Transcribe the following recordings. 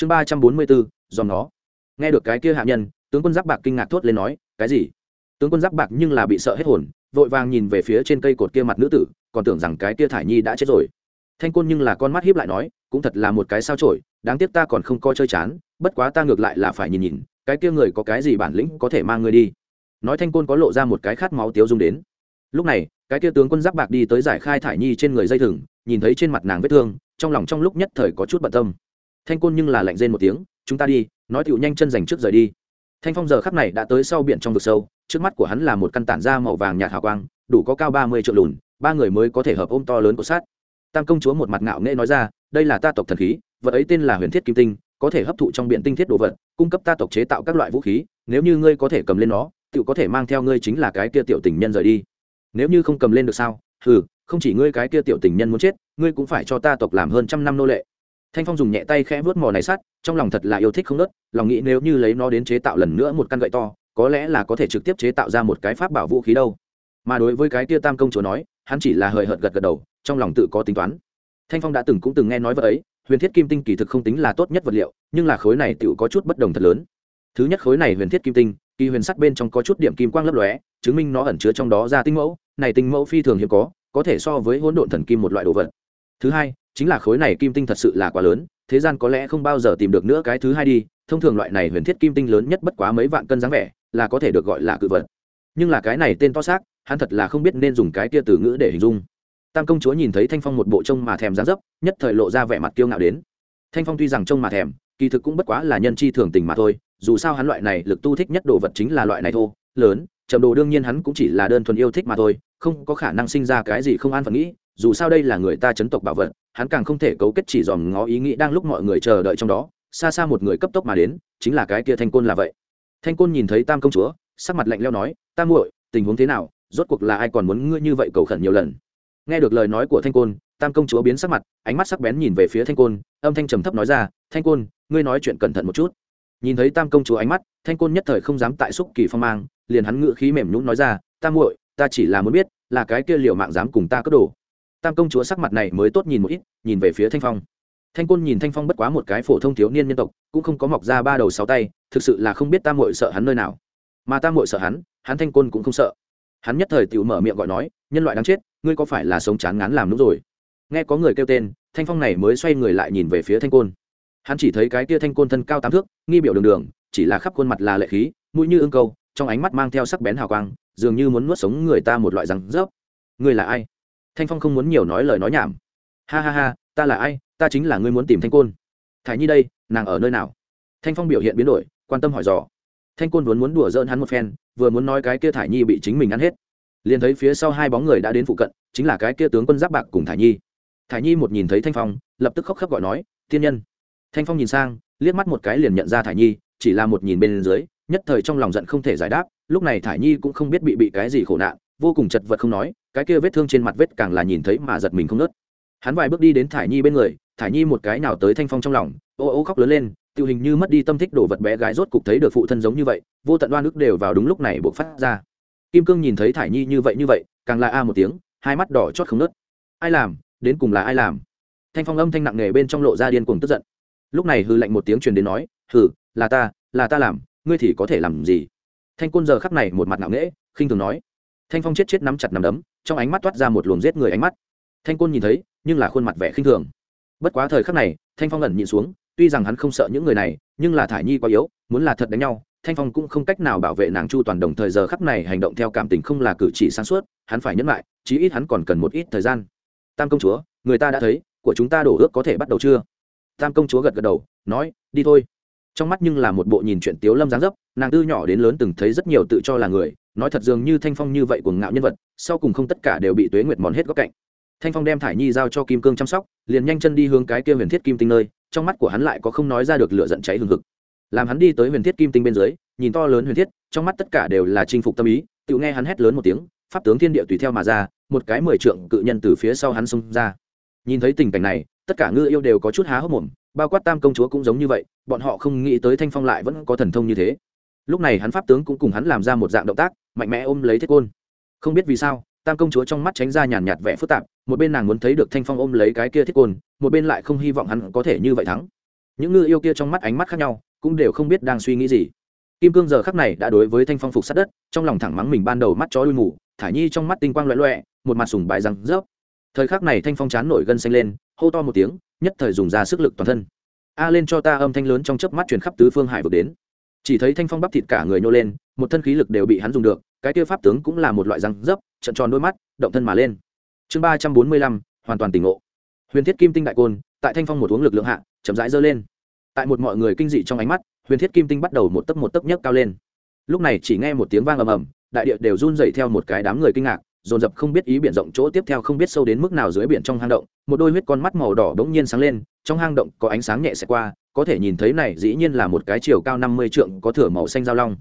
chương ba trăm bốn mươi bốn, dòm nó nghe được cái kia hạ nhân, tướng quân giáp bạc kinh ngạc thốt lên nói, cái gì? Tướng quân giáp bạc nhưng là bị sợ hết hồn, vội vàng nhìn về phía trên cây cột kia mặt nữ tử, còn tưởng rằng cái kia thải nhi đã chết rồi. Thanh côn nhưng là con mắt hiếp lại nói, cũng thật là một cái sao trổi đáng tiếc ta còn không coi chơi chán, bất quá ta ngược lại là phải nhìn nhìn, cái kia người có cái gì bản lĩnh có thể mang người đi. Nói thanh côn có lộ ra một cái khát máu tiếu dung đến. Lúc này, cái kia tướng quân giáp bạc đi tới giải khai thải nhi trên người dây thừng, nhìn thấy trên mặt nàng vết thương, trong lòng trong lúc nhất thời có chút bận tâm thanh côn nhưng là lạnh rên một tiếng, chúng ta đi, nói tựu nhanh chân dành trước rời đi. Thanh phong giờ khắc này đã tới sau biển trong vực sâu, trước mắt của hắn là một căn tản da màu vàng nhạt hào quang, đủ có cao ba mươi triệu lùn, ba người mới có thể hợp ôm to lớn của sát. Tam công chúa một mặt ngạo nghễ nói ra, đây là ta tộc thần khí, vật ấy tên là huyền thiết kim tinh, có thể hấp thụ trong biện tinh thiết đồ vật, cung cấp ta tộc chế tạo các loại vũ khí, nếu như ngươi có thể cầm lên nó tự có thể mang theo ngươi chính là cái kia tiểu tình nhân rời đi. Nếu như không cầm lên được sao? Ừ không chỉ ngươi cái kia tiểu tình nhân muốn chết, ngươi cũng phải cho ta tộc làm hơn trăm năm nô lệ thanh phong dùng nhẹ tay khẽ vớt mò này sắt, trong lòng thật là yêu thích không nớt lòng nghĩ nếu như lấy nó đến chế tạo lần nữa một căn gậy to, có lẽ là có thể trực tiếp chế tạo ra một cái pháp bảo vũ khí đâu. Mà đối với cái Tia tam công chúa nói, hắn chỉ là hời hợt gật gật đầu, trong lòng tự có tính toán. Thanh phong đã từng cũng từng nghe nói vợ ấy, huyền thiết kim tinh kỳ thực không tính là tốt nhất vật liệu, nhưng là khối này tự có chút bất đồng thật lớn. Thứ nhất khối này huyền thiết kim tinh, kỳ huyền sắt bên trong có chút điểm kim quang lấp lóe, chứng minh nó ẩn chứa trong đó ra tinh mẫu, này tinh mẫu phi thường hiếm có có thể so với hỗn độn thần kim một loại đồ vật. Thứ hai chính là khối này kim tinh thật sự là quá lớn, thế gian có lẽ không bao giờ tìm được nữa cái thứ hai đi, thông thường loại này huyền thiết kim tinh lớn nhất bất quá mấy vạn cân dáng vẻ, là có thể được gọi là cự vật. Nhưng là cái này tên to xác, hắn thật là không biết nên dùng cái kia từ ngữ để hình dung. Tam công chúa nhìn thấy thanh phong một bộ trông mà thèm dáng dấp, nhất thời lộ ra vẻ mặt kiêu ngạo đến. Thanh phong tuy rằng trông mà thèm, kỳ thực cũng bất quá là nhân chi thường tình mà thôi, dù sao hắn loại này lực tu thích nhất đồ vật chính là loại này thô, lớn, chậm đồ đương nhiên hắn cũng chỉ là đơn thuần yêu thích mà thôi, không có khả năng sinh ra cái gì không an phận nghĩ dù sao đây là người ta chấn tộc bảo vật, hắn càng không thể cấu kết chỉ dòm ngó ý nghĩ đang lúc mọi người chờ đợi trong đó, xa xa một người cấp tốc mà đến, chính là cái kia thanh côn là vậy. Thanh côn nhìn thấy tam công chúa, sắc mặt lạnh leo nói tam muội, tình huống thế nào? Rốt cuộc là ai còn muốn ngươi như vậy cầu khẩn nhiều lần? Nghe được lời nói của thanh côn, tam công chúa biến sắc mặt, ánh mắt sắc bén nhìn về phía thanh côn, âm thanh trầm thấp nói ra, thanh côn, ngươi nói chuyện cẩn thận một chút. Nhìn thấy tam công chúa ánh mắt, thanh côn nhất thời không dám tại xúc kỳ phong mang, liền hắn ngự khí mềm nhũng nói ra tam muội, ta chỉ là muốn biết là cái kia liệu mạng dám cùng ta cất đồ tam công chúa sắc mặt này mới tốt nhìn một ít, nhìn về phía thanh phong. Thanh côn nhìn thanh phong bất quá một cái phổ thông thiếu niên nhân tộc, cũng không có mọc ra ba đầu sáu tay, thực sự là không biết tam muội sợ hắn nơi nào. Mà tam muội sợ hắn hắn thanh côn cũng không sợ. Hắn nhất thời tự mở miệng gọi nói, nhân loại đáng chết, ngươi có phải là sống chán ngán làm đúng rồi? Nghe có người kêu tên, thanh phong này mới xoay người lại nhìn về phía thanh côn. Hắn chỉ thấy cái tia thanh côn thân cao tám thước, nghi biểu đường đường, chỉ là khắp khuôn mặt là lệ khí, mũi như ương câu, trong ánh mắt mang theo sắc bén hào quang, dường như muốn nuốt sống người ta một loại răng rớp. Ngươi là ai? Thanh phong không muốn nhiều nói lời nói nhảm. Ha ha ha, ta là ai? Ta chính là ngươi muốn tìm thanh côn. Thải nhi đây, nàng ở nơi nào? Thanh phong biểu hiện biến đổi, quan tâm hỏi dò. Thanh côn vốn muốn đùa dỡn hắn một phen, vừa muốn nói cái kia thải nhi bị chính mình ăn hết. Liền thấy phía sau hai bóng người đã đến phụ cận, chính là cái kia tướng quân giáp bạc cùng thải nhi. Thải nhi một nhìn thấy thanh phong, lập tức khóc khóc gọi nói, tiên nhân. Thanh phong nhìn sang, liếc mắt một cái liền nhận ra thải nhi, chỉ là một nhìn bên dưới, nhất thời trong lòng giận không thể giải đáp, lúc này thải nhi cũng không biết bị bị cái gì khổ nạn, vô cùng chật vật không nói cái kia vết thương trên mặt vết càng là nhìn thấy mà giật mình không nớt. Hắn vài bước đi đến thải nhi bên người, thải nhi một cái nào tới thanh phong trong lòng, ô ô khóc lớn lên tự hình như mất đi tâm thích đổ vật bé gái rốt cục thấy được phụ thân giống như vậy, vô tận đoan ức đều vào đúng lúc này buộc phát ra. Kim cương nhìn thấy thải nhi như vậy như vậy, càng là a một tiếng, hai mắt đỏ chót không nớt. Ai làm? Đến cùng là ai làm? Thanh phong âm thanh nặng nề bên trong lộ ra điên cuồng tức giận. Lúc này hư lạnh một tiếng truyền đến nói, hừ, là ta là ta làm, ngươi thì có thể làm gì? Thanh côn giờ khắc này một mặt ngạo nghễ, khinh thường nói thanh phong chết chết nắm chặt nắm đấm, trong ánh mắt toát ra một luồng giết người ánh mắt. Thanh côn nhìn thấy, nhưng là khuôn mặt vẻ khinh thường. Bất quá thời khắc này, thanh phong ẩn nhịn xuống, tuy rằng hắn không sợ những người này, nhưng là thải nhi quá yếu, muốn là thật đánh nhau, thanh phong cũng không cách nào bảo vệ nàng chu toàn đồng thời giờ khắc này hành động theo cảm tình không là cử chỉ sáng suốt, hắn phải nhẫn lại, chí ít hắn còn cần một ít thời gian. Tam công chúa, người ta đã thấy, của chúng ta đổ ước có thể bắt đầu chưa? Tam công chúa gật gật đầu, nói, đi thôi. Trong mắt nhưng là một bộ nhìn chuyện tiếu lâm dáng dấp, nàng tư nhỏ đến lớn từng thấy rất nhiều tự cho là người nói thật dường như thanh phong như vậy của ngạo nhân vật, sau cùng không tất cả đều bị tuế nguyệt mòn hết góc cạnh. Thanh phong đem thải nhi giao cho kim cương chăm sóc, liền nhanh chân đi hướng cái kia huyền thiết kim tinh nơi, trong mắt của hắn lại có không nói ra được lửa giận cháy hừng hực. Làm hắn đi tới huyền thiết kim tinh bên dưới, nhìn to lớn huyền thiết, trong mắt tất cả đều là chinh phục tâm ý, tự nghe hắn hét lớn một tiếng, pháp tướng thiên địa tùy theo mà ra, một cái mười trượng cự nhân từ phía sau hắn xông ra. Nhìn thấy tình cảnh này, tất cả ngư yêu đều có chút há hốc mồm, bao quát tam công chúa cũng giống như vậy, bọn họ không nghĩ tới thanh phong lại vẫn có thần thông như thế. Lúc này hắn pháp tướng cũng cùng hắn làm ra một dạng động tác mạnh mẽ ôm lấy thiết côn. Không biết vì sao tam công chúa trong mắt tránh ra nhàn nhạt vẻ phức tạp một bên nàng muốn thấy được thanh phong ôm lấy cái kia thiết côn một bên lại không hy vọng hắn có thể như vậy thắng. Những ngư yêu kia trong mắt ánh mắt khác nhau cũng đều không biết đang suy nghĩ gì. Kim cương giờ khắc này đã đối với thanh phong phục sát đất trong lòng thẳng mắng mình ban đầu mắt chó đuôi ngủ, thả nhi trong mắt tinh quang loẹ loẹ một mặt sùng bài răng rớp. Thời khắc này thanh phong chán nổi gân xanh lên hô to một tiếng nhất thời dùng ra sức lực toàn thân. A lên cho ta âm thanh lớn trong chớp mắt truyền khắp tứ phương hải vực đến chỉ thấy thanh phong bắp thịt cả người nhô lên, một thân khí lực đều bị hắn dùng được, cái kia pháp tướng cũng là một loại răng dấp, trận tròn đôi mắt, động thân mà lên. Chương ba trăm bốn mươi lăm, hoàn toàn tỉnh ngộ. Huyền thiết kim tinh đại côn, tại thanh phong một uống lực lượng hạ, chậm rãi dơ lên. Tại một mọi người kinh dị trong ánh mắt, huyền thiết kim tinh bắt đầu một tấc một tấc nhấc cao lên. Lúc này chỉ nghe một tiếng vang ầm ầm, đại địa đều run dậy theo một cái đám người kinh ngạc, dồn dập không biết ý biển rộng chỗ tiếp theo không biết sâu đến mức nào dưới biển trong hang động, một đôi huyết con mắt màu đỏ bỗng nhiên sáng lên, trong hang động có ánh sáng nhẹ xẹt qua có thể nhìn thấy này dĩ nhiên là một cái chiều cao năm mươi trượng có thửa màu xanh giao long.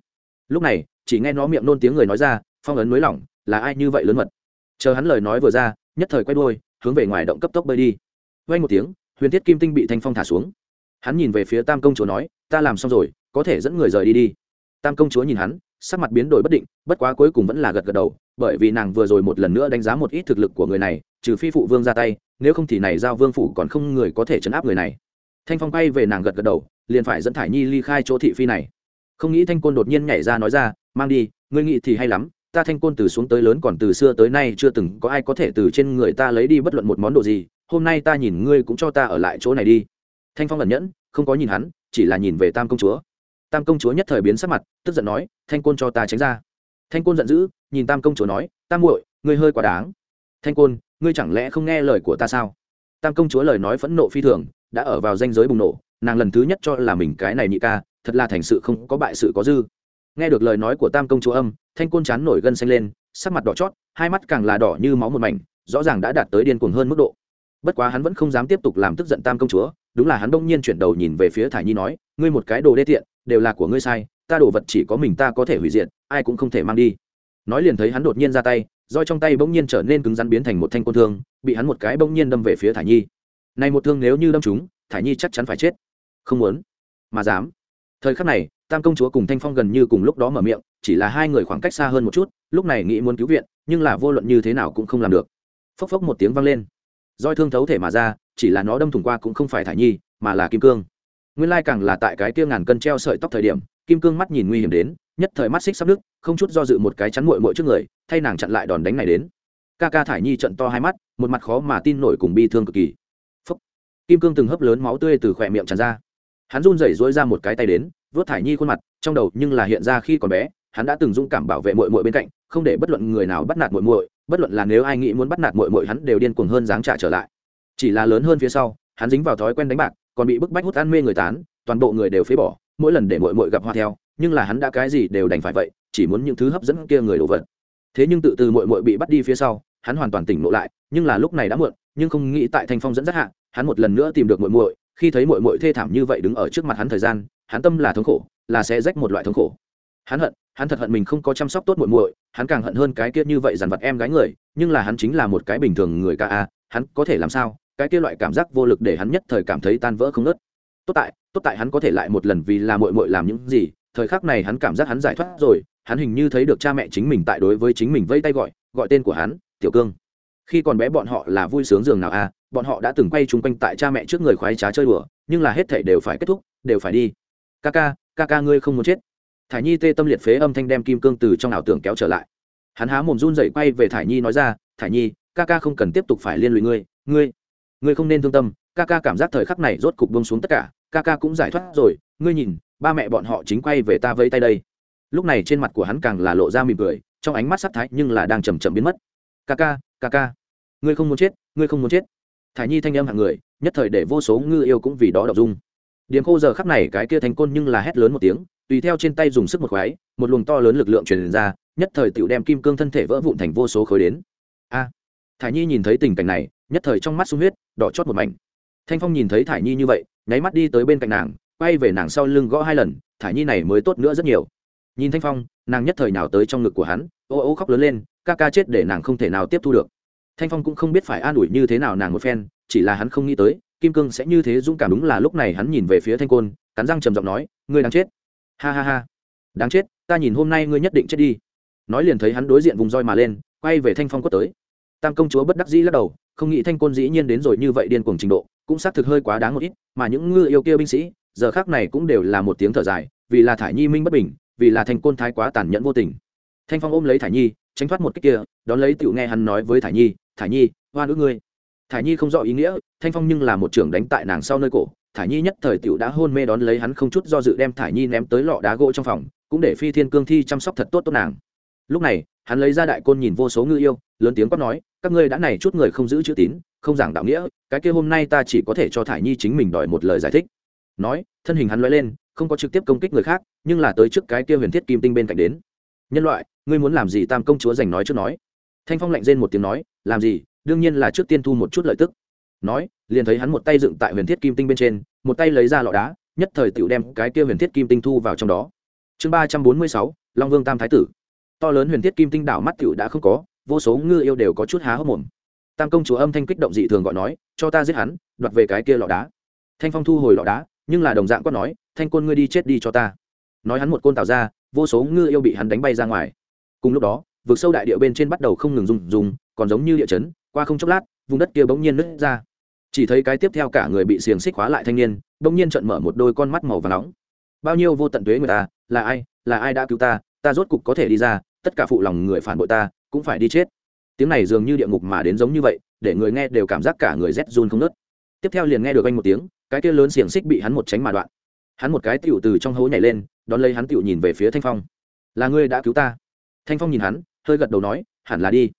Lúc này, chỉ nghe nó miệng nôn tiếng người nói ra, phong ấn núi lỏng, là ai như vậy lớn mật? Chờ hắn lời nói vừa ra, nhất thời quay đuôi, hướng về ngoài động cấp tốc bơi đi. Vay một tiếng, huyền thiết kim tinh bị thanh phong thả xuống. Hắn nhìn về phía tam công chúa nói, ta làm xong rồi, có thể dẫn người rời đi đi. Tam công chúa nhìn hắn, sắc mặt biến đổi bất định, bất quá cuối cùng vẫn là gật gật đầu, bởi vì nàng vừa rồi một lần nữa đánh giá một ít thực lực của người này, trừ phi phụ vương ra tay, nếu không thì này giao vương phủ còn không người có thể chấn áp người này thanh phong quay về nàng gật gật đầu, liền phải dẫn thải nhi ly khai chỗ thị phi này. Không nghĩ thanh côn đột nhiên nhảy ra nói ra, mang đi, ngươi nghĩ thì hay lắm, ta thanh côn từ xuống tới lớn còn từ xưa tới nay chưa từng có ai có thể từ trên người ta lấy đi bất luận một món đồ gì, hôm nay ta nhìn ngươi cũng cho ta ở lại chỗ này đi. Thanh phong ẩn nhẫn, không có nhìn hắn, chỉ là nhìn về tam công chúa. Tam công chúa nhất thời biến sắc mặt, tức giận nói, thanh côn cho ta tránh ra. Thanh côn giận dữ, nhìn tam công chúa nói tam muội, ngươi hơi quá đáng. Thanh côn, ngươi chẳng lẽ không nghe lời của ta sao? Tam công chúa lời nói phẫn nộ phi thường đã ở vào danh giới bùng nổ, nàng lần thứ nhất cho là mình cái này nhị ca, thật là thành sự không có bại sự có dư. Nghe được lời nói của tam công chúa âm, thanh côn chán nổi gân xanh lên, sắc mặt đỏ chót, hai mắt càng là đỏ như máu một mảnh, rõ ràng đã đạt tới điên cuồng hơn mức độ. Bất quá hắn vẫn không dám tiếp tục làm tức giận tam công chúa, đúng là hắn đông nhiên chuyển đầu nhìn về phía thải nhi nói, ngươi một cái đồ đê tiện, đều là của ngươi sai, ta đồ vật chỉ có mình ta có thể hủy diệt, ai cũng không thể mang đi. Nói liền thấy hắn đột nhiên ra tay, roi trong tay bỗng nhiên trở nên cứng rắn biến thành một thanh côn thương, bị hắn một cái bỗng nhiên đâm về phía thải nhi này một thương nếu như đâm chúng thải nhi chắc chắn phải chết. Không muốn. Mà dám. Thời khắc này, tam công chúa cùng thanh phong gần như cùng lúc đó mở miệng, chỉ là hai người khoảng cách xa hơn một chút, lúc này nghĩ muốn cứu viện, nhưng là vô luận như thế nào cũng không làm được. Phốc phốc một tiếng vang lên. Roi thương thấu thể mà ra, chỉ là nó đâm thủng qua cũng không phải thải nhi, mà là kim cương. Nguyên lai càng là tại cái kia ngàn cân treo sợi tóc thời điểm, kim cương mắt nhìn nguy hiểm đến, nhất thời mắt xích sắp nước không chút do dự một cái chắn mội mội trước người, thay nàng chặn lại đòn đánh này đến. Ca ca thải nhi trận to hai mắt, một mặt khó mà tin nổi cùng bi thương cực kỳ kim cương từng hấp lớn máu tươi từ khỏe miệng tràn ra. Hắn run rẩy dối ra một cái tay đến vớt thải nhi khuôn mặt, trong đầu nhưng là hiện ra khi còn bé, hắn đã từng dũng cảm bảo vệ mội mội bên cạnh, không để bất luận người nào bắt nạt mội mội bất luận là nếu ai nghĩ muốn bắt nạt mội mội hắn đều điên cuồng hơn dáng trả trở lại. Chỉ là lớn hơn phía sau, hắn dính vào thói quen đánh bạc, còn bị bức bách hút ăn mê người tán, toàn bộ người đều phế bỏ, mỗi lần để mội mội gặp hoa theo, nhưng là hắn đã cái gì đều đành phải vậy, chỉ muốn những thứ hấp dẫn kia người đồ vật. Thế nhưng tự từ mội mội bị bắt đi phía sau, hắn hoàn toàn tỉnh lộ lại, nhưng là lúc này đã muộn, nhưng không nghĩ tại thanh phong dẫn dắt hạ hắn một lần nữa tìm được muội muội, khi thấy muội muội thê thảm như vậy đứng ở trước mặt hắn thời gian hắn tâm là thống khổ là sẽ rách một loại thống khổ. Hắn hận hắn thật hận mình không có chăm sóc tốt muội muội, hắn càng hận hơn cái kia như vậy dằn vặt em gái người nhưng là hắn chính là một cái bình thường người ca a hắn có thể làm sao? Cái kia loại cảm giác vô lực để hắn nhất thời cảm thấy tan vỡ không ngớt. tốt tại tốt tại hắn có thể lại một lần vì là muội muội làm những gì thời khắc này hắn cảm giác hắn giải thoát rồi hắn hình như thấy được cha mẹ chính mình tại đối với chính mình vây tay gọi gọi tên của hắn tiểu cương khi còn bé bọn họ là vui sướng giường nào à bọn họ đã từng quay chung quanh tại cha mẹ trước người khoái trá chơi đùa, nhưng là hết thảy đều phải kết thúc, đều phải đi. Ca ca ca ca ngươi không muốn chết. Thải nhi tê tâm liệt phế âm thanh đem kim cương từ trong ảo tưởng kéo trở lại. Hắn há mồm run dậy quay về thải nhi nói ra, thải nhi, ca ca không cần tiếp tục phải liên lụy ngươi ngươi ngươi không nên thương tâm, ca ca cảm giác thời khắc này rốt cục bông xuống tất cả, ca ca cũng giải thoát rồi, ngươi nhìn, ba mẹ bọn họ chính quay về ta vây tay đây. Lúc này trên mặt của hắn càng là lộ ra mỉm cười, trong ánh mắt sắc thái nhưng là đang chầm chậm biến mất ca ca ca ca. Ngươi không muốn chết, ngươi không muốn chết. Thải nhi thanh âm hạng người, nhất thời để vô số ngư yêu cũng vì đó đọc dung. Điểm khô giờ khắc này, cái kia thành côn nhưng là hét lớn một tiếng, tùy theo trên tay dùng sức một khoái, một luồng to lớn lực lượng truyền ra, nhất thời tựu đem kim cương thân thể vỡ vụn thành vô số khối đến. A! Thải nhi nhìn thấy tình cảnh này, nhất thời trong mắt sung huyết, đỏ chót một mảnh. Thanh phong nhìn thấy thải nhi như vậy, nháy mắt đi tới bên cạnh nàng, quay về nàng sau lưng gõ hai lần, thải nhi này mới tốt nữa rất nhiều. Nhìn thanh phong, nàng nhất thời nào tới trong ngực của hắn, ô ô khóc lớn lên ca ca chết để nàng không thể nào tiếp thu được. Thanh phong cũng không biết phải an ủi như thế nào nàng một phen, chỉ là hắn không nghĩ tới, kim cương sẽ như thế dũng cảm đúng là lúc này hắn nhìn về phía thanh côn, cắn răng trầm giọng nói, ngươi đang chết. Ha ha ha. Đáng chết, ta nhìn hôm nay ngươi nhất định chết đi. Nói liền thấy hắn đối diện vùng roi mà lên, quay về thanh phong quất tới. Tam công chúa bất đắc dĩ lắc đầu, không nghĩ thanh côn dĩ nhiên đến rồi như vậy điên cuồng trình độ, cũng xác thực hơi quá đáng một ít, mà những ngư yêu kia binh sĩ, giờ khác này cũng đều là một tiếng thở dài, vì là thải nhi minh bất bình, vì là Thanh côn thái quá tàn nhẫn vô tình. Thanh phong ôm lấy thải nhi tránh thoát một cách kia, đón lấy tựu nghe hắn nói với thải nhi thải nhi hoa nữ ngươi. Thải nhi không rõ ý nghĩa, thanh phong nhưng là một trưởng đánh tại nàng sau nơi cổ. Thải nhi nhất thời tựu đã hôn mê đón lấy hắn không chút do dự đem thải nhi ném tới lọ đá gỗ trong phòng, cũng để phi thiên cương thi chăm sóc thật tốt tốt nàng. Lúc này, hắn lấy ra đại côn nhìn vô số ngư yêu, lớn tiếng quát nói, các ngươi đã này chút người không giữ chữ tín, không giảng đạo nghĩa, cái kia hôm nay ta chỉ có thể cho thải nhi chính mình đòi một lời giải thích. Nói, thân hình hắn lóe lên, không có trực tiếp công kích người khác, nhưng là tới trước cái kia huyền thiết kim tinh bên cạnh đến nhân loại, ngươi muốn làm gì tam công chúa giành nói trước nói. Thanh phong lạnh rên một tiếng nói, làm gì? Đương nhiên là trước tiên thu một chút lợi tức. Nói, liền thấy hắn một tay dựng tại huyền thiết kim tinh bên trên, một tay lấy ra lọ đá, nhất thời tựu đem cái kia huyền thiết kim tinh thu vào trong đó. Chương ba trăm bốn mươi sáu, long vương tam thái tử. To lớn huyền thiết kim tinh đảo mắt tựu đã không có, vô số ngư yêu đều có chút há hốc mồm. Tam công chúa âm thanh kích động dị thường gọi nói, cho ta giết hắn, đoạt về cái kia lọ đá. Thanh phong thu hồi lọ đá, nhưng là đồng dạng quát nói, thanh côn ngươi đi chết đi cho ta. Nói hắn một côn tạo ra vô số ngư yêu bị hắn đánh bay ra ngoài. Cùng lúc đó, vực sâu đại địa bên trên bắt đầu không ngừng rung rung, còn giống như địa chấn, qua không chốc lát, vùng đất kia bỗng nhiên nứt ra. Chỉ thấy cái tiếp theo cả người bị xiềng xích khóa lại thanh niên, bỗng nhiên trận mở một đôi con mắt màu và nóng. Bao nhiêu vô tận tuế người ta, là ai là ai đã cứu ta ta rốt cục có thể đi ra, tất cả phụ lòng người phản bội ta, cũng phải đi chết. Tiếng này dường như địa ngục mà đến giống như vậy, để người nghe đều cảm giác cả người rét run không nớt tiếp theo liền nghe được anh một tiếng, cái kia lớn xiềng xích bị hắn một tránh mà đoạn hắn một cái tựu từ trong hố nhảy lên, đón lấy hắn tựu nhìn về phía thanh phong. Là ngươi đã cứu ta? Thanh phong nhìn hắn, hơi gật đầu nói, hẳn là đi.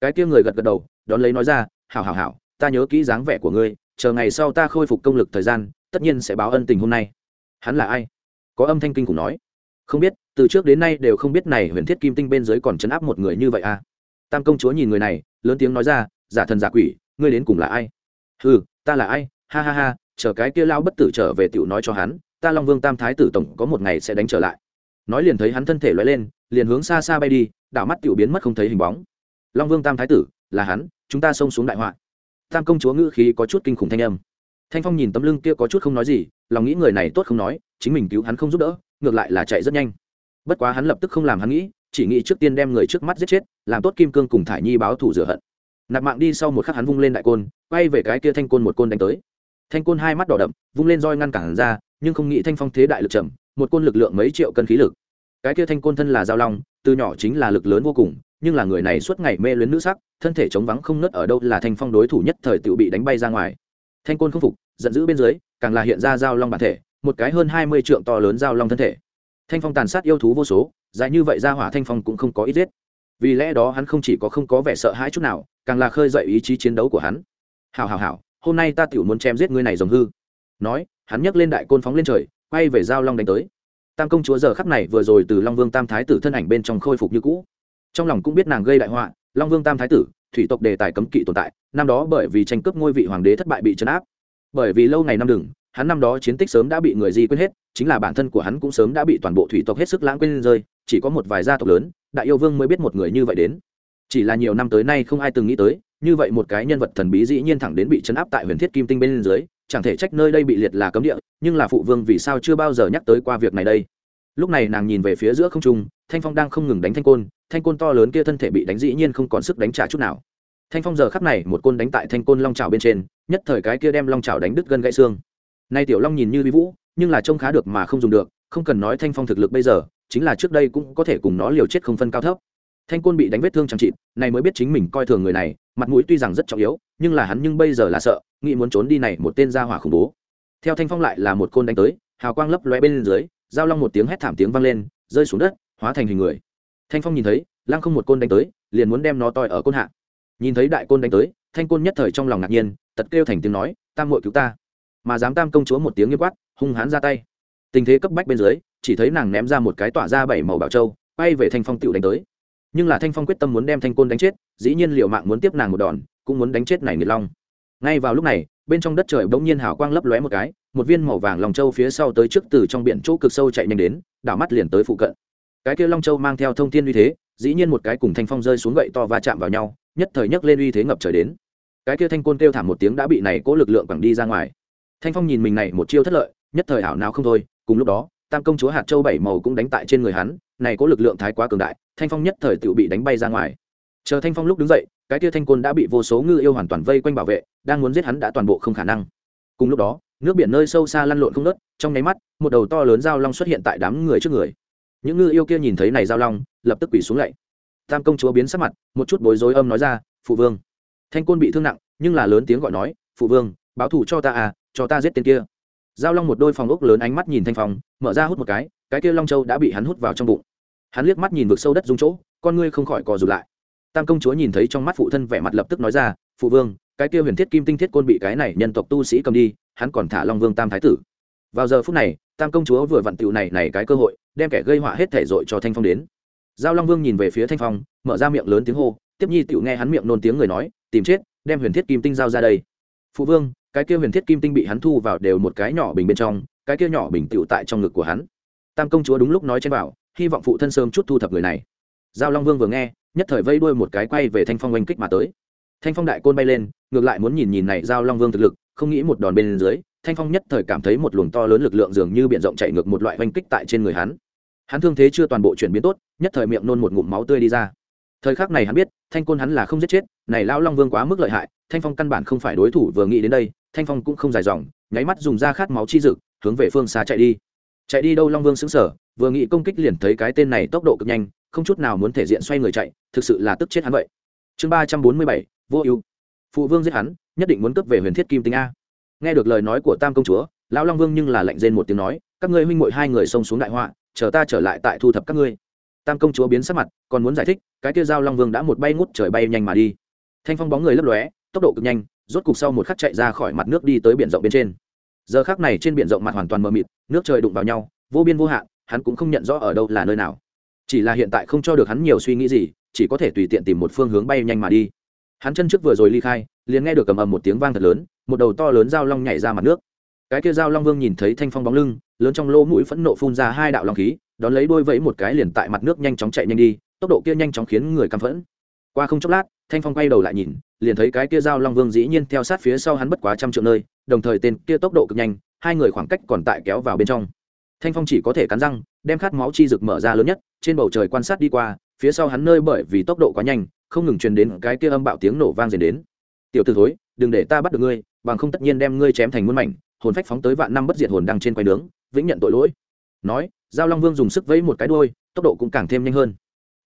Cái kia người gật gật đầu, đón lấy nói ra, hảo hảo hảo, ta nhớ kỹ dáng vẻ của ngươi, chờ ngày sau ta khôi phục công lực thời gian, tất nhiên sẽ báo ân tình hôm nay. Hắn là ai? Có âm thanh kinh cùng nói. Không biết, từ trước đến nay đều không biết này huyền thiết kim tinh bên dưới còn chấn áp một người như vậy à? Tam công chúa nhìn người này, lớn tiếng nói ra, giả thần giả quỷ, ngươi đến cùng là ai? Ừ ta là ai? Ha ha ha, chờ cái kia lao bất tử trở về tiểu nói cho hắn ta long vương tam thái tử tổng có một ngày sẽ đánh trở lại. Nói liền thấy hắn thân thể loay lên, liền hướng xa xa bay đi, đảo mắt tiểu biến mất không thấy hình bóng. Long vương tam thái tử, là hắn, chúng ta xông xuống đại họa. Tam công chúa ngữ khí có chút kinh khủng thanh âm. Thanh phong nhìn tấm lưng kia có chút không nói gì, lòng nghĩ người này tốt không nói, chính mình cứu hắn không giúp đỡ, ngược lại là chạy rất nhanh. Bất quá hắn lập tức không làm hắn nghĩ, chỉ nghĩ trước tiên đem người trước mắt giết chết, làm tốt kim cương cùng thải nhi báo thù rửa hận. Nạp mạng đi sau một khắc hắn vung lên đại côn, quay về cái kia thanh côn một côn đánh tới. Thanh côn hai mắt đỏ đậm, vung lên roi ngăn cản ra nhưng không nghĩ thanh phong thế đại lực chậm, một côn lực lượng mấy triệu cân khí lực. Cái kia thanh côn thân là giao long, từ nhỏ chính là lực lớn vô cùng, nhưng là người này suốt ngày mê luyến nữ sắc, thân thể chống vắng không nứt ở đâu là thanh phong đối thủ nhất thời tự bị đánh bay ra ngoài. Thanh côn không phục, giận dữ bên dưới, càng là hiện ra giao long bản thể, một cái hơn hai mươi trượng to lớn giao long thân thể. Thanh phong tàn sát yêu thú vô số, dài như vậy ra hỏa thanh phong cũng không có ít giết. Vì lẽ đó hắn không chỉ có không có vẻ sợ hãi chút nào, càng là khơi dậy ý chí chiến đấu của hắn. Hào hào hào hôm nay ta tiểu muốn chém giết ngươi này giống hư. Nói hắn nhấc lên đại côn phóng lên trời, quay về giao long đánh tới. Tam công chúa giờ khắp này vừa rồi từ long vương tam thái tử thân ảnh bên trong khôi phục như cũ. Trong lòng cũng biết nàng gây đại họa, long vương tam thái tử, thủy tộc đề tài cấm kỵ tồn tại, năm đó bởi vì tranh cướp ngôi vị hoàng đế thất bại bị chấn áp. Bởi vì lâu ngày năm đừng, hắn năm đó chiến tích sớm đã bị người di quên hết, chính là bản thân của hắn cũng sớm đã bị toàn bộ thủy tộc hết sức lãng quên rơi, chỉ có một vài gia tộc lớn, đại yêu vương mới biết một người như vậy đến. Chỉ là nhiều năm tới nay không ai từng nghĩ tới, như vậy một cái nhân vật thần bí dĩ nhiên thẳng đến bị chấn áp tại huyền thiết kim tinh bên dưới chẳng thể trách nơi đây bị liệt là cấm địa, nhưng là phụ vương vì sao chưa bao giờ nhắc tới qua việc này đây? Lúc này nàng nhìn về phía giữa không trung, thanh phong đang không ngừng đánh thanh côn thanh côn to lớn kia thân thể bị đánh dĩ nhiên không còn sức đánh trả chút nào. Thanh phong giờ khắc này một côn đánh tại thanh côn long trào bên trên, nhất thời cái kia đem long trào đánh đứt gân gãy xương. Nay tiểu long nhìn như bí vũ, nhưng là trông khá được mà không dùng được, không cần nói thanh phong thực lực bây giờ, chính là trước đây cũng có thể cùng nó liều chết không phân cao thấp thanh côn bị đánh vết thương chẳng trị này mới biết chính mình coi thường người này, mặt mũi tuy rằng rất trọng yếu, nhưng là hắn nhưng bây giờ là sợ, nghĩ muốn trốn đi này một tên gia hỏa khủng bố. Theo thanh phong lại là một côn đánh tới, hào quang lấp loe bên dưới, giao long một tiếng hét thảm tiếng vang lên, rơi xuống đất, hóa thành hình người. Thanh phong nhìn thấy, lăng không một côn đánh tới, liền muốn đem nó toi ở côn hạ. Nhìn thấy đại côn đánh tới, thanh côn nhất thời trong lòng ngạc nhiên, tật kêu thành tiếng nói, tam muội cứu ta. Mà dám tam công chúa một tiếng nghiêm quát, hung hãn ra tay. Tình thế cấp bách bên dưới, chỉ thấy nàng ném ra một cái tỏa ra bảy màu bảo châu, bay về thanh phong tựu đánh tới nhưng là thanh phong quyết tâm muốn đem thanh côn đánh chết, dĩ nhiên liệu mạng muốn tiếp nàng một đòn, cũng muốn đánh chết này nghiệt long. Ngay vào lúc này, bên trong đất trời bỗng nhiên hào quang lấp lóe một cái, một viên màu vàng lòng châu phía sau tới trước từ trong biển chỗ cực sâu chạy nhanh đến, đảo mắt liền tới phụ cận. Cái kia long châu mang theo thông tin uy thế, dĩ nhiên một cái cùng thanh phong rơi xuống gậy to va chạm vào nhau, nhất thời nhấc lên uy thế ngập trời đến. Cái kia thanh côn kêu thảm một tiếng đã bị này cố lực lượng quẳng đi ra ngoài. Thanh phong nhìn mình này một chiêu thất lợi, nhất thời ảo nào không thôi, cùng lúc đó, tam công chúa hạt châu bảy màu cũng đánh tại trên người hắn này có lực lượng thái quá cường đại, thanh phong nhất thời tự bị đánh bay ra ngoài. Chờ thanh phong lúc đứng dậy, cái tia thanh côn đã bị vô số ngư yêu hoàn toàn vây quanh bảo vệ, đang muốn giết hắn đã toàn bộ không khả năng. Cùng lúc đó, nước biển nơi sâu xa lăn lộn không nớt trong nháy mắt, một đầu to lớn dao long xuất hiện tại đám người trước người. Những ngư yêu kia nhìn thấy này dao long, lập tức quỷ xuống lạy. Tam công chúa biến sắc mặt, một chút bối rối âm nói ra, phụ vương. Thanh côn bị thương nặng, nhưng là lớn tiếng gọi nói, phụ vương, báo thù cho ta à cho ta giết tên kia. Giao long một đôi phòng ốc lớn ánh mắt nhìn thanh phong, mở ra hút một cái cái kia long châu đã bị hắn hút vào trong bụng. Hắn liếc mắt nhìn vực sâu đất dung chỗ, con ngươi không khỏi cò rụt lại. Tam công chúa nhìn thấy trong mắt phụ thân vẻ mặt lập tức nói ra, phụ vương, cái kia huyền thiết kim tinh thiết côn bị cái này nhân tộc tu sĩ cầm đi, hắn còn thả long vương tam thái tử. Vào giờ phút này, tam công chúa vừa vặn tựu này này cái cơ hội, đem kẻ gây họa hết thể dội cho thanh phong đến. Giao long vương nhìn về phía thanh phong, mở ra miệng lớn tiếng hô, tiếp nhi tựu nghe hắn miệng nôn tiếng người nói, tìm chết, đem huyền thiết kim tinh giao ra đây. Phụ vương, cái kia huyền thiết kim tinh bị hắn thu vào đều một cái nhỏ bình bên trong, cái kia nhỏ bình tựu tại trong ngực của hắn tam công chúa đúng lúc nói trên bảo, hy vọng phụ thân sớm chút thu thập người này. Giao long vương vừa nghe, nhất thời vây đuôi một cái quay về thanh phong oanh kích mà tới. Thanh phong đại côn bay lên, ngược lại muốn nhìn nhìn này giao long vương thực lực, không nghĩ một đòn bên dưới, thanh phong nhất thời cảm thấy một luồng to lớn lực lượng dường như b i ể n rộng chạy ngược một loại oanh kích tại trên người hắn. Hắn thương thế chưa toàn bộ chuyển biến tốt, nhất thời miệng nôn một ngụm máu tươi đi ra. Thời khắc này hắn biết, thanh côn hắn là không giết chết, này lao long vương quá mức lợi hại, thanh phong căn bản không phải đối thủ vừa nghĩ đến đây, thanh phong cũng không dài dòng, nháy mắt dùng da khát máu chi dực, hướng về phương xa chạy đi chạy đi đâu long vương xứng sở vừa nghĩ công kích liền thấy cái tên này tốc độ cực nhanh, không chút nào muốn thể diện xoay người chạy, thực sự là tức chết hắn vậy. Chương ba trăm bốn mươi bảy, vô ưu. Phụ vương giết hắn, nhất định muốn cướp về huyền thiết kim tính a. Nghe được lời nói của tam công chúa, lão long vương nhưng là lạnh rên một tiếng nói, các ngươi huynh muội hai người xông xuống đại họa, chờ ta trở lại tại thu thập các ngươi. Tam công chúa biến sắc mặt, còn muốn giải thích, cái kia giao long vương đã một bay ngút trời bay nhanh mà đi. Thanh phong bóng người lấp lóe, tốc độ cực nhanh, rốt cục sau một khắc chạy ra khỏi mặt nước đi tới biển rộng bên trên giờ khắc này trên biển rộng mặt hoàn toàn mờ mịt, nước trời đụng vào nhau, vô biên vô hạn, hắn cũng không nhận rõ ở đâu là nơi nào. Chỉ là hiện tại không cho được hắn nhiều suy nghĩ gì, chỉ có thể tùy tiện tìm một phương hướng bay nhanh mà đi. Hắn chân trước vừa rồi ly khai, liền nghe được cầm ầm một tiếng vang thật lớn, một đầu to lớn dao long nhảy ra mặt nước. Cái kia dao long vương nhìn thấy thanh phong bóng lưng, lớn trong lỗ mũi phẫn nộ phun ra hai đạo long khí, đón lấy đôi vẫy một cái liền tại mặt nước nhanh chóng chạy nhanh đi, tốc độ kia nhanh chóng khiến người căm phẫn. Qua không chốc lát, thanh phong quay đầu lại nhìn liền thấy cái kia dao long vương dĩ nhiên theo sát phía sau hắn bất quá trăm triệu nơi, đồng thời tên kia tốc độ cực nhanh, hai người khoảng cách còn tại kéo vào bên trong. Thanh phong chỉ có thể cắn răng, đem khát máu chi rực mở ra lớn nhất, trên bầu trời quan sát đi qua, phía sau hắn nơi bởi vì tốc độ quá nhanh, không ngừng truyền đến cái kia âm bạo tiếng nổ vang dền đến. Tiểu t ử thối, đừng để ta bắt được ngươi, bằng không tất nhiên đem ngươi chém thành muôn mảnh, hồn phách phóng tới vạn năm bất diệt hồn đăng trên quay nướng, vĩnh nhận tội lỗi. Nói, giao long vương dùng sức vẫy một cái đôi tốc độ cũng càng thêm nhanh hơn.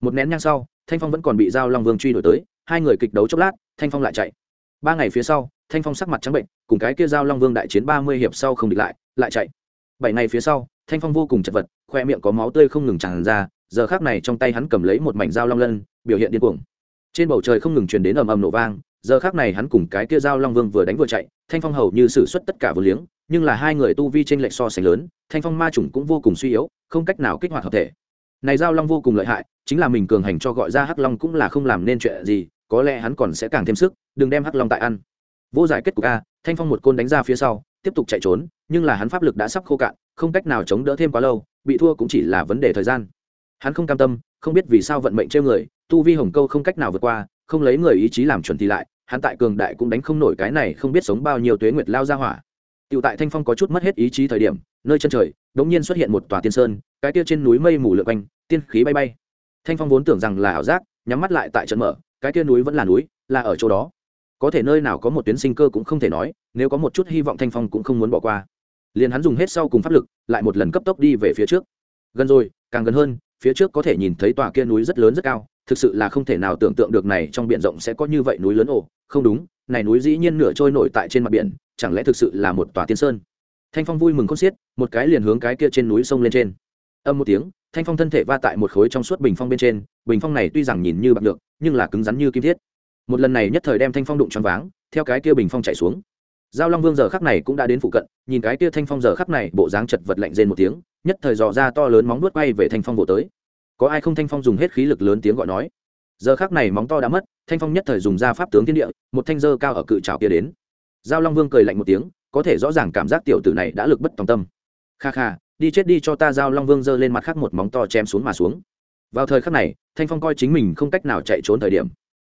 Một nén nhang sau, thanh phong vẫn còn bị giao long vương truy đuổi tới hai người kịch đấu chốc lát, thanh phong lại chạy. Ba ngày phía sau, thanh phong sắc mặt trắng bệnh, cùng cái kia giao long vương đại chiến ba mươi hiệp sau không địch lại lại chạy. Bảy ngày phía sau, thanh phong vô cùng chật vật, khoe miệng có máu tươi không ngừng tràn ra, giờ khác này trong tay hắn cầm lấy một mảnh dao long lân, biểu hiện điên cuồng. Trên bầu trời không ngừng truyền đến ầm ầm nổ vang, giờ khác này hắn cùng cái kia dao long vương vừa đánh vừa chạy, thanh phong hầu như xử suất tất cả vừa liếng, nhưng là hai người tu vi t r ê n lệch so sánh lớn, thanh phong ma chủng cũng vô cùng suy yếu, không cách nào kích hoạt hợp thể. Này dao long vô cùng lợi hại, chính là mình cường hành cho gọi ra hắc long cũng là không làm nên chuyện gì có lẽ hắn còn sẽ càng thêm sức đừng đem hắc long tại ăn. Vô giải kết cục a thanh phong một côn đánh ra phía sau tiếp tục chạy trốn nhưng là hắn pháp lực đã sắp khô cạn không cách nào chống đỡ thêm quá lâu bị thua cũng chỉ là vấn đề thời gian. Hắn không cam tâm không biết vì sao vận mệnh trêu người tu vi hồng câu không cách nào vượt qua không lấy người ý chí làm chuẩn thì lại hắn tại cường đại cũng đánh không nổi cái này không biết sống bao nhiêu tuế nguyệt lao ra hỏa. Tiểu tại Thanh Phong có chút mất hết ý chí thời điểm, nơi chân trời, đống nhiên xuất hiện một tòa tiên sơn, cái kia trên núi mây mù lượn quanh, tiên khí bay bay. Thanh Phong vốn tưởng rằng là ảo giác, nhắm mắt lại tại trận mở, cái kia núi vẫn là núi, là ở chỗ đó. Có thể nơi nào có một tuyến sinh cơ cũng không thể nói, nếu có một chút hy vọng Thanh Phong cũng không muốn bỏ qua. Liền hắn dùng hết sau cùng pháp lực, lại một lần cấp tốc đi về phía trước. Gần rồi, càng gần hơn, phía trước có thể nhìn thấy tòa kia núi rất lớn rất cao thực sự là không thể nào tưởng tượng được này trong biển rộng sẽ có như vậy núi lớn ồ không đúng này núi dĩ nhiên nửa trôi nổi tại trên mặt biển chẳng lẽ thực sự là một tòa tiên sơn thanh phong vui mừng khôn xiết một cái liền hướng cái kia trên núi sông lên trên âm một tiếng thanh phong thân thể va tại một khối trong suốt bình phong bên trên bình phong này tuy rằng nhìn như bạc được nhưng là cứng rắn như kim thiết. Một lần này nhất thời đem thanh phong đụng choáng váng, theo cái kia bình phong chạy xuống. Giao long vương giờ khắc này cũng đã đến phụ cận, nhìn cái kia thanh phong giờ khắc này, bộ dáng chật vật lạnh rên một tiếng, nhất thời dò ra to lớn móng nuốt quay về thanh phong bộ tới. Có ai không thanh phong dùng hết khí lực lớn tiếng gọi nói? Giờ khắc này móng to đã mất, thanh phong nhất thời dùng ra pháp tướng thiên địa, một thanh dơ cao ở cự trào kia đến. Giao long vương cười lạnh một tiếng, có thể rõ ràng cảm giác tiểu tử này đã lực bất tòng tâm. Kha kha, đi chết đi cho ta, giao long vương giơ lên mặt khác một móng to chém xuống mà xuống vào thời khắc này, thanh phong coi chính mình không cách nào chạy trốn thời điểm.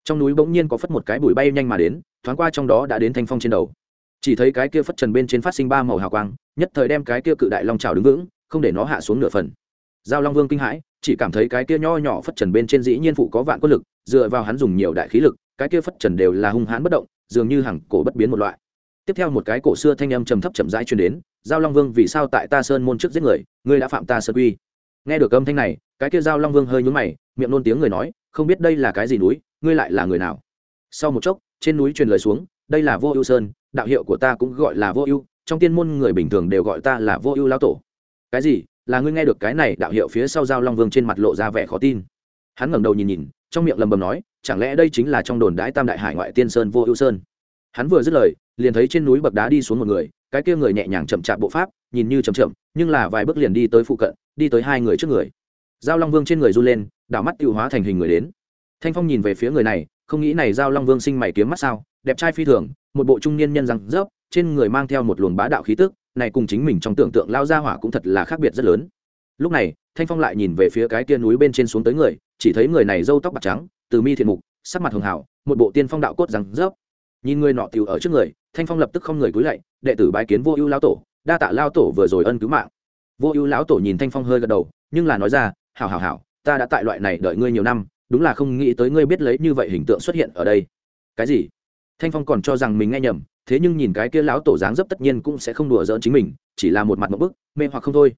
Trong núi bỗng nhiên có phất một cái bụi bay nhanh mà đến, thoáng qua trong đó đã đến thanh phong trên đầu. Chỉ thấy cái kia phất trần bên trên phát sinh ba màu hào quang, nhất thời đem cái kia cự đại long trào đứng vững, không để nó hạ xuống nửa phần. Giao long vương kinh hãi, chỉ cảm thấy cái kia nho nhỏ phất trần bên trên dĩ nhiên phụ có vạn quân lực, dựa vào hắn dùng nhiều đại khí lực, cái kia phất trần đều là hung hãn bất động, dường như hàng cổ bất biến một loại. Tiếp theo một cái cổ xưa thanh âm trầm thấp chậm rãi truyền đến, giao long vương, vì sao tại ta sơn môn trước giết người? Ngươi đã phạm ta sơn quy? nghe được âm thanh này cái kia giao long vương hơi nhún mày, miệng nôn tiếng người nói, không biết đây là cái gì núi, ngươi lại là người nào? Sau một chốc, trên núi truyền lời xuống, đây là vô ưu sơn, đạo hiệu của ta cũng gọi là vô ưu, trong tiên môn người bình thường đều gọi ta là vô ưu lao tổ. Cái gì? Là ngươi nghe được cái này đạo hiệu phía sau giao long vương trên mặt lộ ra vẻ khó tin? Hắn ngẩng đầu nhìn nhìn, trong miệng lầm bầm nói, chẳng lẽ đây chính là trong đồn đái tam đại hải ngoại tiên sơn vô ưu sơn? Hắn vừa dứt lời, liền thấy trên núi bậc đá đi xuống một người, cái kia người nhẹ nhàng chậm chạp bộ pháp, nhìn như chậm chậm, nhưng là vài bước liền đi tới phụ cận, đi tới hai người trước người giao long vương trên người run lên, đảo mắt tiêu hóa thành hình người đến. Thanh phong nhìn về phía người này, không nghĩ này giao long vương sinh mày kiếm mắt sao, đẹp trai phi thường, một bộ trung niên nhân răng rớp, trên người mang theo một luồng bá đạo khí tức, này cùng chính mình trong tưởng tượng lao ra hỏa cũng thật là khác biệt rất lớn. Lúc này, thanh phong lại nhìn về phía cái tia núi bên trên xuống tới người, chỉ thấy người này râu tóc bạc trắng, từ mi thiện mục, sắc mặt hường hảo, một bộ tiên phong đạo cốt răng rớp. Nhìn người nọ tiểu ở trước người, thanh phong lập tức không người cúi lạy, đệ tử bái kiến vô ưu lão tổ, đa tạ lao tổ vừa rồi ân cứu mạng. Vô ưu lão tổ nhìn thanh phong hơi gật đầu, nhưng là nói ra hảo hảo hảo, ta đã tại loại này đợi ngươi nhiều năm, đúng là không nghĩ tới ngươi biết lấy như vậy hình tượng xuất hiện ở đây. Cái gì? Thanh phong còn cho rằng mình nghe nhầm, thế nhưng nhìn cái kia lão tổ dáng dấp tất nhiên cũng sẽ không đùa giỡn chính mình, chỉ là một mặt một bức, mê hoặc không thôi.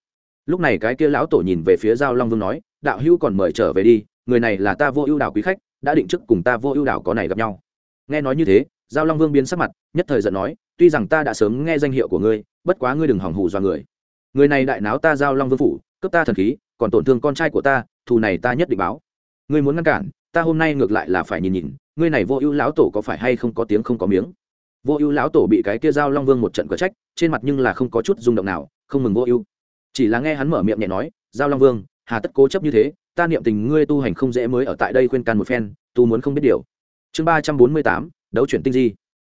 Lúc này cái kia lão tổ nhìn về phía giao long vương nói, đạo hữu còn mời trở về đi, người này là ta vô ưu đảo quý khách, đã định trước cùng ta vô ưu đảo có này gặp nhau. Nghe nói như thế, giao long vương biến sắc mặt, nhất thời giận nói, tuy rằng ta đã sớm nghe danh hiệu của ngươi, bất quá ngươi đừng hỏng hù do người. Người này đại náo ta giao long vương phủ, cướp ta thần khí còn tổn thương con trai của ta, thù này ta nhất định báo. Ngươi muốn ngăn cản, ta hôm nay ngược lại là phải nhìn nhìn, ngươi này vô ưu lão tổ có phải hay không có tiếng không có miếng? Vô ưu lão tổ bị cái kia giao long vương một trận cờ trách, trên mặt nhưng là không có chút rung động nào, không mừng vô ưu. Chỉ là nghe hắn mở miệng nhẹ nói, giao long vương, hà tất cố chấp như thế, ta niệm tình ngươi tu hành không dễ mới ở tại đây khuyên can một phen, tu muốn không biết điều. Chương ba trăm bốn mươi tám, đấu chuyển tinh di.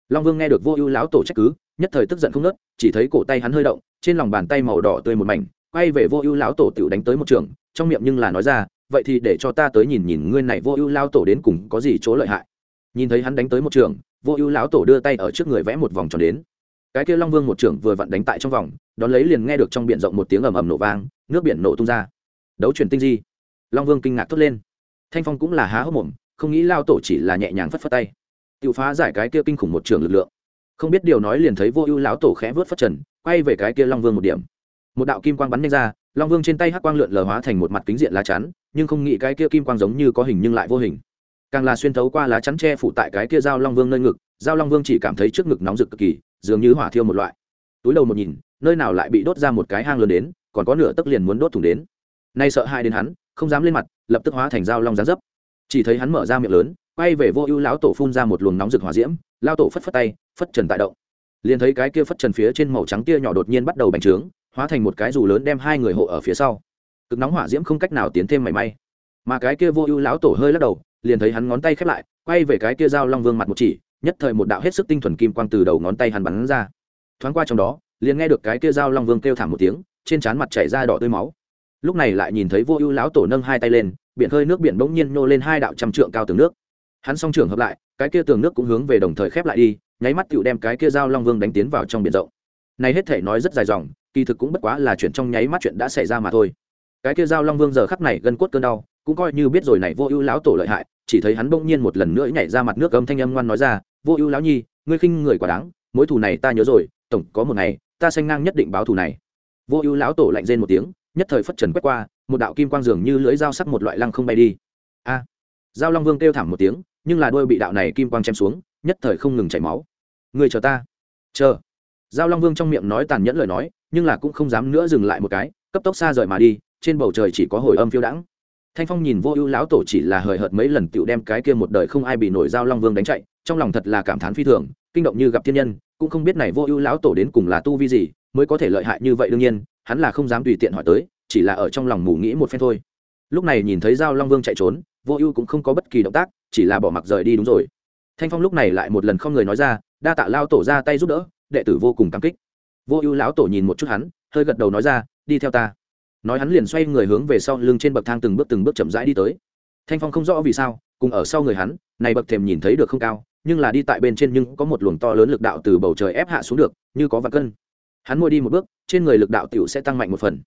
Long vương nghe được vô ưu lão tổ trách cứ, nhất thời tức giận không nớt chỉ thấy cổ tay hắn hơi động, trên lòng bàn tay màu đỏ tươi một mảnh quay về vô ưu lão tổ tiểu đánh tới một trường, trong miệng nhưng là nói ra, vậy thì để cho ta tới nhìn nhìn ngươi này vô ưu lão tổ đến cùng có gì chỗ lợi hại. Nhìn thấy hắn đánh tới một trường, vô ưu lão tổ đưa tay ở trước người vẽ một vòng tròn đến. Cái kia long vương một trưởng vừa vặn đánh tại trong vòng, đón lấy liền nghe được trong biển rộng một tiếng ầm ầm nổ vang, nước biển nổ tung ra. Đấu chuyển tinh di. Long vương kinh ngạc thốt lên. Thanh phong cũng là há hốc mồm, không nghĩ lao tổ chỉ là nhẹ nhàng phất phất tay. Tự phá giải cái kia kinh khủng một trường lực lượng. Không biết điều nói liền thấy vô ưu lão tổ khẽ vớt phất trần, quay về cái kia long vương một điểm một đạo kim quang bắn nhanh ra, long vương trên tay hắc quang lượn lờ hóa thành một mặt kính diện lá chắn, nhưng không nghĩ cái kia kim quang giống như có hình nhưng lại vô hình. Càng là xuyên thấu qua lá chắn tre phủ tại cái kia dao long vương nơi ngực dao long vương chỉ cảm thấy trước ngực nóng rực cực kỳ, dường như hỏa thiêu một loại. Túi đầu một nhìn, nơi nào lại bị đốt ra một cái hang lớn đến, còn có nửa tấc liền muốn đốt thủng đến. Nay sợ hai đến hắn, không dám lên mặt, lập tức hóa thành dao long giá dấp. Chỉ thấy hắn mở ra miệng lớn, quay về vô ưu lão tổ phun ra một luồng nóng rực hỏa diễm, lao tổ phất phất tay, phất trần tại động. Liền thấy cái kia phất trần phía trên màu trắng tia nhỏ đột nhiên bắt đầu bành trướng hóa thành một cái dù lớn đem hai người hộ ở phía sau. Cực nóng hỏa diễm không cách nào tiến thêm mảy may. Mà cái kia vô ưu lão tổ hơi lắc đầu, liền thấy hắn ngón tay khép lại, quay về cái kia dao long vương mặt một chỉ, nhất thời một đạo hết sức tinh thuần kim quang từ đầu ngón tay hắn bắn ra. Thoáng qua trong đó, liền nghe được cái kia dao long vương kêu thảm một tiếng, trên trán mặt chảy ra đỏ tươi máu. Lúc này lại nhìn thấy vô ưu lão tổ nâng hai tay lên, biển hơi nước biển bỗng nhiên nô lên hai đạo trăm trượng cao tường nước. Hắn song trưởng hợp lại, cái kia tường nước cũng hướng về đồng thời khép lại đi, nháy mắt tựu đem cái kia dao long vương đánh tiến vào trong biển rộng. Này hết thể nói rất dài dòng kỳ thực cũng bất quá là chuyện trong nháy mắt chuyện đã xảy ra mà thôi. Cái kia dao long vương giờ khắc này gân cốt cơn đau cũng coi như biết rồi này vô ưu lão tổ lợi hại chỉ thấy hắn bỗng nhiên một lần nữa nhảy ra mặt nước âm thanh âm ngoan nói ra vô ưu lão nhi ngươi khinh người quả đáng mối thù này ta nhớ rồi tổng có một ngày ta sanh ngang nhất định báo thù này. Vô ưu lão tổ lạnh rên một tiếng nhất thời phất trần quét qua một đạo kim quang dường như lưỡi dao sắc một loại lăng không bay đi. A! À, dao long vương kêu thảm một tiếng nhưng là đôi bị đạo này kim quang chém xuống nhất thời không ngừng chảy máu. Người chờ ta. Chờ giao long vương trong miệng nói tàn nhẫn lời nói, nhưng là cũng không dám nữa dừng lại một cái, cấp tốc xa rời mà đi, trên bầu trời chỉ có hồi âm phiêu đãng. Thanh phong nhìn vô ưu lão tổ chỉ là hời hợt mấy lần tựu đem cái kia một đời không ai bị nổi giao long vương đánh chạy, trong lòng thật là cảm thán phi thường, kinh động như gặp thiên nhân, cũng không biết này vô ưu lão tổ đến cùng là tu vi gì, mới có thể lợi hại như vậy đương nhiên, hắn là không dám tùy tiện hỏi tới, chỉ là ở trong lòng mù nghĩ một phen thôi. Lúc này nhìn thấy giao long vương chạy trốn, vô ưu cũng không có bất kỳ động tác, chỉ là bỏ mặc rời đi đúng rồi. Thanh phong lúc này lại một lần không người nói ra, đa tạ lao tổ ra tay giúp đỡ đệ tử vô cùng cảm kích. Vô ưu lão tổ nhìn một chút hắn, hơi gật đầu nói ra, đi theo ta. Nói hắn liền xoay người hướng về sau lưng trên bậc thang từng bước từng bước chậm rãi đi tới. Thanh phong không rõ vì sao, cùng ở sau người hắn, này bậc thềm nhìn thấy được không cao, nhưng là đi tại bên trên nhưng có một luồng to lớn lực đạo từ bầu trời ép hạ xuống được, như có vạn cân. Hắn môi đi một bước, trên người lực đạo tiểu sẽ tăng mạnh một phần.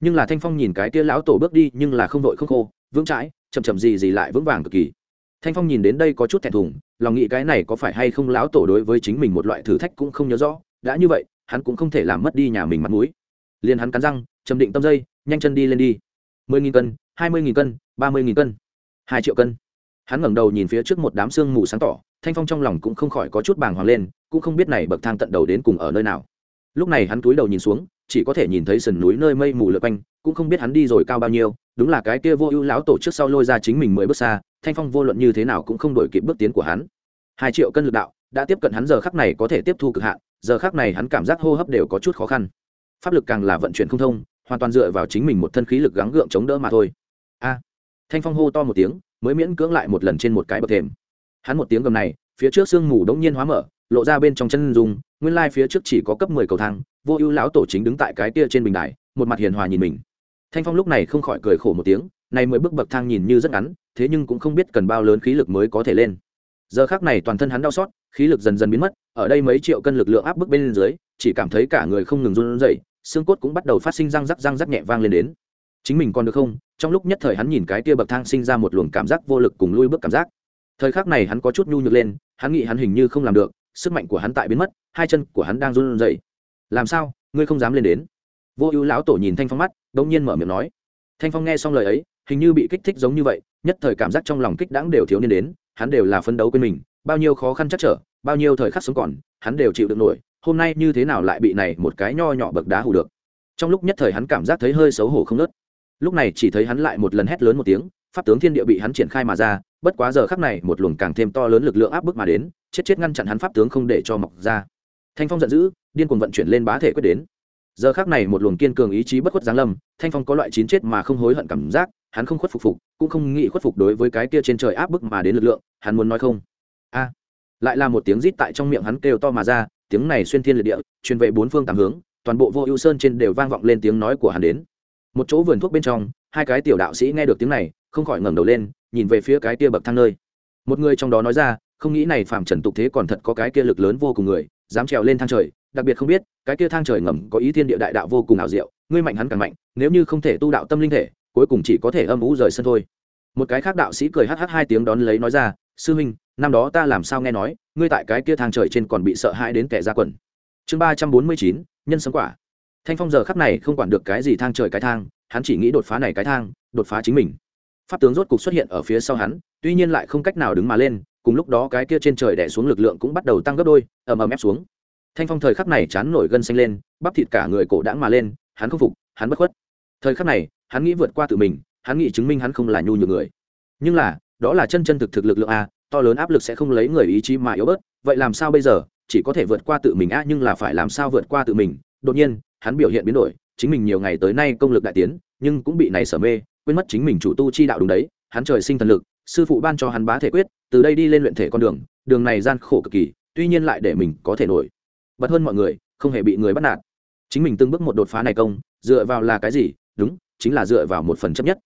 Nhưng là thanh phong nhìn cái kia lão tổ bước đi, nhưng là không đội không khô, vững chãi, chậm chậm gì gì lại vững vàng cực kỳ thanh phong nhìn đến đây có chút thẹn thùng, lòng nghĩ cái này có phải hay không lão tổ đối với chính mình một loại thử thách cũng không nhớ rõ, đã như vậy, hắn cũng không thể làm mất đi nhà mình mặt mũi. Liền hắn cắn răng chầm định tâm dây, nhanh chân đi lên đi. mười nghìn cân, hai mươi nghìn cân, ba mươi nghìn cân, hai triệu cân. Hắn ngẩng đầu nhìn phía trước một đám sương mù sáng tỏ, thanh phong trong lòng cũng không khỏi có chút bàng hoàng lên, cũng không biết này bậc thang tận đầu đến cùng ở nơi nào. Lúc này hắn túi đầu nhìn xuống chỉ có thể nhìn thấy sườn núi nơi mây mù lượt quanh, cũng không biết hắn đi rồi cao bao nhiêu, đúng là cái kia vô ưu lão tổ trước sau lôi ra chính mình mười bước xa, thanh phong vô luận như thế nào cũng không đổi kịp bước tiến của hắn. Hai triệu cân lực đạo, đã tiếp cận hắn giờ khắc này có thể tiếp thu cực hạn, giờ khắc này hắn cảm giác hô hấp đều có chút khó khăn. Pháp lực càng là vận chuyển không thông, hoàn toàn dựa vào chính mình một thân khí lực gắng gượng chống đỡ mà thôi. A! Thanh phong hô to một tiếng, mới miễn cưỡng lại một lần trên một cái bậc thềm. Hắn một tiếng gầm này, phía trước sương mù đống nhiên hóa mở, lộ ra bên trong chân dùng nguyên lai phía trước chỉ có cấp mười cầu thang vô ưu lão tổ chính đứng tại cái kia trên bình đài, một mặt hiền hòa nhìn mình. Thanh phong lúc này không khỏi cười khổ một tiếng này mới bước bậc thang nhìn như rất ngắn, thế nhưng cũng không biết cần bao lớn khí lực mới có thể lên. Giờ khác này toàn thân hắn đau xót, khí lực dần dần biến mất, ở đây mấy triệu cân lực lượng áp bức bên dưới, chỉ cảm thấy cả người không ngừng run rẩy, xương cốt cũng bắt đầu phát sinh răng rắc răng rắc nhẹ vang lên đến. Chính mình còn được không? Trong lúc nhất thời hắn nhìn cái kia bậc thang sinh ra một luồng cảm giác vô lực cùng lui bước cảm giác. Thời khắc này hắn có chút nhu nhược lên, hắn nghĩ hắn hình như không làm được, sức mạnh của hắn tại biến mất, hai chân của hắn đang run rẩy làm sao, ngươi không dám lên đến? Vô ưu lão tổ nhìn thanh phong mắt đông nhiên mở miệng nói. Thanh phong nghe xong lời ấy, hình như bị kích thích giống như vậy, nhất thời cảm giác trong lòng kích đáng đều thiếu niên đến, hắn đều là phấn đấu quên mình, bao nhiêu khó khăn chắc trở, bao nhiêu thời khắc sống còn, hắn đều chịu được nổi, hôm nay như thế nào lại bị này một cái nho nhỏ bậc đá hù được? Trong lúc nhất thời hắn cảm giác thấy hơi xấu hổ không nớt lúc này chỉ thấy hắn lại một lần hét lớn một tiếng, pháp tướng thiên địa bị hắn triển khai mà ra, bất quá giờ khắc này một luồng càng thêm to lớn lực lượng áp bức mà đến, chết chết ngăn chặn hắn pháp tướng không để cho mọc ra thanh phong giận dữ, điên cuồng vận chuyển lên bá thể quyết đến. Giờ khắc này một luồng kiên cường ý chí bất khuất giáng lâm, thanh phong có loại chín chết mà không hối hận cảm giác, hắn không khuất phục phục, cũng không nghĩ khuất phục đối với cái kia trên trời áp bức mà đến lực lượng, hắn muốn nói không. A! Lại là một tiếng rít tại trong miệng hắn kêu to mà ra, tiếng này xuyên thiên liệt địa, truyền về bốn phương tám hướng, toàn bộ vô ưu sơn trên đều vang vọng lên tiếng nói của hắn đến. Một chỗ vườn thuốc bên trong, hai cái tiểu đạo sĩ nghe được tiếng này, không khỏi ngẩng đầu lên, nhìn về phía cái kia bậc thang nơi. Một người trong đó nói ra, không nghĩ này phàm trần tục thế còn thật có cái kia lực lớn vô cùng người dám trèo lên thang trời, đặc biệt không biết, cái kia thang trời ngầm có ý thiên địa đại đạo vô cùng ảo diệu, ngươi mạnh hắn càng mạnh, nếu như không thể tu đạo tâm linh thể, cuối cùng chỉ có thể âm ú rời sân thôi. Một cái khác đạo sĩ cười hh hai tiếng đón lấy nói ra, sư huynh, năm đó ta làm sao nghe nói, ngươi tại cái kia thang trời trên còn bị sợ hãi đến kẻ ra quần. Chương ba trăm bốn mươi chín, nhân sống quả. Thanh phong giờ khắc này không quản được cái gì thang trời cái thang, hắn chỉ nghĩ đột phá này cái thang, đột phá chính mình. Pháp tướng rốt cục xuất hiện ở phía sau hắn, tuy nhiên lại không cách nào đứng mà lên cùng lúc đó cái kia trên trời đẻ xuống lực lượng cũng bắt đầu tăng gấp đôi, ầm ầm ép xuống. Thanh phong thời khắc này chán nổi gân xanh lên, bắp thịt cả người cổ đãng mà lên, hắn không phục, hắn bất khuất. Thời khắc này, hắn nghĩ vượt qua tự mình, hắn nghĩ chứng minh hắn không là nhu nhược người. Nhưng là, đó là chân chân thực thực lực lượng a, to lớn áp lực sẽ không lấy người ý chí mà yếu bớt, vậy làm sao bây giờ, chỉ có thể vượt qua tự mình a nhưng là phải làm sao vượt qua tự mình? Đột nhiên, hắn biểu hiện biến đổi, chính mình nhiều ngày tới nay công lực đại tiến, nhưng cũng bị này sở mê, quên mất chính mình chủ tu chi đạo đúng đấy, hắn trời sinh thần lực sư phụ ban cho hắn bá thể quyết, từ đây đi lên luyện thể con đường đường này gian khổ cực kỳ, tuy nhiên lại để mình có thể nổi. Bật hơn mọi người, không hề bị người bắt nạt. Chính mình từng bước một đột phá này công, dựa vào là cái gì? Đúng, chính là dựa vào một phần chấp nhất.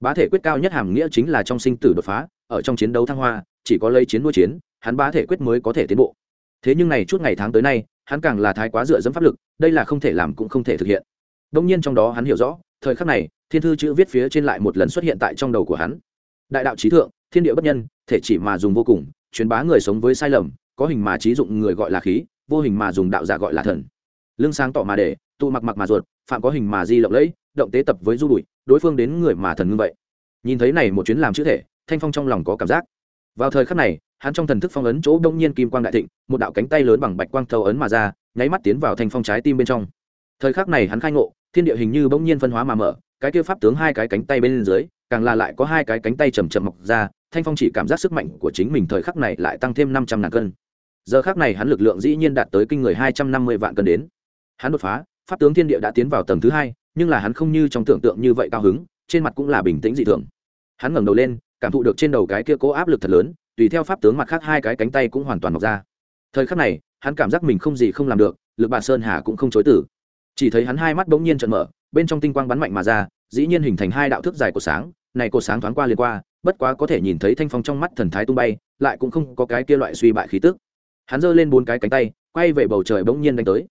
Bá thể quyết cao nhất hàm nghĩa chính là trong sinh tử đột phá, ở trong chiến đấu thăng hoa, chỉ có lấy chiến đua chiến, hắn bá thể quyết mới có thể tiến bộ. Thế nhưng này chút ngày tháng tới nay, hắn càng là thái quá dựa dẫm pháp lực, đây là không thể làm cũng không thể thực hiện. Đông nhiên trong đó hắn hiểu rõ, thời khắc này, thiên thư chữ viết phía trên lại một lần xuất hiện tại trong đầu của hắn đại đạo trí thượng, thiên địa bất nhân, thể chỉ mà dùng vô cùng, truyền bá người sống với sai lầm, có hình mà trí dụng người gọi là khí, vô hình mà dùng đạo giả gọi là thần. Lương sáng tỏ mà để, tụ mặc mặc mà ruột, phạm có hình mà di lộng lẫy, động tế tập với du bụi, đối phương đến người mà thần ngưng vậy. Nhìn thấy này một chuyến làm chữ thể, thanh phong trong lòng có cảm giác. Vào thời khắc này, hắn trong thần thức phong ấn chỗ đông nhiên kim quang đại thịnh, một đạo cánh tay lớn bằng bạch quang thâu ấn mà ra, nháy mắt tiến vào thanh phong trái tim bên trong. Thời khắc này hắn khai ngộ, thiên địa hình như bỗng nhiên phân hóa mà mở, cái kia pháp tướng hai cái cánh tay bên dưới càng là lại có hai cái cánh tay chầm chậm mọc ra, thanh phong chỉ cảm giác sức mạnh của chính mình thời khắc này lại tăng thêm năm trăm ngàn cân. Giờ khắc này hắn lực lượng dĩ nhiên đạt tới kinh người hai trăm năm mươi vạn cân đến. Hắn đột phá, pháp tướng thiên địa đã tiến vào tầng thứ hai, nhưng là hắn không như trong tưởng tượng như vậy cao hứng, trên mặt cũng là bình tĩnh dị thường. Hắn ngẩng đầu lên, cảm thụ được trên đầu cái kia cố áp lực thật lớn, tùy theo pháp tướng mặt khác hai cái cánh tay cũng hoàn toàn mọc ra. Thời khắc này, hắn cảm giác mình không gì không làm được, lực bản sơn hà cũng không chối tử chỉ thấy hắn hai mắt bỗng nhiên trợn mở, bên trong tinh quang bắn mạnh mà ra, dĩ nhiên hình thành hai đạo thước dài của sáng này cột sáng thoáng qua liền qua, bất quá có thể nhìn thấy thanh phong trong mắt thần thái tung bay, lại cũng không có cái kia loại suy bại khí tức. Hắn giơ lên bốn cái cánh tay, quay về bầu trời bỗng nhiên đánh tới.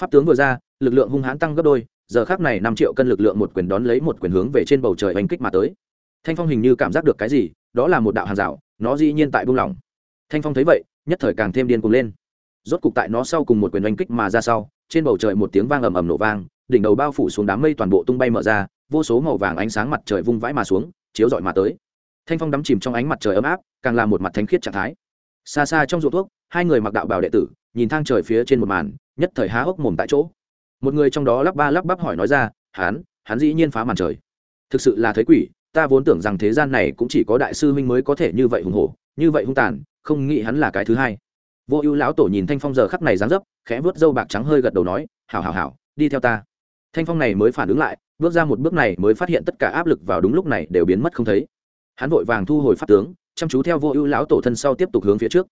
Pháp tướng vừa ra, lực lượng hung hãn tăng gấp đôi, giờ khác này năm triệu cân lực lượng một quyền đón lấy một quyền hướng về trên bầu trời oanh kích mà tới. Thanh phong hình như cảm giác được cái gì, đó là một đạo hàng rào, nó dĩ nhiên tại buông lỏng. Thanh phong thấy vậy, nhất thời càng thêm điên cuồng lên. Rốt cục tại nó sau cùng một quyền oanh kích mà ra sau, trên bầu trời một tiếng vang ầm ầm nổ vang, đỉnh đầu bao phủ xuống đám mây toàn bộ tung bay mở ra vô số màu vàng ánh sáng mặt trời vung vãi mà xuống, chiếu rọi mà tới. Thanh phong đắm chìm trong ánh mặt trời ấm áp, càng là một mặt thánh khiết trạng thái. Xa xa trong ruộng thuốc, hai người mặc đạo bào đệ tử, nhìn thang trời phía trên một màn, nhất thời há hốc mồm tại chỗ. Một người trong đó lắp ba lắp bắp hỏi nói ra hắn hắn dĩ nhiên phá màn trời. Thực sự là thấy quỷ, ta vốn tưởng rằng thế gian này cũng chỉ có đại sư huynh mới có thể như vậy hùng hổ, như vậy hung tàn, không nghĩ hắn là cái thứ hai. Vô ưu lão tổ nhìn thanh phong giờ khắc này dán dấp, khẽ vớt râu bạc trắng hơi gật đầu nói, hảo hảo hảo, đi theo ta. Thanh phong này mới phản ứng lại bước ra một bước này mới phát hiện tất cả áp lực vào đúng lúc này đều biến mất không thấy. Hắn vội vàng thu hồi pháp tướng, chăm chú theo vô ưu lão tổ thân sau tiếp tục hướng phía trước.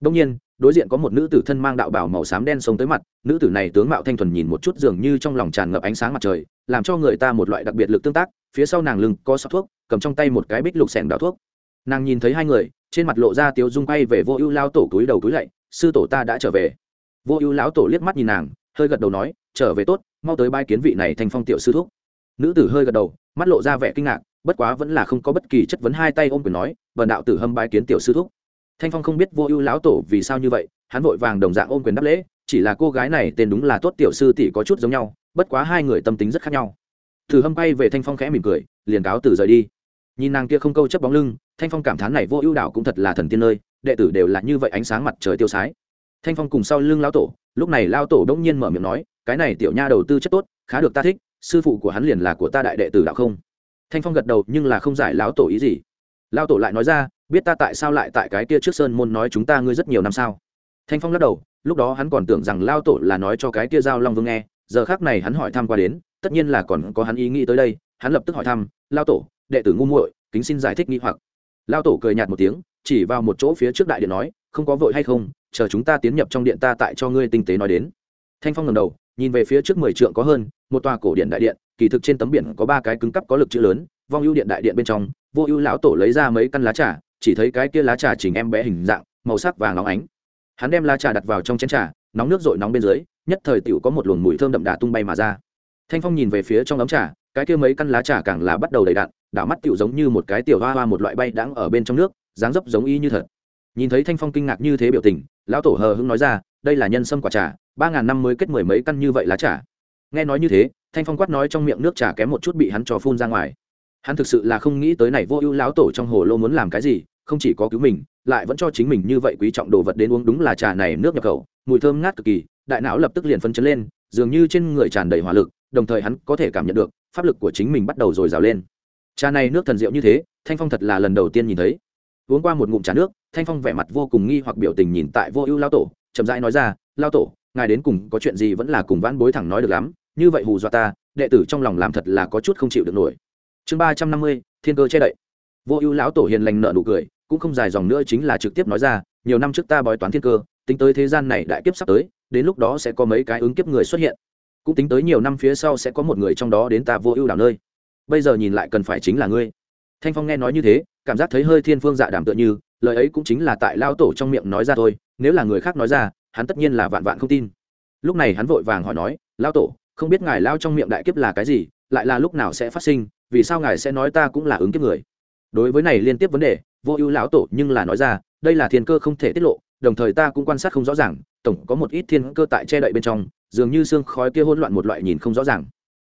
Đông nhiên, đối diện có một nữ tử thân mang đạo bảo màu xám đen sống tới mặt. Nữ tử này tướng mạo thanh thuần nhìn một chút dường như trong lòng tràn ngập ánh sáng mặt trời, làm cho người ta một loại đặc biệt lực tương tác. Phía sau nàng lưng có sọt thuốc, cầm trong tay một cái bích lục sẻng đào thuốc. Nàng nhìn thấy hai người, trên mặt lộ ra tiếu dung quay về vô ưu lão tổ túi đầu túi lạy, sư tổ ta đã trở về. Vô ưu lão tổ liếc mắt nhìn nàng, hơi gật đầu nói, trở về tốt, mau tới bai kiến vị này thành phong tiểu sư thúc nữ tử hơi gật đầu, mắt lộ ra vẻ kinh ngạc, bất quá vẫn là không có bất kỳ chất vấn hai tay ôm quyền nói vần đạo tử hâm bái kiến tiểu sư thúc. Thanh phong không biết vô ưu lão tổ vì sao như vậy, hắn vội vàng đồng dạng ôm quyền đáp lễ, chỉ là cô gái này tên đúng là tốt tiểu sư tỷ có chút giống nhau, bất quá hai người tâm tính rất khác nhau. Thử hâm bay về thanh phong khẽ mỉm cười, liền cáo từ rời đi. Nhìn nàng kia không câu chấp bóng lưng, thanh phong cảm thán này vô ưu đạo cũng thật là thần tiên nơi, đệ tử đều là như vậy ánh sáng mặt trời tiêu sái. Thanh phong cùng sau lưng lao tổ, lúc này lao tổ đông nhiên mở miệng nói, cái này tiểu nha đầu tư chất tốt, khá được ta thích sư phụ của hắn liền là của ta đại đệ tử đạo không? Thanh phong gật đầu, nhưng là không giải lão tổ ý gì. Lao tổ lại nói ra, biết ta tại sao lại tại cái kia trước sơn môn nói chúng ta ngươi rất nhiều năm sao? Thanh phong lắc đầu, lúc đó hắn còn tưởng rằng lao tổ là nói cho cái kia giao long vương nghe, giờ khác này hắn hỏi thăm qua đến, tất nhiên là còn có hắn ý nghĩ tới đây, hắn lập tức hỏi thăm lao tổ, đệ tử ngu muội, kính xin giải thích nghi hoặc. Lao tổ cười nhạt một tiếng, chỉ vào một chỗ phía trước đại điện nói, không có vội hay không, chờ chúng ta tiến nhập trong điện ta tại cho ngươi tinh tế nói đến. Thanh phong ngầm đầu nhìn về phía trước mười trượng có hơn, một tòa cổ điện đại điện, kỳ thực trên tấm biển có ba cái cứng cắp có lực chữ lớn, vong ưu điện đại điện bên trong, vô ưu lão tổ lấy ra mấy căn lá trà, chỉ thấy cái kia lá trà chỉnh em bé hình dạng, màu sắc vàng óng ánh. Hắn đem lá trà đặt vào trong chén trà, nóng nước dội nóng bên dưới, nhất thời tiểu có một luồng mùi thơm đậm đà tung bay mà ra. Thanh phong nhìn về phía trong ấm trà, cái kia mấy căn lá trà càng là bắt đầu đầy đạn đảo mắt tiểu giống như một cái tiểu hoa hoa một loại bay đang ở bên trong nước, dáng dấp giống y như thật. Nhìn thấy thanh phong kinh ngạc như thế biểu tình, lão tổ hờ hững nói ra, đây là nhân sâm quả trà ba ngàn năm mới kết mười mấy căn như vậy lá trà. Nghe nói như thế, thanh phong quát nói trong miệng nước trà kém một chút bị hắn cho phun ra ngoài. Hắn thực sự là không nghĩ tới này vô ưu lão tổ trong hồ lô muốn làm cái gì, không chỉ có cứu mình, lại vẫn cho chính mình như vậy quý trọng đồ vật đến uống đúng là trà này nước nhập khẩu. Mùi thơm ngát cực kỳ, đại não lập tức liền phân chấn lên, dường như trên người tràn đầy hỏa lực, đồng thời hắn có thể cảm nhận được, pháp lực của chính mình bắt đầu dồi dào lên. Trà này nước thần diệu như thế, thanh phong thật là lần đầu tiên nhìn thấy. Uống qua một ngụm trà nước, thanh phong vẻ mặt vô cùng nghi hoặc biểu tình nhìn tại vô ưu lao tổ, chậm rãi nói ra lao tổ ngài đến cùng có chuyện gì vẫn là cùng vãn bối thẳng nói được lắm, như vậy hù dọa ta, đệ tử trong lòng làm thật là có chút không chịu được nổi. Chương ba trăm năm mươi, thiên cơ che đậy. Vô ưu lão tổ hiền lành nợ nụ cười, cũng không dài dòng nữa chính là trực tiếp nói ra, nhiều năm trước ta bói toán thiên cơ, tính tới thế gian này đại kiếp sắp tới, đến lúc đó sẽ có mấy cái ứng kiếp người xuất hiện. Cũng tính tới nhiều năm phía sau sẽ có một người trong đó đến ta vô ưu đảo nơi. Bây giờ nhìn lại cần phải chính là ngươi. Thanh phong nghe nói như thế, cảm giác thấy hơi thiên phương dạ đảm tựa như, lời ấy cũng chính là tại lao tổ trong miệng nói ra thôi, nếu là người khác nói ra hắn tất nhiên là vạn vạn không tin. Lúc này hắn vội vàng hỏi nói lao tổ, không biết ngài lao trong miệng đại kiếp là cái gì, lại là lúc nào sẽ phát sinh, vì sao ngài sẽ nói ta cũng là ứng kiếp người? Đối với này liên tiếp vấn đề, vô ưu lão tổ nhưng là nói ra, đây là thiên cơ không thể tiết lộ, đồng thời ta cũng quan sát không rõ ràng, tổng có một ít thiên cơ tại che đậy bên trong, dường như xương khói kia hỗn loạn một loại nhìn không rõ ràng.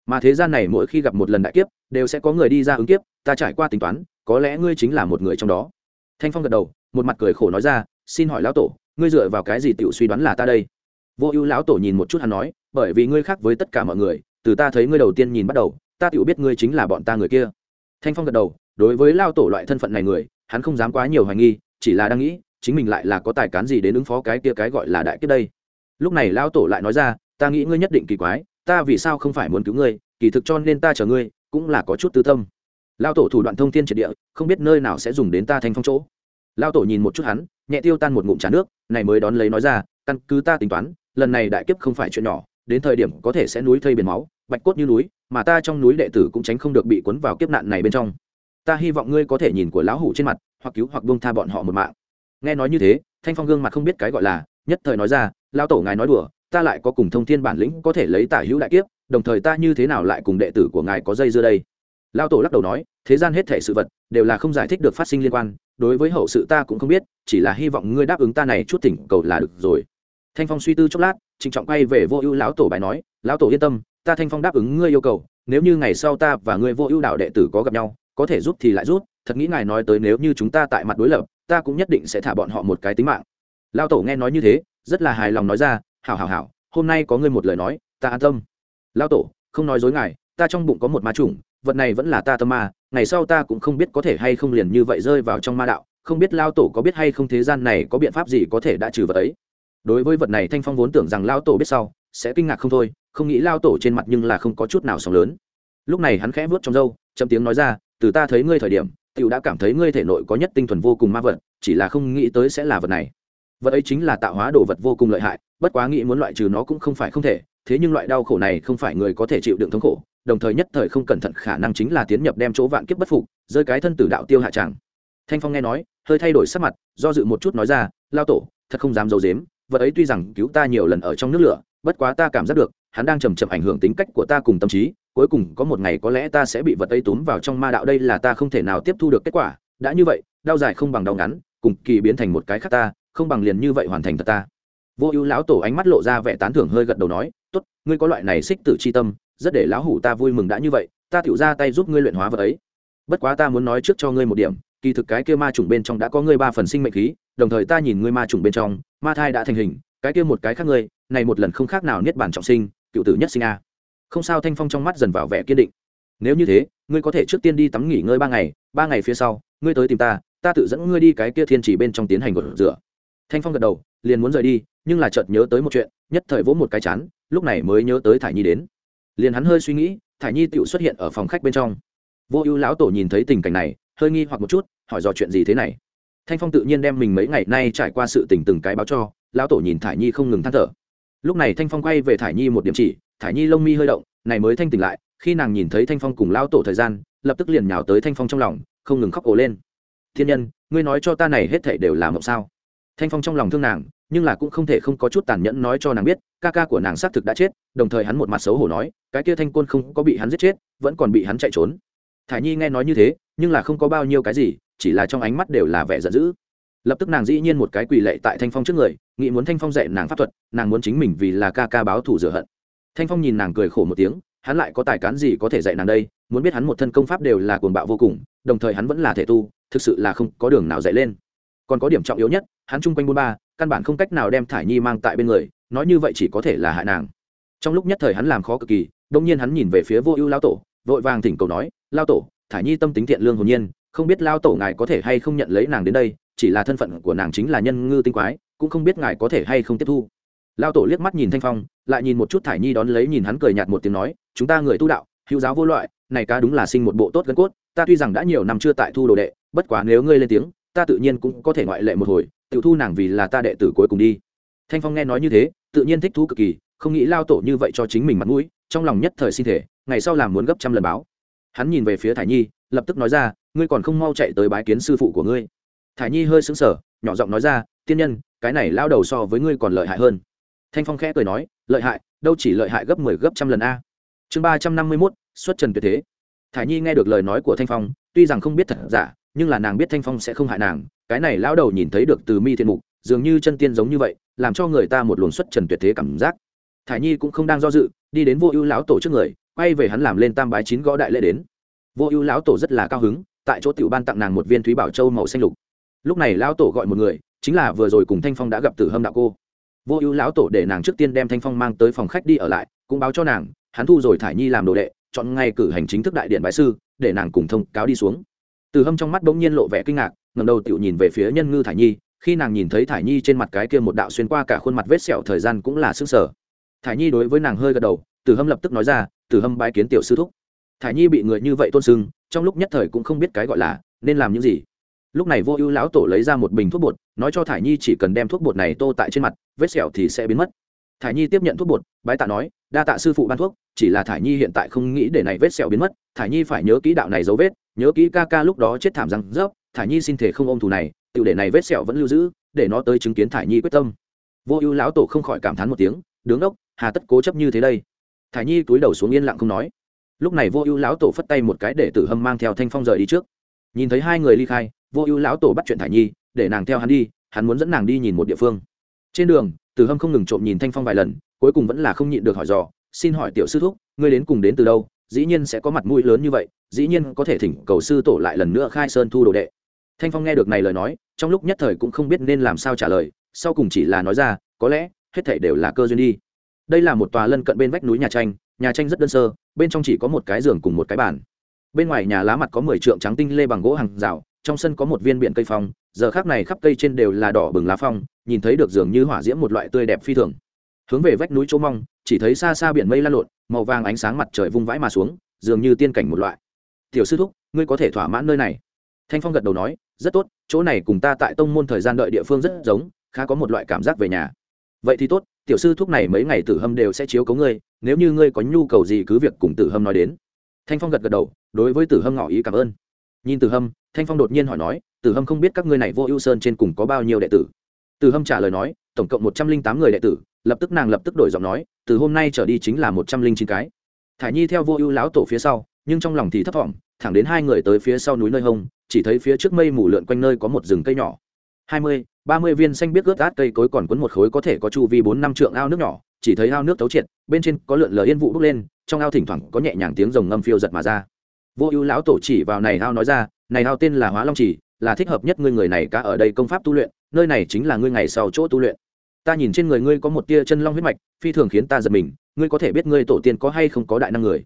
Mà thế gian này mỗi khi gặp một lần đại kiếp, đều sẽ có người đi ra ứng kiếp, ta trải qua tính toán, có lẽ ngươi chính là một người trong đó. Thanh phong gật đầu, một mặt cười khổ nói ra, xin hỏi lão tổ ngươi dựa vào cái gì tự suy đoán là ta đây? Vô ưu lão tổ nhìn một chút hắn nói, bởi vì ngươi khác với tất cả mọi người, từ ta thấy ngươi đầu tiên nhìn bắt đầu, ta tự biết ngươi chính là bọn ta người kia. Thanh phong gật đầu, đối với lao tổ loại thân phận này người, hắn không dám quá nhiều hoài nghi, chỉ là đang nghĩ, chính mình lại là có tài cán gì đến ứng phó cái kia cái gọi là đại kiếp đây? Lúc này lao tổ lại nói ra, ta nghĩ ngươi nhất định kỳ quái, ta vì sao không phải muốn cứu ngươi, kỳ thực cho nên ta chờ ngươi, cũng là có chút tư tâm. Lao tổ thủ đoạn thông thiên triệt địa, không biết nơi nào sẽ dùng đến ta thanh phong chỗ lao tổ nhìn một chút hắn, nhẹ tiêu tan một ngụm trà nước, này mới đón lấy nói ra, căn cứ ta tính toán, lần này đại kiếp không phải chuyện nhỏ, đến thời điểm có thể sẽ núi thây biển máu, bạch cốt như núi, mà ta trong núi đệ tử cũng tránh không được bị cuốn vào kiếp nạn này bên trong. Ta hy vọng ngươi có thể nhìn của lão hủ trên mặt, hoặc cứu hoặc bông tha bọn họ một mạng. Nghe nói như thế, thanh phong gương mặt không biết cái gọi là, nhất thời nói ra lao tổ ngài nói đùa, ta lại có cùng thông thiên bản lĩnh có thể lấy tả hữu đại kiếp, đồng thời ta như thế nào lại cùng đệ tử của ngài có dây dưa đây? Lao tổ lắc đầu nói, thế gian hết thể sự vật đều là không giải thích được phát sinh liên quan, đối với hậu sự ta cũng không biết, chỉ là hy vọng ngươi đáp ứng ta này chút thỉnh cầu là được rồi. Thanh phong suy tư chốc lát, trịnh trọng quay về vô ưu lão tổ bài nói, lão tổ yên tâm, ta thanh phong đáp ứng ngươi yêu cầu, nếu như ngày sau ta và ngươi vô ưu đạo đệ tử có gặp nhau, có thể giúp thì lại giúp, thật nghĩ ngài nói tới nếu như chúng ta tại mặt đối lập, ta cũng nhất định sẽ thả bọn họ một cái tính mạng. Lão tổ nghe nói như thế, rất là hài lòng nói ra, hảo hảo hảo, hôm nay có ngươi một lời nói, ta an tâm. Lão tổ, không nói dối ngài, ta trong bụng có một ma trùng vật này vẫn là ta tâm ma, ngày sau ta cũng không biết có thể hay không liền như vậy rơi vào trong ma đạo, không biết lao tổ có biết hay không thế gian này có biện pháp gì có thể đã trừ vật ấy. Đối với vật này thanh phong vốn tưởng rằng lao tổ biết sau, sẽ kinh ngạc không thôi, không nghĩ lao tổ trên mặt nhưng là không có chút nào sóng lớn. Lúc này hắn khẽ vớt trong râu, chậm tiếng nói ra, từ ta thấy ngươi thời điểm t i ể u đã cảm thấy ngươi thể nội có nhất tinh thuần vô cùng ma vật, chỉ là không nghĩ tới sẽ là vật này vật ấy chính là tạo hóa đồ vật vô cùng lợi hại, bất quá nghĩ muốn loại trừ nó cũng không phải không thể, thế nhưng loại đau khổ này không phải người có thể chịu đựng thống khổ, đồng thời nhất thời không cẩn thận khả năng chính là tiến nhập đem chỗ vạn kiếp bất phục, rơi cái thân tử đạo tiêu hạ tràng. Thanh phong nghe nói, hơi thay đổi sắc mặt, do dự một chút nói ra, lao tổ, thật không dám d i ấ u dếm vật ấy tuy rằng cứu ta nhiều lần ở trong nước lửa, bất quá ta cảm giác được, hắn đang chầm chậm ảnh hưởng tính cách của ta cùng tâm trí, cuối cùng có một ngày có lẽ ta sẽ bị vật ấy túm vào trong ma đạo đây là ta không thể nào tiếp thu được kết quả, đã như vậy, đau dài không bằng đau ngắn, cùng kỳ biến thành một cái khác ta không bằng liền như vậy hoàn thành thật ta. Vô ưu lão tổ ánh mắt lộ ra vẻ tán thưởng hơi gật đầu nói, tốt, ngươi có loại này xích tử c h i tâm, rất để lão hủ ta vui mừng đã như vậy, ta tựu ra tay giúp ngươi luyện hóa vật ấy. Bất quá ta muốn nói trước cho ngươi một điểm, kỳ thực cái kia ma trùng bên trong đã có ngươi ba phần sinh mệnh khí, đồng thời ta nhìn ngươi ma trùng bên trong, ma thai đã thành hình, cái kia một cái khác ngươi, này một lần không khác nào niết bản trọng sinh, cựu tử nhất sinh a. Không sao, thanh phong trong mắt dần vào vẻ kiên định. Nếu như thế, ngươi có thể trước tiên đi tắm nghỉ ngơi ba ngày ba ngày phía sau, ngươi tới tìm ta ta tự dẫn ngươi đi cái kia thiên chỉ bên trong tiến hành gột rửa thanh phong gật đầu, liền muốn rời đi, nhưng là chợt nhớ tới một chuyện, nhất thời vỗ một cái chán, lúc này mới nhớ tới thải nhi đến. Liền hắn hơi suy nghĩ, thải nhi tựu xuất hiện ở phòng khách bên trong. Vô ưu lão tổ nhìn thấy tình cảnh này, hơi nghi hoặc một chút, hỏi dò chuyện gì thế này. Thanh phong tự nhiên đem mình mấy ngày nay trải qua sự tình từng cái báo cho, lão tổ nhìn thải nhi không ngừng than thở. Lúc này thanh phong quay về thải nhi một điểm chỉ, thải nhi lông mi hơi động, này mới thanh tỉnh lại, khi nàng nhìn thấy thanh phong cùng lão tổ thời gian, lập tức liền nhào tới thanh phong trong lòng, không ngừng khóc ổ lên. Thiên nhân, ngươi nói cho ta này hết thảy đều là mộng sao? Thanh phong trong lòng thương nàng, nhưng là cũng không thể không có chút tàn nhẫn nói cho nàng biết, ca ca của nàng xác thực đã chết, đồng thời hắn một mặt xấu hổ nói, cái kia thanh côn không có bị hắn giết chết, vẫn còn bị hắn chạy trốn. Thả nhi nghe nói như thế, nhưng là không có bao nhiêu cái gì, chỉ là trong ánh mắt đều là vẻ giận dữ. Lập tức nàng dĩ nhiên một cái quỳ lệ tại thanh phong trước người, nghĩ muốn thanh phong dạy nàng pháp thuật, nàng muốn chính mình vì là ca ca báo thù rửa hận. Thanh phong nhìn nàng cười khổ một tiếng, hắn lại có tài cán gì có thể dạy nàng đây, muốn biết hắn một thân công pháp đều là cuồng bạo vô cùng, đồng thời hắn vẫn là thể tu, thực sự là không có đường nào dạy lên còn có điểm trọng yếu nhất, hắn chung quanh bôn ba, căn bản không cách nào đem thải nhi mang tại bên người, nói như vậy chỉ có thể là hại nàng. Trong lúc nhất thời hắn làm khó cực kỳ đông nhiên hắn nhìn về phía vô ưu lao tổ, vội vàng thỉnh cầu nói, lao tổ, thải nhi tâm tính thiện lương hồn nhiên, không biết lao tổ ngài có thể hay không nhận lấy nàng đến đây, chỉ là thân phận của nàng chính là nhân ngư tinh quái, cũng không biết ngài có thể hay không tiếp thu. Lao tổ liếc mắt nhìn thanh phong, lại nhìn một chút thải nhi đón lấy nhìn hắn cười nhạt một tiếng nói, chúng ta người tu đạo, hữu giáo vô loại, này ca đúng là sinh một bộ tốt gân cốt, ta tuy rằng đã nhiều năm chưa tại thu đồ đệ, bất quá nếu ngươi lên tiếng ta tự nhiên cũng có thể ngoại lệ một hồi, tiểu thu nàng vì là ta đệ tử cuối cùng đi. Thanh phong nghe nói như thế, tự nhiên thích thú cực kỳ, không nghĩ lao tổ như vậy cho chính mình mặt mũi, trong lòng nhất thời sinh thể, ngày sau làm muốn gấp trăm lần báo. Hắn nhìn về phía thải nhi, lập tức nói ra, ngươi còn không mau chạy tới bái kiến sư phụ của ngươi. Thải nhi hơi sững sờ, nhỏ giọng nói ra, tiên nhân, cái này lao đầu so với ngươi còn lợi hại hơn. Thanh phong khẽ cười nói, lợi hại, đâu chỉ lợi hại gấp mười 10 gấp trăm lần a. Chương ba trăm năm mươi mốt, xuất trần tuyệt thế. Thải nhi nghe được lời nói của thanh phong, tuy rằng không biết thật giả nhưng là nàng biết thanh phong sẽ không hại nàng, cái này lão đầu nhìn thấy được từ mi thiện mục, dường như chân tiên giống như vậy, làm cho người ta một luồng xuất trần tuyệt thế cảm giác. Thải nhi cũng không đang do dự, đi đến vô ưu lão tổ trước người, quay về hắn làm lên tam bái chín gõ đại lễ đến. Vô ưu lão tổ rất là cao hứng, tại chỗ tiểu ban tặng nàng một viên thúy bảo châu màu xanh lục. Lúc này lão tổ gọi một người, chính là vừa rồi cùng thanh phong đã gặp tử hâm đạo cô. Vô ưu lão tổ để nàng trước tiên đem thanh phong mang tới phòng khách đi ở lại, cũng báo cho nàng, hắn thu rồi thải nhi làm đồ đệ, chọn ngay cử hành chính thức đại điện bái sư, để nàng cùng thông cáo đi xuống từ hâm trong mắt bỗng nhiên lộ vẻ kinh ngạc ngầm đầu tựu nhìn về phía nhân ngư thải nhi, khi nàng nhìn thấy thải nhi trên mặt cái kia một đạo xuyên qua cả khuôn mặt vết sẹo thời gian cũng là sức sở thải nhi đối với nàng hơi gật đầu, từ hâm lập tức nói ra, từ hâm bái kiến tiểu sư thúc. Thải nhi bị người như vậy tôn sưng, trong lúc nhất thời cũng không biết cái gọi là, nên làm những gì. Lúc này vô ưu lão tổ lấy ra một bình thuốc bột, nói cho thải nhi chỉ cần đem thuốc bột này tô tại trên mặt, vết sẹo thì sẽ biến mất. Thải nhi tiếp nhận thuốc bột, bái tạ nói, đa tạ sư phụ ban thuốc, chỉ là thải nhi hiện tại không nghĩ để này vết sẹo biến mất, thải nhi phải nhớ kỹ đạo này dấu vết nhớ kỹ ca ca lúc đó chết thảm răng rớp, thải nhi xin thể không ôm thù này tự để này vết sẹo vẫn lưu giữ, để nó tới chứng kiến thải nhi quyết tâm. Vô ưu lão tổ không khỏi cảm thán một tiếng, đứng ốc hà tất cố chấp như thế đây? Thải nhi túi đầu xuống yên lặng không nói. Lúc này vô ưu lão tổ phất tay một cái để tử hâm mang theo thanh phong rời đi trước. Nhìn thấy hai người ly khai, vô ưu lão tổ bắt chuyện thải nhi, để nàng theo hắn đi, hắn muốn dẫn nàng đi nhìn một địa phương. Trên đường, tử hâm không ngừng trộm nhìn thanh phong vài lần, cuối cùng vẫn là không nhịn được hỏi dò, xin hỏi tiểu sư thúc, ngươi đến cùng đến từ đâu? Dĩ nhiên sẽ có mặt mũi lớn như vậy, dĩ nhiên có thể thỉnh cầu sư tổ lại lần nữa khai sơn thu đồ đệ. Thanh phong nghe được này lời nói, trong lúc nhất thời cũng không biết nên làm sao trả lời, sau cùng chỉ là nói ra, có lẽ, hết thảy đều là cơ duyên đi. Đây là một tòa lân cận bên vách núi nhà tranh nhà tranh rất đơn sơ, bên trong chỉ có một cái giường cùng một cái bàn. Bên ngoài nhà lá mặt có mười trượng trắng tinh lê bằng gỗ hàng rào, trong sân có một viên biển cây phong, giờ khác này khắp cây trên đều là đỏ bừng lá phong, nhìn thấy được dường như hỏa diễm một loại tươi đẹp phi thường hướng về vách núi chỗ mong, chỉ thấy xa xa biển mây lan lộn, màu vàng ánh sáng mặt trời vung vãi mà xuống, dường như tiên cảnh một loại. Tiểu sư thúc, ngươi có thể thỏa mãn nơi này. Thanh phong gật đầu nói, rất tốt, chỗ này cùng ta tại tông môn thời gian đợi địa phương rất giống, khá có một loại cảm giác về nhà. Vậy thì tốt, tiểu sư thúc này mấy ngày tử hâm đều sẽ chiếu cấu ngươi, nếu như ngươi có nhu cầu gì cứ việc cùng tử hâm nói đến. Thanh phong gật gật đầu, đối với tử hâm ngỏ ý cảm ơn. Nhìn tử hâm, thanh phong đột nhiên hỏi nói, tử hâm không biết các ngươi này vô ưu sơn trên cùng có bao nhiêu đệ tử? Tử hâm trả lời nói tổng cộng một trăm linh tám người đệ tử, lập tức nàng lập tức đổi giọng nói, từ hôm nay trở đi chính là một trăm linh chín cái. Thả nhi theo vô ưu lão tổ phía sau, nhưng trong lòng thì thấp thỏm, thẳng đến hai người tới phía sau núi nơi hông, chỉ thấy phía trước mây mù lượn quanh nơi có một rừng cây nhỏ. hai mươi, ba mươi viên xanh biết ướt át cây cối còn quấn một khối có thể có chu vi bốn năm trượng ao nước nhỏ, chỉ thấy ao nước tấu triệt, bên trên có lượn lờ yên vụ bốc lên, trong ao thỉnh thoảng có nhẹ nhàng tiếng rồng ngâm phiêu giật mà ra. Vô ưu lão tổ chỉ vào này ao nói ra, này ao tên là hóa long trì là thích hợp nhất ngươi người này cả ở đây công pháp tu luyện, nơi này chính là ngươi ngày sau chỗ tu luyện ta nhìn trên người ngươi có một tia chân long huyết mạch, phi thường khiến ta giật mình, ngươi có thể biết ngươi tổ tiên có hay không có đại năng người?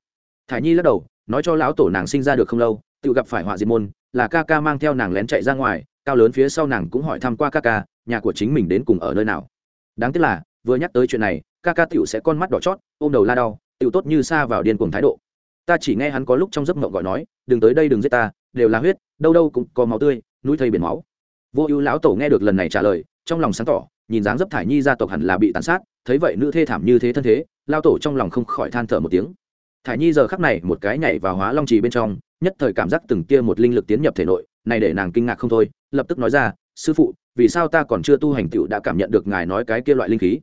Thả nhi lắc đầu, nói cho lão tổ nàng sinh ra được không lâu, tự gặp phải họa diệt môn, là ca ca mang theo nàng lén chạy ra ngoài, cao lớn phía sau nàng cũng hỏi thăm qua ca ca, nhà của chính mình đến cùng ở nơi nào. Đáng tiếc là, vừa nhắc tới chuyện này, ca ca tựu sẽ con mắt đỏ chót, ôm đầu la đau tựu tốt như xa vào điên cuồng thái độ. Ta chỉ nghe hắn có lúc trong giấc mộng gọi nói, đừng tới đây đừng giết ta, đều là huyết, đâu đâu cũng có máu tươi, núi thây biển máu. Vô ưu lão tổ nghe được lần này trả lời, trong lòng sáng tỏ nhìn dáng dấp thải nhi gia tộc hẳn là bị tàn sát, thấy vậy nữ thê thảm như thế thân thế, lao tổ trong lòng không khỏi than thở một tiếng. Thải nhi giờ khắc này một cái nhảy vào hóa long trì bên trong, nhất thời cảm giác từng tia một linh lực tiến nhập thể nội, này để nàng kinh ngạc không thôi, lập tức nói ra, sư phụ, vì sao ta còn chưa tu hành tựu đã cảm nhận được ngài nói cái kia loại linh khí?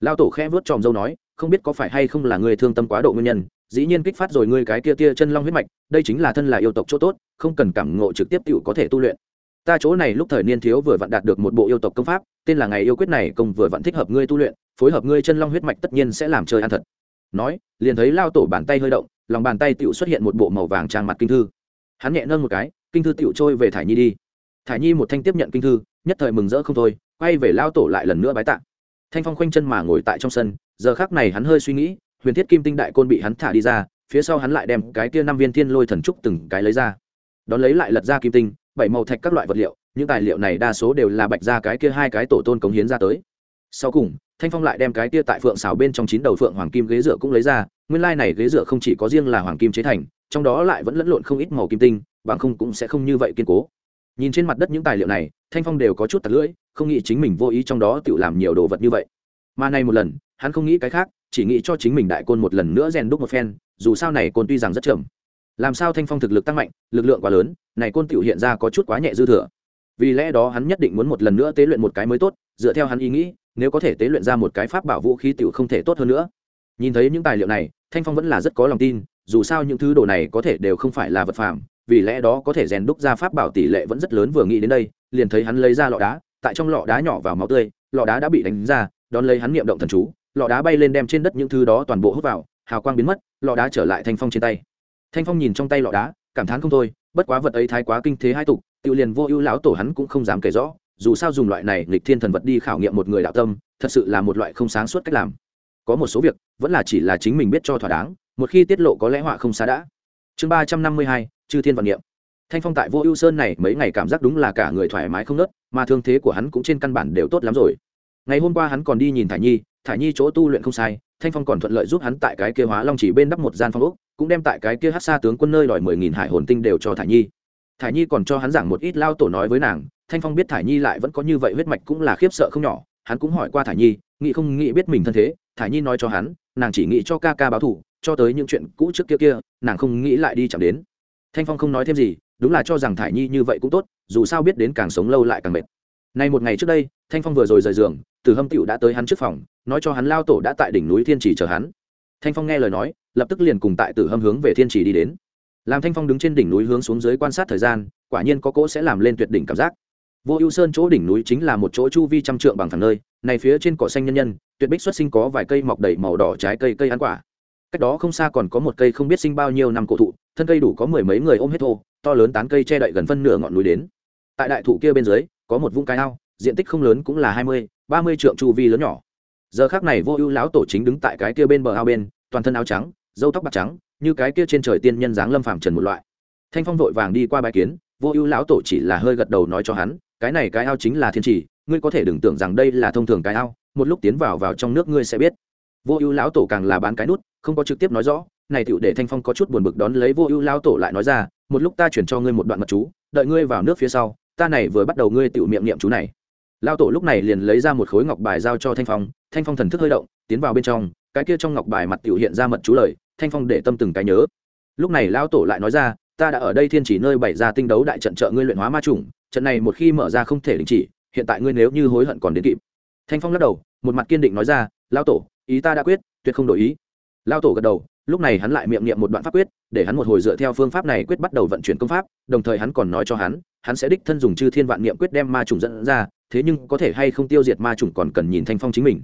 Lao tổ khẽ vớt tròm dâu nói, không biết có phải hay không là người thương tâm quá độ nguyên nhân, dĩ nhiên kích phát rồi ngươi cái kia tia chân long huyết mạch, đây chính là thân là yêu tộc chỗ tốt, không cần cảm ngộ trực tiếp tựu có thể tu luyện ta chỗ này lúc thời niên thiếu vừa vặn đạt được một bộ yêu tộc công pháp, tên là ngày yêu quyết này công vừa vặn thích hợp ngươi tu luyện, phối hợp ngươi chân long huyết mạch tất nhiên sẽ làm chơi ăn thật. Nói, liền thấy lao tổ bàn tay hơi động, lòng bàn tay tựu xuất hiện một bộ màu vàng trang mặt kinh thư. Hắn nhẹ nâng một cái, kinh thư tựu trôi về thải nhi đi. Thải nhi một thanh tiếp nhận kinh thư, nhất thời mừng rỡ không thôi, quay về lao tổ lại lần nữa bái tạ. Thanh phong khoanh chân mà ngồi tại trong sân, giờ khác này hắn hơi suy nghĩ, huyền thiết kim tinh đại côn bị hắn thả đi ra, phía sau hắn lại đem cái kia năm viên thiên lôi thần trúc từng cái lấy ra. Đón lấy lại lật ra kim tinh bảy màu thạch các loại vật liệu, những tài liệu này đa số đều là bạch ra cái kia hai cái tổ tôn cống hiến ra tới. Sau cùng, thanh phong lại đem cái kia tại phượng xào bên trong chín đầu phượng hoàng kim ghế dựa cũng lấy ra, nguyên lai này ghế dựa không chỉ có riêng là hoàng kim chế thành, trong đó lại vẫn lẫn lộn không ít màu kim tinh, bằng không cũng sẽ không như vậy kiên cố. Nhìn trên mặt đất những tài liệu này, thanh phong đều có chút tật lưỡi, không nghĩ chính mình vô ý trong đó tự làm nhiều đồ vật như vậy. Mà này một lần, hắn không nghĩ cái khác, chỉ nghĩ cho chính mình đại côn một lần nữa rèn đúc một phen, dù sao này côn tuy rằng rất chậm làm sao thanh phong thực lực tăng mạnh, lực lượng quá lớn, này côn tiểu hiện ra có chút quá nhẹ dư thừa. Vì lẽ đó hắn nhất định muốn một lần nữa tế luyện một cái mới tốt, dựa theo hắn ý nghĩ, nếu có thể tế luyện ra một cái pháp bảo vũ khí tiểu không thể tốt hơn nữa. Nhìn thấy những tài liệu này, thanh phong vẫn là rất có lòng tin, dù sao những thứ đồ này có thể đều không phải là vật phẩm vì lẽ đó có thể rèn đúc ra pháp bảo tỷ lệ vẫn rất lớn vừa nghĩ đến đây, liền thấy hắn lấy ra lọ đá, tại trong lọ đá nhỏ vào máu tươi, lọ đá đã bị đánh ra, đón lấy hắn niệm động thần chú, lọ đá bay lên đem trên đất những thứ đó toàn bộ hút vào, hào quang biến mất, lọ đá trở lại thanh phong trên tay thanh phong nhìn trong tay lọ đá, cảm thán không thôi, bất quá vật ấy thái quá kinh thế hai tục tự liền vô ưu lão tổ hắn cũng không dám kể rõ, dù sao dùng loại này lịch thiên thần vật đi khảo nghiệm một người đạo tâm, thật sự là một loại không sáng suốt cách làm. Có một số việc, vẫn là chỉ là chính mình biết cho thỏa đáng, một khi tiết lộ có lẽ họa không xa đã. Chương ba trăm năm mươi hai, chư thiên vạn niệm. Thanh phong tại vô ưu sơn này mấy ngày cảm giác đúng là cả người thoải mái không nớt mà thương thế của hắn cũng trên căn bản đều tốt lắm rồi. Ngày hôm qua hắn còn đi nhìn thải nhi thải nhi chỗ tu luyện không sai, thanh phong còn thuận lợi giúp hắn tại cái kia hóa long chỉ bên đắp một gian phong ốc cũng đem tại cái kia hát xa tướng quân nơi đòi mười nghìn hải hồn tinh đều cho thải nhi. Thải nhi còn cho hắn giảng một ít lao tổ nói với nàng, thanh phong biết thải nhi lại vẫn có như vậy huyết mạch cũng là khiếp sợ không nhỏ, hắn cũng hỏi qua thải nhi, nghĩ không nghĩ biết mình thân thế, thải nhi nói cho hắn, nàng chỉ nghĩ cho ca ca báo thủ cho tới những chuyện cũ trước kia kia, nàng không nghĩ lại đi chẳng đến. Thanh phong không nói thêm gì, đúng là cho rằng thải nhi như vậy cũng tốt, dù sao biết đến càng sống lâu lại càng mệt. Nay một ngày trước đây, thanh phong vừa rồi rời giường, từ hâm tựu đã tới hắn trước phòng, nói cho hắn lao tổ đã tại đỉnh núi thiên trì chờ hắn thanh phong nghe lời nói, lập tức liền cùng tại tử hâm hướng về thiên trì đi đến. Làm thanh phong đứng trên đỉnh núi hướng xuống dưới quan sát thời gian, quả nhiên có cỗ sẽ làm lên tuyệt đỉnh cảm giác. Vô ưu sơn chỗ đỉnh núi chính là một chỗ chu vi trăm trượng bằng thẳng nơi, này phía trên cỏ xanh nhân nhân, tuyệt bích xuất sinh có vài cây mọc đầy màu đỏ trái cây cây ăn quả. Cách đó không xa còn có một cây không biết sinh bao nhiêu năm cổ thụ, thân cây đủ có mười mấy người ôm hết thô, to lớn tán cây che đậy gần phân nửa ngọn núi đến. Tại đại thụ kia bên dưới, có một vũng cái ao, diện tích không lớn cũng là hai mươi, ba mươi trượng chu vi lớn nhỏ. Giờ khác này vô ưu lão tổ chính đứng tại cái kia bên bờ ao bên toàn thân áo trắng dâu tóc bạc trắng, như cái kia trên trời tiên nhân dáng lâm phàm trần một loại. Thanh phong vội vàng đi qua bãi kiến, vô ưu lão tổ chỉ là hơi gật đầu nói cho hắn, cái này cái ao chính là thiên trì ngươi có thể đừng tưởng rằng đây là thông thường cái ao, một lúc tiến vào vào trong nước ngươi sẽ biết. Vô ưu lão tổ càng là bán cái nút, không có trực tiếp nói rõ, này tựu để thanh phong có chút buồn bực đón lấy vô ưu lão tổ lại nói ra, một lúc ta chuyển cho ngươi một đoạn mật chú, đợi ngươi vào nước phía sau, ta này vừa bắt đầu ngươi tựu miệng niệm chú này. Lão tổ lúc này liền lấy ra một khối ngọc bài giao cho thanh phong thanh phong thần thức hơi động, tiến vào bên trong cái kia trong ngọc bài mặt tiểu hiện ra mật chú lời, thanh phong để tâm từng cái nhớ. Lúc này lão tổ lại nói ra, ta đã ở đây thiên chỉ nơi bày ra tinh đấu đại trận trợ ngươi luyện hóa ma trùng trận này một khi mở ra không thể đình chỉ, hiện tại ngươi nếu như hối hận còn đến kịp. Thanh phong lắc đầu, một mặt kiên định nói ra lao tổ, ý ta đã quyết, tuyệt không đổi ý. Lao tổ gật đầu, lúc này hắn lại miệng niệm một đoạn pháp quyết, để hắn một hồi dựa theo phương pháp này quyết bắt đầu vận chuyển công pháp, đồng thời hắn còn nói cho hắn hắn sẽ đích thân dùng chư thiên vạn niệm quyết đem ma trùng dẫn ra, thế nhưng có thể hay không tiêu diệt ma trùng còn cần nhìn thanh phong chính mình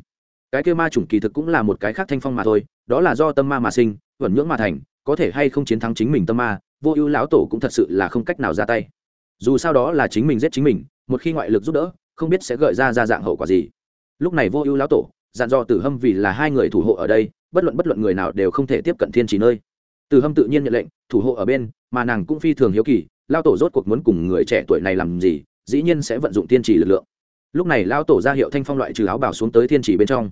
cái kia ma trùng kỳ thực cũng là một cái khác thanh phong mà thôi, đó là do tâm ma mà sinh vẩn nhưỡng mà thành, có thể hay không chiến thắng chính mình tâm ma, vô ưu lão tổ cũng thật sự là không cách nào ra tay. Dù sao đó là chính mình giết chính mình, một khi ngoại lực giúp đỡ, không biết sẽ gợi ra ra dạng hậu quả gì. Lúc này vô ưu lão tổ, dặn dò tử hâm vì là hai người thủ hộ ở đây, bất luận bất luận người nào đều không thể tiếp cận thiên trì nơi. Tử hâm tự nhiên nhận lệnh, thủ hộ ở bên, mà nàng cũng phi thường hiếu kỳ lao tổ rốt cuộc muốn cùng người trẻ tuổi này làm gì, dĩ nhiên sẽ vận dụng thiên trì lực lượng. Lúc này lao tổ ra hiệu thanh phong loại trừ áo bảo xuống tới thiên trì bên trong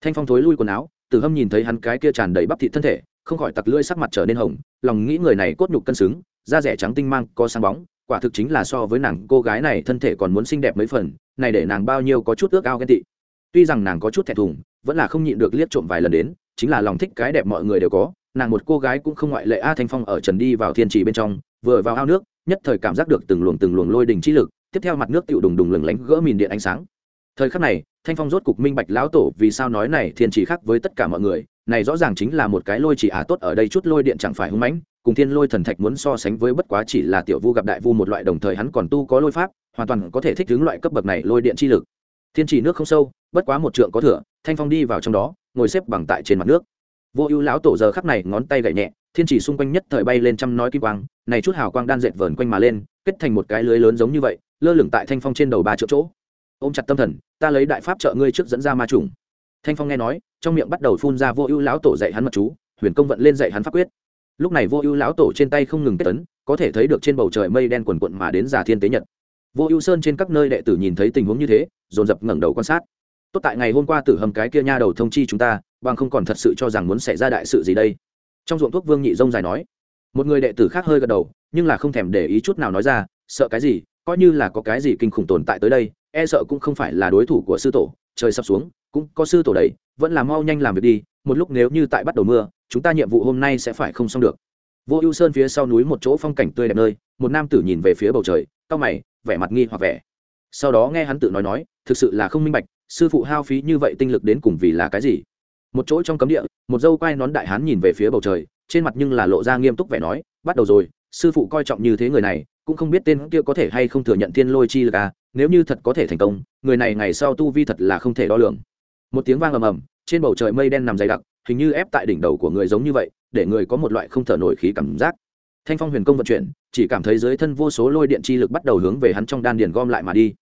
thanh phong thối lui quần áo, tử hâm nhìn thấy hắn cái kia tràn đầy bắp thịt thân thể, không khỏi tặc lưỡi sắc mặt trở nên hồng, lòng nghĩ người này cốt nhục cân xứng, da rẻ trắng tinh mang, có sáng bóng, quả thực chính là so với nàng cô gái này thân thể còn muốn xinh đẹp mấy phần, này để nàng bao nhiêu có chút ước ao ghen tị. Tuy rằng nàng có chút thẹn thùng, vẫn là không nhịn được liếc trộm vài lần đến, chính là lòng thích cái đẹp mọi người đều có, nàng một cô gái cũng không ngoại lệ a thanh phong ở trần đi vào thiên trì bên trong, vừa vào ao nước, nhất thời cảm giác được từng luồng từng luồng lôi đình chi lực, tiếp theo mặt nước tựu đùng đùng lừng lánh gỡ mìn điện ánh sáng. Thời khắc này thanh phong rốt cục minh bạch lão tổ vì sao nói này thiên chỉ khác với tất cả mọi người, này rõ ràng chính là một cái lôi chỉ ả tốt ở đây chút lôi điện chẳng phải hưng mãnh, cùng thiên lôi thần thạch muốn so sánh với bất quá chỉ là tiểu vu gặp đại vu một loại đồng thời hắn còn tu có lôi pháp, hoàn toàn có thể thích ứng loại cấp bậc này lôi điện chi lực. Thiên chỉ nước không sâu, bất quá một trượng có thửa thanh phong đi vào trong đó, ngồi xếp bằng tại trên mặt nước. Vô ưu lão tổ giờ khắc này ngón tay gậy nhẹ, thiên chỉ xung quanh nhất thời bay lên trăm nói kim quang, này chút hào quang đan dệt vờn quanh mà lên, kết thành một cái lưới lớn giống như vậy, lơ lửng tại thanh phong trên đầu ba triệu chỗ ôm chặt tâm thần, ta lấy đại pháp trợ ngươi trước dẫn ra ma trùng. Thanh phong nghe nói, trong miệng bắt đầu phun ra vô ưu lão tổ dạy hắn mật chú, huyền công vận lên dạy hắn pháp quyết. Lúc này vô ưu lão tổ trên tay không ngừng kết tấn, có thể thấy được trên bầu trời mây đen quần quận mà đến giả thiên tế nhật. Vô ưu sơn trên các nơi đệ tử nhìn thấy tình huống như thế, dồn dập ngẩng đầu quan sát. Tốt tại ngày hôm qua tử hầm cái kia nha đầu thông chi chúng ta, bằng không còn thật sự cho rằng muốn xảy ra đại sự gì đây. Trong ruộng thuốc vương nhị dông dài nói, một người đệ tử khác hơi gật đầu, nhưng là không thèm để ý chút nào nói ra, sợ cái gì, coi như là có cái gì kinh khủng tồn tại tới đây e sợ cũng không phải là đối thủ của sư tổ, trời sắp xuống, cũng có sư tổ đấy vẫn là mau nhanh làm việc đi, một lúc nếu như tại bắt đầu mưa, chúng ta nhiệm vụ hôm nay sẽ phải không xong được. Vô ưu sơn phía sau núi một chỗ phong cảnh tươi đẹp nơi, một nam tử nhìn về phía bầu trời cau mày, vẻ mặt nghi hoặc vẻ. Sau đó nghe hắn tự nói nói, thực sự là không minh bạch, sư phụ hao phí như vậy tinh lực đến cùng vì là cái gì? Một chỗ trong cấm địa, một dâu quai nón đại hán nhìn về phía bầu trời, trên mặt nhưng là lộ ra nghiêm túc vẻ nói, bắt đầu rồi, sư phụ coi trọng như thế người này, cũng không biết tên kia có thể hay không thừa nhận thiên lôi chi lực à nếu như thật có thể thành công, người này ngày sau tu vi thật là không thể đo lường. Một tiếng vang ầm ầm, trên bầu trời mây đen nằm dày đặc, hình như ép tại đỉnh đầu của người giống như vậy, để người có một loại không thở nổi khí cảm giác. Thanh phong huyền công vận chuyển, chỉ cảm thấy dưới thân vô số lôi điện chi lực bắt đầu hướng về hắn trong đan điền gom lại mà đi.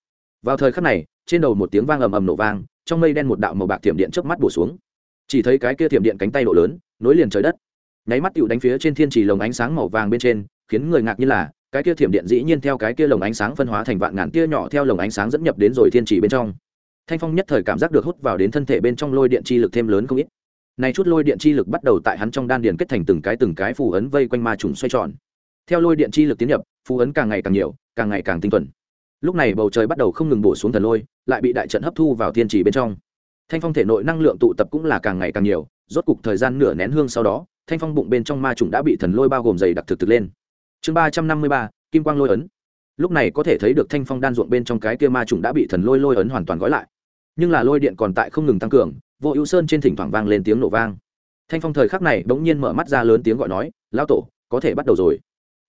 Vào thời khắc này, trên đầu một tiếng vang ầm ầm nổ vang, trong mây đen một đạo màu bạc thiểm điện trước mắt bổ xuống. Chỉ thấy cái kia thiểm điện cánh tay độ lớn, nối liền trời đất. Nháy mắt tựu đánh phía trên thiên trì lồng ánh sáng màu vàng bên trên, khiến người ngạc như là cái kia thiểm điện dĩ nhiên theo cái kia lồng ánh sáng phân hóa thành vạn ngàn tia nhỏ theo lồng ánh sáng dẫn nhập đến rồi thiên trì bên trong. Thanh phong nhất thời cảm giác được hút vào đến thân thể bên trong lôi điện chi lực thêm lớn không ít. Này chút lôi điện chi lực bắt đầu tại hắn trong đan điền kết thành từng cái từng cái phù ấn vây quanh ma trùng xoay tròn. Theo lôi điện chi lực tiến nhập, phù ấn càng ngày càng nhiều, càng ngày càng tinh thuần. Lúc này bầu trời bắt đầu không ngừng bổ xuống thần lôi, lại bị đại trận hấp thu vào thiên trì bên trong. Thanh phong thể nội năng lượng tụ tập cũng là càng ngày càng nhiều, rốt cục thời gian nửa nén hương sau đó, thanh phong bụng bên trong ma trùng đã bị thần lôi bao gồm dày đặc thực thực lên chương ba trăm năm mươi ba, kim quang lôi ấn. Lúc này có thể thấy được thanh phong đan ruộng bên trong cái kia ma trùng đã bị thần lôi lôi ấn hoàn toàn gói lại. Nhưng là lôi điện còn tại không ngừng tăng cường, vô ưu sơn trên thỉnh thoảng vang lên tiếng nổ vang. Thanh phong thời khắc này bỗng nhiên mở mắt ra lớn tiếng gọi nói, lão tổ, có thể bắt đầu rồi.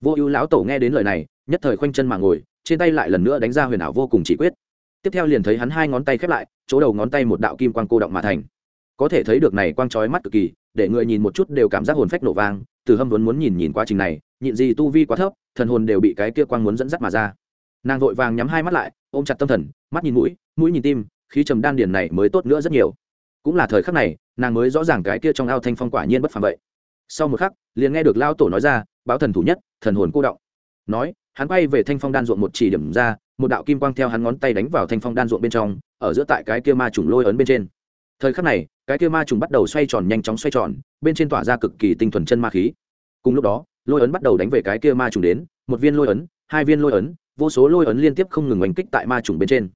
Vô ưu lão tổ nghe đến lời này, nhất thời khoanh chân mà ngồi, trên tay lại lần nữa đánh ra huyền ảo vô cùng chỉ quyết. Tiếp theo liền thấy hắn hai ngón tay khép lại, chỗ đầu ngón tay một đạo kim quang cô động mà thành. Có thể thấy được này quang trói mắt cực kỳ, để người nhìn một chút đều cảm giác hồn phách nổ vang từ hâm vốn muốn nhìn nhìn quá trình này, nhịn gì tu vi quá thấp, thần hồn đều bị cái kia quang muốn dẫn dắt mà ra. Nàng vội vàng nhắm hai mắt lại, ôm chặt tâm thần, mắt nhìn mũi mũi nhìn tim, khí trầm đan điền này mới tốt nữa rất nhiều. Cũng là thời khắc này, nàng mới rõ ràng cái kia trong ao thanh phong quả nhiên bất phàm vậy. Sau một khắc, liền nghe được lao tổ nói ra, báo thần thủ nhất, thần hồn cô động. Nói, hắn quay về thanh phong đan ruộng một chỉ điểm ra, một đạo kim quang theo hắn ngón tay đánh vào thanh phong đan ruộng bên trong, ở giữa tại cái kia ma trùng lôi ấn bên trên thời khắc này, cái kia ma trùng bắt đầu xoay tròn nhanh chóng xoay tròn, bên trên tỏa ra cực kỳ tinh thuần chân ma khí. Cùng lúc đó, lôi ấn bắt đầu đánh về cái kia ma trùng đến, một viên lôi ấn, hai viên lôi ấn, vô số lôi ấn liên tiếp không ngừng oanh kích tại ma trùng bên trên.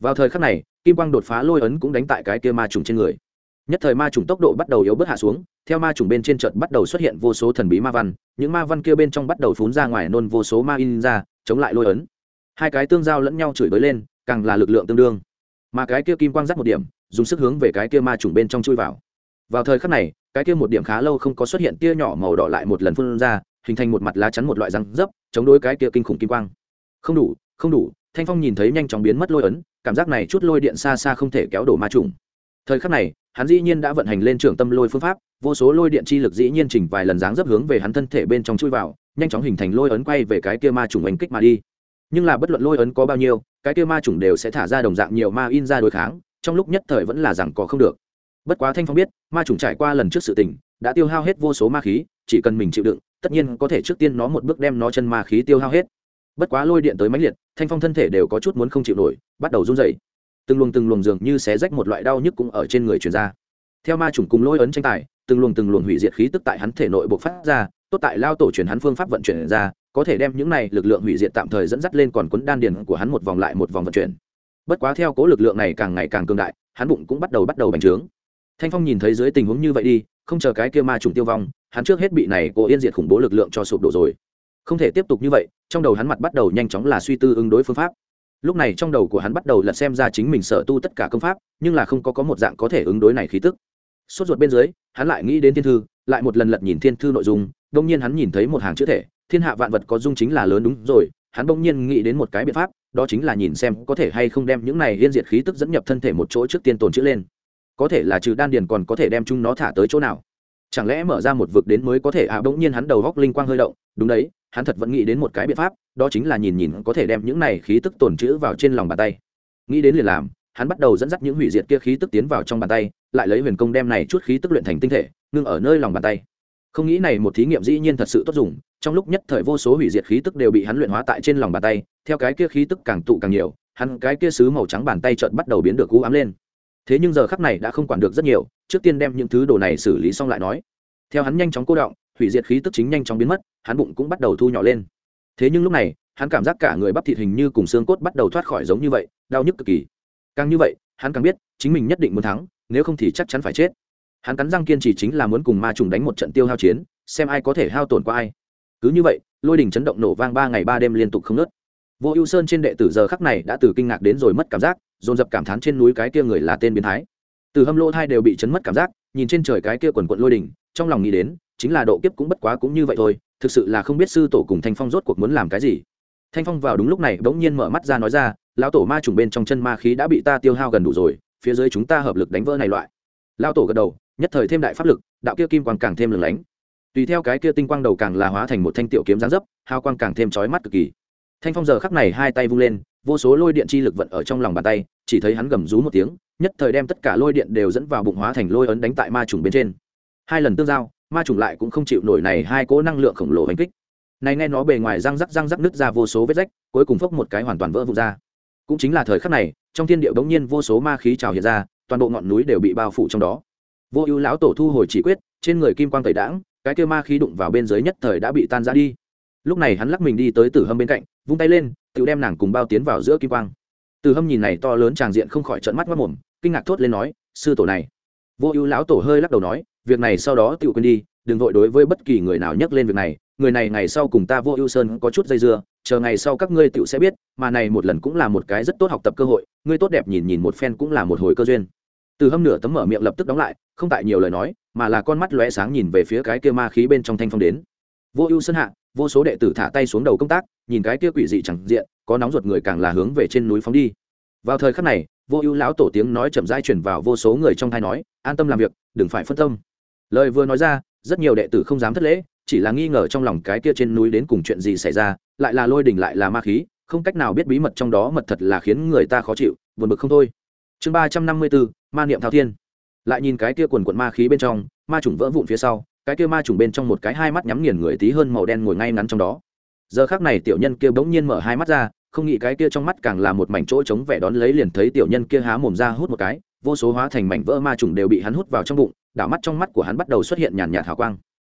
Vào thời khắc này, kim quang đột phá lôi ấn cũng đánh tại cái kia ma trùng trên người. Nhất thời ma trùng tốc độ bắt đầu yếu bớt hạ xuống, theo ma trùng bên trên trận bắt đầu xuất hiện vô số thần bí ma văn, những ma văn kia bên trong bắt đầu phun ra ngoài nôn vô số ma in ra, chống lại lôi ấn. Hai cái tương giao lẫn nhau chửi bới lên, càng là lực lượng tương đương. Mà cái kia kim quang dắt một điểm dùng sức hướng về cái kia ma trùng bên trong chui vào. Vào thời khắc này, cái kia một điểm khá lâu không có xuất hiện tia nhỏ màu đỏ lại một lần phun ra, hình thành một mặt lá chắn một loại răng dấp, chống đối cái kia kinh khủng kim quang. Không đủ không đủ, thanh phong nhìn thấy nhanh chóng biến mất lôi ấn, cảm giác này chút lôi điện xa xa không thể kéo đổ ma trùng. Thời khắc này, hắn dĩ nhiên đã vận hành lên trường tâm lôi phương pháp, vô số lôi điện chi lực dĩ nhiên chỉnh vài lần dáng dấp hướng về hắn thân thể bên trong chui vào, nhanh chóng hình thành lôi ấn quay về cái kia ma trùng oanh kích mà đi. Nhưng là bất luận lôi ấn có bao nhiêu, cái kia ma trùng đều sẽ thả ra đồng dạng nhiều ma in ra đối kháng trong lúc nhất thời vẫn là rằng có không được. Bất quá thanh phong biết, ma trùng trải qua lần trước sự tình, đã tiêu hao hết vô số ma khí, chỉ cần mình chịu đựng, tất nhiên có thể trước tiên nó một bước đem nó chân ma khí tiêu hao hết. Bất quá lôi điện tới mãnh liệt, thanh phong thân thể đều có chút muốn không chịu nổi, bắt đầu run rẩy. Từng luồng từng luồng dường như xé rách một loại đau nhức cũng ở trên người truyền ra. Theo ma trùng cùng lôi ấn tranh tài, từng luồng từng luồng hủy diệt khí tức tại hắn thể nội bộc phát ra, tốt tại lao tổ truyền hắn phương pháp vận chuyển ra, có thể đem những này lực lượng hủy diệt tạm thời dẫn dắt lên còn cuốn đan điền của hắn một vòng lại một vòng vận chuyển bất quá theo cố lực lượng này càng ngày càng cường đại, hắn bụng cũng bắt đầu bắt đầu bành trướng. Thanh phong nhìn thấy dưới tình huống như vậy đi, không chờ cái kia ma trùng tiêu vong, hắn trước hết bị này cố yên diệt khủng bố lực lượng cho sụp đổ rồi. Không thể tiếp tục như vậy, trong đầu hắn mặt bắt đầu nhanh chóng là suy tư ứng đối phương pháp. Lúc này trong đầu của hắn bắt đầu lật xem ra chính mình sở tu tất cả công pháp, nhưng là không có có một dạng có thể ứng đối này khí tức. Sốt ruột bên dưới, hắn lại nghĩ đến thiên thư, lại một lần lật nhìn thiên thư nội dung đông nhiên hắn nhìn thấy một hàng chữ thể, thiên hạ vạn vật có dung chính là lớn đúng rồi hắn bỗng nhiên nghĩ đến một cái biện pháp, đó chính là nhìn xem có thể hay không đem những này liên diệt khí tức dẫn nhập thân thể một chỗ trước tiên tồn chữ lên. Có thể là trừ đan điền còn có thể đem chúng nó thả tới chỗ nào. Chẳng lẽ mở ra một vực đến mới có thể à bỗng nhiên hắn đầu góc linh quang hơi động. Đúng đấy, hắn thật vẫn nghĩ đến một cái biện pháp, đó chính là nhìn nhìn có thể đem những này khí tức tồn chữ vào trên lòng bàn tay. Nghĩ đến liền làm, hắn bắt đầu dẫn dắt những hủy diệt kia khí tức tiến vào trong bàn tay, lại lấy huyền công đem này chút khí tức luyện thành tinh thể, ngưng ở nơi lòng bàn tay không nghĩ này một thí nghiệm dĩ nhiên thật sự tốt dùng, trong lúc nhất thời vô số hủy diệt khí tức đều bị hắn luyện hóa tại trên lòng bàn tay, theo cái kia khí tức càng tụ càng nhiều, hắn cái kia sứ màu trắng bàn tay chợt bắt đầu biến được cú ám lên. Thế nhưng giờ khắc này đã không quản được rất nhiều, trước tiên đem những thứ đồ này xử lý xong lại nói. Theo hắn nhanh chóng cô động, hủy diệt khí tức chính nhanh chóng biến mất, hắn bụng cũng bắt đầu thu nhỏ lên. Thế nhưng lúc này, hắn cảm giác cả người bắp thịt hình như cùng xương cốt bắt đầu thoát khỏi giống như vậy, đau nhức cực kỳ. Càng như vậy, hắn càng biết, chính mình nhất định muốn thắng, nếu không thì chắc chắn phải chết hắn cắn răng kiên trì chính là muốn cùng ma trùng đánh một trận tiêu hao chiến, xem ai có thể hao tổn qua ai. Cứ như vậy, lôi đình chấn động nổ vang ba ngày ba đêm liên tục không nớt vô ưu sơn trên đệ tử giờ khắc này đã từ kinh ngạc đến rồi mất cảm giác, dồn dập cảm thán trên núi cái kia người là tên biến thái. Từ hâm lỗ thai đều bị chấn mất cảm giác, nhìn trên trời cái kia quần quận lôi đình trong lòng nghĩ đến, chính là độ kiếp cũng bất quá cũng như vậy thôi, thực sự là không biết sư tổ cùng thanh phong rốt cuộc muốn làm cái gì. Thanh phong vào đúng lúc này bỗng nhiên mở mắt ra nói ra, lão tổ ma trùng bên trong chân ma khí đã bị ta tiêu hao gần đủ rồi, phía dưới chúng ta hợp lực đánh vỡ này loại. Lao tổ gật đầu nhất thời thêm đại pháp lực, đạo kia kim quang càng thêm lừng lánh. Tùy theo cái kia tinh quang đầu càng là hóa thành một thanh tiểu kiếm giáng dấp hao quang càng thêm chói mắt cực kỳ. Thanh phong giờ khắc này hai tay vung lên, vô số lôi điện chi lực vận ở trong lòng bàn tay, chỉ thấy hắn gầm rú một tiếng, nhất thời đem tất cả lôi điện đều dẫn vào bụng hóa thành lôi ấn đánh tại ma trùng bên trên. Hai lần tương giao, ma trùng lại cũng không chịu nổi này hai cỗ năng lượng khổng lồ hành kích. Này nghe nó bề ngoài răng rắc răng rắc nứt ra vô số vết rách, cuối cùng phốc một cái hoàn toàn vỡ vụn ra. Cũng chính là thời khắc này, trong thiên địa bỗng nhiên vô số ma khí trào hiện ra, toàn bộ ngọn núi đều bị bao phủ trong đó vô ưu lão tổ thu hồi chỉ quyết, trên người kim quang tẩy đãng, cái kia ma khí đụng vào bên dưới nhất thời đã bị tan ra đi. Lúc này hắn lắc mình đi tới tử hâm bên cạnh, vung tay lên, tự đem nàng cùng bao tiến vào giữa kim quang. Tử hâm nhìn này to lớn tràng diện không khỏi trợn mắt mất mồm kinh ngạc thốt lên nói, sư tổ này. Vô ưu lão tổ hơi lắc đầu nói, việc này sau đó tự quên đi, đừng vội đối với bất kỳ người nào nhắc lên việc này, người này ngày sau cùng ta vô ưu sơn có chút dây dưa, chờ ngày sau các ngươi tự sẽ biết, mà này một lần cũng là một cái rất tốt học tập cơ hội, ngươi tốt đẹp nhìn nhìn một phen cũng là một hồi cơ duyên từ hâm nửa tấm mở miệng lập tức đóng lại, không tại nhiều lời nói, mà là con mắt lóe sáng nhìn về phía cái kia ma khí bên trong thanh phong đến. Vô ưu sân hạ, vô số đệ tử thả tay xuống đầu công tác, nhìn cái kia quỷ dị chẳng diện, có nóng ruột người càng là hướng về trên núi phóng đi. Vào thời khắc này, vô ưu lão tổ tiếng nói chậm rãi chuyển vào vô số người trong thai nói, an tâm làm việc, đừng phải phân tâm. Lời vừa nói ra, rất nhiều đệ tử không dám thất lễ, chỉ là nghi ngờ trong lòng cái kia trên núi đến cùng chuyện gì xảy ra, lại là lôi đỉnh lại là ma khí, không cách nào biết bí mật trong đó mật thật là khiến người ta khó chịu, buồn bực không thôi. Chương ba trăm năm mươi bốn ma niệm thao thiên. Lại nhìn cái kia quần quận ma khí bên trong, ma trùng vỡ vụn phía sau, cái kia ma trùng bên trong một cái hai mắt nhắm nghiền người tí hơn màu đen ngồi ngay ngắn trong đó. Giờ khác này tiểu nhân kia bỗng nhiên mở hai mắt ra, không nghĩ cái kia trong mắt càng là một mảnh chỗ trống vẻ đón lấy liền thấy tiểu nhân kia há mồm ra hút một cái, vô số hóa thành mảnh vỡ ma trùng đều bị hắn hút vào trong bụng, đảo mắt trong mắt của hắn bắt đầu xuất hiện nhàn nhạt hào quang.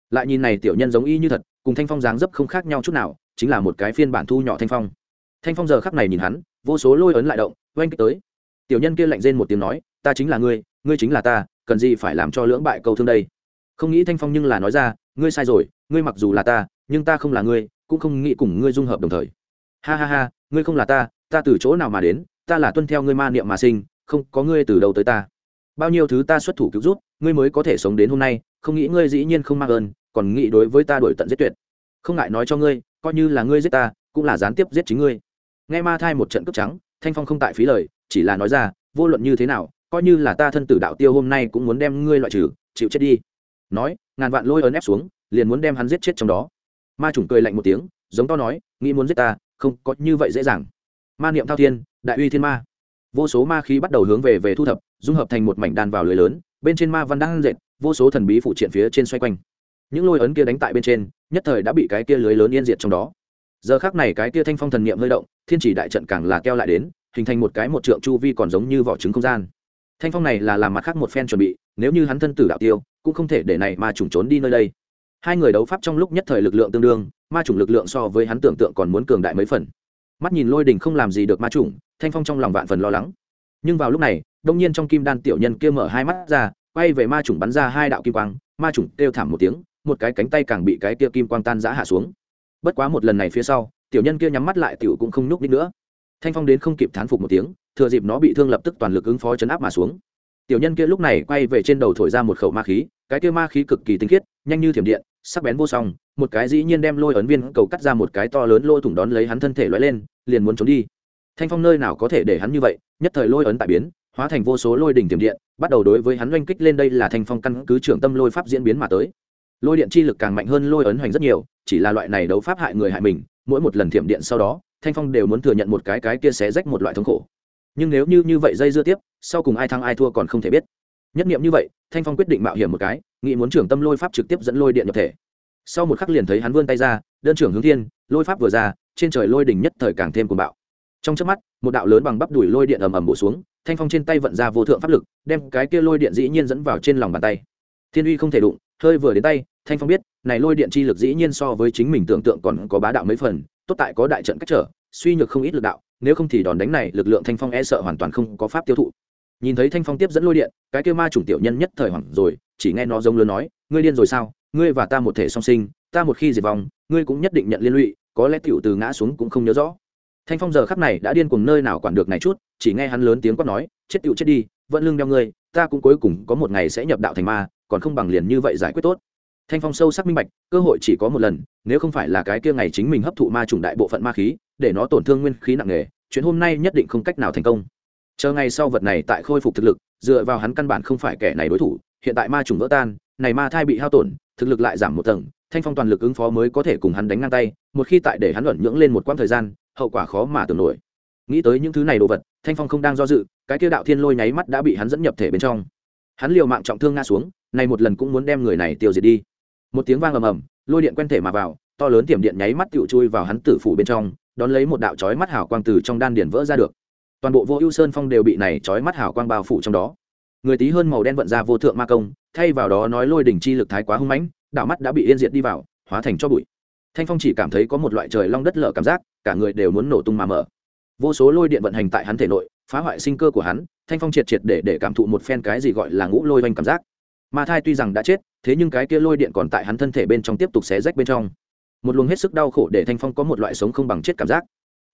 Lại nhìn này tiểu nhân giống y như thật, cùng thanh phong dáng dấp không khác nhau chút nào, chính là một cái phiên bản thu nhỏ thanh phong. Thanh phong giờ khắc này nhìn hắn, vô số lôi ấn lại động, oanh kích tới. Tiểu nhân kia lạnh rên một tiếng nói ta chính là ngươi ngươi chính là ta, cần gì phải làm cho lưỡng bại câu thương đây? Không nghĩ thanh phong nhưng là nói ra, ngươi sai rồi, ngươi mặc dù là ta, nhưng ta không là ngươi, cũng không nghĩ cùng ngươi dung hợp đồng thời. Ha ha ha, ngươi không là ta ta từ chỗ nào mà đến, ta là tuân theo ngươi ma niệm mà sinh, không có ngươi từ đâu tới ta. Bao nhiêu thứ ta xuất thủ cứu rút ngươi mới có thể sống đến hôm nay, không nghĩ ngươi dĩ nhiên không mang ơn, còn nghĩ đối với ta đổi tận giết tuyệt. Không ngại nói cho ngươi, coi như là ngươi giết ta, cũng là gián tiếp giết chính ngươi. Nghe ma thai một trận cướp trắng, thanh phong không tại phí lời, chỉ là nói ra, vô luận như thế nào coi như là ta thân tử đạo tiêu hôm nay cũng muốn đem ngươi loại trừ, chịu chết đi. Nói, ngàn vạn lôi ấn ép xuống, liền muốn đem hắn giết chết trong đó. Ma chủng cười lạnh một tiếng, giống to nói, nghĩ muốn giết ta, không có như vậy dễ dàng. Ma niệm thao thiên, đại uy thiên ma. Vô số ma khí bắt đầu hướng về về thu thập, dung hợp thành một mảnh đàn vào lưới lớn, bên trên ma văn đang dệt, vô số thần bí phụ triện phía trên xoay quanh. Những lôi ấn kia đánh tại bên trên, nhất thời đã bị cái kia lưới lớn yên diệt trong đó. Giờ khác này cái kia thanh phong thần niệm hơi động, thiên chỉ đại trận càng là keo lại đến, hình thành một cái một trượng chu vi còn giống như vỏ trứng không gian thanh phong này là làm mặt khác một phen chuẩn bị, nếu như hắn thân tử đạo tiêu, cũng không thể để này mà trùng trốn đi nơi đây. Hai người đấu pháp trong lúc nhất thời lực lượng tương đương, ma trùng lực lượng so với hắn tưởng tượng còn muốn cường đại mấy phần. Mắt nhìn lôi đình không làm gì được ma trùng, thanh phong trong lòng vạn phần lo lắng. Nhưng vào lúc này, đông nhiên trong kim đan tiểu nhân kia mở hai mắt ra, quay về ma trùng bắn ra hai đạo kim quang, ma trùng kêu thảm một tiếng, một cái cánh tay càng bị cái kia kim quang tan giã hạ xuống. Bất quá một lần này phía sau, tiểu nhân kia nhắm mắt lại tiểu cũng không nhúc đi nữa. Thanh phong đến không kịp thán phục một tiếng thừa dịp nó bị thương lập tức toàn lực ứng phó chấn áp mà xuống. Tiểu nhân kia lúc này quay về trên đầu thổi ra một khẩu ma khí, cái kia ma khí cực kỳ tinh khiết, nhanh như thiểm điện, sắc bén vô song, một cái dĩ nhiên đem lôi ấn viên cầu cắt ra một cái to lớn lôi thủng đón lấy hắn thân thể lóe lên, liền muốn trốn đi. Thanh phong nơi nào có thể để hắn như vậy, nhất thời lôi ấn tại biến, hóa thành vô số lôi đỉnh tiềm điện, bắt đầu đối với hắn oanh kích lên đây là thanh phong căn cứ trưởng tâm lôi pháp diễn biến mà tới. Lôi điện chi lực càng mạnh hơn lôi ấn hoành rất nhiều, chỉ là loại này đấu pháp hại người hại mình, mỗi một lần thiểm điện sau đó, thanh phong đều muốn thừa nhận một cái cái kia xé rách một loại thống khổ nhưng nếu như như vậy dây dưa tiếp, sau cùng ai thắng ai thua còn không thể biết. Nhất nghiệm như vậy, thanh phong quyết định mạo hiểm một cái, nghĩ muốn trưởng tâm lôi pháp trực tiếp dẫn lôi điện nhập thể. Sau một khắc liền thấy hắn vươn tay ra, đơn trưởng hướng thiên, lôi pháp vừa ra, trên trời lôi đỉnh nhất thời càng thêm cuồng bạo. Trong chớp mắt, một đạo lớn bằng bắp đùi lôi điện ầm ầm bổ xuống, thanh phong trên tay vận ra vô thượng pháp lực, đem cái kia lôi điện dĩ nhiên dẫn vào trên lòng bàn tay. Thiên uy không thể đụng, hơi vừa đến tay, thanh phong biết, này lôi điện chi lực dĩ nhiên so với chính mình tưởng tượng còn có bá đạo mấy phần, tốt tại có đại trận cách trở suy nhược không ít lực đạo, nếu không thì đòn đánh này lực lượng thanh phong e sợ hoàn toàn không có pháp tiêu thụ. Nhìn thấy thanh phong tiếp dẫn lôi điện, cái kêu ma chủng tiểu nhân nhất thời hoảng rồi, chỉ nghe nó giống lớn nói, ngươi điên rồi sao? Ngươi và ta một thể song sinh, ta một khi diệt vong, ngươi cũng nhất định nhận liên lụy, có lẽ tiểu từ ngã xuống cũng không nhớ rõ. Thanh phong giờ khắp này đã điên cùng nơi nào quản được này chút, chỉ nghe hắn lớn tiếng quát nói, chết tiểu chết đi, vẫn lương đeo ngươi, ta cũng cuối cùng có một ngày sẽ nhập đạo thành ma, còn không bằng liền như vậy giải quyết tốt thanh phong sâu sắc minh bạch, cơ hội chỉ có một lần, nếu không phải là cái kia ngày chính mình hấp thụ ma trùng đại bộ phận ma khí, để nó tổn thương nguyên khí nặng nề, chuyện hôm nay nhất định không cách nào thành công. Chờ ngày sau vật này tại khôi phục thực lực, dựa vào hắn căn bản không phải kẻ này đối thủ, hiện tại ma trùng vỡ tan, này ma thai bị hao tổn, thực lực lại giảm một tầng, thanh phong toàn lực ứng phó mới có thể cùng hắn đánh ngang tay, một khi tại để hắn luẩn nhưỡng lên một quãng thời gian, hậu quả khó mà tưởng nổi. Nghĩ tới những thứ này đồ vật, thanh phong không đang do dự, cái kia đạo thiên lôi nháy mắt đã bị hắn dẫn nhập thể bên trong. Hắn liều mạng trọng thương nga xuống, này một lần cũng muốn đem người này tiêu diệt đi một tiếng vang ầm ầm, lôi điện quen thể mà vào, to lớn tiềm điện nháy mắt tựu chui vào hắn tử phủ bên trong, đón lấy một đạo chói mắt hào quang từ trong đan điển vỡ ra được. Toàn bộ vô ưu sơn phong đều bị này chói mắt hào quang bao phủ trong đó. Người tí hơn màu đen vận ra vô thượng ma công, thay vào đó nói lôi đỉnh chi lực thái quá hung mãnh, đạo mắt đã bị yên diệt đi vào, hóa thành cho bụi. Thanh phong chỉ cảm thấy có một loại trời long đất lở cảm giác, cả người đều muốn nổ tung mà mở. Vô số lôi điện vận hành tại hắn thể nội, phá hoại sinh cơ của hắn, thanh phong triệt triệt để để cảm thụ một phen cái gì gọi là ngũ lôi oanh cảm giác ma thai tuy rằng đã chết, thế nhưng cái kia lôi điện còn tại hắn thân thể bên trong tiếp tục xé rách bên trong. Một luồng hết sức đau khổ để thanh phong có một loại sống không bằng chết cảm giác.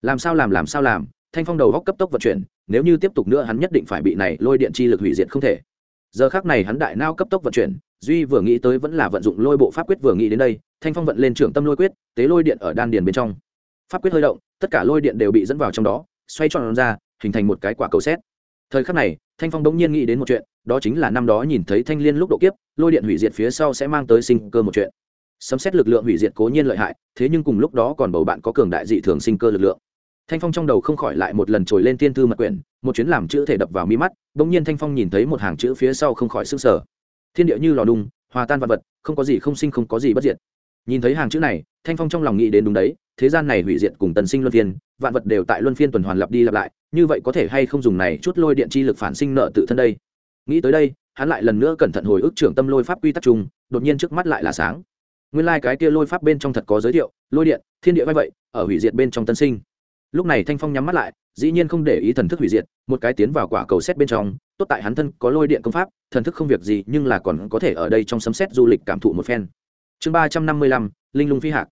Làm sao làm làm sao làm, thanh phong đầu góc cấp tốc vận chuyển, nếu như tiếp tục nữa hắn nhất định phải bị này lôi điện chi lực hủy diệt không thể. Giờ khác này hắn đại nao cấp tốc vận chuyển, duy vừa nghĩ tới vẫn là vận dụng lôi bộ pháp quyết vừa nghĩ đến đây, thanh phong vận lên trưởng tâm lôi quyết, tế lôi điện ở đan điền bên trong. Pháp quyết hơi động, tất cả lôi điện đều bị dẫn vào trong đó, xoay tròn ra, hình thành một cái quả cầu xét thời khắc này thanh phong bỗng nhiên nghĩ đến một chuyện, đó chính là năm đó nhìn thấy thanh liên lúc độ kiếp, lôi điện hủy diệt phía sau sẽ mang tới sinh cơ một chuyện. Sấm xét lực lượng hủy diệt cố nhiên lợi hại, thế nhưng cùng lúc đó còn bầu bạn có cường đại dị thường sinh cơ lực lượng. Thanh phong trong đầu không khỏi lại một lần trồi lên tiên thư mật quyển, một chuyến làm chữ thể đập vào mi mắt, bỗng nhiên thanh phong nhìn thấy một hàng chữ phía sau không khỏi s ư n g sở thiên địa như lò đung, hòa tan vật vật, không có gì không sinh không có gì bất diệt. Nhìn thấy hàng chữ này thanh phong trong lòng nghĩ đến đúng đấy, thế gian này hủy diệt cùng tần sinh luân phiên, vạn vật đều tại luân phiên tuần hoàn lặp đi lặp lại, như vậy có thể hay không dùng này chút lôi điện chi lực phản sinh nợ tự thân đây? Nghĩ tới đây, hắn lại lần nữa cẩn thận hồi ức trưởng tâm lôi pháp quy tắc chung, đột nhiên trước mắt lại là sáng. Nguyên lai、like、cái kia lôi pháp bên trong thật có giới thiệu, lôi điện, thiên địa vai vậy, ở hủy diệt bên trong tân sinh. Lúc này thanh phong nhắm mắt lại, dĩ nhiên không để ý thần thức hủy diệt, một cái tiến vào quả cầu xét bên trong, tốt tại hắn thân có lôi điện công pháp, thần thức không việc gì, nhưng là còn có thể ở đây trong sấm xét du lịch cảm thụ một phen chương ba trăm năm mươi lăm, linh lung phi hạc.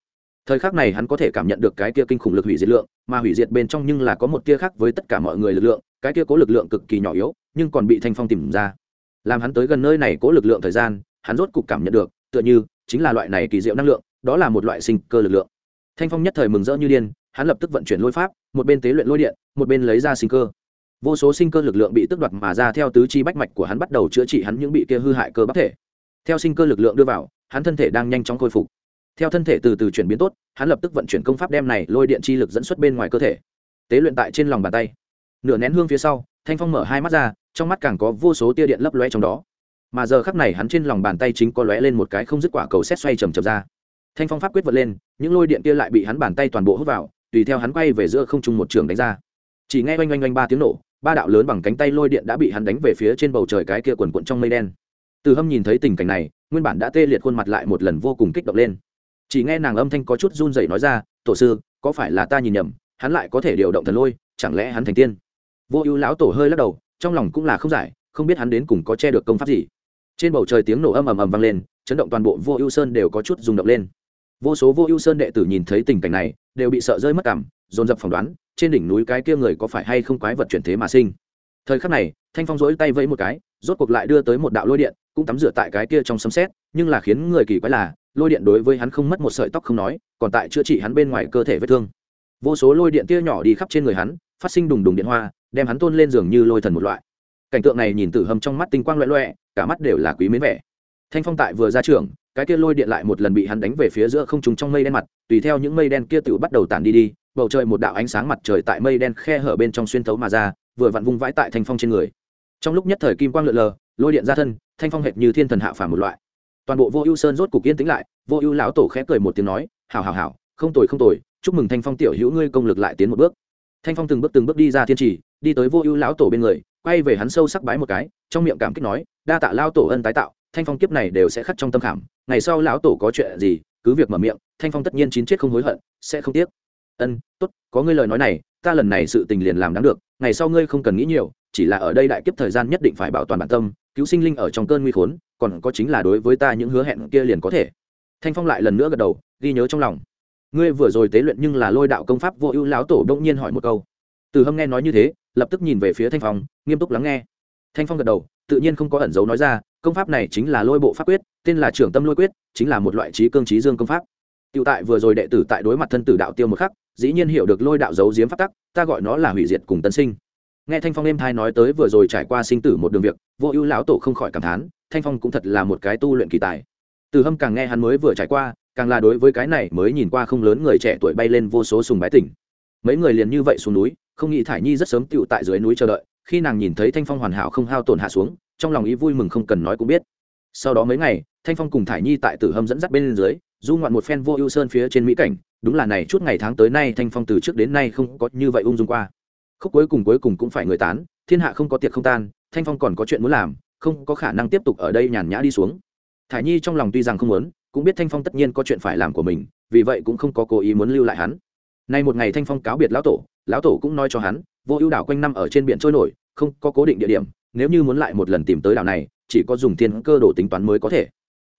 Thời khắc này hắn có thể cảm nhận được cái kia kinh khủng lực hủy diệt lượng, mà hủy diệt bên trong nhưng là có một tia khác với tất cả mọi người lực lượng, cái kia cố lực lượng cực kỳ nhỏ yếu, nhưng còn bị thanh phong tìm ra. Làm hắn tới gần nơi này cố lực lượng thời gian, hắn rốt cục cảm nhận được, tựa như chính là loại này kỳ diệu năng lượng, đó là một loại sinh cơ lực lượng. Thanh phong nhất thời mừng rỡ như điên, hắn lập tức vận chuyển lôi pháp, một bên tế luyện lôi điện, một bên lấy ra sinh cơ. Vô số sinh cơ lực lượng bị tước đoạt mà ra theo tứ chi bách mạch của hắn bắt đầu chữa trị hắn những bị kia hư hại cơ bắp thể. Theo sinh cơ lực lượng đưa vào hắn thân thể đang nhanh chóng khôi phục. Theo thân thể từ từ chuyển biến tốt, hắn lập tức vận chuyển công pháp đem này lôi điện chi lực dẫn xuất bên ngoài cơ thể. Tế luyện tại trên lòng bàn tay. Nửa nén hương phía sau, thanh phong mở hai mắt ra, trong mắt càng có vô số tia điện lấp lóe trong đó. Mà giờ khắc này hắn trên lòng bàn tay chính có lóe lên một cái không dứt quả cầu xét xoay chầm chầm ra. Thanh phong pháp quyết vật lên, những lôi điện kia lại bị hắn bàn tay toàn bộ hút vào, tùy theo hắn quay về giữa không trung một trường đánh ra. Chỉ nghe oanh oanh oanh ba tiếng nổ, ba đạo lớn bằng cánh tay lôi điện đã bị hắn đánh về phía trên bầu trời cái kia quần quận trong mây đen từ hâm nhìn thấy tình cảnh này, nguyên bản đã tê liệt khuôn mặt lại một lần vô cùng kích động lên. Chỉ nghe nàng âm thanh có chút run rẩy nói ra, tổ sư, có phải là ta nhìn nhầm, hắn lại có thể điều động thần lôi, chẳng lẽ hắn thành tiên? Vô ưu lão tổ hơi lắc đầu, trong lòng cũng là không giải, không biết hắn đến cùng có che được công pháp gì. Trên bầu trời tiếng nổ âm ầm ầm vang lên, chấn động toàn bộ vô ưu sơn đều có chút rung động lên. Vô số vô ưu sơn đệ tử nhìn thấy tình cảnh này, đều bị sợ rơi mất cảm, dồn dập phỏng đoán, trên đỉnh núi cái kia người có phải hay không quái vật chuyển thế mà sinh. Thời khắc này, thanh phong rỗi tay vẫy một cái, rốt cuộc lại đưa tới một đạo lôi điện cũng tắm rửa tại cái kia trong sấm xét nhưng là khiến người kỳ quái là, lôi điện đối với hắn không mất một sợi tóc không nói, còn tại chữa trị hắn bên ngoài cơ thể vết thương. Vô số lôi điện tia nhỏ đi khắp trên người hắn, phát sinh đùng đùng điện hoa, đem hắn tôn lên giường như lôi thần một loại. Cảnh tượng này nhìn tử hầm trong mắt tinh quang loẹ loẹ, cả mắt đều là quý mến vẻ. Thanh phong tại vừa ra trường, cái kia lôi điện lại một lần bị hắn đánh về phía giữa không trùng trong mây đen mặt, tùy theo những mây đen kia tự bắt đầu tản đi đi, bầu trời một đạo ánh sáng mặt trời tại mây đen khe hở bên trong xuyên thấu mà ra, vừa vặn vung vãi tại thanh phong trên người. Trong lúc nhất thời kim quang lượn lờ lôi điện ra thân, thanh phong hệt như thiên thần hạ phàm một loại. Toàn bộ vô ưu sơn rốt cục yên tĩnh lại, vô ưu lão tổ khẽ cười một tiếng nói, hảo hảo hảo, không tồi không tồi, chúc mừng thanh phong tiểu hữu ngươi công lực lại tiến một bước. Thanh phong từng bước từng bước đi ra thiên trì, đi tới vô ưu lão tổ bên người, quay về hắn sâu sắc bái một cái, trong miệng cảm kích nói, đa tạ lao tổ ân tái tạo, thanh phong kiếp này đều sẽ khắc trong tâm khảm, ngày sau lão tổ có chuyện gì, cứ việc mở miệng, thanh phong tất nhiên chín chết không hối hận, sẽ không tiếc. Ân, tốt, có ngươi lời nói này, ta lần này sự tình liền làm đáng được, ngày sau ngươi không cần nghĩ nhiều, chỉ là ở đây đại kiếp thời gian nhất định phải bảo toàn bản tâm cứu sinh linh ở trong cơn nguy khốn còn có chính là đối với ta những hứa hẹn kia liền có thể. Thanh phong lại lần nữa gật đầu ghi nhớ trong lòng. Ngươi vừa rồi tế luyện nhưng là lôi đạo công pháp vô ưu lão tổ đông nhiên hỏi một câu. Từ hâm nghe nói như thế lập tức nhìn về phía thanh phong nghiêm túc lắng nghe. Thanh phong gật đầu tự nhiên không có ẩn dấu nói ra công pháp này chính là lôi bộ pháp quyết tên là trưởng tâm lôi quyết chính là một loại trí cương trí dương công pháp. Tiểu tại vừa rồi đệ tử tại đối mặt thân tử đạo tiêu một khắc, dĩ nhiên hiểu được lôi đạo giấu giếm pháp tắc, ta gọi nó là hủy diệt cùng tân sinh. Nghe Thanh Phong êm thai nói tới vừa rồi trải qua sinh tử một đường việc, Vô Ưu lão tổ không khỏi cảm thán, Thanh Phong cũng thật là một cái tu luyện kỳ tài. Từ Hâm càng nghe hắn mới vừa trải qua, càng là đối với cái này mới nhìn qua không lớn người trẻ tuổi bay lên vô số sùng bái tỉnh. Mấy người liền như vậy xuống núi, không nghĩ Thải Nhi rất sớm tựu tại dưới núi chờ đợi, khi nàng nhìn thấy Thanh Phong hoàn hảo không hao tổn hạ xuống, trong lòng ý vui mừng không cần nói cũng biết. Sau đó mấy ngày, Thanh Phong cùng Thải Nhi tại Tử Hâm dẫn dắt bên dưới, du ngoạn một phen vô ưu sơn phía trên mỹ cảnh đúng là này chút ngày tháng tới nay thanh phong từ trước đến nay không có như vậy ung dung qua khúc cuối cùng cuối cùng cũng phải người tán, thiên hạ không có tiệc không tan, thanh phong còn có chuyện muốn làm, không có khả năng tiếp tục ở đây nhàn nhã đi xuống. Thả nhi trong lòng tuy rằng không muốn, cũng biết thanh phong tất nhiên có chuyện phải làm của mình, vì vậy cũng không có cố ý muốn lưu lại hắn. Nay một ngày thanh phong cáo biệt lão tổ lão tổ cũng nói cho hắn, vô ưu đảo quanh năm ở trên biển trôi nổi, không có cố định địa điểm, nếu như muốn lại một lần tìm tới đảo này, chỉ có dùng thiên cơ đồ tính toán mới có thể.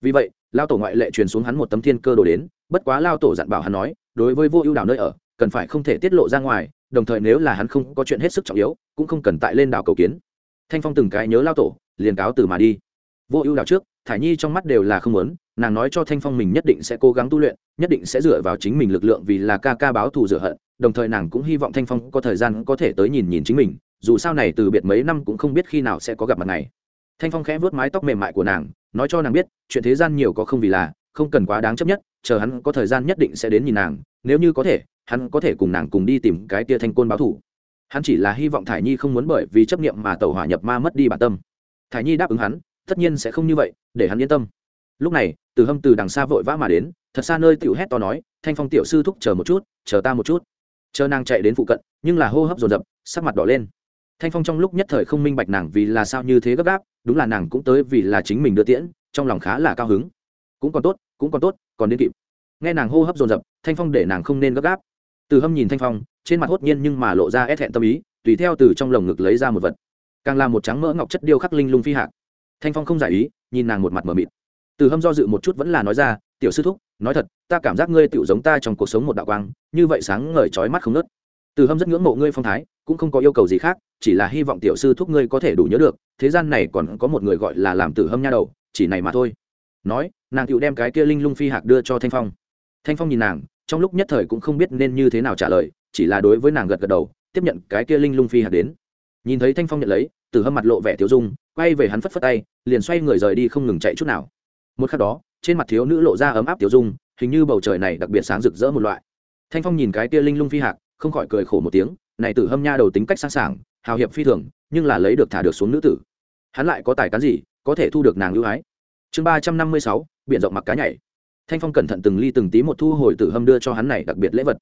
Vì vậy lao tổ ngoại lệ truyền xuống hắn một tấm thiên cơ đồ đến, bất quá lao tổ dặn bảo hắn nói, đối với vô ưu đảo nơi ở, cần phải không thể tiết lộ ra ngoài đồng thời nếu là hắn không có chuyện hết sức trọng yếu, cũng không cần tại lên đảo cầu kiến. Thanh phong từng cái nhớ lao tổ, liền cáo từ mà đi. Vô ưu đảo trước, thải nhi trong mắt đều là không muốn, nàng nói cho thanh phong mình nhất định sẽ cố gắng tu luyện, nhất định sẽ dựa vào chính mình lực lượng vì là ca ca báo thù rửa hận, đồng thời nàng cũng hy vọng thanh phong có thời gian có thể tới nhìn nhìn chính mình, dù sao này từ biệt mấy năm cũng không biết khi nào sẽ có gặp mặt này. Thanh phong khẽ vớt mái tóc mềm mại của nàng, nói cho nàng biết, chuyện thế gian nhiều có không vì là, không cần quá đáng chấp nhất, chờ hắn có thời gian nhất định sẽ đến nhìn nàng, nếu như có thể hắn có thể cùng nàng cùng đi tìm cái tia thanh côn báo thủ. Hắn chỉ là hy vọng thải nhi không muốn bởi vì chấp nghiệm mà tàu hỏa nhập ma mất đi bản tâm. Thải nhi đáp ứng hắn, tất nhiên sẽ không như vậy, để hắn yên tâm. Lúc này, từ hâm từ đằng xa vội vã mà đến, thật xa nơi tiểu hét to nói, thanh phong tiểu sư thúc chờ một chút, chờ ta một chút. Chờ nàng chạy đến phụ cận, nhưng là hô hấp dồn dập, sắc mặt đỏ lên. Thanh phong trong lúc nhất thời không minh bạch nàng vì là sao như thế gấp gáp, đúng là nàng cũng tới vì là chính mình đưa tiễn, trong lòng khá là cao hứng. Cũng còn tốt, cũng còn tốt, còn đến kịp. Nghe nàng hô hấp dồn dập, thanh phong để nàng không nên gấp gáp từ hâm nhìn thanh phong, trên mặt hốt nhiên nhưng mà lộ ra e ép hẹn tâm ý, tùy theo từ trong lồng ngực lấy ra một vật. Càng là một trắng mỡ ngọc chất điêu khắc linh lung phi hạc. Thanh phong không giải ý, nhìn nàng một mặt mờ mịt. Từ hâm do dự một chút vẫn là nói ra, tiểu sư thúc, nói thật, ta cảm giác ngươi tựu giống ta trong cuộc sống một đạo quang, như vậy sáng ngời trói mắt không nớt từ hâm rất ngưỡng mộ ngươi phong thái, cũng không có yêu cầu gì khác, chỉ là hy vọng tiểu sư thúc ngươi có thể đủ nhớ được, thế gian này còn có một người gọi là làm tử hâm nha đầu, chỉ này mà thôi. Nói, nàng tựu đem cái kia linh lung phi hạc đưa cho thanh phong. Thanh phong nhìn nàng trong lúc nhất thời cũng không biết nên như thế nào trả lời, chỉ là đối với nàng gật gật đầu, tiếp nhận cái kia linh lung phi hạt đến. Nhìn thấy thanh phong nhận lấy, tử hâm mặt lộ vẻ thiếu dung, quay về hắn phất phất tay, liền xoay người rời đi không ngừng chạy chút nào. Một khắc đó, trên mặt thiếu nữ lộ ra ấm áp tiểu dung, hình như bầu trời này đặc biệt sáng rực rỡ một loại. Thanh phong nhìn cái kia linh lung phi hạc không khỏi cười khổ một tiếng, này tử hâm nha đầu tính cách sang sảng, hào hiệp phi thường, nhưng là lấy được thả được xuống nữ tử. Hắn lại có tài cán gì, có thể thu được nàng ưu ái? Chương ba trăm năm mươi sáu biện rộng mặc cá nhảy thanh phong cẩn thận từng ly từng tí một thu hồi tử hâm đưa cho hắn này đặc biệt lễ vật.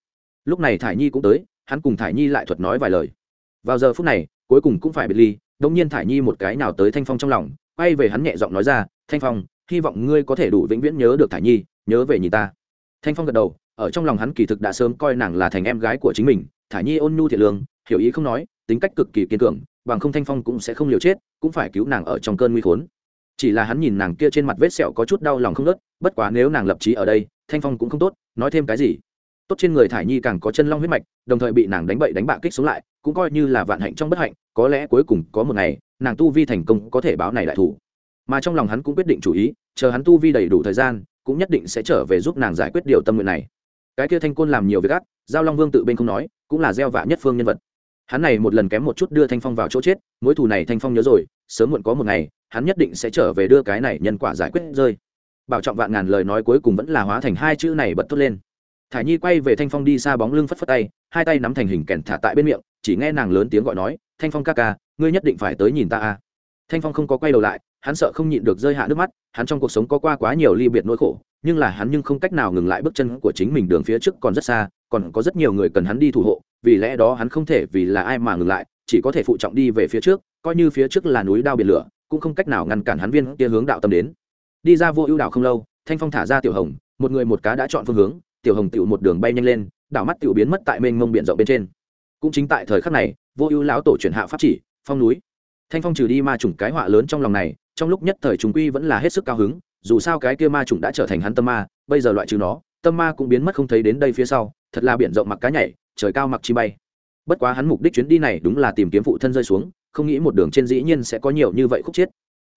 Lúc này thải nhi cũng tới, hắn cùng thải nhi lại thuật nói vài lời. Vào giờ phút này, cuối cùng cũng phải biệt ly, đống nhiên thải nhi một cái nào tới thanh phong trong lòng, quay về hắn nhẹ giọng nói ra, thanh phong, hy vọng ngươi có thể đủ vĩnh viễn nhớ được thải nhi, nhớ về nhìn ta. Thanh phong gật đầu, ở trong lòng hắn kỳ thực đã sớm coi nàng là thành em gái của chính mình. Thải nhi ôn nhu thiệt lương, hiểu ý không nói, tính cách cực kỳ kiên cường, bằng không thanh phong cũng sẽ không liều chết, cũng phải cứu nàng ở trong cơn nguy khốn. Chỉ là hắn nhìn nàng kia trên mặt vết sẹo có chút đau lòng không nớt bất quá nếu nàng lập trí ở đây, thanh phong cũng không tốt, nói thêm cái gì? Tốt trên người thải nhi càng có chân long huyết mạch, đồng thời bị nàng đánh bậy đánh bạ kích xuống lại, cũng coi như là vạn hạnh trong bất hạnh, có lẽ cuối cùng có một ngày, nàng tu vi thành công có thể báo này đại thủ. Mà trong lòng hắn cũng quyết định chủ ý, chờ hắn tu vi đầy đủ thời gian, cũng nhất định sẽ trở về giúp nàng giải quyết điều tâm nguyện này. Cái kia thanh côn làm nhiều việc ác, giao long vương tự bên không nói, cũng là gieo vạ nhất phương nhân vật. Hắn này một lần kém một chút đưa thanh phong vào chỗ chết, mối thù này thanh phong nhớ rồi, sớm muộn có một ngày, hắn nhất định sẽ trở về đưa cái này nhân quả giải quyết rơi bảo trọng vạn ngàn lời nói cuối cùng vẫn là hóa thành hai chữ này bật tốt lên. Thả nhi quay về thanh phong đi xa bóng lưng phất phất tay, hai tay nắm thành hình kèn thả tại bên miệng, chỉ nghe nàng lớn tiếng gọi nói, thanh phong ca ca, ngươi nhất định phải tới nhìn ta a. Thanh phong không có quay đầu lại, hắn sợ không nhịn được rơi hạ nước mắt, hắn trong cuộc sống có qua quá nhiều ly biệt nỗi khổ, nhưng là hắn nhưng không cách nào ngừng lại bước chân của chính mình đường phía trước còn rất xa, còn có rất nhiều người cần hắn đi thủ hộ, vì lẽ đó hắn không thể vì là ai mà ngừng lại, chỉ có thể phụ trọng đi về phía trước, coi như phía trước là núi đao biển lửa, cũng không cách nào ngăn cản hắn viên kia hướng đạo tâm đến đi ra vô ưu đảo không lâu, thanh phong thả ra tiểu hồng, một người một cá đã chọn phương hướng, tiểu hồng tựu một đường bay nhanh lên, đảo mắt tiểu biến mất tại mênh mông biển rộng bên trên. Cũng chính tại thời khắc này, vô ưu lão tổ chuyển hạ pháp chỉ, phong núi. Thanh phong trừ đi ma chủng cái họa lớn trong lòng này, trong lúc nhất thời chúng quy vẫn là hết sức cao hứng, dù sao cái kia ma chủng đã trở thành hắn tâm ma, bây giờ loại trừ nó, tâm ma cũng biến mất không thấy đến đây phía sau, thật là biển rộng mặc cá nhảy, trời cao mặc chi bay. Bất quá hắn mục đích chuyến đi này đúng là tìm kiếm phụ thân rơi xuống, không nghĩ một đường trên dĩ nhiên sẽ có nhiều như vậy khúc chết.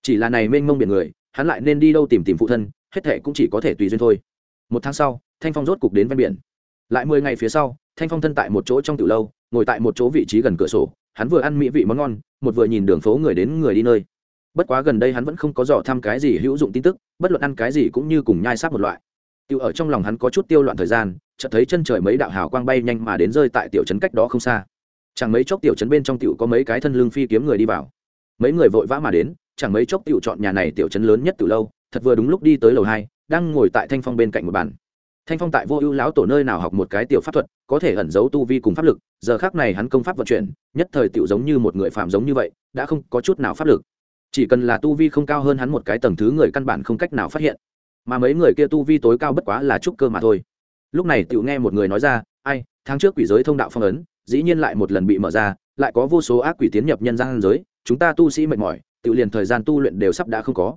Chỉ là này mênh mông biển người hắn lại nên đi đâu tìm tìm phụ thân, hết thệ cũng chỉ có thể tùy duyên thôi. Một tháng sau, thanh phong rốt cục đến ven biển. Lại mười ngày phía sau, thanh phong thân tại một chỗ trong từ lâu, ngồi tại một chỗ vị trí gần cửa sổ, hắn vừa ăn mỹ vị món ngon, một vừa nhìn đường phố người đến người đi nơi. Bất quá gần đây hắn vẫn không có dò thăm cái gì hữu dụng tin tức, bất luận ăn cái gì cũng như cùng nhai sát một loại. Tiêu ở trong lòng hắn có chút tiêu loạn thời gian, chợt thấy chân trời mấy đạo hào quang bay nhanh mà đến rơi tại tiểu trấn cách đó không xa. Chẳng mấy chốc tiểu trấn bên trong tiểu có mấy cái thân lương phi kiếm người đi vào mấy người vội vã mà đến, chẳng mấy chốc tiểu chọn nhà này tiểu trấn lớn nhất từ lâu, thật vừa đúng lúc đi tới lầu hai, đang ngồi tại thanh phong bên cạnh một bàn. Thanh phong tại vô ưu lão tổ nơi nào học một cái tiểu pháp thuật, có thể ẩn giấu tu vi cùng pháp lực, giờ khác này hắn công pháp vận chuyển, nhất thời tiểu giống như một người phạm giống như vậy, đã không có chút nào pháp lực. Chỉ cần là tu vi không cao hơn hắn một cái tầng thứ người căn bản không cách nào phát hiện. Mà mấy người kia tu vi tối cao bất quá là trúc cơ mà thôi. Lúc này tiểu nghe một người nói ra, ai, tháng trước quỷ giới thông đạo phong ấn, dĩ nhiên lại một lần bị mở ra, lại có vô số ác quỷ tiến nhập nhân gian giới chúng ta tu sĩ mệt mỏi, tự liền thời gian tu luyện đều sắp đã không có.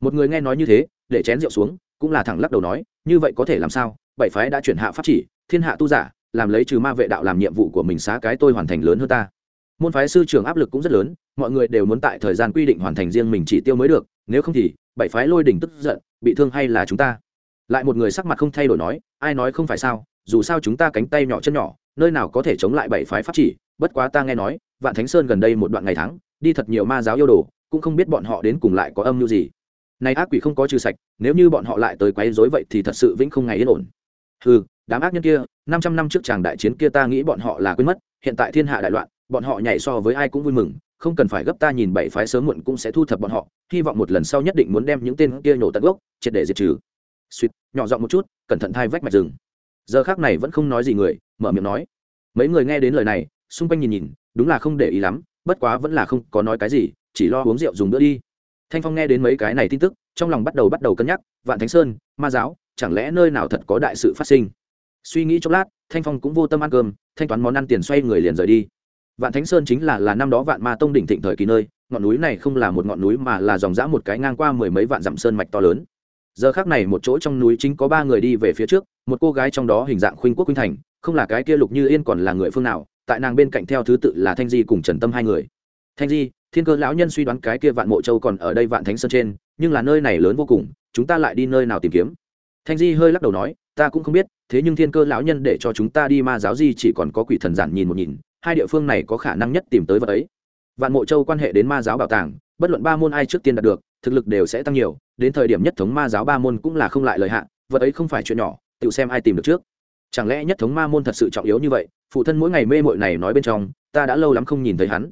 Một người nghe nói như thế, để chén rượu xuống, cũng là thẳng lắc đầu nói, như vậy có thể làm sao? Bảy phái đã chuyển hạ pháp chỉ, thiên hạ tu giả, làm lấy trừ ma vệ đạo làm nhiệm vụ của mình xá cái tôi hoàn thành lớn hơn ta. Môn phái sư trưởng áp lực cũng rất lớn, mọi người đều muốn tại thời gian quy định hoàn thành riêng mình chỉ tiêu mới được, nếu không thì, bảy phái lôi đỉnh tức giận, bị thương hay là chúng ta? Lại một người sắc mặt không thay đổi nói, ai nói không phải sao? Dù sao chúng ta cánh tay nhỏ chân nhỏ, nơi nào có thể chống lại bảy phái pháp chỉ? Bất quá ta nghe nói, vạn thánh sơn gần đây một đoạn ngày tháng đi thật nhiều ma giáo yêu đồ, cũng không biết bọn họ đến cùng lại có âm mưu gì. Này ác quỷ không có trừ sạch, nếu như bọn họ lại tới quấy rối vậy thì thật sự vĩnh không ngày yên ổn. Ừ đám ác nhân kia, năm trăm năm trước chàng đại chiến kia ta nghĩ bọn họ là quên mất, hiện tại thiên hạ đại loạn, bọn họ nhảy so với ai cũng vui mừng, không cần phải gấp ta nhìn bảy phái sớm muộn cũng sẽ thu thập bọn họ, hy vọng một lần sau nhất định muốn đem những tên kia nhổ tận gốc, triệt để diệt trừ. Suýt, nhỏ giọng một chút, cẩn thận thai vách mạch rừng. Giờ khác này vẫn không nói gì người, mở miệng nói. Mấy người nghe đến lời này, xung quanh nhìn nhìn, đúng là không để ý lắm bất quá vẫn là không có nói cái gì, chỉ lo uống rượu dùng bữa đi. Thanh phong nghe đến mấy cái này tin tức, trong lòng bắt đầu bắt đầu cân nhắc, vạn thánh sơn, ma giáo, chẳng lẽ nơi nào thật có đại sự phát sinh? Suy nghĩ chốc lát, thanh phong cũng vô tâm ăn cơm, thanh toán món ăn tiền xoay người liền rời đi. Vạn thánh sơn chính là là năm đó vạn ma tông đỉnh thịnh thời kỳ nơi, ngọn núi này không là một ngọn núi mà là dòng dã một cái ngang qua mười mấy vạn dặm sơn mạch to lớn. Giờ khác này một chỗ trong núi chính có ba người đi về phía trước, một cô gái trong đó hình dạng khuynh quốc khuynh thành, không là cái kia lục như yên còn là người phương nào tại nàng bên cạnh theo thứ tự là thanh di cùng trần tâm hai người. Thanh di, thiên cơ lão nhân suy đoán cái kia vạn mộ châu còn ở đây vạn thánh sơn trên, nhưng là nơi này lớn vô cùng, chúng ta lại đi nơi nào tìm kiếm? Thanh di hơi lắc đầu nói, ta cũng không biết, thế nhưng thiên cơ lão nhân để cho chúng ta đi ma giáo di chỉ còn có quỷ thần giản nhìn một nhìn, hai địa phương này có khả năng nhất tìm tới vật ấy. Vạn mộ châu quan hệ đến ma giáo bảo tàng, bất luận ba môn ai trước tiên đạt được, thực lực đều sẽ tăng nhiều, đến thời điểm nhất thống ma giáo ba môn cũng là không lại lời hạn vật ấy không phải chuyện nhỏ, tự xem ai tìm được trước chẳng lẽ nhất thống ma môn thật sự trọng yếu như vậy? Phụ thân mỗi ngày mê mội này nói bên trong, ta đã lâu lắm không nhìn thấy hắn.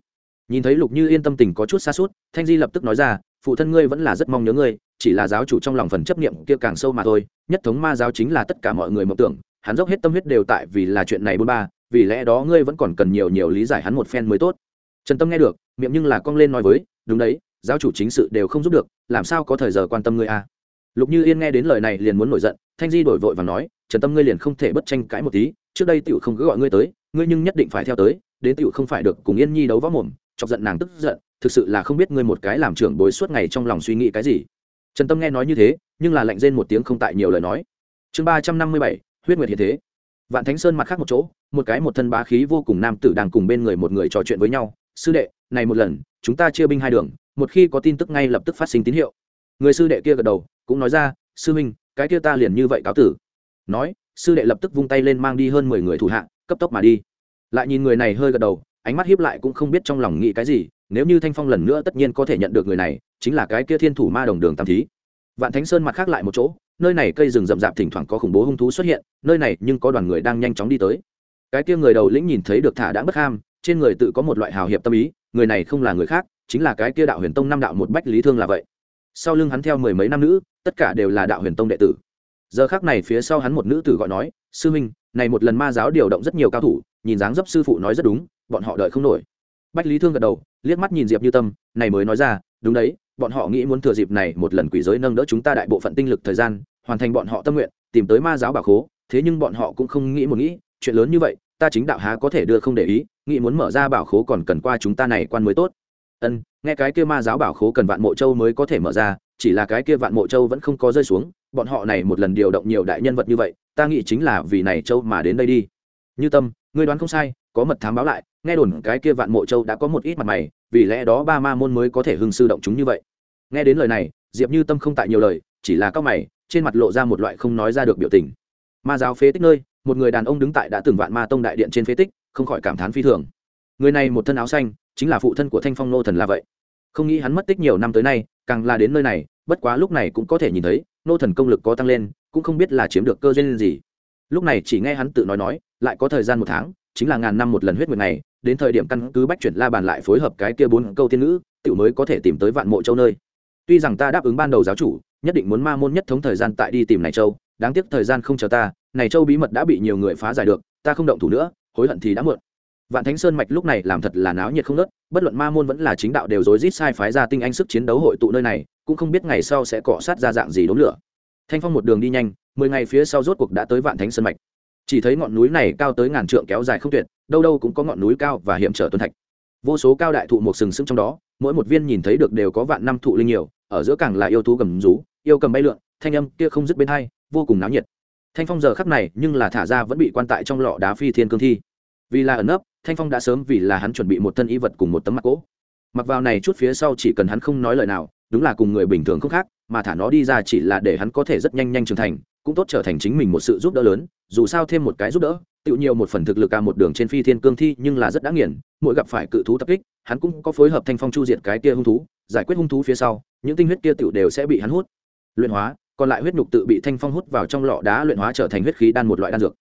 Nhìn thấy lục như yên tâm tình có chút xa suốt thanh di lập tức nói ra, phụ thân ngươi vẫn là rất mong nhớ ngươi, chỉ là giáo chủ trong lòng phần chấp niệm kia càng sâu mà thôi. Nhất thống ma giáo chính là tất cả mọi người mộng tưởng, hắn dốc hết tâm huyết đều tại vì là chuyện này bôn ba, vì lẽ đó ngươi vẫn còn cần nhiều nhiều lý giải hắn một phen mới tốt. Trần tâm nghe được, miệng nhưng là cong lên nói với, đúng đấy, giáo chủ chính sự đều không giúp được, làm sao có thời giờ quan tâm ngươi a à? lục như yên nghe đến lời này liền muốn nổi giận, thanh di đổi vội và nói trần tâm ngươi liền không thể bất tranh cãi một tí, trước đây tiểu không cứ gọi ngươi tới, ngươi nhưng nhất định phải theo tới, đến tiểu không phải được cùng yên nhi đấu võ mồm, chọc giận nàng tức giận, thực sự là không biết ngươi một cái làm trưởng bối suốt ngày trong lòng suy nghĩ cái gì. Trần tâm nghe nói như thế, nhưng là lạnh rên một tiếng không tại nhiều lời nói. Chương ba trăm năm mươi bảy, huyết nguyệt hiện thế. Vạn thánh sơn mặt khác một chỗ, một cái một thân bá khí vô cùng nam tử đang cùng bên người một người trò chuyện với nhau. Sư đệ, này một lần, chúng ta chia binh hai đường, một khi có tin tức ngay lập tức phát sinh tín hiệu. Người sư đệ kia gật đầu, cũng nói ra, sư minh cái kia ta liền như vậy cáo tử nói, sư đệ lập tức vung tay lên mang đi hơn mười người thủ hạ, cấp tốc mà đi. Lại nhìn người này hơi gật đầu, ánh mắt hiếp lại cũng không biết trong lòng nghĩ cái gì, nếu như thanh phong lần nữa tất nhiên có thể nhận được người này, chính là cái kia thiên thủ ma đồng đường tam thí. Vạn thánh sơn mặt khác lại một chỗ, nơi này cây rừng rậm rạp thỉnh thoảng có khủng bố hung thú xuất hiện, nơi này nhưng có đoàn người đang nhanh chóng đi tới. Cái kia người đầu lĩnh nhìn thấy được thả đã bất ham, trên người tự có một loại hào hiệp tâm ý, người này không là người khác, chính là cái kia đạo huyền tông năm đạo một bách lý thương là vậy. Sau lưng hắn theo mười mấy năm nữ, tất cả đều là đạo huyền tông đệ tử giờ khác này phía sau hắn một nữ tử gọi nói, sư minh này một lần ma giáo điều động rất nhiều cao thủ, nhìn dáng dấp sư phụ nói rất đúng, bọn họ đợi không nổi. Bách lý thương gật đầu, liếc mắt nhìn diệp như tâm, này mới nói ra, đúng đấy, bọn họ nghĩ muốn thừa dịp này một lần quỷ giới nâng đỡ chúng ta đại bộ phận tinh lực thời gian, hoàn thành bọn họ tâm nguyện, tìm tới ma giáo bảo khố, thế nhưng bọn họ cũng không nghĩ một nghĩ, chuyện lớn như vậy, ta chính đạo há có thể đưa không để ý, nghĩ muốn mở ra bảo khố còn cần qua chúng ta này quan mới tốt. Ân, nghe cái kia ma giáo bảo khố cần vạn mộ châu mới có thể mở ra chỉ là cái kia vạn mộ châu vẫn không có rơi xuống, bọn họ này một lần điều động nhiều đại nhân vật như vậy, ta nghĩ chính là vì này châu mà đến đây đi. Như tâm, ngươi đoán không sai, có mật thám báo lại, nghe đồn cái kia vạn mộ châu đã có một ít mặt mày, vì lẽ đó ba ma môn mới có thể hưng sư động chúng như vậy. Nghe đến lời này, diệp như tâm không tại nhiều lời, chỉ là các mày, trên mặt lộ ra một loại không nói ra được biểu tình. Ma giáo phế tích nơi, một người đàn ông đứng tại đã từng vạn ma tông đại điện trên phế tích, không khỏi cảm thán phi thường. Người này một thân áo xanh, chính là phụ thân của thanh phong nô thần là vậy không nghĩ hắn mất tích nhiều năm tới nay, càng là đến nơi này, bất quá lúc này cũng có thể nhìn thấy, nô thần công lực có tăng lên, cũng không biết là chiếm được cơ duyên gì. Lúc này chỉ nghe hắn tự nói nói, lại có thời gian một tháng, chính là ngàn năm một lần huyết nguyệt này, đến thời điểm căn cứ bách chuyển la bàn lại phối hợp cái kia bốn câu tiên ngữ tự mới có thể tìm tới vạn mộ châu nơi. Tuy rằng ta đáp ứng ban đầu giáo chủ, nhất định muốn ma môn nhất thống thời gian tại đi tìm này châu, đáng tiếc thời gian không chờ ta, này châu bí mật đã bị nhiều người phá giải được, ta không động thủ nữa, hối hận thì đã muộn. Vạn thánh sơn mạch lúc này làm thật là náo nhiệt không nớt bất luận ma môn vẫn là chính đạo đều rối rít sai phái ra tinh anh sức chiến đấu hội tụ nơi này, cũng không biết ngày sau sẽ cọ sát ra dạng gì đốn lửa. Thanh phong một đường đi nhanh, mười ngày phía sau rốt cuộc đã tới vạn thánh sơn mạch. Chỉ thấy ngọn núi này cao tới ngàn trượng kéo dài không tuyệt, đâu đâu cũng có ngọn núi cao và hiểm trở tuân thạch. Vô số cao đại thụ một sừng sững trong đó, mỗi một viên nhìn thấy được đều có vạn năm thụ linh nhiều, ở giữa càng là yêu thú cầm rú, yêu cầm bay lượn, thanh âm kia không dứt bên hai, vô cùng náo nhiệt. Thanh phong giờ khắc này nhưng là thả ra vẫn bị quan tại trong lọ đá phi thiên cương thi vì là ẩn nấp, thanh phong đã sớm vì là hắn chuẩn bị một thân y vật cùng một tấm mặt cỗ mặc vào này chút phía sau chỉ cần hắn không nói lời nào, đúng là cùng người bình thường không khác, mà thả nó đi ra chỉ là để hắn có thể rất nhanh nhanh trưởng thành, cũng tốt trở thành chính mình một sự giúp đỡ lớn, dù sao thêm một cái giúp đỡ tự nhiều một phần thực lực cả một đường trên phi thiên cương thi nhưng là rất đã nghiền, mỗi gặp phải cự thú tập kích, hắn cũng có phối hợp thanh phong chu diệt cái kia hung thú, giải quyết hung thú phía sau, những tinh huyết kia tựu đều sẽ bị hắn hút. Luyện hóa, còn lại huyết nhục tự bị thanh phong hút vào trong lọ đá luyện hóa trở thành huyết khí đan một loại đan dược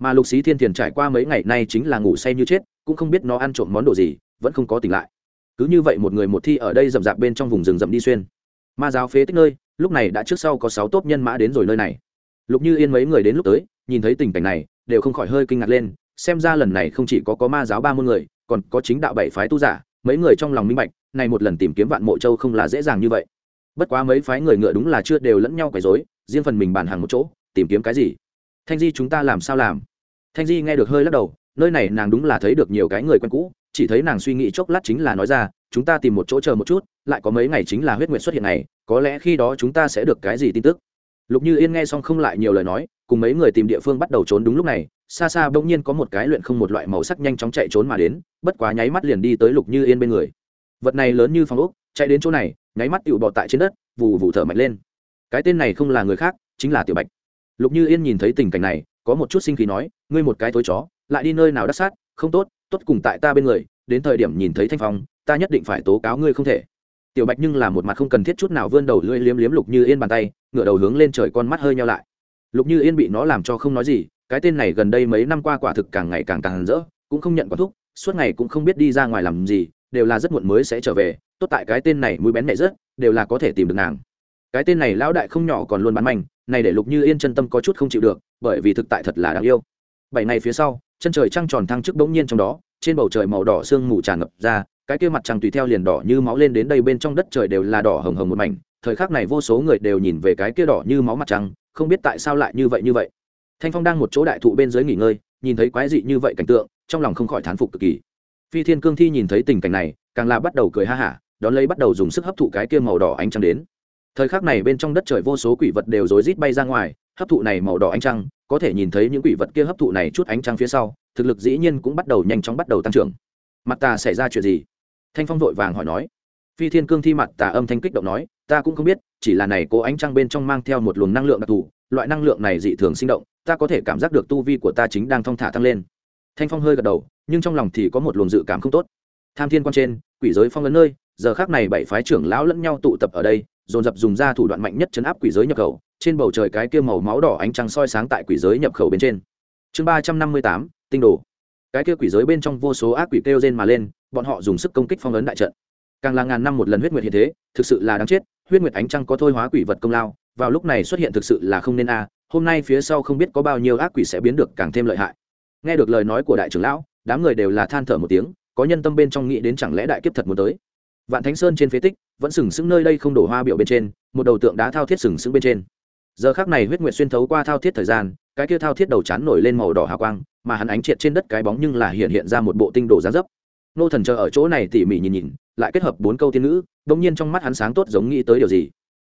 mà lục xí thiên thiền trải qua mấy ngày nay chính là ngủ say như chết, cũng không biết nó ăn trộm món đồ gì, vẫn không có tỉnh lại. Cứ như vậy một người một thi ở đây rậm rạp bên trong vùng rừng rậm đi xuyên. Ma giáo phế tích nơi, lúc này đã trước sau có sáu tốp nhân mã đến rồi nơi này. Lục như yên mấy người đến lúc tới, nhìn thấy tình cảnh này, đều không khỏi hơi kinh ngạc lên, xem ra lần này không chỉ có có ma giáo ba môn người, còn có chính đạo bảy phái tu giả, mấy người trong lòng minh bạch, này một lần tìm kiếm vạn mộ châu không là dễ dàng như vậy. Bất quá mấy phái người ngựa đúng là chưa đều lẫn nhau quấy rối, riêng phần mình bàn hàng một chỗ, tìm kiếm cái gì? Thanh di chúng ta làm sao làm? Thanh di nghe được hơi lắc đầu, nơi này nàng đúng là thấy được nhiều cái người quen cũ, chỉ thấy nàng suy nghĩ chốc lát chính là nói ra, chúng ta tìm một chỗ chờ một chút, lại có mấy ngày chính là huyết nguyện xuất hiện này, có lẽ khi đó chúng ta sẽ được cái gì tin tức? Lục như yên nghe xong không lại nhiều lời nói, cùng mấy người tìm địa phương bắt đầu trốn đúng lúc này, xa xa bỗng nhiên có một cái luyện không một loại màu sắc nhanh chóng chạy trốn mà đến, bất quá nháy mắt liền đi tới lục như yên bên người. Vật này lớn như phòng ốc, chạy đến chỗ này, nháy mắt tựu bọt tại trên đất, vù vù thở mạnh lên. Cái tên này không là người khác, chính là tiểu bạch. Lục như yên nhìn thấy tình cảnh này có một chút sinh khí nói, ngươi một cái tối chó, lại đi nơi nào đắc sát, không tốt tốt cùng tại ta bên người, đến thời điểm nhìn thấy thanh phong, ta nhất định phải tố cáo ngươi không thể. Tiểu bạch nhưng là một mặt không cần thiết chút nào vươn đầu lưỡi liếm liếm lục như yên bàn tay, ngửa đầu hướng lên trời con mắt hơi nhau lại. Lục như yên bị nó làm cho không nói gì, cái tên này gần đây mấy năm qua quả thực càng ngày càng càng rỡ, cũng không nhận quả thuốc suốt ngày cũng không biết đi ra ngoài làm gì, đều là rất muộn mới sẽ trở về, tốt tại cái tên này mũi bén mẹ rất đều là có thể tìm được nàng. Cái tên này lão đại không nhỏ còn luôn bắn manh, này để lục như yên chân tâm có chút không chịu được bởi vì thực tại thật là đáng yêu. Bảy ngày phía sau, chân trời trăng tròn thăng trước bỗng nhiên trong đó, trên bầu trời màu đỏ sương mù tràn ngập ra, cái kia mặt trăng tùy theo liền đỏ như máu lên đến đây bên trong đất trời đều là đỏ hồng hồng một mảnh, thời khắc này vô số người đều nhìn về cái kia đỏ như máu mặt trăng, không biết tại sao lại như vậy như vậy. Thanh phong đang một chỗ đại thụ bên dưới nghỉ ngơi, nhìn thấy quái dị như vậy cảnh tượng, trong lòng không khỏi thán phục cực kỳ. Phi thiên cương thi nhìn thấy tình cảnh này, càng là bắt đầu cười ha hả, đón lấy bắt đầu dùng sức hấp thụ cái kia màu đỏ ánh trăng đến. Thời khắc này bên trong đất trời vô số quỷ vật đều rối rít bay ra ngoài hấp thụ này màu đỏ ánh trăng, có thể nhìn thấy những quỷ vật kia hấp thụ này chút ánh trăng phía sau, thực lực dĩ nhiên cũng bắt đầu nhanh chóng bắt đầu tăng trưởng. Mặt ta xảy ra chuyện gì? Thanh phong vội vàng hỏi nói. Phi thiên cương thi mặt tà âm thanh kích động nói, ta cũng không biết, chỉ là này cố ánh trăng bên trong mang theo một luồng năng lượng đặc thù, loại năng lượng này dị thường sinh động, ta có thể cảm giác được tu vi của ta chính đang thong thả tăng lên. Thanh phong hơi gật đầu, nhưng trong lòng thì có một luồng dự cảm không tốt. Tham thiên quan trên, quỷ giới phong lớn nơi, giờ khác này bảy phái trưởng lão lẫn nhau tụ tập ở đây, dồn dập dùng ra thủ đoạn mạnh nhất chấn áp quỷ giới nhập khẩu trên bầu trời cái kia màu máu đỏ ánh trăng soi sáng tại quỷ giới nhập khẩu bên trên. Chương ba trăm năm mươi tám, tinh đồ. Cái kia quỷ giới bên trong vô số ác quỷ kêu rên mà lên, bọn họ dùng sức công kích phong ấn đại trận. Càng là ngàn năm một lần huyết nguyệt hiện thế, thực sự là đáng chết, huyết nguyệt ánh trăng có thôi hóa quỷ vật công lao, vào lúc này xuất hiện thực sự là không nên a à. hôm nay phía sau không biết có bao nhiêu ác quỷ sẽ biến được càng thêm lợi hại. Nghe được lời nói của đại trưởng lão, đám người đều là than thở một tiếng, có nhân tâm bên trong nghĩ đến chẳng lẽ đại kiếp thật muốn tới. Vạn thánh sơn trên phế tích vẫn sừng sững nơi đây không đổ hoa biểu bên trên, một đầu tượng đá thao thiết sừng sững bên trên giờ khác này huyết nguyệt xuyên thấu qua thao thiết thời gian, cái kia thao thiết đầu chán nổi lên màu đỏ hào quang, mà hắn ánh triệt trên đất cái bóng nhưng là hiện hiện ra một bộ tinh đồ giá dấp. Nô thần chờ ở chỗ này tỉ mỉ nhìn nhìn, lại kết hợp bốn câu tiên ngữ đ nhiên trong mắt hắn sáng tốt giống nghĩ tới điều gì.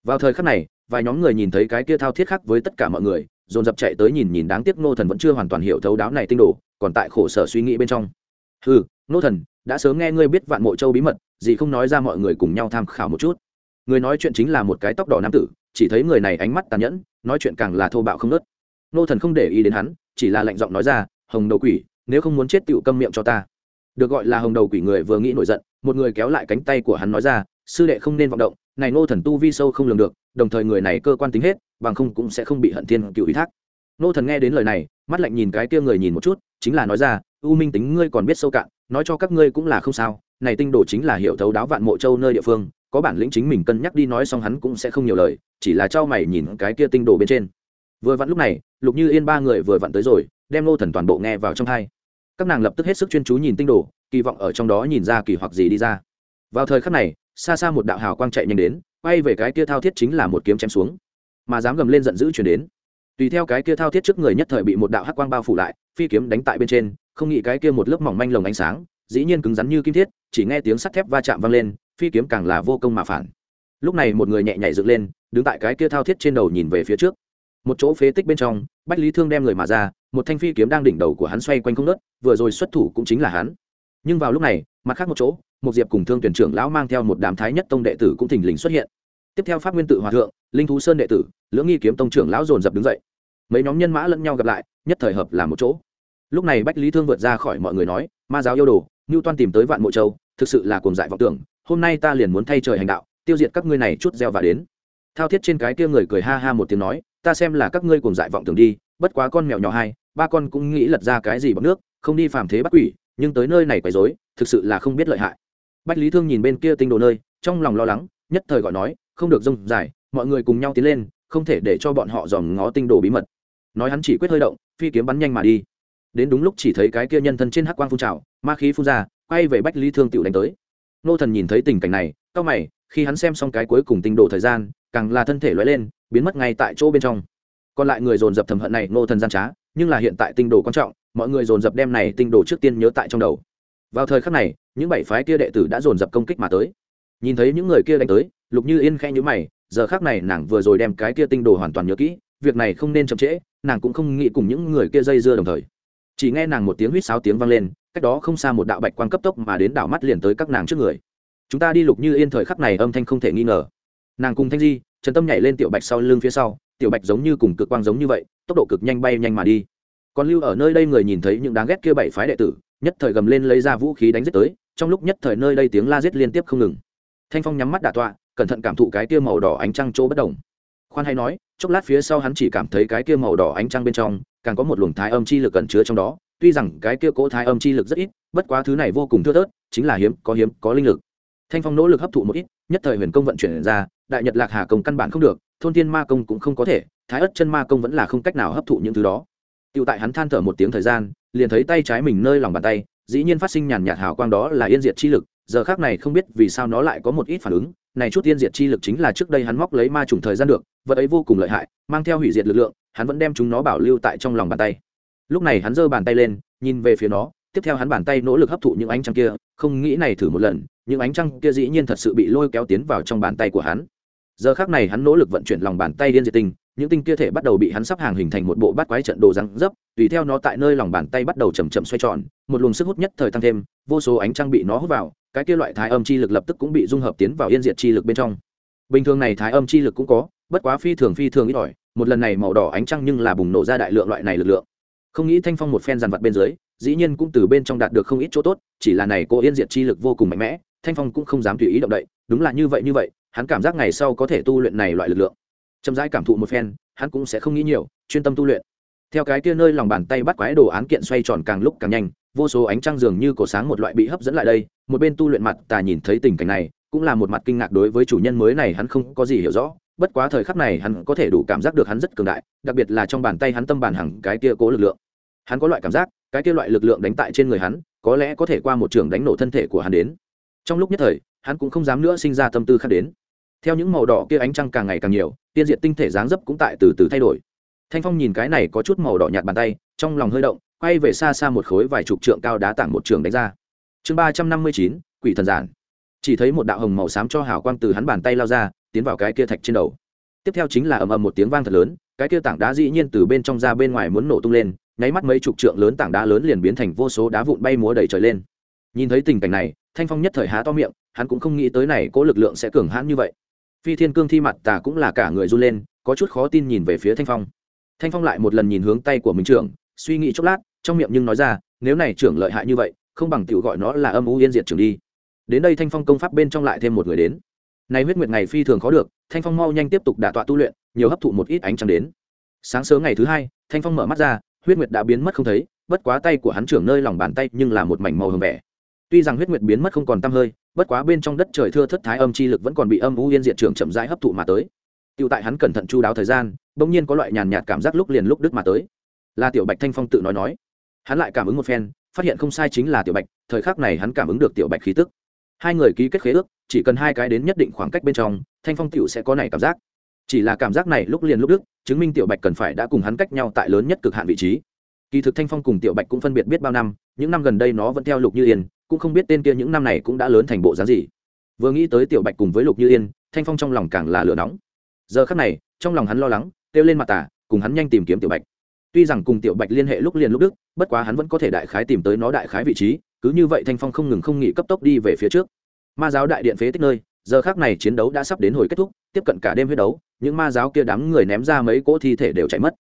Vào thời khắc này, vài nhóm người nhìn thấy cái kia thao thiết khác với tất cả mọi người, dồn dập chạy tới nhìn nhìn đáng tiếc nô thần vẫn chưa hoàn toàn hiểu thấu đáo này tinh đồ, còn tại khổ sở suy nghĩ bên trong. Ừ nô thần, đã sớm nghe ngươi biết vạn mộ châu bí mật, gì không nói ra mọi người cùng nhau tham khảo một chút. Người nói chuyện chính là một cái tóc đỏ nam tử chỉ thấy người này ánh mắt tàn nhẫn, nói chuyện càng là thô bạo không nớt nô thần không để ý đến hắn, chỉ là lạnh giọng nói ra, hồng đầu quỷ, nếu không muốn chết tựu câm miệng cho ta. Được gọi là hồng đầu quỷ người vừa nghĩ nổi giận, một người kéo lại cánh tay của hắn nói ra, sư đệ không nên vọng động, này nô thần tu vi sâu không lường được, đồng thời người này cơ quan tính hết, bằng không cũng sẽ không bị hận thiên cựu ủy thác. Nô thần nghe đến lời này, mắt lạnh nhìn cái kia người nhìn một chút, chính là nói ra, u minh tính ngươi còn biết sâu cạn, nói cho các ngươi cũng là không sao, này tinh đồ chính là hiểu thấu đáo vạn mộ châu nơi địa phương có bản lĩnh chính mình cân nhắc đi nói xong hắn cũng sẽ không nhiều lời, chỉ là trao mày nhìn cái kia tinh đồ bên trên. Vừa vặn lúc này, lục như yên ba người vừa vặn tới rồi, đem nô thần toàn bộ nghe vào trong hai. Các nàng lập tức hết sức chuyên chú nhìn tinh đồ, kỳ vọng ở trong đó nhìn ra kỳ hoặc gì đi ra. Vào thời khắc này, xa xa một đạo hào quang chạy nhanh đến, quay về cái kia thao thiết chính là một kiếm chém xuống. Mà dám gầm lên giận dữ chuyển đến. Tùy theo cái kia thao thiết trước người nhất thời bị một đạo hắc quang bao phủ lại, phi kiếm đánh tại bên trên, không nghĩ cái kia một lớp mỏng manh lồng ánh sáng, dĩ nhiên cứng rắn như kim thiết, chỉ nghe tiếng sắt thép va chạm vang lên phi kiếm càng là vô công mà phản. Lúc này một người nhẹ nhảy dựng lên, đứng tại cái kia thao thiết trên đầu nhìn về phía trước. Một chỗ phế tích bên trong, bách lý thương đem người mà ra, một thanh phi kiếm đang đỉnh đầu của hắn xoay quanh không nớt vừa rồi xuất thủ cũng chính là hắn. Nhưng vào lúc này, mặt khác một chỗ một diệp cùng thương tuyển trưởng lão mang theo một đám thái nhất tông đệ tử cũng thình lình xuất hiện. Tiếp theo pháp nguyên tự hòa thượng, linh thú sơn đệ tử, lưỡng nghi kiếm tông trưởng lão dồn dập đứng dậy. Mấy nhóm nhân mã lẫn nhau gặp lại, nhất thời hợp làm một chỗ. Lúc này bách lý thương vượt ra khỏi mọi người nói, ma giáo yêu đồ ngưu toan tìm tới vạn mộ châu, thực sự là cuồng dại vọng tưởng hôm nay ta liền muốn thay trời hành đạo, tiêu diệt các ngươi này chút gieo và đến. Thao thiết trên cái kia người cười ha ha một tiếng nói, ta xem là các ngươi cùng dại vọng tưởng đi, bất quá con mèo nhỏ hai, ba con cũng nghĩ lật ra cái gì bằng nước, không đi phàm thế bắt quỷ, nhưng tới nơi này quấy rối, thực sự là không biết lợi hại. Bách lý thương nhìn bên kia tinh đồ nơi, trong lòng lo lắng, nhất thời gọi nói, không được rông dài, mọi người cùng nhau tiến lên, không thể để cho bọn họ dòm ngó tinh đồ bí mật. Nói hắn chỉ quyết hơi động, phi kiếm bắn nhanh mà đi. Đến đúng lúc chỉ thấy cái kia nhân thân trên hắc quang phun trào, ma khí phun ra, quay về bách lý thương tựu đánh tới nô thần nhìn thấy tình cảnh này cao mày, khi hắn xem xong cái cuối cùng tinh đồ thời gian, càng là thân thể lóe lên, biến mất ngay tại chỗ bên trong. Còn lại người dồn dập thầm hận này, nô thần gian trá, nhưng là hiện tại tinh đồ quan trọng, mọi người dồn dập đem này tinh đồ trước tiên nhớ tại trong đầu. Vào thời khắc này, những bảy phái kia đệ tử đã dồn dập công kích mà tới. Nhìn thấy những người kia đánh tới, lục như yên khẽ nhữ mày, giờ khác này nàng vừa rồi đem cái kia tinh đồ hoàn toàn nhớ kỹ, việc này không nên chậm trễ, nàng cũng không nghĩ cùng những người kia dây dưa đồng thời. Chỉ nghe nàng một tiếng huýt sáo tiếng vang lên cách đó không xa một đạo bạch quang cấp tốc mà đến đảo mắt liền tới các nàng trước người. Chúng ta đi lục như yên thời khắc này âm thanh không thể nghi ngờ. Nàng cùng thanh di, trần tâm nhảy lên tiểu bạch sau lưng phía sau, tiểu bạch giống như cùng cực quang giống như vậy, tốc độ cực nhanh bay nhanh mà đi. Còn lưu ở nơi đây người nhìn thấy những đáng ghét kia bảy phái đệ tử, nhất thời gầm lên lấy ra vũ khí đánh giết tới, trong lúc nhất thời nơi đây tiếng la giết liên tiếp không ngừng. Thanh phong nhắm mắt đả tọa, cẩn thận cảm thụ cái kia màu đỏ ánh trăng chỗ bất đồng khoan hay nói, chốc lát phía sau hắn chỉ cảm thấy cái kia màu đỏ ánh trăng bên trong, càng có một luồng thái âm chi lực cẩn chứa trong đó tuy rằng cái kia cỗ thái âm chi lực rất ít, bất quá thứ này vô cùng thưa thớt, chính là hiếm, có hiếm, có linh lực. Thanh phong nỗ lực hấp thụ một ít, nhất thời huyền công vận chuyển ra, đại nhật lạc hà công căn bản không được, thôn thiên ma công cũng không có thể, thái ất chân ma công vẫn là không cách nào hấp thụ những thứ đó. Tựu tại hắn than thở một tiếng thời gian, liền thấy tay trái mình nơi lòng bàn tay, dĩ nhiên phát sinh nhàn nhạt hào quang đó là yên diệt chi lực, giờ khác này không biết vì sao nó lại có một ít phản ứng, này chút yên diệt chi lực chính là trước đây hắn móc lấy ma trùng thời gian được, vật ấy vô cùng lợi hại, mang theo hủy diệt lực lượng, hắn vẫn đem chúng nó bảo lưu tại trong lòng bàn tay lúc này hắn giơ bàn tay lên, nhìn về phía nó, tiếp theo hắn bàn tay nỗ lực hấp thụ những ánh trăng kia, không nghĩ này thử một lần, những ánh trăng kia dĩ nhiên thật sự bị lôi kéo tiến vào trong bàn tay của hắn. Giờ khác này hắn nỗ lực vận chuyển lòng bàn tay điên diệt tinh, những tinh kia thể bắt đầu bị hắn sắp hàng hình thành một bộ bát quái trận đồ răng dấp, tùy theo nó tại nơi lòng bàn tay bắt đầu chầm chậm xoay tròn, một luồng sức hút nhất thời tăng thêm, vô số ánh trăng bị nó hút vào, cái kia loại thái âm chi lực lập tức cũng bị dung hợp tiến vào yên diệt chi lực bên trong. Bình thường này thái âm chi lực cũng có, bất quá phi thường phi thường ít ỏi, một lần này màu đỏ ánh trăng nhưng là bùng nổ ra đại lượng loại này lực lượng không nghĩ thanh phong một phen dàn vật bên dưới, dĩ nhiên cũng từ bên trong đạt được không ít chỗ tốt, chỉ là này cô yên diệt chi lực vô cùng mạnh mẽ, thanh phong cũng không dám tùy ý động đậy, đúng là như vậy như vậy, hắn cảm giác ngày sau có thể tu luyện này loại lực lượng. Chậm rãi cảm thụ một phen, hắn cũng sẽ không nghĩ nhiều, chuyên tâm tu luyện. Theo cái kia nơi lòng bàn tay bắt quái đồ án kiện xoay tròn càng lúc càng nhanh, vô số ánh trăng dường như cổ sáng một loại bị hấp dẫn lại đây, một bên tu luyện mặt tà nhìn thấy tình cảnh này, cũng là một mặt kinh ngạc đối với chủ nhân mới này hắn không có gì hiểu rõ bất quá thời khắc này hắn có thể đủ cảm giác được hắn rất cường đại, đặc biệt là trong bàn tay hắn tâm bàn hẳn cái kia cố lực lượng. Hắn có loại cảm giác, cái kia loại lực lượng đánh tại trên người hắn, có lẽ có thể qua một trường đánh nổ thân thể của hắn đến. Trong lúc nhất thời, hắn cũng không dám nữa sinh ra tâm tư khác đến. Theo những màu đỏ kia ánh trăng càng ngày càng nhiều, tiên diện tinh thể dáng dấp cũng tại từ từ thay đổi. Thanh phong nhìn cái này có chút màu đỏ nhạt bàn tay, trong lòng hơi động, quay về xa xa một khối vài chục trượng cao đá tảng một trường đánh ra. Chương ba trăm năm mươi chín, quỷ thần giản. Chỉ thấy một đạo hồng màu xám cho hào quang từ hắn bàn tay lao ra tiến vào cái kia thạch trên đầu. Tiếp theo chính là ầm ầm một tiếng vang thật lớn, cái kia tảng đá dĩ nhiên từ bên trong ra bên ngoài muốn nổ tung lên, nháy mắt mấy chục trượng lớn tảng đá lớn liền biến thành vô số đá vụn bay múa đầy trời lên. Nhìn thấy tình cảnh này, thanh phong nhất thời há to miệng, hắn cũng không nghĩ tới này cố lực lượng sẽ cường hãn như vậy. Phi thiên cương thi mặt tà cũng là cả người run lên, có chút khó tin nhìn về phía thanh phong. Thanh phong lại một lần nhìn hướng tay của mình trưởng, suy nghĩ chốc lát, trong miệng nhưng nói ra, nếu này trưởng lợi hại như vậy, không bằng tiểu gọi nó là âm u yên diệt trưởng đi. Đến đây thanh phong công pháp bên trong lại thêm một người đến nay huyết nguyệt ngày phi thường khó được, thanh phong mau nhanh tiếp tục đả tọa tu luyện, nhiều hấp thụ một ít ánh trăng đến. Sáng sớm ngày thứ hai, thanh phong mở mắt ra, huyết nguyệt đã biến mất không thấy, bất quá tay của hắn trưởng nơi lòng bàn tay nhưng là một mảnh màu hồng vẻ. Tuy rằng huyết nguyệt biến mất không còn t hơi, bất quá bên trong đất trời thưa thất thái âm chi lực vẫn còn bị âm u yên diệt trưởng chậm rãi hấp thụ mà tới. Tựu tại hắn cẩn thận chu đáo thời gian, bỗng nhiên có loại nhàn nhạt cảm giác lúc liền lúc đứt mà tới. Là tiểu bạch thanh phong tự nói nói. Hắn lại cảm ứng một phen, phát hiện không sai chính là tiểu bạch, thời khắc này hắn cảm ứng được tiểu bạch khí tức hai người ký kết khế ước, chỉ cần hai cái đến nhất định khoảng cách bên trong, thanh phong tiểu sẽ có này cảm giác. Chỉ là cảm giác này lúc liền lúc đức, chứng minh tiểu bạch cần phải đã cùng hắn cách nhau tại lớn nhất cực hạn vị trí. Kỳ thực thanh phong cùng tiểu bạch cũng phân biệt biết bao năm, những năm gần đây nó vẫn theo lục như yên, cũng không biết tên kia những năm này cũng đã lớn thành bộ dáng gì. Vừa nghĩ tới tiểu bạch cùng với lục như yên, thanh phong trong lòng càng là lửa nóng. Giờ khắc này, trong lòng hắn lo lắng, kêu lên mặt tả cùng hắn nhanh tìm kiếm tiểu bạch. Tuy rằng cùng tiểu bạch liên hệ lúc liền lúc đức, bất quá hắn vẫn có thể đại khái tìm tới nó đại khái vị trí cứ như vậy thanh phong không ngừng không nghỉ cấp tốc đi về phía trước. Ma giáo đại điện phế tích nơi, giờ khác này chiến đấu đã sắp đến hồi kết thúc, tiếp cận cả đêm huyết đấu, những ma giáo kia đám người ném ra mấy cỗ thi thể đều chạy mất.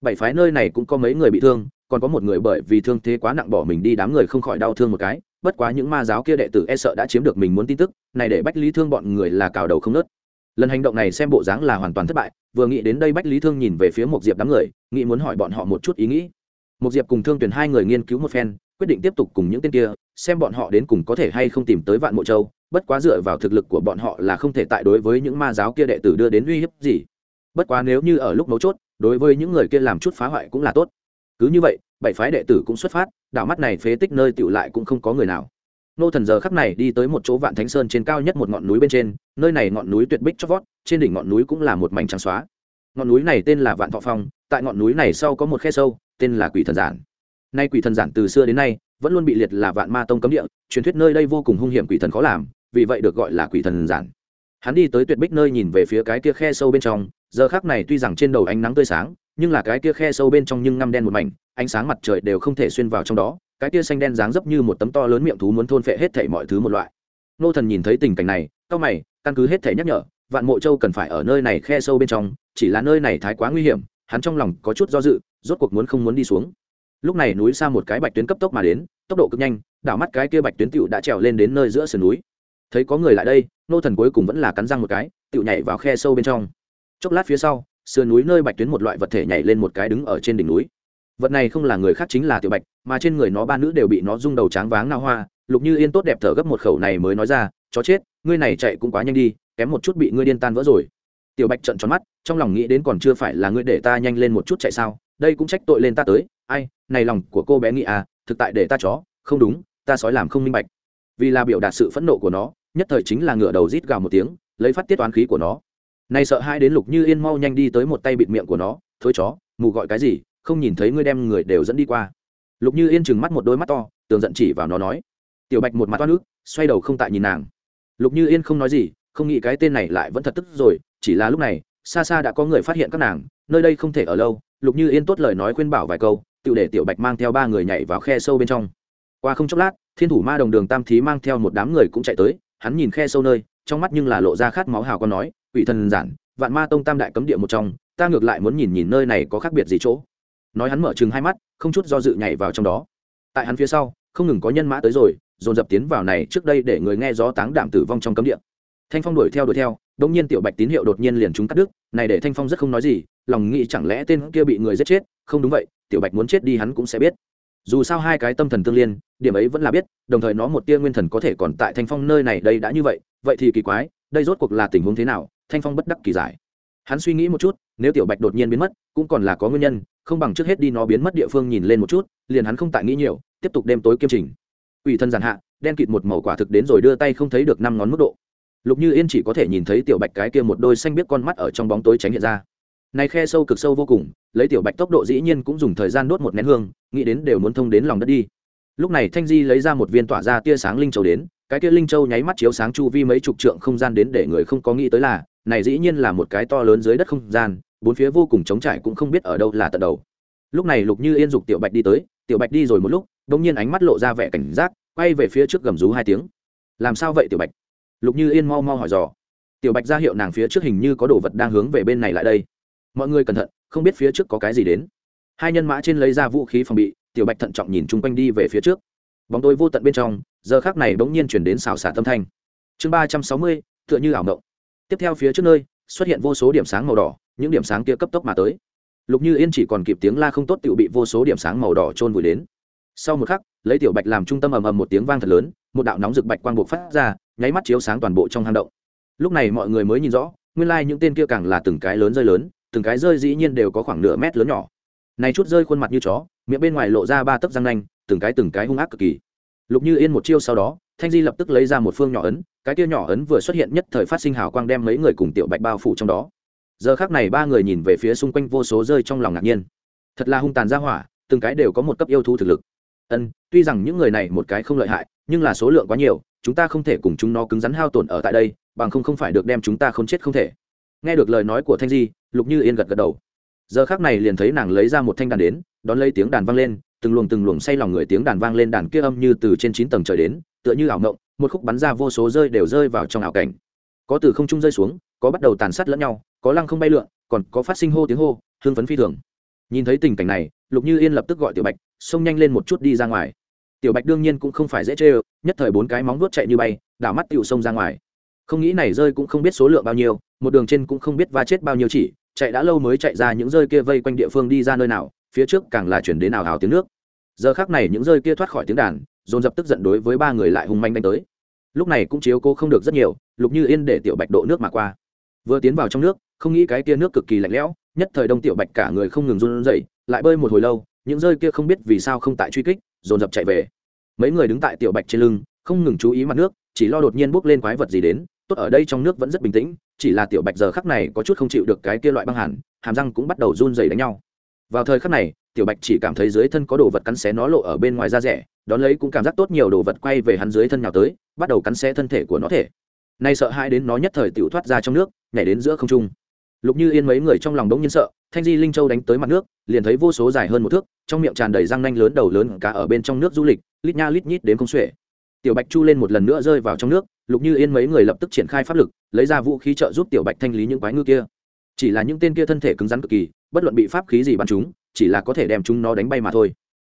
Bảy phái nơi này cũng có mấy người bị thương, còn có một người bởi vì thương thế quá nặng bỏ mình đi đám người không khỏi đau thương một cái, bất quá những ma giáo kia đệ tử e sợ đã chiếm được mình muốn tin tức, này để bách lý thương bọn người là cào đầu không nớt. Lần hành động này xem bộ dáng là hoàn toàn thất bại, vừa nghĩ đến đây bách lý thương nhìn về phía một diệp đám người, nghĩ muốn hỏi bọn họ một chút ý nghĩ. Một diệp cùng thương tuyển hai người nghiên cứu một phen quyết định tiếp tục cùng những tên kia, xem bọn họ đến cùng có thể hay không tìm tới vạn mộ châu, bất quá dựa vào thực lực của bọn họ là không thể tại đối với những ma giáo kia đệ tử đưa đến uy hiếp gì. Bất quá nếu như ở lúc mấu chốt, đối với những người kia làm chút phá hoại cũng là tốt. Cứ như vậy, bảy phái đệ tử cũng xuất phát, đảo mắt này phế tích nơi tựu lại cũng không có người nào. Nô thần giờ khắc này đi tới một chỗ vạn thánh sơn trên cao nhất một ngọn núi bên trên, nơi này ngọn núi tuyệt bích chót vót, trên đỉnh ngọn núi cũng là một mảnh trắng xóa. Ngọn núi này tên là vạn thọ phong, tại ngọn núi này sau có một khe sâu, tên là quỷ thần giản nay quỷ thần giản từ xưa đến nay, vẫn luôn bị liệt là vạn ma tông cấm địa, truyền thuyết nơi đây vô cùng hung hiểm quỷ thần khó làm, vì vậy được gọi là quỷ thần giản. Hắn đi tới tuyệt bích nơi nhìn về phía cái kia khe sâu bên trong, giờ khác này tuy rằng trên đầu ánh nắng tươi sáng, nhưng là cái kia khe sâu bên trong nhưng ngăm đen một mảnh, ánh sáng mặt trời đều không thể xuyên vào trong đó, cái kia xanh đen dáng dấp như một tấm to lớn miệng thú muốn thôn phệ hết thảy mọi thứ một loại. Nô thần nhìn thấy tình cảnh này cao mày, căn cứ hết thảy nhắc nhở, vạn mộ châu cần phải ở nơi này khe sâu bên trong, chỉ là nơi này thái quá nguy hiểm, hắn trong lòng có chút do dự, rốt cuộc muốn không muốn đi xuống lúc này núi xa một cái bạch tuyến cấp tốc mà đến, tốc độ cực nhanh, đảo mắt cái kia bạch tuyến tựu đã trèo lên đến nơi giữa sườn núi. Thấy có người lại đây, nô thần cuối cùng vẫn là cắn răng một cái tựu nhảy vào khe sâu bên trong. Chốc lát phía sau, sườn núi nơi bạch tuyến một loại vật thể nhảy lên một cái đứng ở trên đỉnh núi. Vật này không là người khác chính là tiểu bạch, mà trên người nó ba nữ đều bị nó rung đầu tráng váng nao hoa, lục như yên tốt đẹp thở gấp một khẩu này mới nói ra, chó chết, ngươi này chạy cũng quá nhanh đi, kém một chút bị ngươi điên tan vỡ rồi. Tiểu bạch trận tròn mắt, trong lòng nghĩ đến còn chưa phải là ngươi để ta nhanh lên một chút chạy sao, đây cũng trách tội lên ta tới, ai này lòng của cô bé nghĩ à thực tại để ta chó, không đúng, ta sói làm không minh bạch. Vì là biểu đạt sự phẫn nộ của nó, nhất thời chính là ngửa đầu rít gào một tiếng, lấy phát tiết toán khí của nó. Này sợ hai đến lục như yên mau nhanh đi tới một tay bịt miệng của nó, thôi chó, mù gọi cái gì, không nhìn thấy ngươi đem người đều dẫn đi qua. Lục như yên chừng mắt một đôi mắt to, tường giận chỉ vào nó nói. Tiểu bạch một mặt toát nước xoay đầu không tại nhìn nàng. Lục như yên không nói gì, không nghĩ cái tên này lại vẫn thật tức rồi, chỉ là lúc này, xa xa đã có người phát hiện các nàng, nơi đây không thể ở lâu. Lục như yên tốt lời nói khuyên bảo vài câu tự để tiểu bạch mang theo ba người nhảy vào khe sâu bên trong. Qua không chốc lát, thiên thủ ma đồng đường tam thí mang theo một đám người cũng chạy tới, hắn nhìn khe sâu nơi, trong mắt nhưng là lộ ra khát máu hào con nói ủy thần giản, vạn ma tông tam đại cấm địa một trong, ta ngược lại muốn nhìn nhìn nơi này có khác biệt gì chỗ. Nói hắn mở chừng hai mắt, không chút do dự nhảy vào trong đó. Tại hắn phía sau, không ngừng có nhân mã tới rồi, dồn dập tiến vào này trước đây để người nghe gió táng đạm tử vong trong cấm địa. Thanh phong đuổi theo đuổi theo đông nhiên tiểu bạch tín hiệu đột nhiên liền chúng cắt đứt, này để thanh phong rất không nói gì, lòng nghĩ chẳng lẽ tên kia bị người giết chết, không đúng vậy tiểu bạch muốn chết đi hắn cũng sẽ biết. Dù sao hai cái tâm thần tương liên, điểm ấy vẫn là biết, đồng thời nó một tia nguyên thần có thể còn tại thanh phong nơi này đây đã như vậy vậy thì kỳ quái, đây rốt cuộc là tình huống thế nào, thanh phong bất đắc kỳ giải. Hắn suy nghĩ một chút, nếu tiểu bạch đột nhiên biến mất, cũng còn là có nguyên nhân, không bằng trước hết đi nó biến mất địa phương nhìn lên một chút, liền hắn không tại nghĩ nhiều, tiếp tục đêm tối kiêm trình. Ủy thân giàn hạ, đen kịt một màu quả thực đến rồi đưa tay không thấy được năm ngón mức độ. Lục như yên chỉ có thể nhìn thấy tiểu bạch cái kia một đôi xanh biết con mắt ở trong bóng tối tránh hiện ra này khe sâu cực sâu vô cùng, lấy tiểu bạch tốc độ dĩ nhiên cũng dùng thời gian đốt một nén hương, nghĩ đến đều muốn thông đến lòng đất đi. Lúc này thanh di lấy ra một viên tỏa ra tia sáng linh châu đến, cái kia linh châu nháy mắt chiếu sáng chu vi mấy chục trượng không gian đến để người không có nghĩ tới là, này dĩ nhiên là một cái to lớn dưới đất không gian, bốn phía vô cùng trống trải cũng không biết ở đâu là tận đầu. Lúc này lục như yên dục tiểu bạch đi tới, tiểu bạch đi rồi một lúc đ ỗ n g nhiên ánh mắt lộ ra vẻ cảnh giác, quay về phía trước gầm rú hai tiếng. Làm sao vậy tiểu bạch? Lục như yên mau mau hỏi dò. Tiểu bạch ra hiệu nàng phía trước hình như có đồ vật đang hướng về bên này lại đây mọi người cẩn thận, không biết phía trước có cái gì đến. Hai nhân mã trên lấy ra vũ khí phòng bị, tiểu bạch thận trọng nhìn chung quanh đi về phía trước. Bóng tôi vô tận bên trong, giờ khác này bỗng nhiên chuyển đến xào xả tâm thanh. Chương ba trăm sáu mươi, tựa như ảo mộng. Tiếp theo phía trước nơi, xuất hiện vô số điểm sáng màu đỏ, những điểm sáng kia cấp tốc mà tới. Lục như yên chỉ còn kịp tiếng la không tốt tự bị vô số điểm sáng màu đỏ trôn vùi đến. Sau một khắc, lấy tiểu bạch làm trung tâm ầm ầm một tiếng vang thật lớn, một đạo nóng rực bạch quang buộc phát ra, nháy mắt chiếu sáng toàn bộ trong hang động. Lúc này mọi người mới nhìn rõ, nguyên lai、like、những tên kia càng là từng cái lớn rơi lớn từng cái rơi dĩ nhiên đều có khoảng nửa mét lớn nhỏ. Này chút rơi khuôn mặt như chó, miệng bên ngoài lộ ra ba tấc răng nanh, từng cái từng cái hung ác cực kỳ. Lục như yên một chiêu sau đó, thanh di lập tức lấy ra một phương nhỏ ấn, cái kia nhỏ ấn vừa xuất hiện nhất thời phát sinh hào quang đem mấy người cùng tiểu bạch bao phủ trong đó. Giờ khác này ba người nhìn về phía xung quanh vô số rơi trong lòng ngạc nhiên. Thật là hung tàn ra hỏa, từng cái đều có một cấp yêu thú thực lực. Ân, tuy rằng những người này một cái không lợi hại, nhưng là số lượng quá nhiều, chúng ta không thể cùng chúng nó cứng rắn hao tổn ở tại đây, bằng không không phải được đem chúng ta không chết không thể nghe được lời nói của thanh di, lục như yên gật gật đầu. Giờ khác này liền thấy nàng lấy ra một thanh đàn đến, đón lấy tiếng đàn vang lên, từng luồng từng luồng say lòng người tiếng đàn vang lên đàn kia âm như từ trên chín tầng trời đến, tựa như ảo ngộng một khúc bắn ra vô số rơi đều rơi vào trong ảo cảnh. Có từ không trung rơi xuống, có bắt đầu tàn sát lẫn nhau, có lăng không bay lượn, còn có phát sinh hô tiếng hô, hương phấn phi thường. Nhìn thấy tình cảnh này, lục như yên lập tức gọi tiểu bạch, xông nhanh lên một chút đi ra ngoài. Tiểu bạch đương nhiên cũng không phải dễ chê ơ, nhất thời bốn cái móng vuốt chạy như bay, đảo mắt tựu xông ra ngoài không nghĩ này rơi cũng không biết số lượng bao nhiêu, một đường trên cũng không biết va chết bao nhiêu chỉ, chạy đã lâu mới chạy ra những rơi kia vây quanh địa phương đi ra nơi nào, phía trước càng là chuyển đến ảo hào tiếng nước. Giờ khác này những rơi kia thoát khỏi tiếng đàn, dồn dập tức giận đối với ba người lại hung manh đánh tới. Lúc này cũng chiếu cô không được rất nhiều, lục như yên để tiểu bạch độ nước mà qua. Vừa tiến vào trong nước, không nghĩ cái kia nước cực kỳ lạnh lẽo, nhất thời đông tiểu bạch cả người không ngừng run rẩy, lại bơi một hồi lâu, những rơi kia không biết vì sao không tại truy kích, dồn dập chạy về. Mấy người đứng tại tiểu bạch trên lưng, không ngừng chú ý mặt nước, chỉ lo đột nhiên bốc lên quái vật gì đến tốt, ở đây trong nước vẫn rất bình tĩnh, chỉ là tiểu bạch giờ khắc này có chút không chịu được cái kia loại băng hẳn hàm răng cũng bắt đầu run rẩy đánh nhau. Vào thời khắc này, tiểu bạch chỉ cảm thấy dưới thân có đồ vật cắn xé nó lộ ở bên ngoài da rẻ, đón lấy cũng cảm giác tốt nhiều đồ vật quay về hắn dưới thân nhào tới, bắt đầu cắn xé thân thể của nó thể. Nay sợ hãi đến nó nhất thời tiểu thoát ra trong nước, nhảy đến giữa không trung. Lục như yên mấy người trong lòng đống nhiên sợ, thanh di linh châu đánh tới mặt nước, liền thấy vô số dài hơn một thước, trong miệng tràn đầy răng nanh lớn đầu lớn cả ở bên trong nước du lịch, lít nha lít nhít đến không xuể tiểu bạch chu lên một lần nữa rơi vào trong nước, lục như yên mấy người lập tức triển khai pháp lực, lấy ra vũ khí trợ giúp tiểu bạch thanh lý những quái ngư kia. Chỉ là những tên kia thân thể cứng rắn cực kỳ, bất luận bị pháp khí gì bắn chúng, chỉ là có thể đem chúng nó đánh bay mà thôi.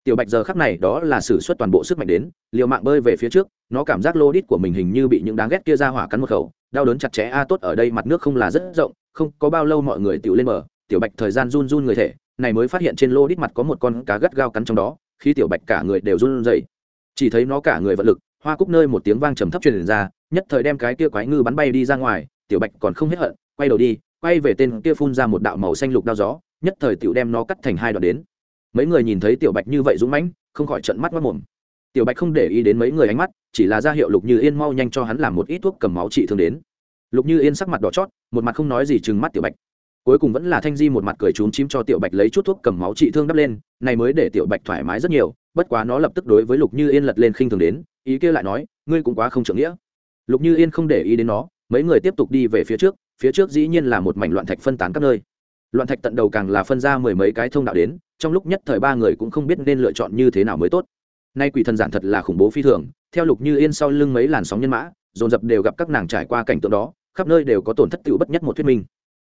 Tiểu bạch giờ khắc này đó là sử xuất toàn bộ sức mạnh đến, liều mạng bơi về phía trước, nó cảm giác lô đít của mình hình như bị những đáng ghét kia ra hỏa cắn một khẩu, đau đớn chặt chẽ, a, tốt, ở đây mặt nước không là rất rộng, không có bao lâu mọi người tiểu lên bờ. Tiểu bạch thời gian run run người thể, này mới phát hiện trên lô đít mặt có một con cá gắt gao cắn trong đó, khi tiểu bạch cả người đều run rẩy. Chỉ thấy nó cả người vận lực hoa cúc nơi một tiếng vang trầm thấp truyền ra, nhất thời đem cái kia quái ngư bắn bay đi ra ngoài, tiểu bạch còn không hết hận, quay đầu đi, quay về tên kia phun ra một đạo màu xanh lục đao gió, nhất thời tiểu đem nó cắt thành hai đoạn đến. Mấy người nhìn thấy tiểu bạch như vậy dũng mãnh, không khỏi trận mắt mất mồm. Tiểu bạch không để ý đến mấy người ánh mắt, chỉ là ra hiệu lục như yên mau nhanh cho hắn làm một ít thuốc cầm máu trị thương đến. Lục như yên sắc mặt đỏ chót, một mặt không nói gì chừng mắt tiểu bạch. Cuối cùng vẫn là thanh di một mặt cười trúng chim cho tiểu bạch lấy chút thuốc cầm máu trị thương đắp lên, này mới để tiểu bạch thoải mái rất nhiều, bất quá nó lập tức đối với lục như yên lật lên khinh thường đến ý kia lại nói, ngươi cũng quá không trưởng nghĩa. Lục như yên không để ý đến nó, mấy người tiếp tục đi về phía trước phía trước dĩ nhiên là một mảnh loạn thạch phân tán các nơi. Loạn thạch tận đầu càng là phân ra mười mấy cái thông đạo đến, trong lúc nhất thời ba người cũng không biết nên lựa chọn như thế nào mới tốt. Nay quỷ thần giản thật là khủng bố phi thường, theo lục như yên sau lưng mấy làn sóng nhân mã, dồn dập đều gặp các nàng trải qua cảnh tượng đó, khắp nơi đều có tổn thất tựu bất nhất một thuyết minh.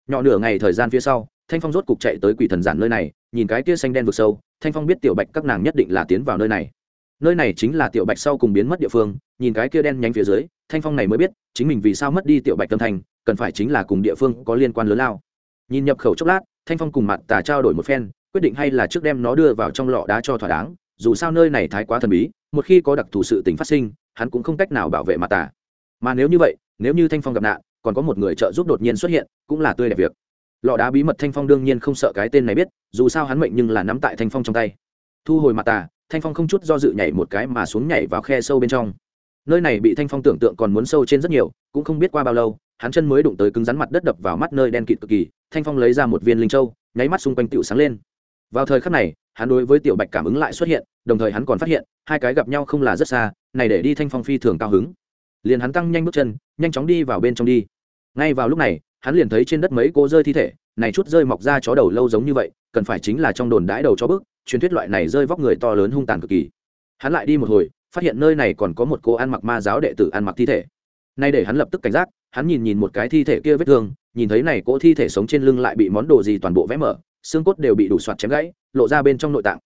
Nhỏ nửa ngày thời gian phía sau, thanh phong rốt cục chạy tới quỷ thần giản nơi này, nhìn cái kia xanh đen vực sâu, thanh phong biết tiểu bạch các nàng nhất định là tiến vào nơi này nơi này chính là tiểu bạch sau cùng biến mất địa phương, nhìn cái kia đen nhánh phía dưới, thanh phong này mới biết, chính mình vì sao mất đi tiểu bạch tâm thành, cần phải chính là cùng địa phương có liên quan lớn lao. Nhìn nhập khẩu chốc lát, thanh phong cùng mặt tà trao đổi một phen, quyết định hay là trước đem nó đưa vào trong lọ đá cho thỏa đáng, dù sao nơi này thái quá thần bí, một khi có đặc thù sự tình phát sinh, hắn cũng không cách nào bảo vệ mặt tà. Mà nếu như vậy, nếu như thanh phong gặp nạn, còn có một người trợ giúp đột nhiên xuất hiện, cũng là tươi đẹp việc. Lọ đá bí mật thanh phong đương nhiên không sợ cái tên này biết, dù sao hắn mệnh nhưng là nắm tại thanh phong trong tay. Thu hồi mặt tà thanh phong không chút do dự nhảy một cái mà xuống nhảy vào khe sâu bên trong. Nơi này bị thanh phong tưởng tượng còn muốn sâu trên rất nhiều, cũng không biết qua bao lâu, hắn chân mới đụng tới cứng rắn mặt đất đập vào mắt nơi đen kịt cực kỳ, thanh phong lấy ra một viên linh châu, nháy mắt xung quanh tựu sáng lên. Vào thời khắc này, hắn đối với tiểu bạch cảm ứng lại xuất hiện, đồng thời hắn còn phát hiện, hai cái gặp nhau không là rất xa, này để đi thanh phong phi thường cao hứng. Liền hắn tăng nhanh bước chân, nhanh chóng đi vào bên trong đi. Ngay vào lúc này, hắn liền thấy trên đất mấy cô rơi thi thể, này chút rơi mọc ra chó đầu lâu giống như vậy, cần phải chính là trong đồn đãi đầu chó bước truyền thuyết loại này rơi vóc người to lớn hung tàn cực kỳ. Hắn lại đi một hồi, phát hiện nơi này còn có một cô ăn mặc ma giáo đệ tử ăn mặc thi thể. Nay để hắn lập tức cảnh giác, hắn nhìn nhìn một cái thi thể kia vết thương, nhìn thấy này cỗ thi thể sống trên lưng lại bị món đồ gì toàn bộ vẽ mở, xương cốt đều bị đủ soạt chém gãy, lộ ra bên trong nội tạng.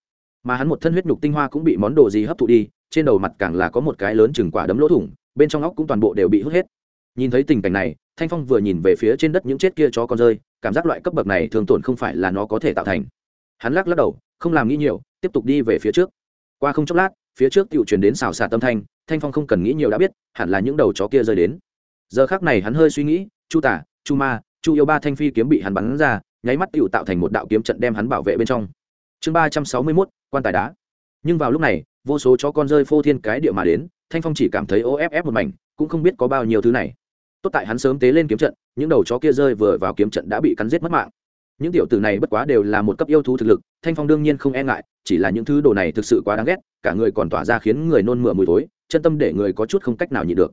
Mà hắn một thân huyết nhục tinh hoa cũng bị món đồ gì hấp thụ đi, trên đầu mặt càng là có một cái lớn chừng quả đấm lỗ thủng, bên trong óc cũng toàn bộ đều bị hút hết. Nhìn thấy tình cảnh này, thanh phong vừa nhìn về phía trên đất những chết kia chó con rơi, cảm giác loại cấp bậc này thường tổn không phải là nó có thể tạo thành hắn lắc lắc đầu, không làm nghĩ nhiều, tiếp tục đi về phía trước. Qua không chốc lát, phía trước tựu truyền đến xào xà tâm thanh thanh phong không cần nghĩ nhiều đã biết, hẳn là những đầu chó kia rơi đến. Giờ khác này hắn hơi suy nghĩ, chu tả, chu ma, chu yêu ba thanh phi kiếm bị hắn bắn ra, nháy mắt tựu tạo thành một đạo kiếm trận đem hắn bảo vệ bên trong. Chương ba trăm sáu mươi mốt, quan tài đá. Nhưng vào lúc này, vô số chó con rơi phô thiên cái địa mà đến, thanh phong chỉ cảm thấy off một mảnh, cũng không biết có bao nhiêu thứ này. Tốt tại hắn sớm tế lên kiếm trận, những đầu chó kia rơi vừa vào kiếm trận đã bị cắn giết mất mạng những tiểu tử này bất quá đều là một cấp yêu thú thực lực, thanh phong đương nhiên không e ngại, chỉ là những thứ đồ này thực sự quá đáng ghét, cả người còn tỏa ra khiến người nôn mửa mùi tối chân tâm để người có chút không cách nào nhịn được.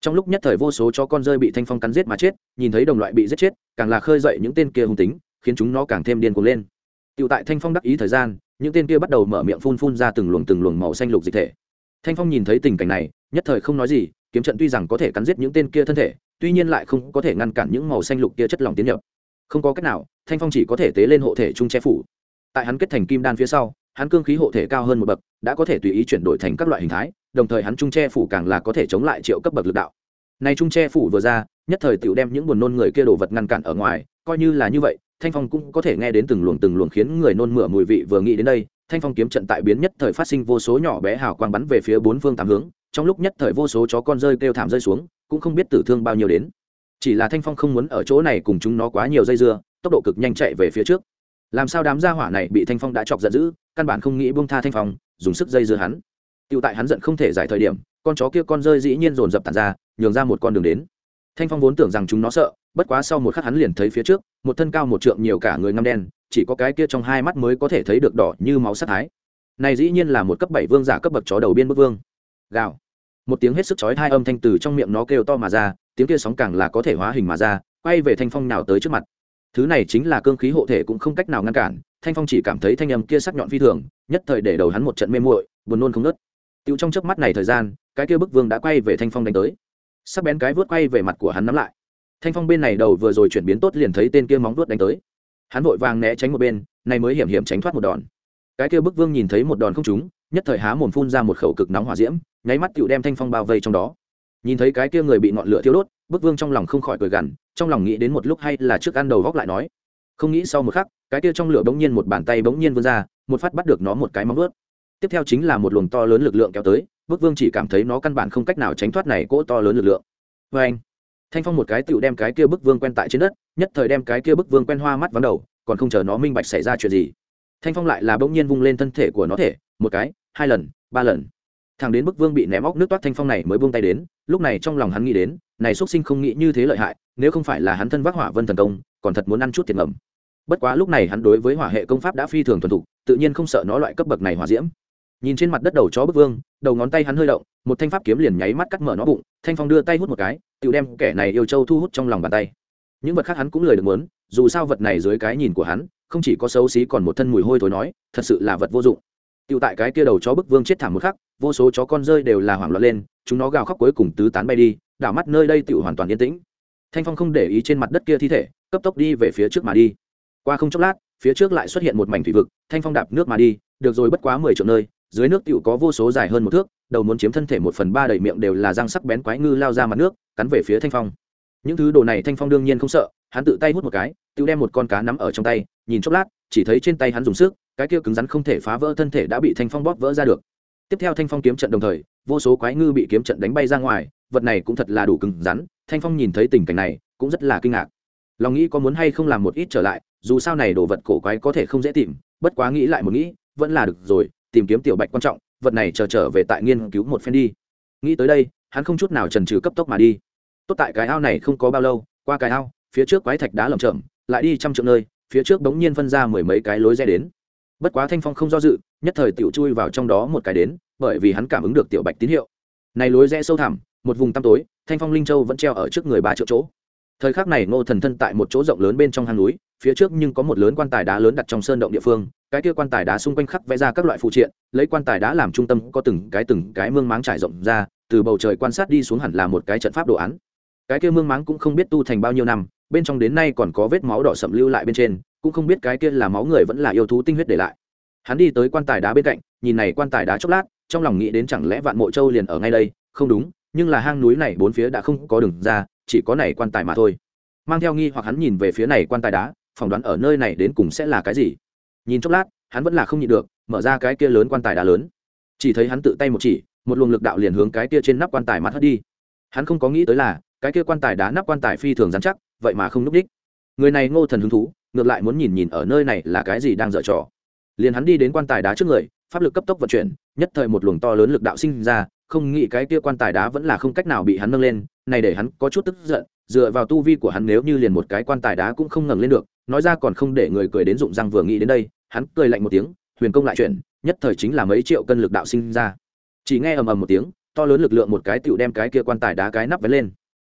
Trong lúc nhất thời vô số chó con rơi bị thanh phong cắn giết mà chết, nhìn thấy đồng loại bị giết chết, càng là khơi dậy những tên kia hung tính, khiến chúng nó càng thêm điên cuồng lên. Tựu tại thanh phong đắc ý thời gian, những tên kia bắt đầu mở miệng phun phun ra từng luồng từng luồng màu xanh lục dịch thể. Thanh phong nhìn thấy tình cảnh này, nhất thời không nói gì, kiếm trận tuy rằng có thể cắn giết những tên kia thân thể, tuy nhiên lại không có thể ngăn cản những màu xanh lục kia chất lỏng tiến nhập không có cách nào, thanh phong chỉ có thể tế lên hộ thể trung che phủ. Tại hắn kết thành kim đan phía sau, hắn cương khí hộ thể cao hơn một bậc, đã có thể tùy ý chuyển đổi thành các loại hình thái, đồng thời hắn trung che phủ càng là có thể chống lại triệu cấp bậc lực đạo. Này trung che phủ vừa ra, nhất thời tựu đem những buồn nôn người kia đồ vật ngăn cản ở ngoài, coi như là như vậy, thanh phong cũng có thể nghe đến từng luồng từng luồng khiến người nôn mửa mùi vị vừa nghĩ đến đây, thanh phong kiếm trận tại biến nhất thời phát sinh vô số nhỏ bé hào quang bắn về phía bốn phương tám hướng, trong lúc nhất thời vô số chó con rơi kêu thảm rơi xuống, cũng không biết tử thương bao nhiêu đến chỉ là thanh phong không muốn ở chỗ này cùng chúng nó quá nhiều dây dưa, tốc độ cực nhanh chạy về phía trước. Làm sao đám gia hỏa này bị thanh phong đã chọc giận dữ, căn bản không nghĩ buông tha thanh phong, dùng sức dây dưa hắn. Tựu tại hắn giận không thể giải thời điểm, con chó kia con rơi dĩ nhiên dồn dập tàn ra, nhường ra một con đường đến. Thanh phong vốn tưởng rằng chúng nó sợ, bất quá sau một khắc hắn liền thấy phía trước, một thân cao một trượng nhiều cả người ngăm đen, chỉ có cái kia trong hai mắt mới có thể thấy được đỏ như máu sắc thái. Này dĩ nhiên là một cấp bảy vương giả cấp bậc chó đầu biên bức vương. Gào. Một tiếng hết sức chói hai âm thanh từ trong miệng nó kêu to mà ra tiếng kia sóng càng là có thể hóa hình mà ra, quay về thanh phong nào tới trước mặt. Thứ này chính là cương khí hộ thể cũng không cách nào ngăn cản, thanh phong chỉ cảm thấy thanh âm kia sắc nhọn phi thường, nhất thời để đầu hắn một trận mê muội, buồn nôn không nớt tiêu trong chớp mắt này thời gian, cái kia bức vương đã quay về thanh phong đánh tới. Sắc bén cái vớt quay về mặt của hắn nắm lại. Thanh phong bên này đầu vừa rồi chuyển biến tốt liền thấy tên kia móng vớt đánh tới. Hắn vội vàng né tránh một bên, này mới hiểm hiểm tránh thoát một đòn. Cái kia bức vương nhìn thấy một đòn không trúng, nhất thời há mồm phun ra một khẩu cực nóng hỏa diễm, nháy mắt tựu đem thanh phong bao vây trong đó nhìn thấy cái kia người bị ngọn lửa thiêu đốt, bức vương trong lòng không khỏi cười gằn, trong lòng nghĩ đến một lúc hay là trước ăn đầu góc lại nói. Không nghĩ sau một khắc, cái kia trong lửa bỗng nhiên một bàn tay bỗng nhiên vươn ra, một phát bắt được nó một cái móng ướt tiếp theo chính là một luồng to lớn lực lượng kéo tới, bức vương chỉ cảm thấy nó căn bản không cách nào tránh thoát này cỗ to lớn lực lượng. Vê anh, thanh phong một cái tựu đem cái kia bức vương quen tại trên đất, nhất thời đem cái kia bức vương quen hoa mắt vắng đầu, còn không chờ nó minh bạch xảy ra chuyện gì. Thanh phong lại là bỗng nhiên vung lên thân thể của nó thể, một cái, hai lần, ba lần thằng đến bức vương bị ném óc nước toát thanh phong này mới buông tay đến lúc này trong lòng hắn nghĩ đến này xuất sinh không nghĩ như thế lợi hại nếu không phải là hắn thân vác hỏa vân thần công còn thật muốn ăn chút tiền ngầm. Bất quá lúc này hắn đối với hỏa hệ công pháp đã phi thường thuần thục tự nhiên không sợ nó loại cấp bậc này hỏa diễm. Nhìn trên mặt đất đầu chó bức vương đầu ngón tay hắn hơi động một thanh pháp kiếm liền nháy mắt cắt mở nó bụng thanh phong đưa tay hút một cái tự đem kẻ này yêu châu thu hút trong lòng bàn tay. Những vật khác hắn cũng lời được muốn dù sao vật này dưới cái nhìn của hắn không chỉ có xấu xí còn một thân mùi hôi thối nói thật sự là vật vô dụng. Tiểu tại cái kia đầu chó bức vương chết thảm một khắc, vô số chó con rơi đều là hoảng loạn lên, chúng nó gào khóc cuối cùng tứ tán bay đi, đảo mắt nơi đây tiểu hoàn toàn yên tĩnh. Thanh Phong không để ý trên mặt đất kia thi thể, cấp tốc đi về phía trước mà đi. Qua không chốc lát, phía trước lại xuất hiện một mảnh thủy vực, Thanh Phong đạp nước mà đi, được rồi bất quá mười triệu nơi, dưới nước tiểu có vô số dài hơn một thước, đầu muốn chiếm thân thể một phần ba đầy miệng đều là răng sắc bén quái ngư lao ra mặt nước, cắn về phía Thanh Phong. Những thứ đồ này Thanh Phong đương nhiên không sợ, hắn tự tay hút một cái, tiểu đem một con cá nắm ở trong tay, nhìn chốc lát, chỉ thấy trên tay hắn dùng sức, cái kia cứng rắn không thể phá vỡ thân thể đã bị thanh phong bóp vỡ ra được tiếp theo thanh phong kiếm trận đồng thời vô số quái ngư bị kiếm trận đánh bay ra ngoài vật này cũng thật là đủ cứng rắn thanh phong nhìn thấy tình cảnh này cũng rất là kinh ngạc. Lòng nghĩ có muốn hay không làm một ít trở lại dù sao này đồ vật cổ quái có thể không dễ tìm bất quá nghĩ lại một nghĩ vẫn là được rồi tìm kiếm tiểu bạch quan trọng vật này chờ trở, trở về tại nghiên cứu một phen đi. Nghĩ tới đây hắn không chút nào trần trừ cấp tốc mà đi. Tốt tại cái ao này không có bao lâu qua cái ao phía trước quái thạch đá lầm chậm lại đi trăm triệu nơi phía trước bỗng nhiên phân ra mười mấy cái lối rẽ đến bất quá thanh phong không do dự, nhất thời tiểu chui vào trong đó một cái đến, bởi vì hắn cảm ứng được tiểu bạch tín hiệu. Này lối rẽ sâu thẳm, một vùng tăm tối, thanh phong linh châu vẫn treo ở trước người ba triệu chỗ. Thời khắc này ngô thần thân tại một chỗ rộng lớn bên trong hang núi, phía trước nhưng có một lớn quan tài đá lớn đặt trong sơn động địa phương, cái kia quan tài đá xung quanh khắc vẽ ra các loại phụ triện, lấy quan tài đá làm trung tâm, có từng cái từng cái mương máng trải rộng ra, từ bầu trời quan sát đi xuống hẳn là một cái trận pháp đồ án. Cái kia mương máng cũng không biết tu thành bao nhiêu năm, bên trong đến nay còn có vết máu đỏ sậm lưu lại bên trên cũng không biết cái kia là máu người vẫn là yêu thú tinh huyết để lại. Hắn đi tới quan tài đá bên cạnh, nhìn này quan tài đá chốc lát, trong lòng nghĩ đến chẳng lẽ vạn mộ châu liền ở ngay đây, không đúng, nhưng là hang núi này bốn phía đã không có đường ra, chỉ có này quan tài mà thôi. Mang theo nghi hoặc hắn nhìn về phía này quan tài đá, phỏng đoán ở nơi này đến cùng sẽ là cái gì. Nhìn chốc lát, hắn vẫn là không nhịn được, mở ra cái kia lớn quan tài đá lớn. Chỉ thấy hắn tự tay một chỉ, một luồng lực đạo liền hướng cái kia trên nắp quan tài mắt hất đi. Hắn không có nghĩ tới là, cái kia quan tài đá nắp quan tài phi thường dán chắc, vậy mà không núp đích người này ngô thần hứng thú ngược lại muốn nhìn nhìn ở nơi này là cái gì đang dở trò. Liền hắn đi đến quan tài đá trước người, pháp lực cấp tốc vận chuyển, nhất thời một luồng to lớn lực đạo sinh ra, không nghĩ cái kia quan tài đá vẫn là không cách nào bị hắn nâng lên, này để hắn có chút tức giận, dựa vào tu vi của hắn nếu như liền một cái quan tài đá cũng không ngẩng lên được, nói ra còn không để người cười đến rụng răng vừa nghĩ đến đây, hắn cười lạnh một tiếng, huyền công lại chuyển, nhất thời chính là mấy triệu cân lực đạo sinh ra. Chỉ nghe ầm ầm một tiếng, to lớn lực lượng một cái tựu đem cái kia quan tài đá cái nắp vén lên.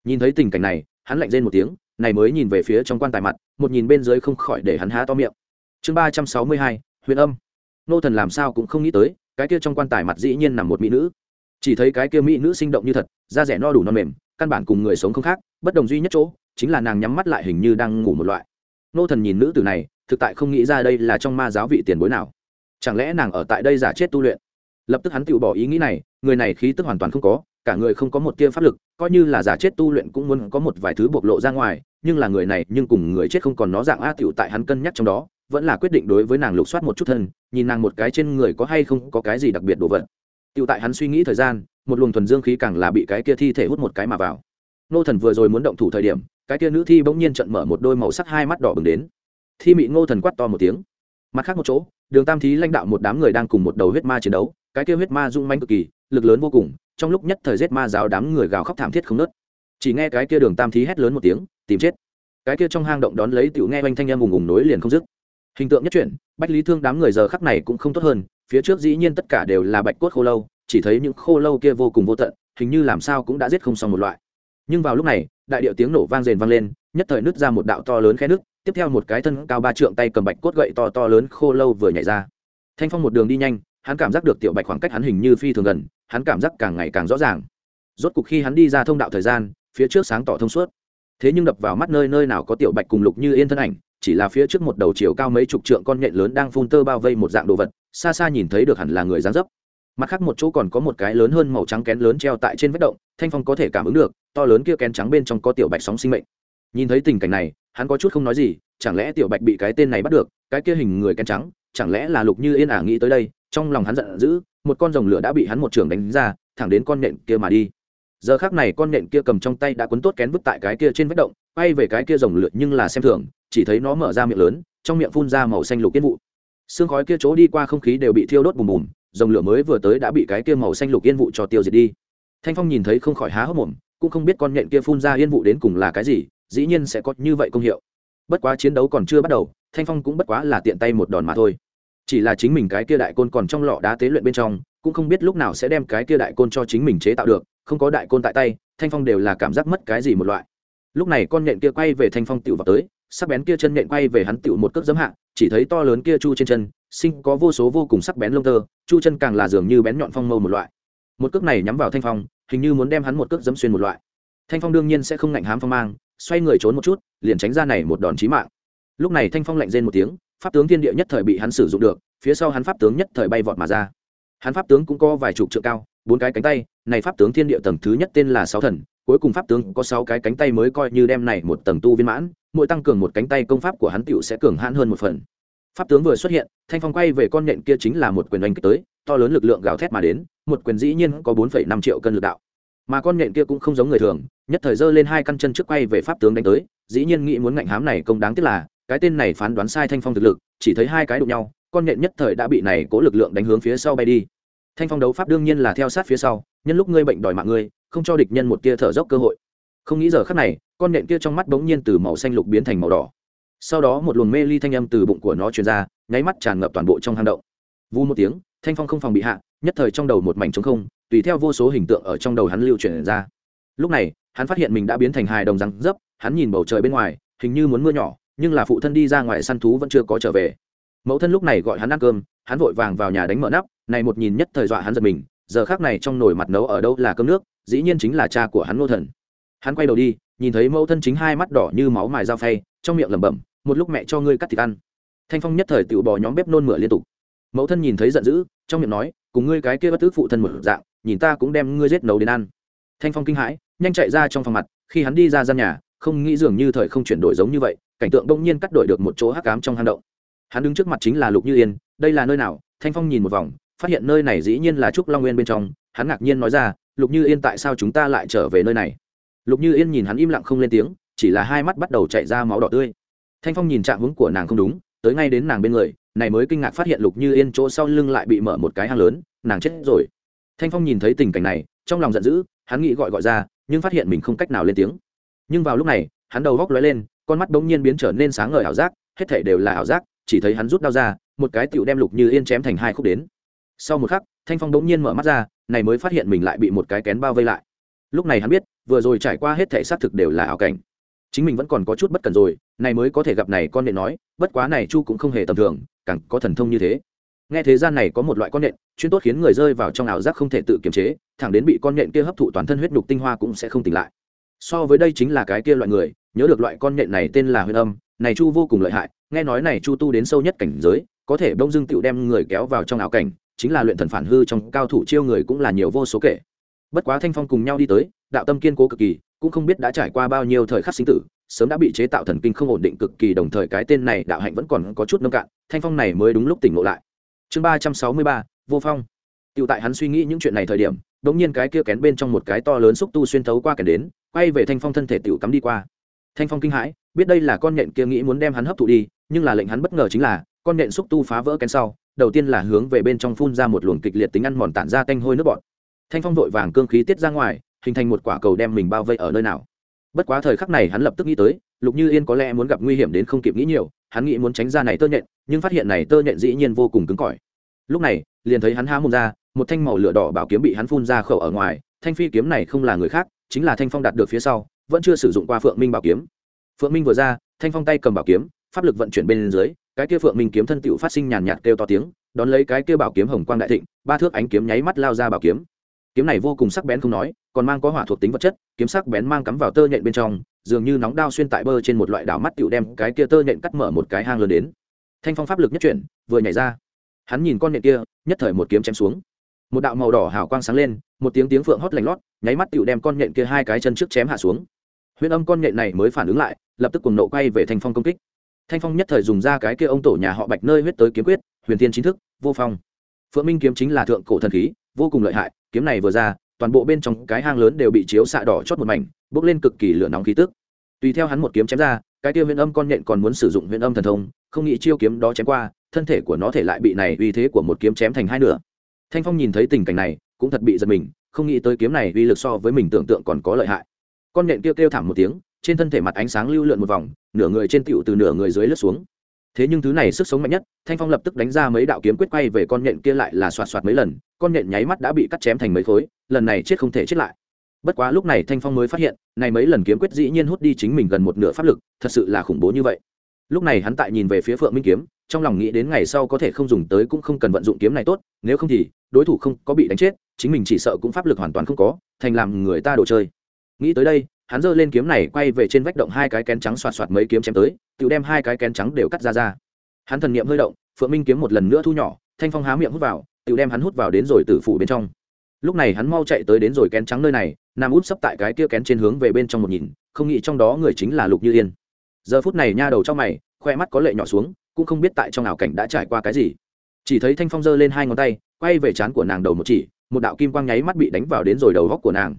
Nhìn thấy tình cảnh này hắn lạnh rên một tiếng, này mới nhìn về phía trong quan tài mặt, một nhìn bên dưới không khỏi để hắn há to miệng. Chương ba trăm sáu mươi hai, huyền âm. Nô thần làm sao cũng không nghĩ tới, cái kia trong quan tài mặt dĩ nhiên nằm một mỹ nữ. Chỉ thấy cái kia mỹ nữ sinh động như thật, da rẻ no đủ non mềm, căn bản cùng người sống không khác, bất đồng duy nhất chỗ, chính là nàng nhắm mắt lại hình như đang ngủ một loại. Nô thần nhìn nữ tử này, thực tại không nghĩ ra đây là trong ma giáo vị tiền bối nào. Chẳng lẽ nàng ở tại đây giả chết tu luyện? Lập tức hắn tự bỏ ý nghĩ này, người này khí tức hoàn toàn không có cả người không có một tia pháp lực, coi như là giả chết tu luyện cũng muốn có một vài thứ bộc lộ ra ngoài, nhưng là người này nhưng cùng người chết không còn nó dạng a tiểu tại hắn cân nhắc trong đó, vẫn là quyết định đối với nàng lục soát một chút thân, nhìn nàng một cái trên người có hay không có cái gì đặc biệt đồ vật. Tiểu tại hắn suy nghĩ thời gian, một luồng thuần dương khí càng là bị cái kia thi thể hút một cái mà vào. Nô thần vừa rồi muốn động thủ thời điểm, cái kia nữ thi bỗng nhiên trận mở một đôi màu sắc hai mắt đỏ bừng đến. Thi mị ngô thần quát to một tiếng. Mặt khác một chỗ, đường tam thí lãnh đạo một đám người đang cùng một đầu huyết ma chiến đấu, cái kia huyết ma rung manh cực kỳ, lực lớn vô cùng trong lúc nhất thời giết ma giáo đám người gào khóc thảm thiết không nớt. Chỉ nghe cái kia đường tam thí hét lớn một tiếng, tìm chết. Cái kia trong hang động đón lấy tiểu nghe oanh thanh em ùng ùng nối liền không dứt. Hình tượng nhất chuyển, bách lý thương đám người giờ khắc này cũng không tốt hơn, phía trước dĩ nhiên tất cả đều là bạch cốt khô lâu, chỉ thấy những khô lâu kia vô cùng vô tận, hình như làm sao cũng đã giết không xong một loại. Nhưng vào lúc này, đại điệu tiếng nổ vang rền vang lên, nhất thời nứt ra một đạo to lớn khe nước tiếp theo một cái thân cao ba trượng tay cầm bạch cốt gậy to to lớn khô lâu vừa nhảy ra. Thanh phong một đường đi nhanh, hắn cảm giác được tiểu bạch khoảng cách hắn hình như phi thường gần hắn cảm giác càng ngày càng rõ ràng. Rốt cục khi hắn đi ra thông đạo thời gian, phía trước sáng tỏ thông suốt. Thế nhưng đập vào mắt nơi nơi nào có tiểu bạch cùng lục như yên thân ảnh, chỉ là phía trước một đầu chiều cao mấy chục trượng con nhện lớn đang phun tơ bao vây một dạng đồ vật, xa xa nhìn thấy được hẳn là người dáng dấp. Mặt khác một chỗ còn có một cái lớn hơn màu trắng kén lớn treo tại trên vách động, thanh phong có thể cảm ứng được, to lớn kia kén trắng bên trong có tiểu bạch sóng sinh mệnh. Nhìn thấy tình cảnh này, hắn có chút không nói gì, chẳng lẽ tiểu bạch bị cái tên này bắt được, cái kia hình người kén trắng, chẳng lẽ là lục như yên ả nghĩ tới đây, trong lòng hắn giận dữ một con rồng lửa đã bị hắn một trường đánh ra, thẳng đến con nện kia mà đi. Giờ khác này con nện kia cầm trong tay đã cuốn tốt kén vứt tại cái kia trên vách động, quay về cái kia rồng lửa nhưng là xem thường, chỉ thấy nó mở ra miệng lớn, trong miệng phun ra màu xanh lục yên vụ. Xương khói kia chỗ đi qua không khí đều bị thiêu đốt bùm bùm, rồng lửa mới vừa tới đã bị cái kia màu xanh lục yên vụ cho tiêu diệt đi. Thanh phong nhìn thấy không khỏi há hốc mồm, cũng không biết con nhện kia phun ra yên vụ đến cùng là cái gì, dĩ nhiên sẽ có như vậy công hiệu. Bất quá chiến đấu còn chưa bắt đầu, thanh phong cũng bất quá là tiện tay một đòn mà thôi chỉ là chính mình cái kia đại côn còn trong lọ đá tế luyện bên trong, cũng không biết lúc nào sẽ đem cái kia đại côn cho chính mình chế tạo được, không có đại côn tại tay, thanh phong đều là cảm giác mất cái gì một loại. Lúc này con nhện kia quay về thanh phong tựu vào tới, sắc bén kia chân nhện quay về hắn tựu một cước dấm hạ, chỉ thấy to lớn kia chu trên chân, sinh có vô số vô cùng sắc bén lông tơ, chu chân càng là dường như bén nhọn phong mâu một loại. Một cước này nhắm vào thanh phong, hình như muốn đem hắn một cước dấm xuyên một loại. Thanh phong đương nhiên sẽ không ngạnh hám phong mang, xoay người trốn một chút, liền tránh ra này một đòn chí mạng. Lúc này thanh phong lạnh rên một tiếng pháp tướng thiên địa nhất thời bị hắn sử dụng được, phía sau hắn pháp tướng nhất thời bay vọt mà ra. Hắn pháp tướng cũng có vài chục trượng cao, bốn cái cánh tay, này pháp tướng thiên địa tầng thứ nhất tên là sáu thần, cuối cùng pháp tướng có sáu cái cánh tay mới coi như đem này một tầng tu viên mãn, mỗi tăng cường một cánh tay công pháp của hắn tựu sẽ cường hãn hơn một phần. Pháp tướng vừa xuất hiện, thanh phong quay về con nhện kia chính là một quyền đánh kích tới, to lớn lực lượng gào thét mà đến, một quyền dĩ nhiên có bốn năm triệu cân lực đạo. Mà con nhện kia cũng không giống người thường, nhất thời giơ lên hai căn chân trước quay về pháp tướng đánh tới, dĩ nhiên nghĩ muốn ngạnh hám này công đáng tiếc là cái tên này phán đoán sai thanh phong thực lực, chỉ thấy hai cái đụng nhau, con nhện nhất thời đã bị này cố lực lượng đánh hướng phía sau bay đi. Thanh phong đấu pháp đương nhiên là theo sát phía sau, nhân lúc ngươi bệnh đòi mạng ngươi, không cho địch nhân một tia thở dốc cơ hội. Không nghĩ giờ khắc này, con nhện kia trong mắt bỗng nhiên từ màu xanh lục biến thành màu đỏ. Sau đó một luồng mê ly thanh âm từ bụng của nó truyền ra, nháy mắt tràn ngập toàn bộ trong hang động. Vu một tiếng, thanh phong không phòng bị hạ, nhất thời trong đầu một mảnh trống không, tùy theo vô số hình tượng ở trong đầu hắn lưu truyền ra. Lúc này, hắn phát hiện mình đã biến thành hài đồng răng dấp, hắn nhìn bầu trời bên ngoài, hình như muốn mưa nhỏ nhưng là phụ thân đi ra ngoài săn thú vẫn chưa có trở về. Mẫu thân lúc này gọi hắn ăn cơm, hắn vội vàng vào nhà đánh mở nắp, này một nhìn nhất thời dọa hắn giật mình, giờ khác này trong nồi mặt nấu ở đâu là cơm nước, dĩ nhiên chính là cha của hắn ngô thần. Hắn quay đầu đi, nhìn thấy mẫu thân chính hai mắt đỏ như máu mài dao phay, trong miệng lẩm bẩm, một lúc mẹ cho ngươi cắt thịt ăn. Thanh phong nhất thời tự bỏ nhóm bếp nôn mửa liên tục. Mẫu thân nhìn thấy giận dữ, trong miệng nói, cùng ngươi cái kia bất tức phụ thân một dạng, nhìn ta cũng đem ngươi giết nấu đến ăn. Thanh phong kinh hãi, nhanh chạy ra trong phòng mặt, khi hắn đi ra gian nhà, không nghĩ dường như thời không chuyển đổi giống như vậy cảnh tượng đông nhiên cắt đổi được một chỗ hắc cám trong hang động. Hắn đứng trước mặt chính là lục như yên, đây là nơi nào? Thanh phong nhìn một vòng, phát hiện nơi này dĩ nhiên là trúc long nguyên bên trong. Hắn ngạc nhiên nói ra, lục như yên tại sao chúng ta lại trở về nơi này? Lục như yên nhìn hắn im lặng không lên tiếng, chỉ là hai mắt bắt đầu chạy ra máu đỏ tươi. Thanh phong nhìn trạng hướng của nàng không đúng, tới ngay đến nàng bên người, này mới kinh ngạc phát hiện lục như yên chỗ sau lưng lại bị mở một cái hang lớn, nàng chết rồi. Thanh phong nhìn thấy tình cảnh này, trong lòng giận dữ, hắn nghĩ gọi gọi ra, nhưng phát hiện mình không cách nào lên tiếng. Nhưng vào lúc này, hắn đầu góc lóe lên con mắt bỗng nhiên biến trở nên sáng ngời ảo giác, hết thể đều là ảo giác, chỉ thấy hắn rút đao ra, một cái tựu đem lục như yên chém thành hai khúc đến. Sau một khắc, thanh phong bỗng nhiên mở mắt ra, này mới phát hiện mình lại bị một cái kén bao vây lại. Lúc này hắn biết, vừa rồi trải qua hết thể xác thực đều là ảo cảnh. Chính mình vẫn còn có chút bất cần rồi, này mới có thể gặp này con nện nói, bất quá này chu cũng không hề tầm thường, càng có thần thông như thế. Nghe thế gian này có một loại con nện, chuyên tốt khiến người rơi vào trong ảo giác không thể tự kiềm chế, thẳng đến bị con nện kia hấp thụ toàn thân huyết nhục tinh hoa cũng sẽ không tỉnh lại. So với đây chính là cái kia loại người nhớ được loại con nhện này tên là huyền âm, này chu vô cùng lợi hại, nghe nói này chu tu đến sâu nhất cảnh giới, có thể đông dưng tựu đem người kéo vào trong ảo cảnh, chính là luyện thần phản hư trong cao thủ chiêu người cũng là nhiều vô số kể. Bất quá thanh phong cùng nhau đi tới, đạo tâm kiên cố cực kỳ, cũng không biết đã trải qua bao nhiêu thời khắc sinh tử, sớm đã bị chế tạo thần kinh không ổn định cực kỳ đồng thời cái tên này đạo hạnh vẫn còn có chút nông cạn, thanh phong này mới đúng lúc tỉnh ngộ lại. Chương ba trăm sáu mươi ba, vô phong. Tựu tại hắn suy nghĩ những chuyện này thời điểm đ ỗ n g nhiên cái kia kén bên trong một cái to lớn xúc tu xuyên thấu qua kén đến, quay về thanh phong thân thể tựu cắm đi qua thanh phong kinh hãi, biết đây là con nhện kia nghĩ muốn đem hắn hấp thụ đi, nhưng là lệnh hắn bất ngờ chính là, con nhện xúc tu phá vỡ kén sau, đầu tiên là hướng về bên trong phun ra một luồng kịch liệt tính ăn mòn tản ra tanh hôi nước bọt. Thanh phong vội vàng cương khí tiết ra ngoài, hình thành một quả cầu đem mình bao vây ở nơi nào. Bất quá thời khắc này hắn lập tức nghĩ tới, lục như yên có lẽ muốn gặp nguy hiểm đến không kịp nghĩ nhiều, hắn nghĩ muốn tránh ra này tơ nhện, nhưng phát hiện này tơ nhện dĩ nhiên vô cùng cứng cỏi. Lúc này, liền thấy hắn há mồm ra, một thanh màu lửa đỏ bảo kiếm bị hắn phun ra khẩu ở ngoài, thanh phi kiếm này không là người khác, chính là thanh phong đạt được phía sau vẫn chưa sử dụng qua phượng minh bảo kiếm. Phượng minh vừa ra, thanh phong tay cầm bảo kiếm, pháp lực vận chuyển bên dưới, cái kia phượng minh kiếm thân tựu phát sinh nhàn nhạt kêu to tiếng, đón lấy cái kia bảo kiếm hồng quang đại thịnh, ba thước ánh kiếm nháy mắt lao ra bảo kiếm. Kiếm này vô cùng sắc bén không nói, còn mang có hỏa thuộc tính vật chất, kiếm sắc bén mang cắm vào tơ nhện bên trong, dường như nóng đao xuyên tại bơ trên một loại đảo mắt tựu đem cái kia tơ nhện cắt mở một cái hang lớn đến. Thanh phong pháp lực nhất chuyển, vừa nhảy ra. Hắn nhìn con nhện kia, nhất thời một kiếm chém xuống. Một đạo màu đỏ hào quang sáng lên, một tiếng tiếng phượng hót lành lót, nháy mắt tựu đem con nhện kia hai cái chân trước chém hạ xuống huyễn âm con nhện này mới phản ứng lại, lập tức cùng nộ quay về thanh phong công kích. Thanh phong nhất thời dùng ra cái kia ông tổ nhà họ bạch nơi huyết tới kiếm quyết, huyền thiên chính thức, vô phong. Phượng minh kiếm chính là thượng cổ thần khí, vô cùng lợi hại, kiếm này vừa ra, toàn bộ bên trong cái hang lớn đều bị chiếu xạ đỏ chót một mảnh bốc lên cực kỳ lửa nóng khí tức. Tùy theo hắn một kiếm chém ra, cái kia huyền âm con nhện còn muốn sử dụng huyền âm thần thông, không nghĩ chiêu kiếm đó chém qua, thân thể của nó thể lại bị này uy thế của một kiếm chém thành hai nửa. Thanh phong nhìn thấy tình cảnh này, cũng thật bị giật mình, không nghĩ tới kiếm này uy lực so với mình tưởng tượng còn có lợi hại con nhện kêu kêu thảm một tiếng, trên thân thể mặt ánh sáng lưu lượn một vòng, nửa người trên tựu từ nửa người dưới lướt xuống. Thế nhưng thứ này sức sống mạnh nhất, thanh phong lập tức đánh ra mấy đạo kiếm quyết quay về con nhện kia lại là xoạt xoạt mấy lần, con nhện nháy mắt đã bị cắt chém thành mấy khối, lần này chết không thể chết lại. Bất quá lúc này thanh phong mới phát hiện, này mấy lần kiếm quyết dĩ nhiên hút đi chính mình gần một nửa pháp lực, thật sự là khủng bố như vậy. Lúc này hắn tại nhìn về phía phượng minh kiếm, trong lòng nghĩ đến ngày sau có thể không dùng tới cũng không cần vận dụng kiếm này tốt, nếu không thì, đối thủ không có bị đánh chết, chính mình chỉ sợ cũng pháp lực hoàn toàn không có, thành làm người ta đồ chơi nghĩ tới đây, hắn giơ lên kiếm này quay về trên vách động hai cái kén trắng xoạt xoạt mấy kiếm chém tới, tự đem hai cái kén trắng đều cắt ra ra. Hắn thần niệm hơi động, phượng minh kiếm một lần nữa thu nhỏ, thanh phong há miệng hút vào, tự đem hắn hút vào đến rồi tử phủ bên trong. Lúc này hắn mau chạy tới đến rồi kén trắng nơi này, nằm út sấp tại cái kia kén trên hướng về bên trong một nhìn, không nghĩ trong đó người chính là lục như yên. Giờ phút này nha đầu trong mày, khoe mắt có lệ nhỏ xuống, cũng không biết tại trong ảo cảnh đã trải qua cái gì. Chỉ thấy thanh phong giơ lên hai ngón tay, quay về trán của nàng đầu một chỉ, một đạo kim quang nháy mắt bị đánh vào đến rồi đầu góc của nàng.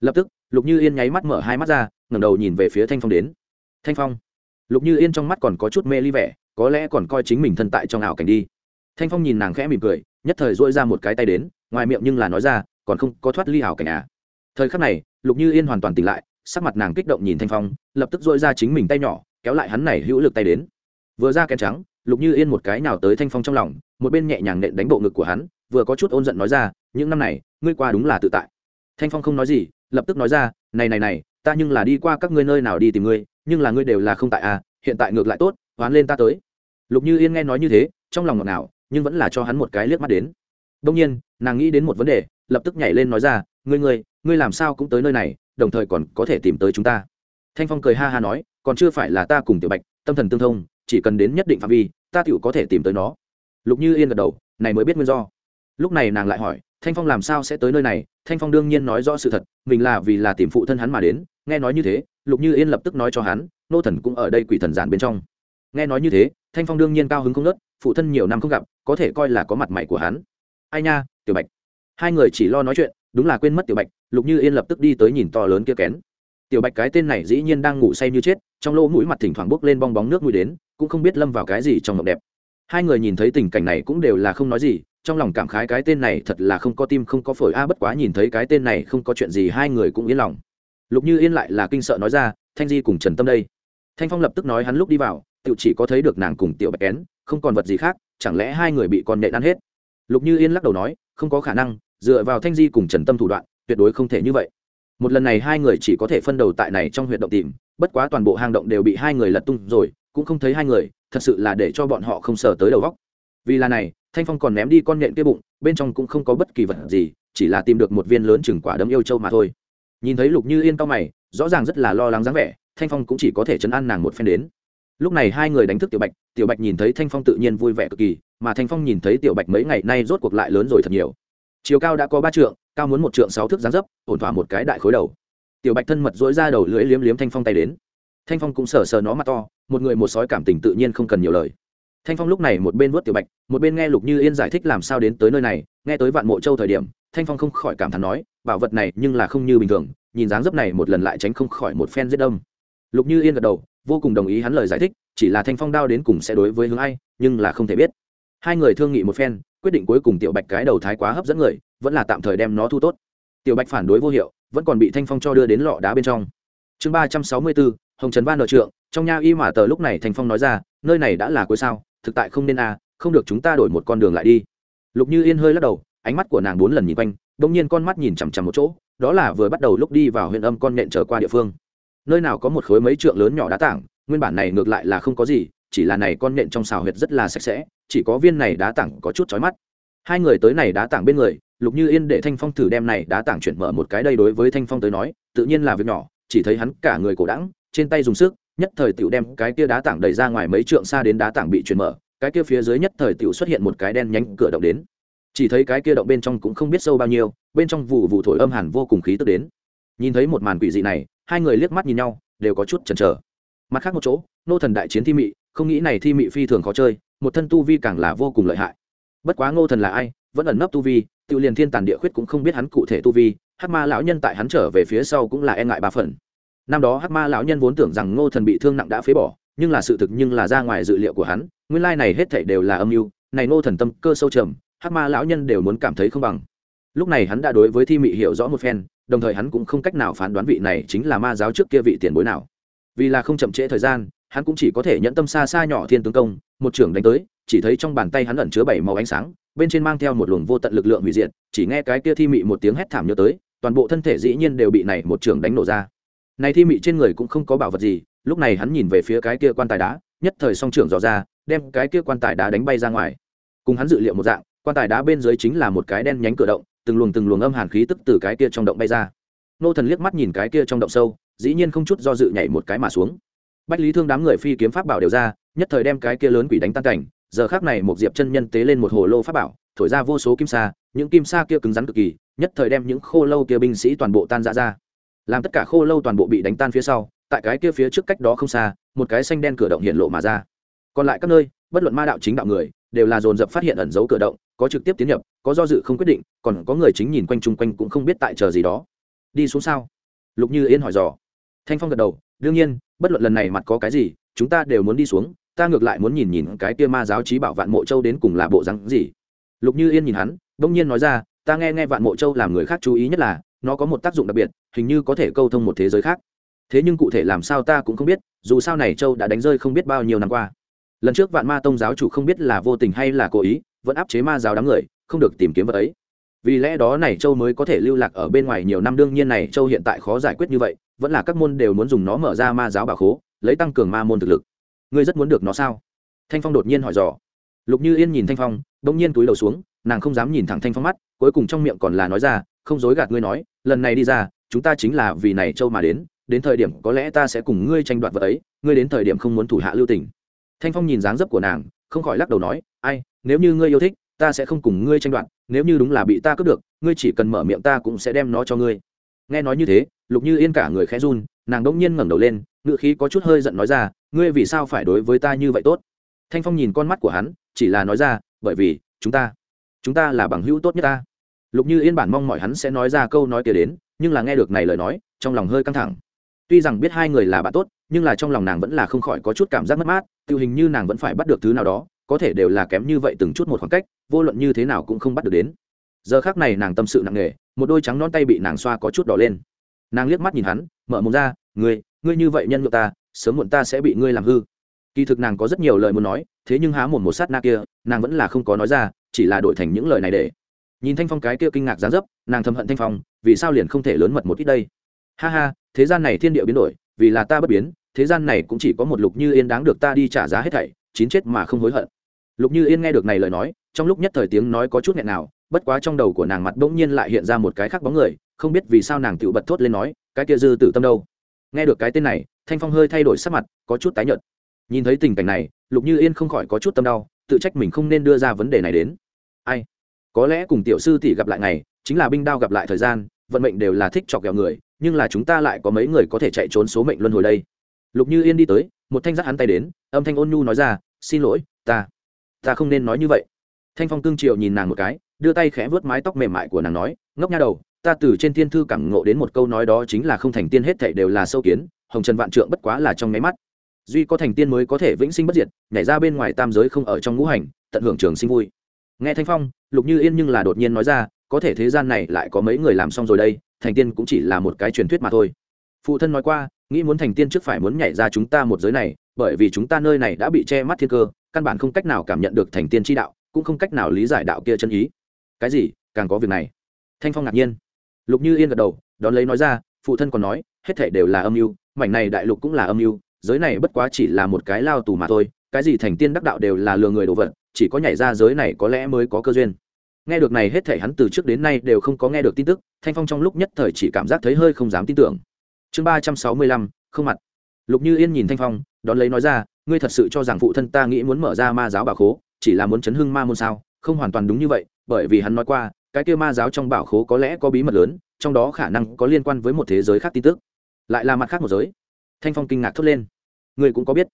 Lập tức lục như yên nháy mắt mở hai mắt ra, ngẩng đầu nhìn về phía thanh phong đến. Thanh phong. Lục như yên trong mắt còn có chút mê ly vẻ, có lẽ còn coi chính mình thân tại trong ảo cảnh đi. Thanh phong nhìn nàng khẽ mỉm cười, nhất thời dỗi ra một cái tay đến, ngoài miệng nhưng là nói ra, còn không có thoát ly ảo cảnh à? Thời khắc này, lục như yên hoàn toàn tỉnh lại, sắc mặt nàng kích động nhìn thanh phong, lập tức dỗi ra chính mình tay nhỏ, kéo lại hắn này hữu lực tay đến. Vừa ra kèn trắng, lục như yên một cái nào tới thanh phong trong lòng, một bên nhẹ nhàng nện đánh bộ ngực của hắn, vừa có chút ôn giận nói ra, những năm này, ngươi qua đúng là tự tại. Thanh phong không nói gì lập tức nói ra, này này này, ta nhưng là đi qua các ngươi nơi nào đi tìm ngươi, nhưng là ngươi đều là không tại à hiện tại ngược lại tốt, hoán lên ta tới. Lục như yên nghe nói như thế, trong lòng ngọt ngào, nhưng vẫn là cho hắn một cái liếc mắt đến. Đông nhiên, nàng nghĩ đến một vấn đề, lập tức nhảy lên nói ra, ngươi ngươi ngươi làm sao cũng tới nơi này, đồng thời còn có thể tìm tới chúng ta. Thanh phong cười ha ha nói, còn chưa phải là ta cùng tiểu bạch, tâm thần tương thông, chỉ cần đến nhất định phạm vi, ta tựu có thể tìm tới nó. Lục như yên gật đầu, này mới biết nguyên do. Lúc này nàng lại hỏi thanh phong làm sao sẽ tới nơi này? Thanh phong đương nhiên nói rõ sự thật, mình là vì là tìm phụ thân hắn mà đến. Nghe nói như thế, lục như yên lập tức nói cho hắn, nô thần cũng ở đây quỷ thần giản bên trong. Nghe nói như thế, thanh phong đương nhiên cao hứng không nớt phụ thân nhiều năm không gặp, có thể coi là có mặt mày của hắn. Ai nha, tiểu bạch. Hai người chỉ lo nói chuyện, đúng là quên mất tiểu bạch, lục như yên lập tức đi tới nhìn to lớn kia kén. Tiểu bạch cái tên này dĩ nhiên đang ngủ say như chết, trong lỗ mũi mặt thỉnh thoảng bốc lên bong bóng nước mũi đến, cũng không biết lâm vào cái gì trong mộng đẹp. Hai người nhìn thấy tình cảnh này cũng đều là không nói gì trong lòng cảm khái cái tên này thật là không có tim không có phổi. A, bất quá nhìn thấy cái tên này không có chuyện gì, hai người cũng yên lòng. Lục như yên lại là kinh sợ nói ra, thanh di cùng trần tâm đây. Thanh phong lập tức nói hắn lúc đi vào tự chỉ có thấy được nàng cùng tiểu bạch én, không còn vật gì khác, chẳng lẽ hai người bị con nện ăn hết? Lục như yên lắc đầu nói, không có khả năng, dựa vào thanh di cùng trần tâm thủ đoạn, tuyệt đối không thể như vậy. Một lần này hai người chỉ có thể phân đầu tại này trong huyện động tìm, bất quá toàn bộ hang động đều bị hai người lật tung rồi, cũng không thấy hai người, thật sự là để cho bọn họ không sờ tới đầu góc vì là này thanh phong còn ném đi con nhện kia bụng, bên trong cũng không có bất kỳ vật gì, chỉ là tìm được một viên lớn chừng quả đấm yêu châu mà thôi. Nhìn thấy lục như yên cao mày, rõ ràng rất là lo lắng dáng vẻ, thanh phong cũng chỉ có thể chấn an nàng một phen đến. Lúc này hai người đánh thức tiểu bạch tiểu bạch nhìn thấy thanh phong tự nhiên vui vẻ cực kỳ, mà thanh phong nhìn thấy tiểu bạch mấy ngày nay rốt cuộc lại lớn rồi thật nhiều. Chiều cao đã có ba trượng, cao muốn một trượng sáu thước dáng dấp, ổn thỏa một cái đại khối đầu. Tiểu bạch thân mật dỗi ra đầu lưỡi liếm liếm thanh phong tay đến. Thanh phong cũng sờ sờ nó mặt to, một người một sói cảm tình tự nhiên không cần nhiều lời thanh phong lúc này một bên vớt tiểu bạch, một bên nghe lục như yên giải thích làm sao đến tới nơi này, nghe tới vạn mộ châu thời điểm, thanh phong không khỏi cảm thán nói, bảo vật này nhưng là không như bình thường, nhìn dáng dấp này một lần lại tránh không khỏi một phen giết đông lục như yên gật đầu, vô cùng đồng ý hắn lời giải thích, chỉ là thanh phong đao đến cùng sẽ đối với hướng ai, nhưng là không thể biết. Hai người thương nghị một phen, quyết định cuối cùng tiểu bạch cái đầu thái quá hấp dẫn người, vẫn là tạm thời đem nó thu tốt. Tiểu bạch phản đối vô hiệu, vẫn còn bị thanh phong cho đưa đến lọ đá bên trong. Chương ba trăm sáu mươi bốn, hồng trần Ba nợ trượng, trong nha y mà tờ lúc này thanh phong nói ra, nơi này đã là cuối sao? Thực tại không nên a, không được chúng ta đổi một con đường lại đi. Lục như yên hơi lắc đầu, ánh mắt của nàng bốn lần nhìn quanh đ nhiên con mắt nhìn chằm chằm một chỗ, đó là vừa bắt đầu lúc đi vào huyện âm con nện trở qua địa phương. Nơi nào có một khối mấy trượng lớn nhỏ đá tảng, nguyên bản này ngược lại là không có gì, chỉ là này con nện trong xào huyệt rất là sạch sẽ, chỉ có viên này đá tảng có chút chói mắt. Hai người tới này đá tảng bên người, lục như yên để thanh phong thử đem này đá tảng chuyển mở một cái đây đối với thanh phong tới nói, tự nhiên là việc nhỏ, chỉ thấy hắn cả người cổ đẳng trên tay dùng sức nhất thời tiểu đem cái kia đá tảng đẩy ra ngoài mấy trượng xa đến đá tảng bị chuyển mở, cái kia phía dưới nhất thời tiểu xuất hiện một cái đen nhánh cửa động đến. Chỉ thấy cái kia động bên trong cũng không biết sâu bao nhiêu, bên trong vụ vụ thổi âm hẳn vô cùng khí tức đến. Nhìn thấy một màn quỷ dị này, hai người liếc mắt nhìn nhau, đều có chút chần chờ. Mặt khác một chỗ, nô thần đại chiến thi mị, không nghĩ này thi mị phi thường khó chơi, một thân tu vi càng là vô cùng lợi hại. Bất quá ngô thần là ai, vẫn ẩn nấp tu vi tự liền thiên tàn địa khuyết cũng không biết hắn cụ thể tu vi, hắc ma lão nhân tại hắn trở về phía sau cũng là e ngại ba phần năm đó hắc ma lão nhân vốn tưởng rằng ngô thần bị thương nặng đã phế bỏ, nhưng là sự thực nhưng là ra ngoài dự liệu của hắn, nguyên lai này hết thảy đều là âm mưu, này ngô thần tâm cơ sâu trầm, hắc ma lão nhân đều muốn cảm thấy không bằng. Lúc này hắn đã đối với thi mị hiểu rõ một phen, đồng thời hắn cũng không cách nào phán đoán vị này chính là ma giáo trước kia vị tiền bối nào. Vì là không chậm trễ thời gian, hắn cũng chỉ có thể nhẫn tâm xa xa nhỏ thiên tướng công, một trưởng đánh tới, chỉ thấy trong bàn tay hắn ẩn chứa bảy màu ánh sáng, bên trên mang theo một luồng vô tận lực lượng hủy diệt, chỉ nghe cái kia thi mị một tiếng hét thảm nhớ tới, toàn bộ thân thể dĩ nhiên đều bị này một trưởng đánh nổ ra này thi mị trên người cũng không có bảo vật gì, lúc này hắn nhìn về phía cái kia quan tài đá, nhất thời song trưởng dò ra, đem cái kia quan tài đá đánh bay ra ngoài. Cùng hắn dự liệu một dạng, quan tài đá bên dưới chính là một cái đen nhánh cửa động, từng luồng từng luồng âm hàn khí tức từ cái kia trong động bay ra. Nô thần liếc mắt nhìn cái kia trong động sâu, dĩ nhiên không chút do dự nhảy một cái mà xuống. Bách lý thương đám người phi kiếm pháp bảo đều ra, nhất thời đem cái kia lớn quỷ đánh tan cảnh, giờ khác này một diệp chân nhân tế lên một hồ lô pháp bảo, thổi ra vô số kim sa, những kim sa kia cứng rắn cực kỳ, nhất thời đem những khô lâu kia binh sĩ toàn bộ tan ra ra làm tất cả khô lâu toàn bộ bị đánh tan phía sau, tại cái kia phía trước cách đó không xa, một cái xanh đen cửa động hiện lộ mà ra. Còn lại các nơi, bất luận ma đạo chính đạo người, đều là dồn dập phát hiện ẩn dấu cửa động, có trực tiếp tiến nhập, có do dự không quyết định, còn có người chính nhìn quanh chung quanh cũng không biết tại chờ gì đó. Đi xuống sao? Lục như yên hỏi dò. Thanh phong gật đầu, đương nhiên, bất luận lần này mặt có cái gì, chúng ta đều muốn đi xuống, ta ngược lại muốn nhìn nhìn cái kia ma giáo trí bảo vạn mộ châu đến cùng là bộ rắn gì. Lục như yên nhìn hắn, bỗng nhiên nói ra, ta nghe nghe vạn mộ châu làm người khác chú ý nhất là nó có một tác dụng đặc biệt, hình như có thể câu thông một thế giới khác. Thế nhưng cụ thể làm sao ta cũng không biết, dù sao này châu đã đánh rơi không biết bao nhiêu năm qua. Lần trước vạn ma tông giáo chủ không biết là vô tình hay là cố ý, vẫn áp chế ma giáo đám người, không được tìm kiếm vật ấy. Vì lẽ đó này châu mới có thể lưu lạc ở bên ngoài nhiều năm, đương nhiên này châu hiện tại khó giải quyết như vậy, vẫn là các môn đều muốn dùng nó mở ra ma giáo bà khố, lấy tăng cường ma môn thực lực. Ngươi rất muốn được nó sao? Thanh phong đột nhiên hỏi dò. Lục như yên nhìn thanh phong, bỗng nhiên túi đầu xuống, nàng không dám nhìn thẳng thanh phong mắt, cuối cùng trong miệng còn là nói ra không dối gạt ngươi nói, lần này đi ra, chúng ta chính là vì này châu mà đến đến thời điểm có lẽ ta sẽ cùng ngươi tranh đoạt vật ấy, ngươi đến thời điểm không muốn thủ hạ lưu tình. Thanh phong nhìn dáng dấp của nàng, không khỏi lắc đầu nói, ai, nếu như ngươi yêu thích, ta sẽ không cùng ngươi tranh đoạt, nếu như đúng là bị ta cướp được, ngươi chỉ cần mở miệng ta cũng sẽ đem nó cho ngươi. Nghe nói như thế, lục như yên cả người khẽ run, nàng đỗng nhiên ngẩng đầu lên, ngựa khí có chút hơi giận nói ra, ngươi vì sao phải đối với ta như vậy tốt? Thanh phong nhìn con mắt của hắn, chỉ là nói ra, bởi vì, chúng ta chúng ta là bằng hữu tốt nhất ta lục như yên bản mong mọi hắn sẽ nói ra câu nói kia đến, nhưng là nghe được này lời nói, trong lòng hơi căng thẳng. Tuy rằng biết hai người là bạn tốt, nhưng là trong lòng nàng vẫn là không khỏi có chút cảm giác mất mát, tiêu hình như nàng vẫn phải bắt được thứ nào đó, có thể đều là kém như vậy từng chút một khoảng cách, vô luận như thế nào cũng không bắt được đến. Giờ khác này nàng tâm sự nặng nề, một đôi trắng non tay bị nàng xoa có chút đỏ lên. Nàng liếc mắt nhìn hắn, mở mồm ra, ngươi ngươi như vậy nhân ngược ta, sớm muộn ta sẽ bị ngươi làm hư. Kỳ thực nàng có rất nhiều lời muốn nói, thế nhưng há một một sát na kia, nàng vẫn là không có nói ra, chỉ là đổi thành những lời này để nhìn thanh phong cái kia kinh ngạc giá dấp, nàng thầm hận thanh phong, vì sao liền không thể lớn mật một ít đây? Ha ha, thế gian này thiên địa biến đổi, vì là ta bất biến, thế gian này cũng chỉ có một lục như yên đáng được ta đi trả giá hết thảy, chín chết mà không hối hận. Lục như yên nghe được này lời nói, trong lúc nhất thời tiếng nói có chút nghẹn nào, bất quá trong đầu của nàng mặt bỗng nhiên lại hiện ra một cái khác bóng người, không biết vì sao nàng tự bật thốt lên nói, cái kia dư tử tâm đâu? Nghe được cái tên này, thanh phong hơi thay đổi sắc mặt, có chút tái nhợt. Nhìn thấy tình cảnh này, lục như yên không khỏi có chút tâm đau, tự trách mình không nên đưa ra vấn đề này đến. Ai? Có lẽ cùng tiểu sư tỷ gặp lại ngày, chính là binh đao gặp lại thời gian, vận mệnh đều là thích chọc kẹo người, nhưng là chúng ta lại có mấy người có thể chạy trốn số mệnh luân hồi đây. Lục như yên đi tới, một thanh giác hắn tay đến, âm thanh ôn nhu nói ra, xin lỗi, ta ta không nên nói như vậy. Thanh phong cương triều nhìn nàng một cái, đưa tay khẽ vớt mái tóc mềm mại của nàng nói, ngốc nha đầu, ta từ trên thiên thư cảm ngộ đến một câu nói đó chính là không thành tiên hết thảy đều là sâu kiến, hồng trần vạn trượng bất quá là trong máy mắt. Duy có thành tiên mới có thể vĩnh sinh bất diệt, nhảy ra bên ngoài tam giới không ở trong ngũ hành, tận hưởng trường sinh vui nghe thanh phong, lục như yên nhưng là đột nhiên nói ra, có thể thế gian này lại có mấy người làm xong rồi đây, thành tiên cũng chỉ là một cái truyền thuyết mà thôi. Phụ thân nói qua, nghĩ muốn thành tiên trước phải muốn nhảy ra chúng ta một giới này, bởi vì chúng ta nơi này đã bị che mắt thiên cơ, căn bản không cách nào cảm nhận được thành tiên tri đạo, cũng không cách nào lý giải đạo kia chân ý. Cái gì? Càng có việc này. Thanh phong ngạc nhiên. Lục như yên gật đầu, đón lấy nói ra, phụ thân còn nói, hết thể đều là âm mưu, mảnh này đại lục cũng là âm mưu, giới này bất quá chỉ là một cái lao tù mà thôi, cái gì thành tiên đắc đạo đều là lừa người đồ vật chỉ có nhảy ra giới này có lẽ mới có cơ duyên. Nghe được này hết thể hắn từ trước đến nay đều không có nghe được tin tức, thanh phong trong lúc nhất thời chỉ cảm giác thấy hơi không dám tin tưởng. Chương ba trăm sáu mươi lăm, không mặt. Lục như yên nhìn thanh phong, đón lấy nói ra, ngươi thật sự cho rằng phụ thân ta nghĩ muốn mở ra ma giáo bảo khố, chỉ là muốn chấn hưng ma môn sao? Không hoàn toàn đúng như vậy, bởi vì hắn nói qua, cái kia ma giáo trong bảo khố có lẽ có bí mật lớn, trong đó khả năng có liên quan với một thế giới khác tin tức. Lại là mặt khác một giới. Thanh phong kinh ngạc thốt lên. Ngươi cũng có biết?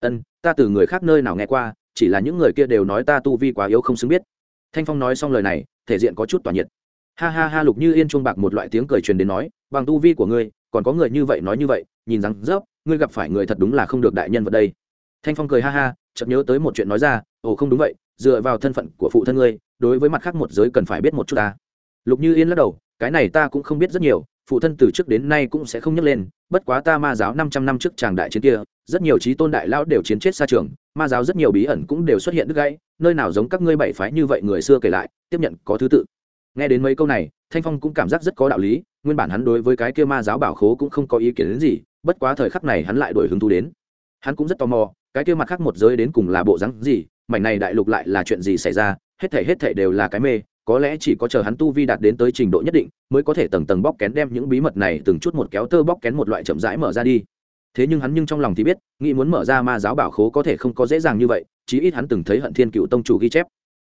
Ân, ta từ người khác nơi nào nghe qua chỉ là những người kia đều nói ta tu vi quá yếu không xứng biết. Thanh phong nói xong lời này, thể diện có chút tỏa nhiệt. Ha ha ha, lục như yên chuông bạc một loại tiếng cười truyền đến nói, bằng tu vi của ngươi, còn có người như vậy nói như vậy, nhìn rằng dốc ngươi gặp phải người thật đúng là không được đại nhân vật đây. Thanh phong cười ha ha, chợt nhớ tới một chuyện nói ra, ồ không đúng vậy, dựa vào thân phận của phụ thân ngươi, đối với mặt khác một giới cần phải biết một chút ta. Lục như yên lắc đầu, cái này ta cũng không biết rất nhiều, phụ thân từ trước đến nay cũng sẽ không nhắc lên, bất quá ta ma giáo năm trăm năm trước tràng đại chiến kia, rất nhiều trí tôn đại lão đều chiến chết xa trường ma giáo rất nhiều bí ẩn cũng đều xuất hiện đứt gãy, nơi nào giống các ngươi bảy phái như vậy người xưa kể lại, tiếp nhận có thứ tự. Nghe đến mấy câu này, thanh phong cũng cảm giác rất có đạo lý, nguyên bản hắn đối với cái kia ma giáo bảo khố cũng không có ý kiến đến gì, bất quá thời khắc này hắn lại đổi hứng thú đến. Hắn cũng rất tò mò, cái kia mặt khác một giới đến cùng là bộ rắn gì, mảnh này đại lục lại là chuyện gì xảy ra, hết thể hết thể đều là cái mê, có lẽ chỉ có chờ hắn tu vi đạt đến tới trình độ nhất định, mới có thể tầng tầng bóc kén đem những bí mật này từng chút một kéo tơ bóc kén một loại chậm rãi mở ra đi thế nhưng hắn nhưng trong lòng thì biết, nghĩ muốn mở ra ma giáo bảo khố có thể không có dễ dàng như vậy, chí ít hắn từng thấy hận thiên cựu tông chủ ghi chép.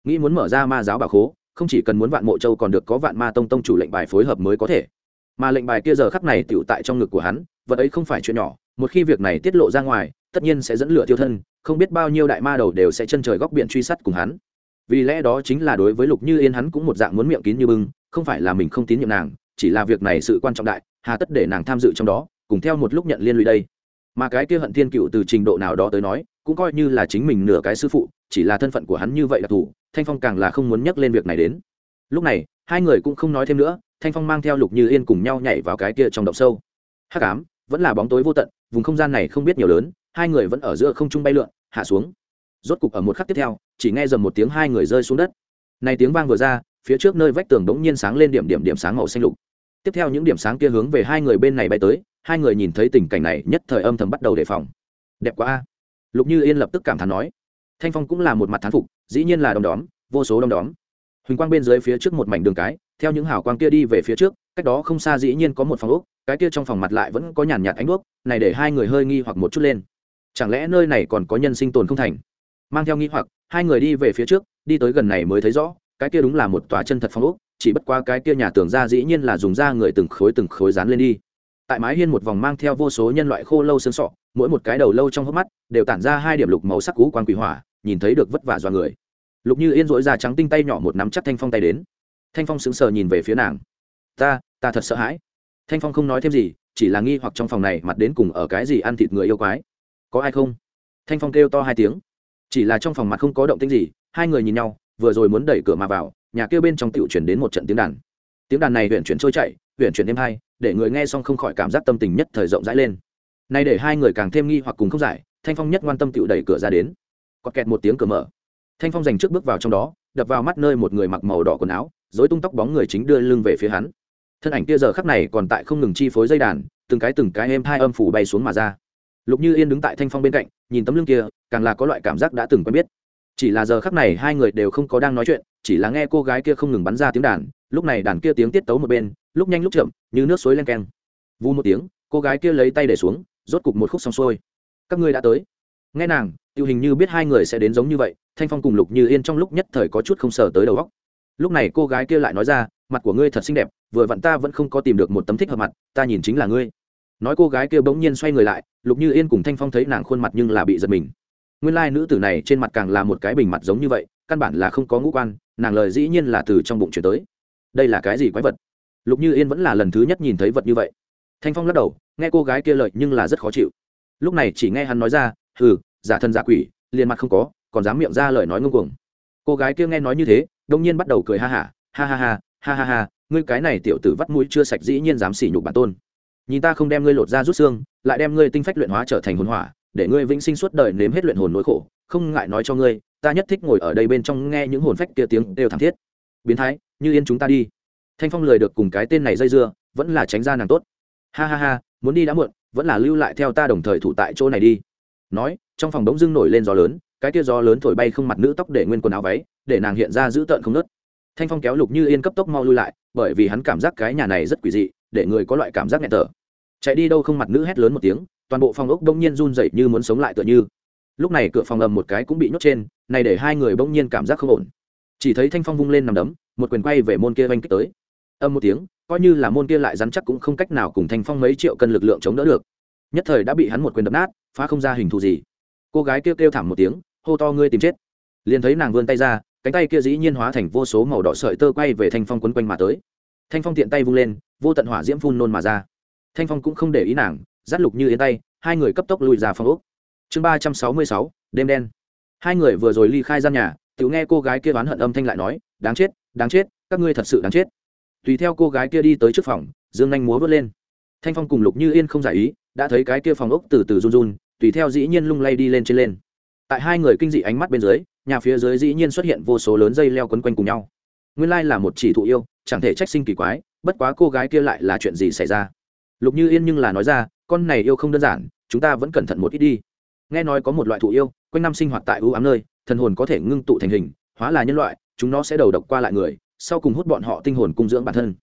Nghĩ muốn mở ra ma giáo bảo khố, không chỉ cần muốn vạn mộ châu còn được có vạn ma tông tông chủ lệnh bài phối hợp mới có thể. Mà lệnh bài kia giờ khắc này tựu tại trong ngực của hắn, vật ấy không phải chuyện nhỏ, một khi việc này tiết lộ ra ngoài, tất nhiên sẽ dẫn lửa tiêu thân, không biết bao nhiêu đại ma đầu đều sẽ chân trời góc biển truy sát cùng hắn. Vì lẽ đó chính là đối với lục như yên hắn cũng một dạng muốn miệng kín như bưng, không phải là mình không tín nhiệm nàng, chỉ là việc này sự quan trọng đại, hà tất để nàng tham dự trong đó, cùng theo một lúc nhận liên lụy đây mà cái kia hận thiên cựu từ trình độ nào đó tới nói, cũng coi như là chính mình nửa cái sư phụ, chỉ là thân phận của hắn như vậy là thù thanh phong càng là không muốn nhắc lên việc này đến. Lúc này, hai người cũng không nói thêm nữa, thanh phong mang theo lục như yên cùng nhau nhảy vào cái kia trong động sâu. Hắc ám, vẫn là bóng tối vô tận, vùng không gian này không biết nhiều lớn, hai người vẫn ở giữa không trung bay lượn, hạ xuống. Rốt cục ở một khắc tiếp theo, chỉ nghe dầm một tiếng hai người rơi xuống đất. Này tiếng vang vừa ra, phía trước nơi vách tường đống nhiên sáng lên điểm điểm điểm sáng màu xanh lục. Tiếp theo những điểm sáng kia hướng về hai người bên này bay tới hai người nhìn thấy tình cảnh này, nhất thời âm thầm bắt đầu đề phòng. Đẹp quá a. Lục như yên lập tức cảm thán nói. Thanh phong cũng là một mặt thán phục, dĩ nhiên là đom đóm, vô số đom đóm. Huỳnh quang bên dưới phía trước một mảnh đường cái, theo những hào quang kia đi về phía trước, cách đó không xa dĩ nhiên có một phòng ốc, cái kia trong phòng mặt lại vẫn có nhàn nhạt ánh đuốc, này để hai người hơi nghi hoặc một chút lên. Chẳng lẽ nơi này còn có nhân sinh tồn không thành? Mang theo nghi hoặc, hai người đi về phía trước, đi tới gần này mới thấy rõ, cái kia đúng là một tòa chân thật phòng ốc, chỉ bất qua cái kia nhà tường ra dĩ nhiên là dùng da người từng khối từng khối dán lên đi tại mái hiên một vòng mang theo vô số nhân loại khô lâu xương sọ, mỗi một cái đầu lâu trong hốc mắt đều tản ra hai điểm lục màu sắc cú quan quỷ hỏa, nhìn thấy được vất vả do người. Lục như yên dỗi da trắng tinh tay nhỏ một nắm chắc thanh phong tay đến. Thanh phong sững sờ nhìn về phía nàng. Ta ta thật sợ hãi. Thanh phong không nói thêm gì, chỉ là nghi hoặc trong phòng này mặt đến cùng ở cái gì ăn thịt người yêu quái. Có ai không? Thanh phong kêu to hai tiếng. Chỉ là trong phòng mặt không có động tĩnh gì, hai người nhìn nhau, vừa rồi muốn đẩy cửa mà vào, nhà kêu bên trong tiểu chuyển đến một trận tiếng đàn. Tiếng đàn này huyện chuyển trôi chạy huyện chuyển thêm hai, để người nghe xong không khỏi cảm giác tâm tình nhất thời rộng rãi lên. Nay để hai người càng thêm nghi hoặc cùng không giải, thanh phong nhất quan tâm tựu đẩy cửa ra đến. Có kẹt một tiếng cửa mở. Thanh phong dành trước bước vào trong đó, đập vào mắt nơi một người mặc màu đỏ quần áo dối tung tóc bóng người chính đưa lưng về phía hắn. Thân ảnh kia giờ khắc này còn tại không ngừng chi phối dây đàn, từng cái từng cái êm hai âm phủ bay xuống mà ra. Lục như yên đứng tại thanh phong bên cạnh, nhìn tấm lưng kia, càng là có loại cảm giác đã từng quen biết. Chỉ là giờ khắc này hai người đều không có đang nói chuyện chỉ là nghe cô gái kia không ngừng bắn ra tiếng đàn, lúc này đàn kia tiếng tiết tấu một bên, lúc nhanh lúc chậm, như nước suối len keng. Vu một tiếng, cô gái kia lấy tay để xuống, rốt cục một khúc xong xuôi. Các ngươi đã tới. Nghe nàng, tiêu hình như biết hai người sẽ đến giống như vậy, thanh phong cùng lục như yên trong lúc nhất thời có chút không sờ tới đầu góc lúc này cô gái kia lại nói ra, mặt của ngươi thật xinh đẹp, vừa vặn ta vẫn không có tìm được một tấm thích hợp mặt, ta nhìn chính là ngươi. Nói cô gái kia bỗng nhiên xoay người lại, lục như yên cùng thanh phong thấy nàng khuôn mặt nhưng là bị giật mình. Nguyên lai nữ tử này trên mặt càng là một cái bình mặt giống như vậy căn bản là không có ngũ quan nàng lời dĩ nhiên là từ trong bụng chuyển tới. Đây là cái gì quái vật? Lục như yên vẫn là lần thứ nhất nhìn thấy vật như vậy. Thanh phong lắc đầu nghe cô gái kia lợi nhưng là rất khó chịu. Lúc này chỉ nghe hắn nói ra ừ giả thân giả quỷ liền mặt không có còn dám miệng ra lời nói ngông cuồng. Cô gái kia nghe nói như thế đông nhiên bắt đầu cười ha hả ha, ha ha ha ha ha ha ngươi cái này tiểu tử vắt mũi chưa sạch dĩ nhiên dám sỉ nhục bản tôn. Nhìn ta không đem ngươi lột ra rút xương lại đem ngươi tinh phách luyện hóa trở thành hồn hỏa để ngươi vĩnh sinh suốt đời nếm hết luyện hồn nỗi khổ không ngại nói cho ngươi ta nhất thích ngồi ở đây bên trong nghe những hồn phách kia tiếng đều thảm thiết. Biến thái, như yên chúng ta đi. Thanh phong lời được cùng cái tên này dây dưa, vẫn là tránh ra nàng tốt. Ha ha ha, muốn đi đã muộn, vẫn là lưu lại theo ta đồng thời thủ tại chỗ này đi. Nói, trong phòng đống dưng nổi lên gió lớn, cái kia gió lớn thổi bay không mặt nữ tóc để nguyên quần áo váy, để nàng hiện ra giữ tợn không nớt thanh phong kéo lục như yên cấp tốc mau lui lại, bởi vì hắn cảm giác cái nhà này rất quỷ dị, để người có loại cảm giác nghẹt thở. Chạy đi đâu không mặt nữ hét lớn một tiếng, toàn bộ phòng ốc đông nhiên run rẩy như muốn sống lại tựa như lúc này cửa phòng ầm một cái cũng bị nhốt trên, này để hai người bỗng nhiên cảm giác không ổn. Chỉ thấy thanh phong vung lên nằm đấm, một quyền quay về môn kia oanh kích tới. Âm một tiếng, coi như là môn kia lại rắn chắc cũng không cách nào cùng thanh phong mấy triệu cân lực lượng chống đỡ được. Nhất thời đã bị hắn một quyền đập nát, phá không ra hình thù gì. Cô gái kêu kêu thảm một tiếng, hô to ngươi tìm chết. Liền thấy nàng vươn tay ra, cánh tay kia dĩ nhiên hóa thành vô số màu đỏ sợi tơ quay về thanh phong quấn quanh mà tới. Thanh phong tiện tay vung lên, vô tận hỏa diễm phun nôn mà ra. Thanh phong cũng không để ý nàng, dắt lục như yên tay, hai người cấp tốc lùi ra phòng úc chương ba trăm sáu mươi sáu, đêm đen. Hai người vừa rồi ly khai gian nhà tự nghe cô gái kia oán hận âm thanh lại nói, đáng chết đáng chết, các ngươi thật sự đáng chết. Tùy theo cô gái kia đi tới trước phòng, dương nhanh múa vớt lên. Thanh phong cùng lục như yên không giải ý, đã thấy cái kia phòng ốc từ từ run run, tùy theo dĩ nhiên lung lay đi lên trên lên. Tại hai người kinh dị ánh mắt bên dưới, nhà phía dưới dĩ nhiên xuất hiện vô số lớn dây leo quấn quanh cùng nhau. Nguyên lai là một chỉ thụ yêu, chẳng thể trách sinh kỳ quái, bất quá cô gái kia lại là chuyện gì xảy ra? Lục như yên nhưng là nói ra, con này yêu không đơn giản, chúng ta vẫn cẩn thận một ít đi nghe nói có một loại thụ yêu, quanh năm sinh hoạt tại ưu ám nơi, thần hồn có thể ngưng tụ thành hình, hóa là nhân loại, chúng nó sẽ đầu độc qua lại người, sau cùng hút bọn họ tinh hồn cung dưỡng bản thân.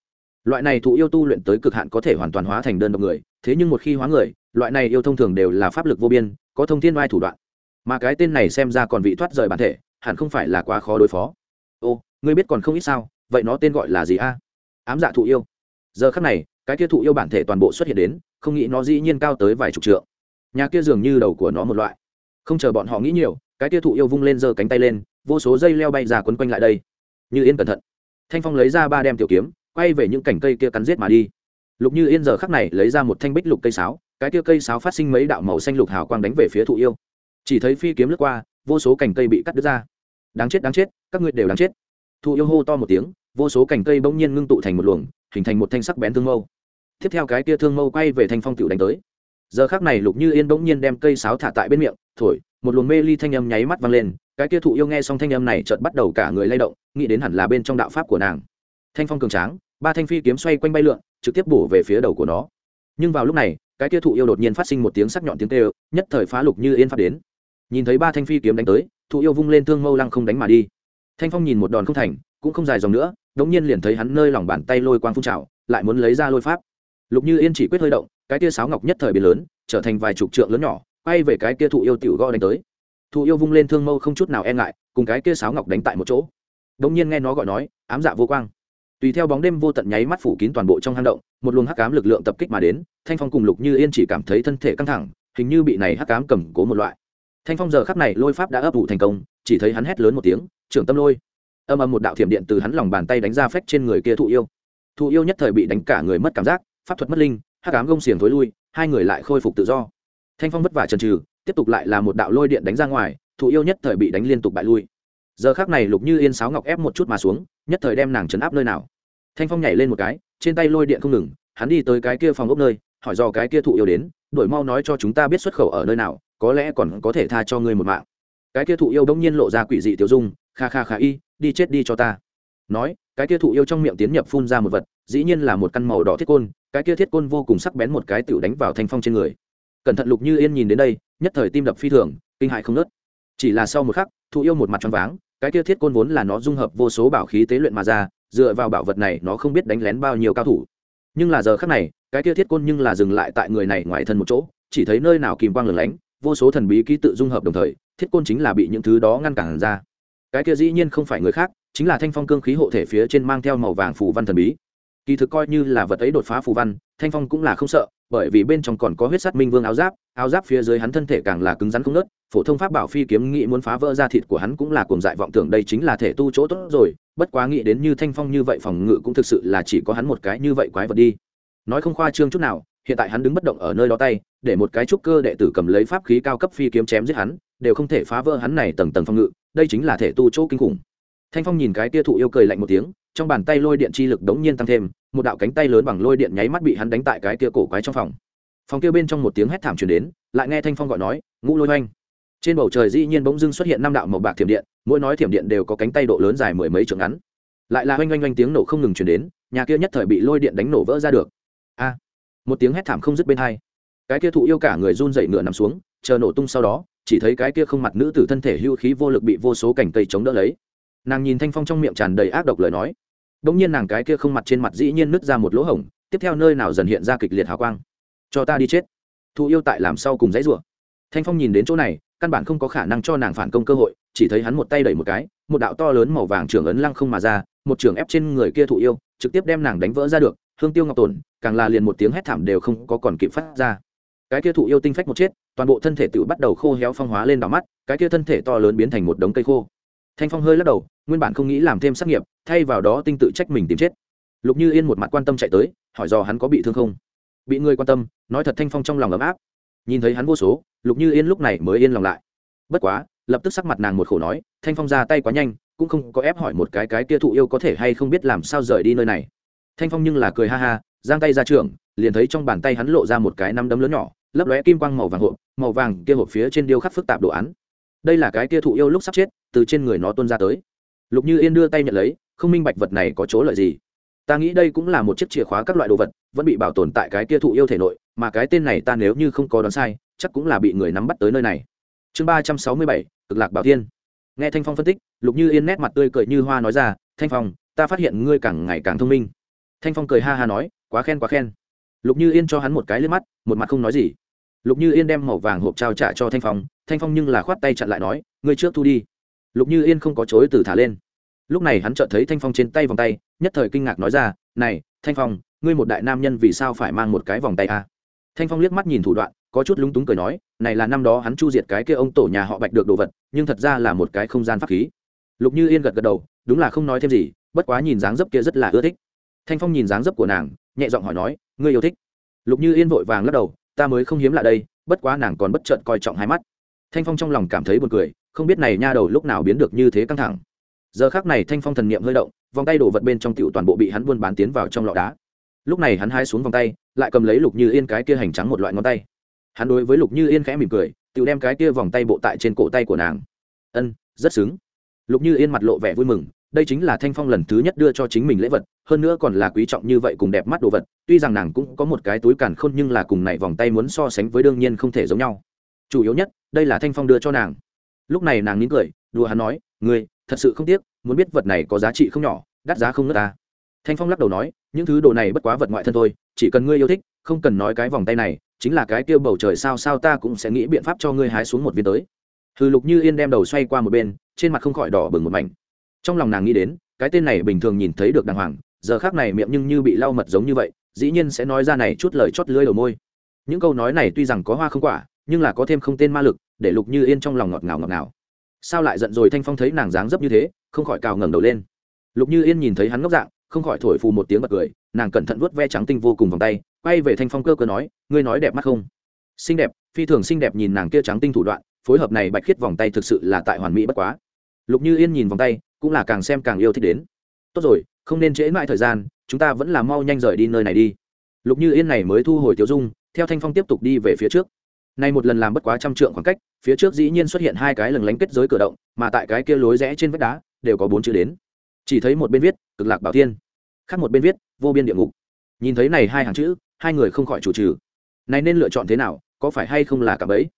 Loại này thụ yêu tu luyện tới cực hạn có thể hoàn toàn hóa thành đơn độc người, thế nhưng một khi hóa người, loại này yêu thông thường đều là pháp lực vô biên, có thông thiên oai thủ đoạn. Mà cái tên này xem ra còn vị thoát rời bản thể, hẳn không phải là quá khó đối phó. Ô, ngươi biết còn không ít sao, vậy nó tên gọi là gì a? Ám dạ thụ yêu. Giờ khắc này, cái kia thụ yêu bản thể toàn bộ xuất hiện đến, không nghĩ nó dĩ nhiên cao tới vài chục trượng nhà kia dường như đầu của nó một loại. Không chờ bọn họ nghĩ nhiều, cái kia thụ yêu vung lên giơ cánh tay lên, vô số dây leo bay ra quấn quanh lại đây. Như yên cẩn thận. Thanh phong lấy ra ba đem tiểu kiếm, quay về những cành cây kia cắn giết mà đi. Lục như yên giờ khắc này lấy ra một thanh bích lục cây sáo, cái kia cây sáo phát sinh mấy đạo màu xanh lục hào quang đánh về phía thụ yêu. Chỉ thấy phi kiếm lướt qua, vô số cành cây bị cắt đứt ra. Đáng chết đáng chết, các ngươi đều đáng chết. Thụ yêu hô to một tiếng, vô số cành cây bỗng nhiên ngưng tụ thành một luồng, hình thành một thanh sắc bén thương mâu. Tiếp theo cái kia thương mâu quay về thanh phong tiểu đánh tới giờ khác này lục như yên bỗng nhiên đem cây sáo thả tại bên miệng, thổi, một luồng mê ly thanh âm nháy mắt vang lên, cái kia thụ yêu nghe xong thanh âm này chợt bắt đầu cả người lay động, nghĩ đến hẳn là bên trong đạo pháp của nàng. Thanh phong cường tráng, ba thanh phi kiếm xoay quanh bay lượn, trực tiếp bổ về phía đầu của nó. Nhưng vào lúc này, cái kia thụ yêu đột nhiên phát sinh một tiếng sắc nhọn tiếng kêu, nhất thời phá lục như yên phát đến. Nhìn thấy ba thanh phi kiếm đánh tới, thụ yêu vung lên thương mâu lăng không đánh mà đi. Thanh phong nhìn một đòn không thành, cũng không dài dòng nữa, đống nhiên liền thấy hắn nơi lòng bàn tay lôi quang phun trào, lại muốn lấy ra lôi pháp. Lục như yên chỉ quyết hơi động cái tia sáo ngọc nhất thời biến lớn, trở thành vài chục trượng lớn nhỏ, quay về cái kia thụ yêu tiểu go đánh tới. Thụ yêu vung lên thương mâu không chút nào e ngại, cùng cái kia sáo ngọc đánh tại một chỗ. Đống nhiên nghe nó gọi nói, ám dạ vô quang. Tùy theo bóng đêm vô tận nháy mắt phủ kín toàn bộ trong hang động, một luồng hắc ám lực lượng tập kích mà đến, thanh phong cùng lục như yên chỉ cảm thấy thân thể căng thẳng, hình như bị này hắc ám cầm cố một loại. Thanh phong giờ khắc này lôi pháp đã ấp ủ thành công, chỉ thấy hắn hét lớn một tiếng, trưởng tâm lôi! Âm âm một đạo thiểm điện từ hắn lòng bàn tay đánh ra phách trên người kia thụ yêu. Thụ yêu nhất thời bị đánh cả người mất cảm giác, pháp thuật mất linh hắc ám gông xiềng thối lui, hai người lại khôi phục tự do. Thanh phong vất vả trần trừ tiếp tục lại là một đạo lôi điện đánh ra ngoài, thụ yêu nhất thời bị đánh liên tục bại lui. Giờ khác này lục như yên sáo ngọc ép một chút mà xuống, nhất thời đem nàng chấn áp nơi nào. Thanh phong nhảy lên một cái, trên tay lôi điện không ngừng, hắn đi tới cái kia phòng ốc nơi, hỏi do cái kia thụ yêu đến, đổi mau nói cho chúng ta biết xuất khẩu ở nơi nào, có lẽ còn có thể tha cho ngươi một mạng. Cái kia thụ yêu đông nhiên lộ ra quỷ dị tiểu dung, kha kha kha y, đi chết đi cho ta. Nói, cái kia thụ yêu trong miệng tiến nhập phun ra một vật, dĩ nhiên là một căn màu đỏ thiết côn cái kia thiết côn vô cùng sắc bén một cái tựu đánh vào thanh phong trên người. Cẩn thận lục như yên nhìn đến đây, nhất thời tim đập phi thường, kinh hại không nớt chỉ là sau một khắc, thụ yêu một mặt tròn váng, cái kia thiết côn vốn là nó dung hợp vô số bảo khí tế luyện mà ra, dựa vào bảo vật này nó không biết đánh lén bao nhiêu cao thủ. Nhưng là giờ khác này, cái kia thiết côn nhưng là dừng lại tại người này ngoài thân một chỗ, chỉ thấy nơi nào kìm quang lửng lánh, vô số thần bí ký tự dung hợp đồng thời, thiết côn chính là bị những thứ đó ngăn cản ra. Cái kia dĩ nhiên không phải người khác, chính là thanh phong cương khí hộ thể phía trên mang theo màu vàng phù văn thần bí kỳ thực coi như là vật ấy đột phá phù văn, thanh phong cũng là không sợ, bởi vì bên trong còn có huyết sắt minh vương áo giáp áo giáp phía dưới hắn thân thể càng là cứng rắn không nớt, phổ thông pháp bảo phi kiếm nghĩ muốn phá vỡ ra thịt của hắn cũng là cuồng dại vọng tưởng đây chính là thể tu chỗ tốt rồi, bất quá nghĩ đến như thanh phong như vậy phòng ngự cũng thực sự là chỉ có hắn một cái như vậy quái vật đi. Nói không khoa trương chút nào, hiện tại hắn đứng bất động ở nơi đó tay, để một cái trúc cơ đệ tử cầm lấy pháp khí cao cấp phi kiếm chém giết hắn, đều không thể phá vỡ hắn này tầng tầng phòng ngự, đây chính là thể tu chỗ kinh khủng. Thanh phong nhìn cái tia thụ yêu cười lạnh một tiếng trong bàn tay lôi điện chi lực đống nhiên tăng thêm, một đạo cánh tay lớn bằng lôi điện nháy mắt bị hắn đánh tại cái kia cổ quái trong phòng. Phòng kia bên trong một tiếng hét thảm truyền đến, lại nghe thanh phong gọi nói, ngũ lôi oanh. Trên bầu trời dĩ nhiên bỗng dưng xuất hiện năm đạo màu bạc thiểm điện, mỗi nói thiểm điện đều có cánh tay độ lớn dài mười mấy trượng ngắn. Lại là oanh oanh oanh tiếng nổ không ngừng truyền đến, nhà kia nhất thời bị lôi điện đánh nổ vỡ ra được. A! Một tiếng hét thảm không dứt bên hai. Cái kia thụ yêu cả người run dậy ngựa nằm xuống, chờ nổ tung sau đó, chỉ thấy cái kia không mặt nữ tử thân thể hưu khí vô lực bị vô số cành cây chống đỡ lấy nàng nhìn thanh phong trong miệng tràn đầy ác độc lời nói đ ỗ n g nhiên nàng cái kia không mặt trên mặt dĩ nhiên nứt ra một lỗ hổng tiếp theo nơi nào dần hiện ra kịch liệt hào quang cho ta đi chết thụ yêu tại làm sau cùng dãy rủa thanh phong nhìn đến chỗ này căn bản không có khả năng cho nàng phản công cơ hội chỉ thấy hắn một tay đẩy một cái một đạo to lớn màu vàng trưởng ấn lăng không mà ra một trưởng ép trên người kia thụ yêu trực tiếp đem nàng đánh vỡ ra được hương tiêu ngọc tồn càng là liền một tiếng hét thảm đều không có còn kịp phát ra cái kia thụ yêu tinh phách một chết toàn bộ thân thể tự bắt đầu khô héo phong hóa lên đỏ mắt cái kia thân thể to lớn biến thành một đống cây khô thanh phong hơi lắc đầu, nguyên bản không nghĩ làm thêm xác nghiệp, thay vào đó tinh tự trách mình tìm chết. Lục như yên một mặt quan tâm chạy tới, hỏi do hắn có bị thương không. Bị người quan tâm, nói thật thanh phong trong lòng ấm áp. Nhìn thấy hắn vô số, lục như yên lúc này mới yên lòng lại. Bất quá, lập tức sắc mặt nàng một khổ nói, thanh phong ra tay quá nhanh, cũng không có ép hỏi một cái cái kia thụ yêu có thể hay không biết làm sao rời đi nơi này. Thanh phong nhưng là cười ha ha, giang tay ra trường, liền thấy trong bàn tay hắn lộ ra một cái nắm đấm lớn nhỏ, lấp lóe kim quang màu vàng hộp, màu vàng kia hộp phía trên điêu khắc phức tạp đồ án. Đây là cái kia thụ yêu lúc sắp chết từ trên người nó tuôn ra tới. Lục như yên đưa tay nhận lấy, không minh bạch vật này có chỗ lợi gì. Ta nghĩ đây cũng là một chiếc chìa khóa các loại đồ vật, vẫn bị bảo tồn tại cái kia thụ yêu thể nội, mà cái tên này ta nếu như không có đoán sai, chắc cũng là bị người nắm bắt tới nơi này. Chương ba trăm sáu mươi bảy, cực lạc bảo thiên. Nghe thanh phong phân tích, lục như yên nét mặt tươi cười như hoa nói ra, thanh phong, ta phát hiện ngươi càng ngày càng thông minh. Thanh phong cười ha ha nói, quá khen quá khen. Lục như yên cho hắn một cái lên mắt, một mặt không nói gì. Lục như yên đem màu vàng hộp trao trả cho thanh phong thanh phong nhưng là khoát tay chặn lại nói, ngươi trước thu đi lục như yên không có chối từ thả lên. Lúc này hắn chợt thấy thanh phong trên tay vòng tay, nhất thời kinh ngạc nói ra, này, thanh phong, ngươi một đại nam nhân vì sao phải mang một cái vòng tay a? Thanh phong liếc mắt nhìn thủ đoạn, có chút lúng túng cười nói, này là năm đó hắn chu diệt cái kia ông tổ nhà họ bạch được đồ vật, nhưng thật ra là một cái không gian pháp khí. Lục như yên gật gật đầu, đúng là không nói thêm gì, bất quá nhìn dáng dấp kia rất là ưa thích. Thanh phong nhìn dáng dấp của nàng, nhẹ giọng hỏi nói, ngươi yêu thích? Lục như yên vội vàng lắc đầu, ta mới không hiếm lạ đây, bất quá nàng còn bất chợt coi trọng hai mắt. Thanh phong trong lòng cảm thấy buồn cười không biết này nha đầu lúc nào biến được như thế căng thẳng. Giờ khác này thanh phong thần niệm hơi động, vòng tay đổ vật bên trong tiểu toàn bộ bị hắn buôn bán tiến vào trong lọ đá. Lúc này hắn hai xuống vòng tay, lại cầm lấy lục như yên cái kia hành trắng một loại ngón tay. Hắn đối với lục như yên khẽ mỉm cười, tiểu đem cái kia vòng tay bộ tại trên cổ tay của nàng. Ân, rất xứng. Lục như yên mặt lộ vẻ vui mừng, đây chính là thanh phong lần thứ nhất đưa cho chính mình lễ vật, hơn nữa còn là quý trọng như vậy cùng đẹp mắt đồ vật, tuy rằng nàng cũng có một cái túi càn khôn nhưng là cùng này vòng tay muốn so sánh với đương nhiên không thể giống nhau. Chủ yếu nhất, đây là thanh phong đưa cho nàng lúc này nàng nín cười, đùa hắn nói, ngươi, thật sự không tiếc, muốn biết vật này có giá trị không nhỏ, đắt giá không nước ta. Thanh phong lắc đầu nói, những thứ đồ này bất quá vật ngoại thân thôi, chỉ cần ngươi yêu thích, không cần nói cái vòng tay này, chính là cái kêu bầu trời sao sao ta cũng sẽ nghĩ biện pháp cho ngươi hái xuống một viên tới. Hư lục như yên đem đầu xoay qua một bên, trên mặt không khỏi đỏ bừng một mảnh. Trong lòng nàng nghĩ đến, cái tên này bình thường nhìn thấy được đàng hoàng, giờ khác này miệng nhưng như bị lau mật giống như vậy, dĩ nhiên sẽ nói ra này chút lời chót lưới đầu môi. Những câu nói này tuy rằng có hoa không quả, nhưng là có thêm không tên ma lực để lục như yên trong lòng ngọt ngào ngọt ngào. Sao lại giận rồi thanh phong thấy nàng dáng dấp như thế, không khỏi cào ngẩng đầu lên. Lục như yên nhìn thấy hắn ngốc dạng, không khỏi thổi phù một tiếng bật cười, nàng cẩn thận vuốt ve trắng tinh vô cùng vòng tay, quay về thanh phong cơ cơ nói, ngươi nói đẹp mắt không? Xinh đẹp, phi thường xinh đẹp nhìn nàng kia trắng tinh thủ đoạn, phối hợp này bạch khiết vòng tay thực sự là tại hoàn mỹ bất quá. Lục như yên nhìn vòng tay, cũng là càng xem càng yêu thích đến. Tốt rồi, không nên trễ mãi thời gian, chúng ta vẫn là mau nhanh rời đi nơi này đi. Lục như yên này mới thu hồi tiêu dung, theo thanh phong tiếp tục đi về phía trước nay một lần làm bất quá trăm trượng khoảng cách, phía trước dĩ nhiên xuất hiện hai cái lừng lánh kết giới cửa động, mà tại cái kia lối rẽ trên vách đá, đều có bốn chữ đến. Chỉ thấy một bên viết, cực lạc bảo thiên. Khác một bên viết, vô biên địa ngục. Nhìn thấy này hai hàng chữ, hai người không khỏi chủ trừ. Này nên lựa chọn thế nào, có phải hay không là cả bấy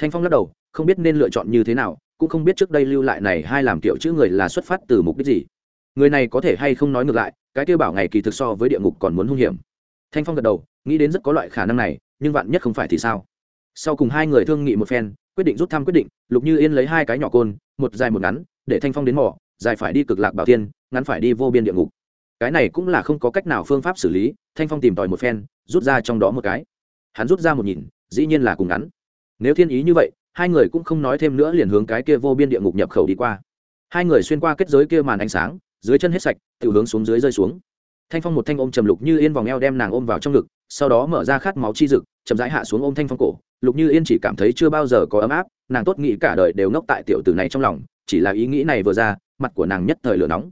thanh phong lắc đầu, không biết nên lựa chọn như thế nào, cũng không biết trước đây lưu lại này hai làm kiểu chữ người là xuất phát từ mục đích gì. Người này có thể hay không nói ngược lại, cái kêu bảo ngày kỳ thực so với địa ngục còn muốn hung hiểm. Thanh phong gật đầu, nghĩ đến rất có loại khả năng này, nhưng vạn nhất không phải thì sao? Sau cùng hai người thương nghị một phen, quyết định rút thăm quyết định, lục như yên lấy hai cái nhỏ côn, một dài một ngắn, để thanh phong đến mỏ, dài phải đi cực lạc bảo tiên ngắn phải đi vô biên địa ngục. Cái này cũng là không có cách nào phương pháp xử lý, thanh phong tìm tòi một phen, rút ra trong đó một cái. Hắn rút ra một nhìn, dĩ nhiên là cùng ngắn. Nếu thiên ý như vậy, hai người cũng không nói thêm nữa liền hướng cái kia vô biên địa ngục nhập khẩu đi qua. Hai người xuyên qua kết giới kia màn ánh sáng, dưới chân hết sạch tự hướng xuống dưới rơi xuống. Thanh phong một thanh ôm trầm lục như yên vòng eo đem nàng ôm vào trong ngực, sau đó mở ra khát máu chi rực chậm rãi hạ xuống ôm thanh phong cổ lục như yên chỉ cảm thấy chưa bao giờ có ấm áp, nàng tốt nghĩ cả đời đều ngốc tại tiểu tử này trong lòng, chỉ là ý nghĩ này vừa ra, mặt của nàng nhất thời lửa nóng.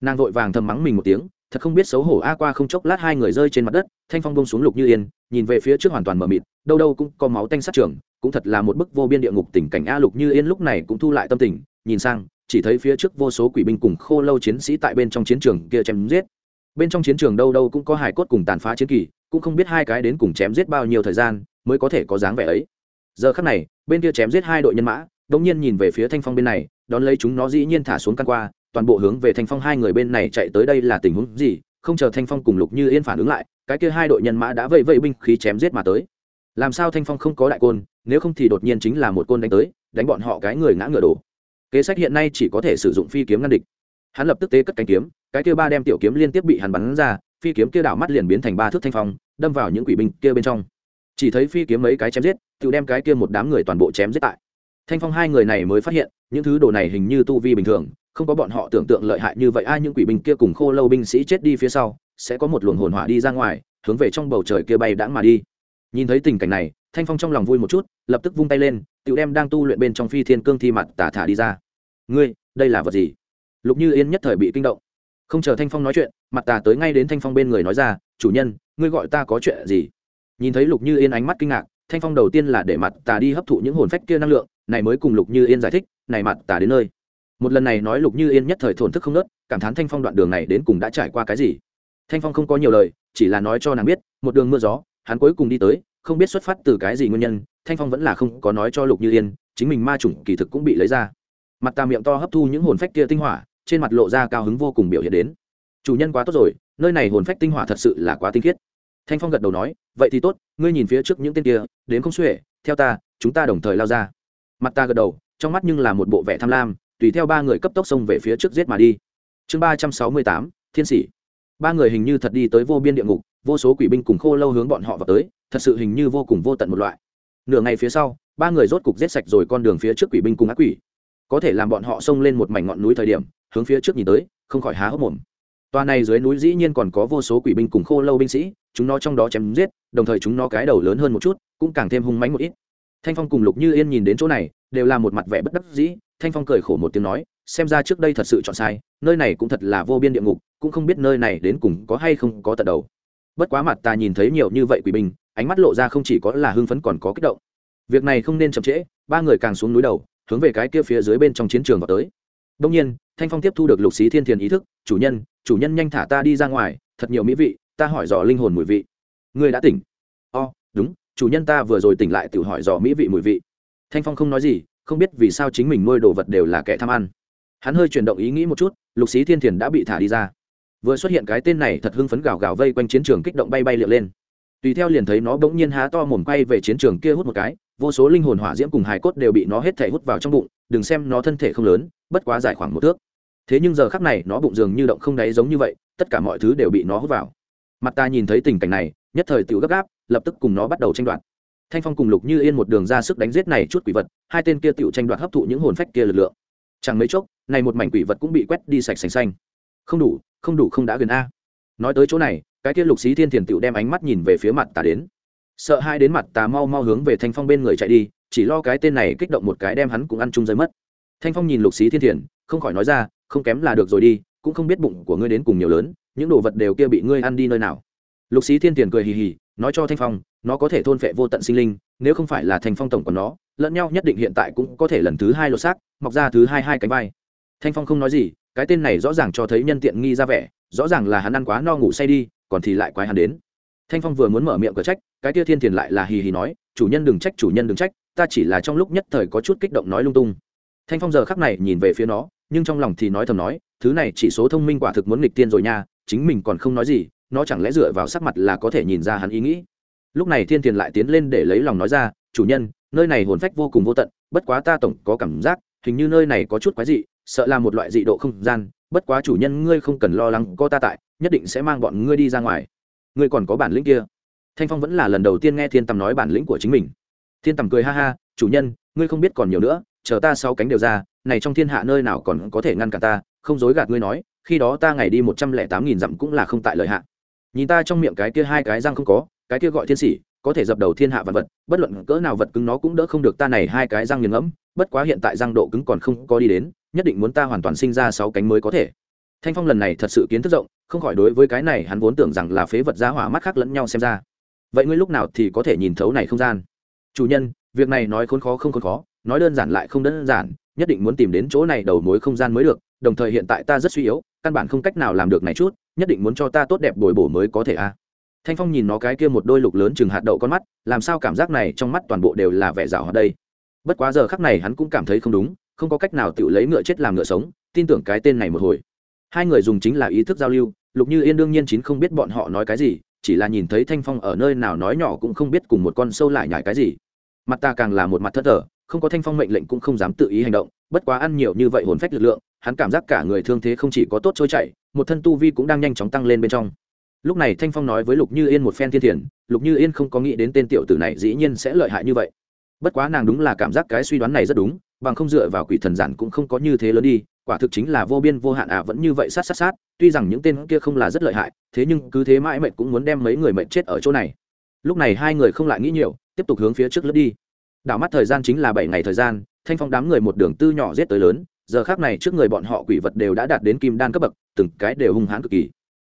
Nàng vội vàng thầm mắng mình một tiếng, thật không biết xấu hổ a qua không chốc lát hai người rơi trên mặt đất, thanh phong bông xuống lục như yên, nhìn về phía trước hoàn toàn mờ mịt, đâu đâu cũng có máu tanh sát trường, cũng thật là một bức vô biên địa ngục tình cảnh a lục như yên lúc này cũng thu lại tâm tình, nhìn sang, chỉ thấy phía trước vô số quỷ binh cùng khô lâu chiến sĩ tại bên trong chiến trường kia chém giết. Bên trong chiến trường đâu đâu cũng có hải cốt cùng tàn phá chiến kỳ, cũng không biết hai cái đến cùng chém giết bao nhiêu thời gian mới có thể có dáng vẻ ấy. Giờ khắc này, bên kia chém giết hai đội nhân mã, đống nhiên nhìn về phía thanh phong bên này, đón lấy chúng nó dĩ nhiên thả xuống căn qua, toàn bộ hướng về thanh phong hai người bên này chạy tới đây là tình huống gì, không chờ thanh phong cùng lục như yên phản ứng lại, cái kia hai đội nhân mã đã vây vây binh khí chém giết mà tới. Làm sao thanh phong không có đại côn, nếu không thì đột nhiên chính là một côn đánh tới, đánh bọn họ cái người ngã ngựa đổ. Kế sách hiện nay chỉ có thể sử dụng phi kiếm ngăn địch. Hắn lập tức tế cất cánh kiếm, cái kia ba đem tiểu kiếm liên tiếp bị hắn bắn ra, phi kiếm kia đảo mắt liền biến thành ba thước thanh phong, đâm vào những quỷ binh kia bên trong chỉ thấy phi kiếm mấy cái chém giết, tự đem cái kia một đám người toàn bộ chém giết tại. Thanh phong hai người này mới phát hiện, những thứ đồ này hình như tu vi bình thường, không có bọn họ tưởng tượng lợi hại như vậy, ai những quỷ binh kia cùng khô lâu binh sĩ chết đi phía sau, sẽ có một luồng hồn hỏa đi ra ngoài, hướng về trong bầu trời kia bay đãng mà đi. Nhìn thấy tình cảnh này, thanh phong trong lòng vui một chút, lập tức vung tay lên, tự đem đang tu luyện bên trong phi thiên cương thi mặt tả thả đi ra. Ngươi, đây là vật gì? Lục như yên nhất thời bị kinh động. Không chờ thanh phong nói chuyện, mặt tà tới ngay đến thanh phong bên người nói ra, chủ nhân, ngươi gọi ta có chuyện gì? Nhìn thấy lục như yên ánh mắt kinh ngạc, thanh phong đầu tiên là để mặt tà đi hấp thụ những hồn phách kia năng lượng, này mới cùng lục như yên giải thích, này mặt tà đến nơi. Một lần này nói lục như yên nhất thời thổn thức không nớt, cảm thán thanh phong đoạn đường này đến cùng đã trải qua cái gì. Thanh phong không có nhiều lời, chỉ là nói cho nàng biết, một đường mưa gió, hắn cuối cùng đi tới, không biết xuất phát từ cái gì nguyên nhân, thanh phong vẫn là không có nói cho lục như yên, chính mình ma chủng kỳ thực cũng bị lấy ra. Mặt tà miệng to hấp thu những hồn phách kia tinh hỏa, trên mặt lộ ra cao hứng vô cùng biểu hiện đến. Chủ nhân quá tốt rồi, nơi này hồn phách tinh hỏa thật sự là quá tinh khiết thanh phong gật đầu nói, vậy thì tốt, ngươi nhìn phía trước những tên kia, đến không xuể, theo ta, chúng ta đồng thời lao ra. Mặt ta gật đầu, trong mắt nhưng là một bộ vẻ tham lam, tùy theo ba người cấp tốc xông về phía trước giết mà đi. Chương ba trăm sáu mươi tám, thiên sĩ ba người hình như thật đi tới vô biên địa ngục, vô số quỷ binh cùng khô lâu hướng bọn họ vào tới, thật sự hình như vô cùng vô tận một loại. Nửa ngày phía sau, ba người rốt cục giết sạch rồi con đường phía trước quỷ binh cùng ác quỷ. Có thể làm bọn họ xông lên một mảnh ngọn núi thời điểm, hướng phía trước nhìn tới, không khỏi há hốc mồm toa này dưới núi dĩ nhiên còn có vô số quỷ binh cùng khô lâu binh sĩ, chúng nó trong đó chém giết, đồng thời chúng nó cái đầu lớn hơn một chút, cũng càng thêm hung mãnh một ít. Thanh phong cùng lục như yên nhìn đến chỗ này, đều là một mặt vẻ bất đắc dĩ, thanh phong cười khổ một tiếng nói, xem ra trước đây thật sự chọn sai, nơi này cũng thật là vô biên địa ngục, cũng không biết nơi này đến cùng có hay không có tận đầu. Bất quá mặt ta nhìn thấy nhiều như vậy quỷ binh, ánh mắt lộ ra không chỉ có là hưng phấn còn có kích động. Việc này không nên chậm trễ, ba người càng xuống núi đầu, hướng về cái kia phía dưới bên trong chiến trường vào tới. Đông nhiên thanh phong tiếp thu được lục xí thiên thiền ý thức chủ nhân chủ nhân nhanh thả ta đi ra ngoài thật nhiều mỹ vị ta hỏi dò linh hồn mùi vị. Ngươi đã tỉnh. O、oh, đúng chủ nhân ta vừa rồi tỉnh lại tự hỏi dò mỹ vị mùi vị. Thanh phong không nói gì không biết vì sao chính mình nuôi đồ vật đều là kẻ tham ăn. Hắn hơi chuyển động ý nghĩ một chút lục xí thiên thiền đã bị thả đi ra. Vừa xuất hiện cái tên này thật hưng phấn gào gào vây quanh chiến trường kích động bay bay liệu lên. Tùy theo liền thấy nó bỗng nhiên há to mồm quay về chiến trường kia hút một cái vô số linh hồn hỏa diễm cùng hài cốt đều bị nó hết thể hút vào trong bụng đừng xem nó thân thể không lớn bất quá dài khoảng một thước thế nhưng giờ khắc này nó bụng dường như động không đáy giống như vậy, tất cả mọi thứ đều bị nó hút vào. Mặt ta nhìn thấy tình cảnh này, nhất thời tiểu gấp gáp, lập tức cùng nó bắt đầu tranh đoạt. Thanh phong cùng lục như yên một đường ra sức đánh giết này chút quỷ vật, hai tên kia tiểu tranh đoạt hấp thụ những hồn phách kia lực lượng. Chẳng mấy chốc, này một mảnh quỷ vật cũng bị quét đi sạch sành xanh. Không đủ không đủ không đã gần a. Nói tới chỗ này, cái kia lục xí thiên thiền tiểu đem ánh mắt nhìn về phía mặt ta đến. Sợ hai đến mặt ta mau mau hướng về thanh phong bên người chạy đi, chỉ lo cái tên này kích động một cái đem hắn cũng ăn chung rơi mất. Thanh phong nhìn lục xí thiên thiền, không khỏi nói ra không kém là được rồi đi, cũng không biết bụng của ngươi đến cùng nhiều lớn, những đồ vật đều kia bị ngươi ăn đi nơi nào. Lục xí thiên tiền cười hì hì, nói cho thanh phong, nó có thể thôn phệ vô tận sinh linh, nếu không phải là thanh phong tổng của nó, lẫn nhau nhất định hiện tại cũng có thể lần thứ hai lột xác, mọc ra thứ hai hai cánh vai. Thanh phong không nói gì, cái tên này rõ ràng cho thấy nhân tiện nghi ra vẻ, rõ ràng là hắn ăn quá no ngủ say đi, còn thì lại quái hắn đến. Thanh phong vừa muốn mở miệng cờ trách, cái tia thiên thiền lại là hì hì nói, chủ nhân đừng trách, chủ nhân đừng trách, ta chỉ là trong lúc nhất thời có chút kích động nói lung tung. Thanh phong giờ khắc này nhìn về phía nó nhưng trong lòng thì nói thầm nói, thứ này chỉ số thông minh quả thực muốn nghịch tiên rồi nha, chính mình còn không nói gì, nó chẳng lẽ dựa vào sắc mặt là có thể nhìn ra hắn ý nghĩ? Lúc này thiên tiền lại tiến lên để lấy lòng nói ra, chủ nhân, nơi này hồn phách vô cùng vô tận, bất quá ta tổng có cảm giác, hình như nơi này có chút quái dị, sợ là một loại dị độ không gian, bất quá chủ nhân ngươi không cần lo lắng, có ta tại, nhất định sẽ mang bọn ngươi đi ra ngoài. Ngươi còn có bản lĩnh kia. Thanh phong vẫn là lần đầu tiên nghe thiên tầm nói bản lĩnh của chính mình. Thiên tầm cười ha ha, chủ nhân, ngươi không biết còn nhiều nữa, chờ ta sau cánh đều ra này trong thiên hạ nơi nào còn có thể ngăn cản ta, không dối gạt ngươi nói, khi đó ta ngày đi một trăm lẻ tám nghìn dặm cũng là không tại lợi hạ. Nhìn ta trong miệng cái kia hai cái răng không có, cái kia gọi thiên sĩ có thể dập đầu thiên hạ vật vật, bất luận cỡ nào vật cứng nó cũng đỡ không được ta này hai cái răng nghiền ngẫm, bất quá hiện tại răng độ cứng còn không có đi đến, nhất định muốn ta hoàn toàn sinh ra sáu cánh mới có thể. Thanh phong lần này thật sự kiến thức rộng, không khỏi đối với cái này hắn vốn tưởng rằng là phế vật giá hỏa mắt khác lẫn nhau xem ra. Vậy ngươi lúc nào thì có thể nhìn thấu này không gian? Chủ nhân, việc này nói khốn khó không khốn khó, nói đơn giản lại không đơn giản nhất định muốn tìm đến chỗ này đầu mối không gian mới được, đồng thời hiện tại ta rất suy yếu, căn bản không cách nào làm được này chút, nhất định muốn cho ta tốt đẹp bồi bổ mới có thể a. Thanh phong nhìn nó cái kia một đôi lục lớn chừng hạt đậu con mắt, làm sao cảm giác này trong mắt toàn bộ đều là vẻ rào ở đây? Bất quá giờ khắc này hắn cũng cảm thấy không đúng, không có cách nào tự lấy ngựa chết làm ngựa sống, tin tưởng cái tên này một hồi. Hai người dùng chính là ý thức giao lưu, lục như yên đương nhiên chín không biết bọn họ nói cái gì, chỉ là nhìn thấy thanh phong ở nơi nào nói nhỏ cũng không biết cùng một con sâu lại nhải cái gì. Mặt ta càng là một mặt thất thờ không có thanh phong mệnh lệnh cũng không dám tự ý hành động, bất quá ăn nhiều như vậy hồn phách lực lượng, hắn cảm giác cả người thương thế không chỉ có tốt trôi chảy, một thân tu vi cũng đang nhanh chóng tăng lên bên trong. Lúc này thanh phong nói với lục như yên một phen thiên thiền, lục như yên không có nghĩ đến tên tiểu tử này dĩ nhiên sẽ lợi hại như vậy. Bất quá nàng đúng là cảm giác cái suy đoán này rất đúng, bằng không dựa vào quỷ thần giản cũng không có như thế lớn đi, quả thực chính là vô biên vô hạn à vẫn như vậy sát sát sát, tuy rằng những tên kia không là rất lợi hại, thế nhưng cứ thế mãi mệnh cũng muốn đem mấy người mệnh chết ở chỗ này. Lúc này hai người không lại nghĩ nhiều, tiếp tục hướng phía trước lướt đi đảo mắt thời gian chính là bảy ngày thời gian thanh phong đám người một đường tư nhỏ giết tới lớn giờ khác này trước người bọn họ quỷ vật đều đã đạt đến kim đan cấp bậc từng cái đều hung hãn cực kỳ.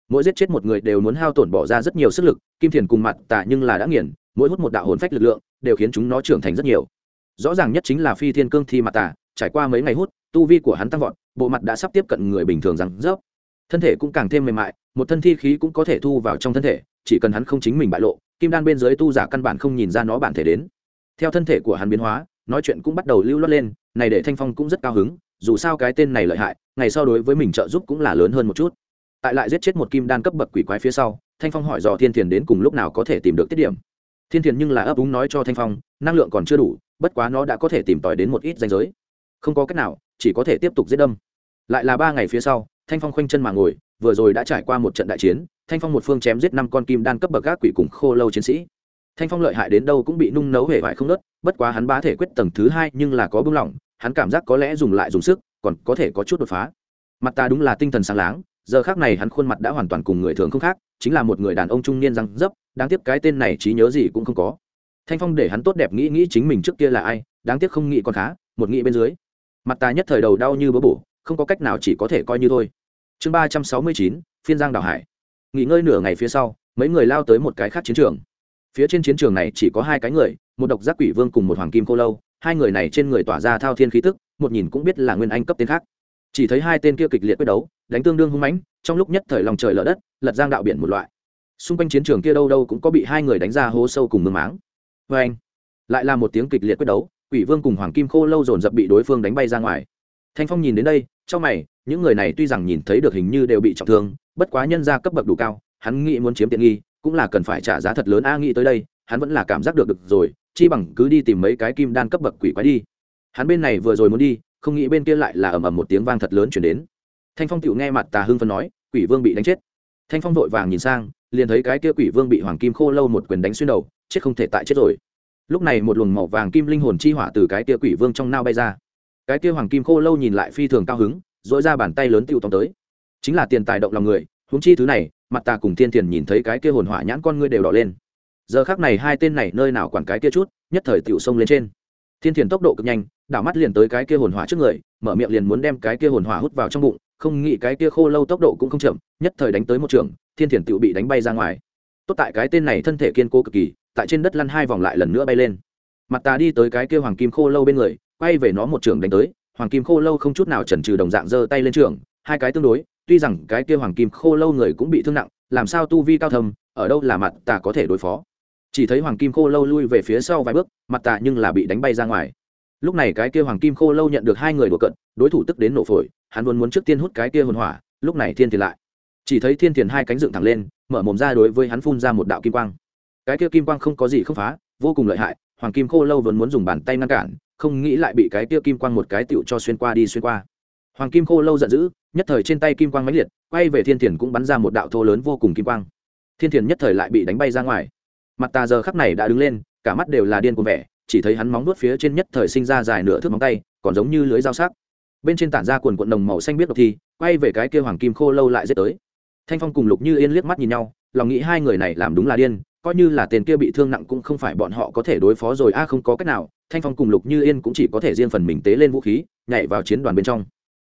Mỗi giết chết một người đều muốn hao tổn bỏ ra rất nhiều sức lực kim thiền cùng mặt tạ nhưng là đã nghiền mỗi hút một đạo hồn phách lực lượng đều khiến chúng nó trưởng thành rất nhiều. Rõ ràng nhất chính là phi thiên cương thi mặt tạ, trải qua mấy ngày hút tu vi của hắn tăng vọt bộ mặt đã sắp tiếp cận người bình thường rằng rớp. Thân thể cũng càng thêm mềm mại một thân thi khí cũng có thể thu vào trong thân thể chỉ cần hắn không chính mình bại lộ kim đan bên dưới tu giả căn bản không nhìn ra nó bản thể đến theo thân thể của hắn biến hóa, nói chuyện cũng bắt đầu lưu loát lên, này để thanh phong cũng rất cao hứng, dù sao cái tên này lợi hại, ngày sau đối với mình trợ giúp cũng là lớn hơn một chút. Tại lại giết chết một kim đan cấp bậc quỷ quái phía sau, thanh phong hỏi dò thiên thiền đến cùng lúc nào có thể tìm được tiết điểm. Thiên thiền nhưng là ấp úng nói cho thanh phong, năng lượng còn chưa đủ, bất quá nó đã có thể tìm tòi đến một ít danh giới. Không có cách nào, chỉ có thể tiếp tục giết đâm. Lại là ba ngày phía sau, thanh phong khoanh chân mà ngồi, vừa rồi đã trải qua một trận đại chiến, thanh phong một phương chém giết năm con kim đan cấp bậc gác quỷ cùng khô lâu chiến sĩ thanh phong lợi hại đến đâu cũng bị nung nấu hề vải không nớt, bất quá hắn bá thể quyết tầng thứ hai nhưng là có bưng lỏng, hắn cảm giác có lẽ dùng lại dùng sức, còn có thể có chút đột phá. Mặt ta đúng là tinh thần sáng láng, giờ khác này hắn khuôn mặt đã hoàn toàn cùng người thường không khác, chính là một người đàn ông trung niên răng dấp, đáng tiếc cái tên này trí nhớ gì cũng không có. Thanh phong để hắn tốt đẹp nghĩ nghĩ chính mình trước kia là ai, đáng tiếc không nghĩ còn khá, một nghĩ bên dưới. Mặt ta nhất thời đầu đau như bớ bổ, không có cách nào chỉ có thể coi như thôi. Chương ba trăm sáu mươi chín, phiên giang đào hải. Nghỉ ngơi nửa ngày phía sau, mấy người lao tới một cái khác chiến trường phía trên chiến trường này chỉ có hai cái người, một độc giác quỷ vương cùng một hoàng kim cô lâu. Hai người này trên người tỏa ra thao thiên khí tức, một nhìn cũng biết là nguyên anh cấp tên khác. Chỉ thấy hai tên kia kịch liệt quyết đấu, đánh tương đương hung mãnh, trong lúc nhất thời lòng trời lở đất, lật giang đạo biển một loại. Xung quanh chiến trường kia đâu đâu cũng có bị hai người đánh ra hố sâu cùng mương máng. Vê anh, lại là một tiếng kịch liệt quyết đấu, quỷ vương cùng hoàng kim khô lâu dồn dập bị đối phương đánh bay ra ngoài. Thanh phong nhìn đến đây, trong mày, những người này tuy rằng nhìn thấy được hình như đều bị trọng thương, bất quá nhân ra cấp bậc đủ cao, hắn nghĩ muốn chiếm tiện nghi cũng là cần phải trả giá thật lớn. A, nghĩ tới đây, hắn vẫn là cảm giác được được rồi, chi bằng cứ đi tìm mấy cái kim đan cấp bậc quỷ quái đi. Hắn bên này vừa rồi muốn đi, không nghĩ bên kia lại là ầm ầm một tiếng vang thật lớn chuyển đến. Thanh phong tựu nghe mặt tà hưng phân nói, quỷ vương bị đánh chết. Thanh phong vội vàng nhìn sang, liền thấy cái kia quỷ vương bị hoàng kim khô lâu một quyền đánh xuyên đầu, chết không thể tại chết rồi. Lúc này một luồng màu vàng kim linh hồn chi hỏa từ cái kia quỷ vương trong nao bay ra. Cái kia hoàng kim khô lâu nhìn lại phi thường cao hứng dỗi ra bàn tay lớn tiêu tông tới. Chính là tiền tài động lòng người huống chi thứ này, mặt ta cùng thiên thiền nhìn thấy cái kia hồn hỏa nhãn con ngươi đều đỏ lên. Giờ khác này hai tên này nơi nào quản cái kia chút, nhất thời tựu xông lên trên. Thiên thiền tốc độ cực nhanh, đảo mắt liền tới cái kia hồn hỏa trước người, mở miệng liền muốn đem cái kia hồn hỏa hút vào trong bụng, không nghĩ cái kia khô lâu tốc độ cũng không chậm, nhất thời đánh tới một trường, thiên thiền tựu bị đánh bay ra ngoài. Tốt tại cái tên này thân thể kiên cố cực kỳ, tại trên đất lăn hai vòng lại lần nữa bay lên. Mặt ta đi tới cái kia hoàng kim khô lâu bên người, quay về nó một trường đánh tới, hoàng kim khô lâu không chút nào chần chừ đồng dạng giơ tay lên trường, hai cái tương đối tuy rằng cái kia hoàng kim khô lâu người cũng bị thương nặng, làm sao tu vi cao thầm ở đâu là mặt tà có thể đối phó? Chỉ thấy hoàng kim khô lâu lui về phía sau vài bước, mặt tà nhưng là bị đánh bay ra ngoài. Lúc này cái kia hoàng kim khô lâu nhận được hai người đùa cận đối thủ tức đến nổ phổi, hắn luôn muốn trước tiên hút cái kia hồn hỏa, lúc này thiên thiền lại. Chỉ thấy thiên thiền hai cánh dựng thẳng lên, mở mồm ra đối với hắn phun ra một đạo kim quang. Cái kia kim quang không có gì không phá, vô cùng lợi hại, hoàng kim khô lâu vẫn muốn dùng bàn tay ngăn cản, không nghĩ lại bị cái kia kim quang một cái tựu cho xuyên qua đi xuyên qua hoàng kim khô lâu giận dữ, nhất thời trên tay kim quang mãnh liệt, quay về thiên thiền cũng bắn ra một đạo thô lớn vô cùng kim quang. Thiên thiền nhất thời lại bị đánh bay ra ngoài. Mặt tà giờ khắc này đã đứng lên, cả mắt đều là điên cuồng vẻ, chỉ thấy hắn móng nuốt phía trên nhất thời sinh ra dài nửa thước móng tay, còn giống như lưới dao sắc. Bên trên tản ra quần quận đồng màu xanh biết độc thi, quay về cái kia hoàng kim khô lâu lại giết tới. Thanh phong cùng lục như yên liếc mắt nhìn nhau, lòng nghĩ hai người này làm đúng là điên, coi như là tên kia bị thương nặng cũng không phải bọn họ có thể đối phó rồi, a à không có cách nào. Thanh phong cùng lục như yên cũng chỉ có thể riêng phần mình tế lên vũ khí, nhảy vào chiến đoàn bên trong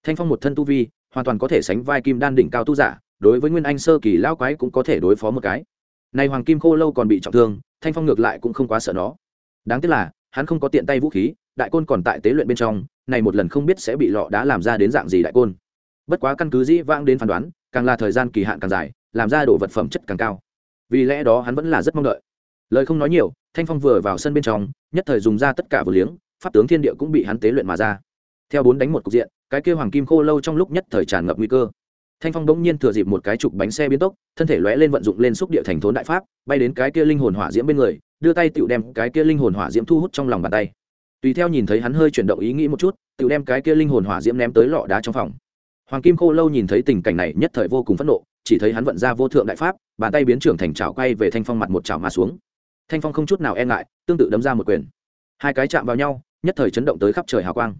thanh phong một thân tu vi, hoàn toàn có thể sánh vai kim đan đỉnh cao tu giả, đối với nguyên anh sơ kỳ lao quái cũng có thể đối phó một cái. Này hoàng kim khô lâu còn bị trọng thương, thanh phong ngược lại cũng không quá sợ nó. Đáng tiếc là, hắn không có tiện tay vũ khí, đại côn còn tại tế luyện bên trong, này một lần không biết sẽ bị lọ đã làm ra đến dạng gì đại côn. Bất quá căn cứ dĩ vãng đến phán đoán, càng là thời gian kỳ hạn càng dài, làm ra đồ vật phẩm chất càng cao. Vì lẽ đó hắn vẫn là rất mong đợi. Lời không nói nhiều, thanh phong vừa vào sân bên trong, nhất thời dùng ra tất cả vừa liếng, pháp tướng thiên địa cũng bị hắn tế luyện mà ra theo bốn đánh một cục diện, cái kêu hoàng kim khô lâu trong lúc nhất thời tràn ngập nguy cơ. Thanh phong bỗng nhiên thừa dịp một cái trục bánh xe biến tốc, thân thể lóe lên vận dụng lên xúc địa thành thốn đại pháp, bay đến cái kia linh hồn hỏa diễm bên người, đưa tay tựu đem cái kia linh hồn hỏa diễm thu hút trong lòng bàn tay. Tùy theo nhìn thấy hắn hơi chuyển động ý nghĩ một chút tựu đem cái kia linh hồn hỏa diễm ném tới lọ đá trong phòng. Hoàng kim khô lâu nhìn thấy tình cảnh này nhất thời vô cùng phẫn nộ, chỉ thấy hắn vận ra vô thượng đại pháp, bàn tay biến trưởng thành chảo quay về thanh phong mặt một chảo mà xuống. Thanh phong không chút nào e ngại, tương tự đấm ra một quyền. Hai cái chạm vào nhau, nhất thời chấn động tới khắp trời hào quang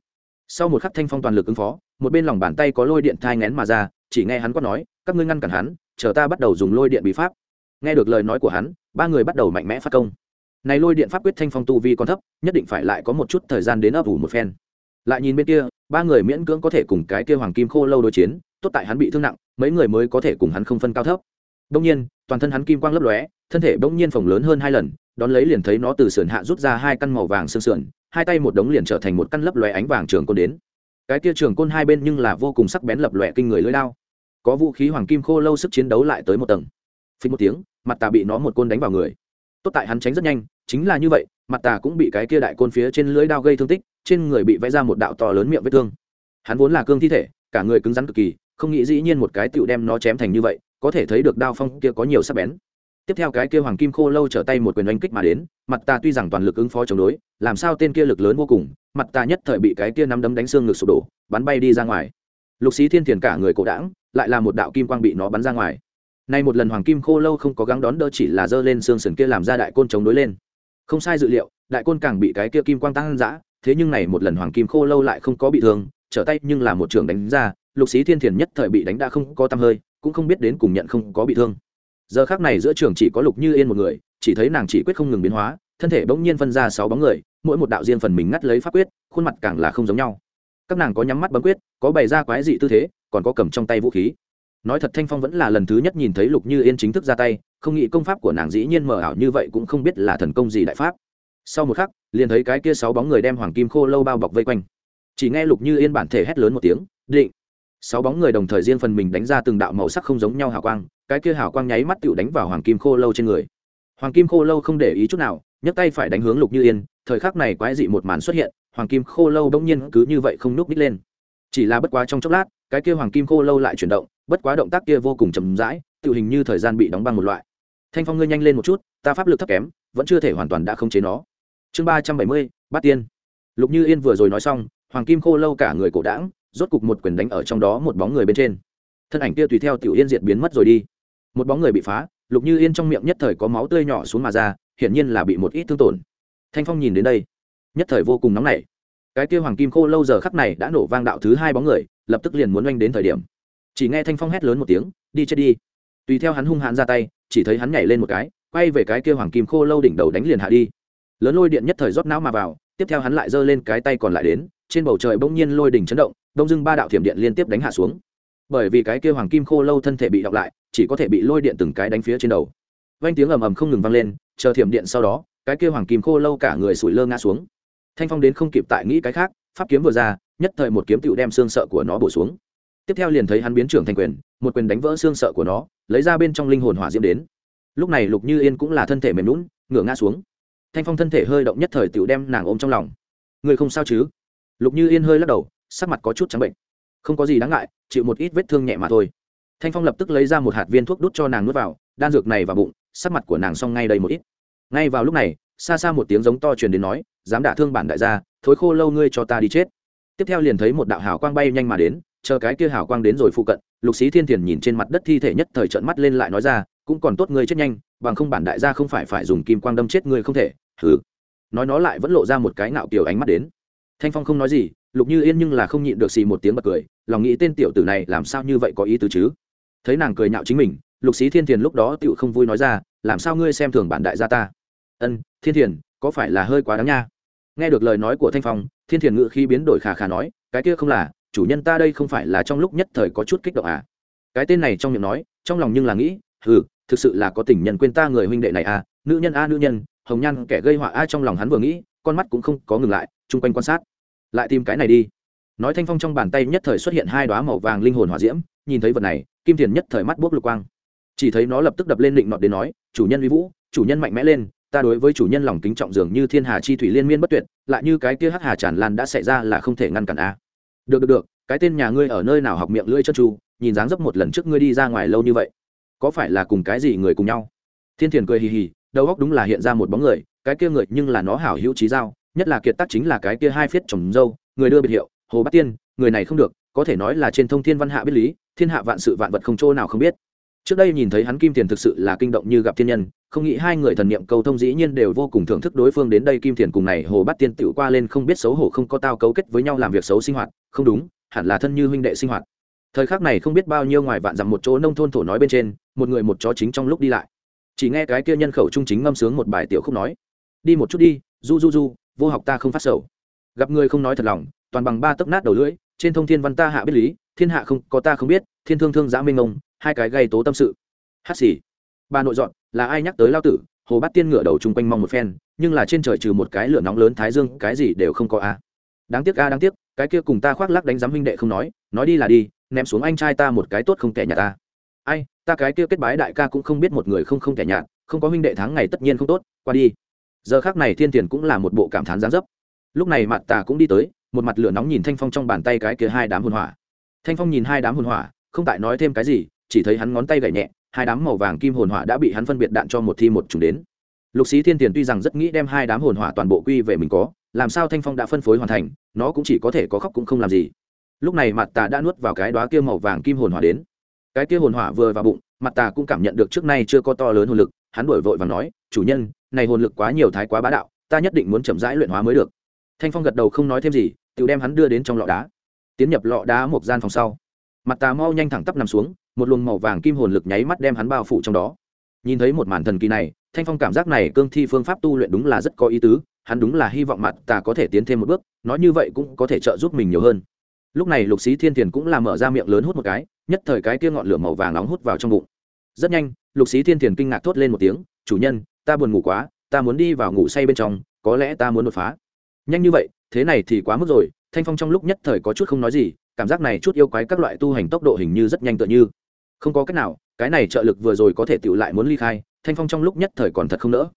sau một khắc thanh phong toàn lực ứng phó, một bên lòng bàn tay có lôi điện thai ngén mà ra, chỉ nghe hắn quát nói, các ngươi ngăn cản hắn, chờ ta bắt đầu dùng lôi điện bí pháp. Nghe được lời nói của hắn, ba người bắt đầu mạnh mẽ phát công. Này lôi điện pháp quyết thanh phong tu vi còn thấp, nhất định phải lại có một chút thời gian đến ấp ủ một phen. Lại nhìn bên kia, ba người miễn cưỡng có thể cùng cái kia hoàng kim khô lâu đối chiến, tốt tại hắn bị thương nặng, mấy người mới có thể cùng hắn không phân cao thấp. Đông nhiên, toàn thân hắn kim quang lấp lóe, thân thể bỗng nhiên phồng lớn hơn hai lần, đón lấy liền thấy nó từ sườn hạ rút ra hai căn màu vàng xương sườn hai tay một đống liền trở thành một căn lấp lóe ánh vàng trường côn đến. Cái kia trường côn hai bên nhưng là vô cùng sắc bén lập lòe kinh người lưỡi đao. Có vũ khí hoàng kim khô lâu sức chiến đấu lại tới một tầng. Phí một tiếng, mặt tà bị nó một côn đánh vào người. Tốt tại hắn tránh rất nhanh, chính là như vậy, mặt tà cũng bị cái kia đại côn phía trên lưỡi đao gây thương tích, trên người bị vẽ ra một đạo to lớn miệng vết thương. Hắn vốn là cương thi thể, cả người cứng rắn cực kỳ, không nghĩ dĩ nhiên một cái tựu đem nó chém thành như vậy, có thể thấy được đao phong kia có nhiều sắc bén tiếp theo cái kia hoàng kim khô lâu trở tay một quyền đánh kích mà đến, mặt ta tuy rằng toàn lực ứng phó chống đối, làm sao tên kia lực lớn vô cùng, mặt ta nhất thời bị cái kia nắm đấm đánh xương ngực sụp đổ, bắn bay đi ra ngoài. Lục xí thiên thiền cả người cổ đảng lại là một đạo kim quang bị nó bắn ra ngoài. Nay một lần hoàng kim khô lâu không có gắng đón đỡ chỉ là giơ lên xương sườn kia làm ra đại côn chống đối lên. Không sai dự liệu, đại côn càng bị cái kia kim quang tăng dã, thế nhưng này một lần hoàng kim khô lâu lại không có bị thương, trở tay nhưng là một trường đánh ra, lục xí thiên thiền nhất thời bị đánh đã không có tăm hơi, cũng không biết đến cùng nhận không có bị thương giờ khác này giữa trường chỉ có lục như yên một người, chỉ thấy nàng chỉ quyết không ngừng biến hóa, thân thể bỗng nhiên phân ra sáu bóng người, mỗi một đạo riêng phần mình ngắt lấy pháp quyết, khuôn mặt càng là không giống nhau. Các nàng có nhắm mắt bấm quyết, có bày ra quái dị tư thế, còn có cầm trong tay vũ khí. Nói thật thanh phong vẫn là lần thứ nhất nhìn thấy lục như yên chính thức ra tay, không nghĩ công pháp của nàng dĩ nhiên mờ ảo như vậy cũng không biết là thần công gì đại pháp. Sau một khắc, liền thấy cái kia sáu bóng người đem hoàng kim khô lâu bao bọc vây quanh. Chỉ nghe lục như yên bản thể hét lớn một tiếng, định! Sáu bóng người đồng thời riêng phần mình đánh ra từng đạo màu sắc không giống nhau hào quang cái kia hào quang nháy mắt tựu đánh vào hoàng kim khô lâu trên người. Hoàng kim khô lâu không để ý chút nào, nhấc tay phải đánh hướng lục như yên, thời khắc này quái dị một màn xuất hiện, hoàng kim khô lâu đông nhiên cứ như vậy không núp ních lên. Chỉ là bất quá trong chốc lát, cái kia hoàng kim khô lâu lại chuyển động, bất quá động tác kia vô cùng chậm rãi tự hình như thời gian bị đóng băng một loại. Thanh phong ngươi nhanh lên một chút, ta pháp lực thấp kém, vẫn chưa thể hoàn toàn đã không chế nó. Chương ba trăm bảy mươi, bát tiên. Lục như yên vừa rồi nói xong, hoàng kim khô lâu cả người cổ đảng rốt cục một quyền đánh ở trong đó một bóng người bên trên. Thân ảnh kia tùy theo tiểu yên diệt biến mất rồi đi một bóng người bị phá, lục như yên trong miệng nhất thời có máu tươi nhỏ xuống mà ra, hiển nhiên là bị một ít thương tổn. Thanh phong nhìn đến đây, nhất thời vô cùng nóng nảy. Cái kia hoàng kim khô lâu giờ khắc này đã nổ vang đạo thứ hai bóng người, lập tức liền muốn oanh đến thời điểm. Chỉ nghe thanh phong hét lớn một tiếng, đi chết đi. Tùy theo hắn hung hãn ra tay, chỉ thấy hắn nhảy lên một cái, quay về cái kia hoàng kim khô lâu đỉnh đầu đánh liền hạ đi. Lớn lôi điện nhất thời rót não mà vào, tiếp theo hắn lại giơ lên cái tay còn lại đến, trên bầu trời bỗng nhiên lôi đỉnh chấn động, đông dưng ba đạo thiểm điện liên tiếp đánh hạ xuống bởi vì cái kia hoàng kim khô lâu thân thể bị đọc lại, chỉ có thể bị lôi điện từng cái đánh phía trên đầu. Vang tiếng ầm ầm không ngừng vang lên, chờ thiểm điện sau đó, cái kia hoàng kim khô lâu cả người sủi lơ ngã xuống. Thanh phong đến không kịp tại nghĩ cái khác, pháp kiếm vừa ra, nhất thời một kiếm tựu đem xương sợ của nó bổ xuống. Tiếp theo liền thấy hắn biến trưởng thành quyền, một quyền đánh vỡ xương sợ của nó, lấy ra bên trong linh hồn hỏa diễm đến. Lúc này lục như yên cũng là thân thể mềm lún ngửa ngã xuống. Thanh phong thân thể hơi động nhất thời tựu đem nàng ôm trong lòng. Người không sao chứ? Lục như yên hơi lắc đầu, sắc mặt có chút trắng bệnh. Không có gì đáng ngại chịu một ít vết thương nhẹ mà thôi. Thanh phong lập tức lấy ra một hạt viên thuốc đút cho nàng nuốt vào, đan dược này vào bụng, sắc mặt của nàng xong ngay đầy một ít. Ngay vào lúc này, xa xa một tiếng giống to truyền đến nói, dám đả thương bản đại gia, thối khô lâu ngươi cho ta đi chết. Tiếp theo liền thấy một đạo hào quang bay nhanh mà đến, chờ cái kia hào quang đến rồi phụ cận, lục sĩ thiên thiền nhìn trên mặt đất thi thể nhất thời trợn mắt lên lại nói ra, cũng còn tốt ngươi chết nhanh, bằng không bản đại gia không phải phải dùng kim quang đâm chết ngươi không thể. Hừ. Nói nó lại vẫn lộ ra một cái ngạo kiểu ánh mắt đến. Thanh phong không nói gì lục như yên nhưng là không nhịn được xì một tiếng bật cười, lòng nghĩ tên tiểu tử này làm sao như vậy có ý tứ chứ? Thấy nàng cười nhạo chính mình, lục sĩ thiên thiền lúc đó tựu không vui nói ra, làm sao ngươi xem thường bản đại gia ta? Ân, thiên thiền, có phải là hơi quá đáng nha? Nghe được lời nói của thanh phong, thiên thiền ngự khi biến đổi khà khà nói, cái kia không là, chủ nhân ta đây không phải là trong lúc nhất thời có chút kích động à? Cái tên này trong miệng nói, trong lòng nhưng là nghĩ ừ thực sự là có tình nhân quên ta người huynh đệ này à? Nữ nhân a, nữ nhân, hồng nhan kẻ gây họa a trong lòng hắn vừa nghĩ, con mắt cũng không có ngừng lại, chung quanh quan sát lại tìm cái này đi. Nói thanh phong trong bàn tay nhất thời xuất hiện hai đoá màu vàng linh hồn hỏa diễm, nhìn thấy vật này, kim thiền nhất thời mắt bốc lục quang. Chỉ thấy nó lập tức đập lên định nọt đến nói, chủ nhân uy vũ, chủ nhân mạnh mẽ lên, ta đối với chủ nhân lòng kính trọng dường như thiên hà chi thủy liên miên bất tuyệt, lại như cái kia hắc hà tràn lan đã xảy ra là không thể ngăn cản a. Được được được, cái tên nhà ngươi ở nơi nào học miệng lưỡi chân tru nhìn dáng dấp một lần trước ngươi đi ra ngoài lâu như vậy, có phải là cùng cái gì người cùng nhau? Thiên thiền cười hì hì, đầu góc đúng là hiện ra một bóng người, cái kia người nhưng là nó hảo hữu trí dao nhất là kiệt tác chính là cái kia hai phiết trồng dâu, người đưa biệt hiệu, hồ bát tiên, người này không được, có thể nói là trên thông thiên văn hạ biết lý, thiên hạ vạn sự vạn vật không chỗ nào không biết. Trước đây nhìn thấy hắn kim tiền thực sự là kinh động như gặp thiên nhân, không nghĩ hai người thần niệm cầu thông dĩ nhiên đều vô cùng thưởng thức đối phương đến đây kim tiền cùng này hồ bát tiên tựu qua lên không biết xấu hổ không có tao cấu kết với nhau làm việc xấu sinh hoạt, không đúng, hẳn là thân như huynh đệ sinh hoạt. Thời khắc này không biết bao nhiêu ngoài vạn dặm một chỗ nông thôn thổ nói bên trên, một người một chó chính trong lúc đi lại. Chỉ nghe cái kia nhân khẩu trung chính ngâm sướng một bài tiểu khúc nói, đi một chút đi, du du du vô học ta không phát sầu. Gặp người không nói thật lòng, toàn bằng ba tấc nát đầu lưỡi, trên thông thiên văn ta hạ biết lý, thiên hạ không, có ta không biết, thiên thương thương giã minh ông, hai cái gây tố tâm sự. Hát xì. Bà nội dọn, là ai nhắc tới lao tử, hồ bát tiên ngửa đầu chung quanh mong một phen, nhưng là trên trời trừ một cái lửa nóng lớn thái dương, cái gì đều không có a. Đáng tiếc a, đáng tiếc, cái kia cùng ta khoác lắc đánh giám huynh đệ không nói nói đi là đi, ném xuống anh trai ta một cái tốt không kẻ nhà ta. Ai, ta cái kia kết bái đại ca cũng không biết một người không không kẻ nhạt, không có huynh đệ tháng ngày tất nhiên không tốt, qua đi giờ khác này thiên tiền cũng là một bộ cảm thán gián dấp. Lúc này mặt tà cũng đi tới, một mặt lửa nóng nhìn thanh phong trong bàn tay cái kia hai đám hồn hỏa. Thanh phong nhìn hai đám hồn hỏa, không tại nói thêm cái gì, chỉ thấy hắn ngón tay gậy nhẹ, hai đám màu vàng kim hồn hỏa đã bị hắn phân biệt đạn cho một thi một trùng đến. Lục sĩ thiên tiền tuy rằng rất nghĩ đem hai đám hồn hỏa toàn bộ quy về mình có, làm sao thanh phong đã phân phối hoàn thành, nó cũng chỉ có thể có khóc cũng không làm gì. Lúc này mặt tà đã nuốt vào cái đoá kia màu vàng kim hồn hỏa đến. Cái kia hồn hỏa vừa vào bụng, mặt tà cũng cảm nhận được trước nay chưa có to lớn hồn lực, hắn đổi vội và nói, chủ nhân này hồn lực quá nhiều thái quá bá đạo, ta nhất định muốn chậm rãi luyện hóa mới được. Thanh phong gật đầu không nói thêm gì tự đem hắn đưa đến trong lọ đá. Tiến nhập lọ đá một gian phòng sau, mặt tà mau nhanh thẳng tắp nằm xuống, một luồng màu vàng kim hồn lực nháy mắt đem hắn bao phủ trong đó. Nhìn thấy một màn thần kỳ này, thanh phong cảm giác này cương thi phương pháp tu luyện đúng là rất có ý tứ, hắn đúng là hy vọng mặt tà có thể tiến thêm một bước, nói như vậy cũng có thể trợ giúp mình nhiều hơn. Lúc này lục xí thiên thiền cũng là mở ra miệng lớn hút một cái, nhất thời cái kia ngọn lửa màu vàng nóng hút vào trong bụng. Rất nhanh, lục xí thiên thiền kinh ngạc thốt lên một tiếng, chủ nhân ta buồn ngủ quá, ta muốn đi vào ngủ say bên trong, có lẽ ta muốn đột phá. Nhanh như vậy, thế này thì quá mức rồi, thanh phong trong lúc nhất thời có chút không nói gì, cảm giác này chút yêu quái các loại tu hành tốc độ hình như rất nhanh tựa như. Không có cách nào, cái này trợ lực vừa rồi có thể tựu lại muốn ly khai, thanh phong trong lúc nhất thời còn thật không nỡ.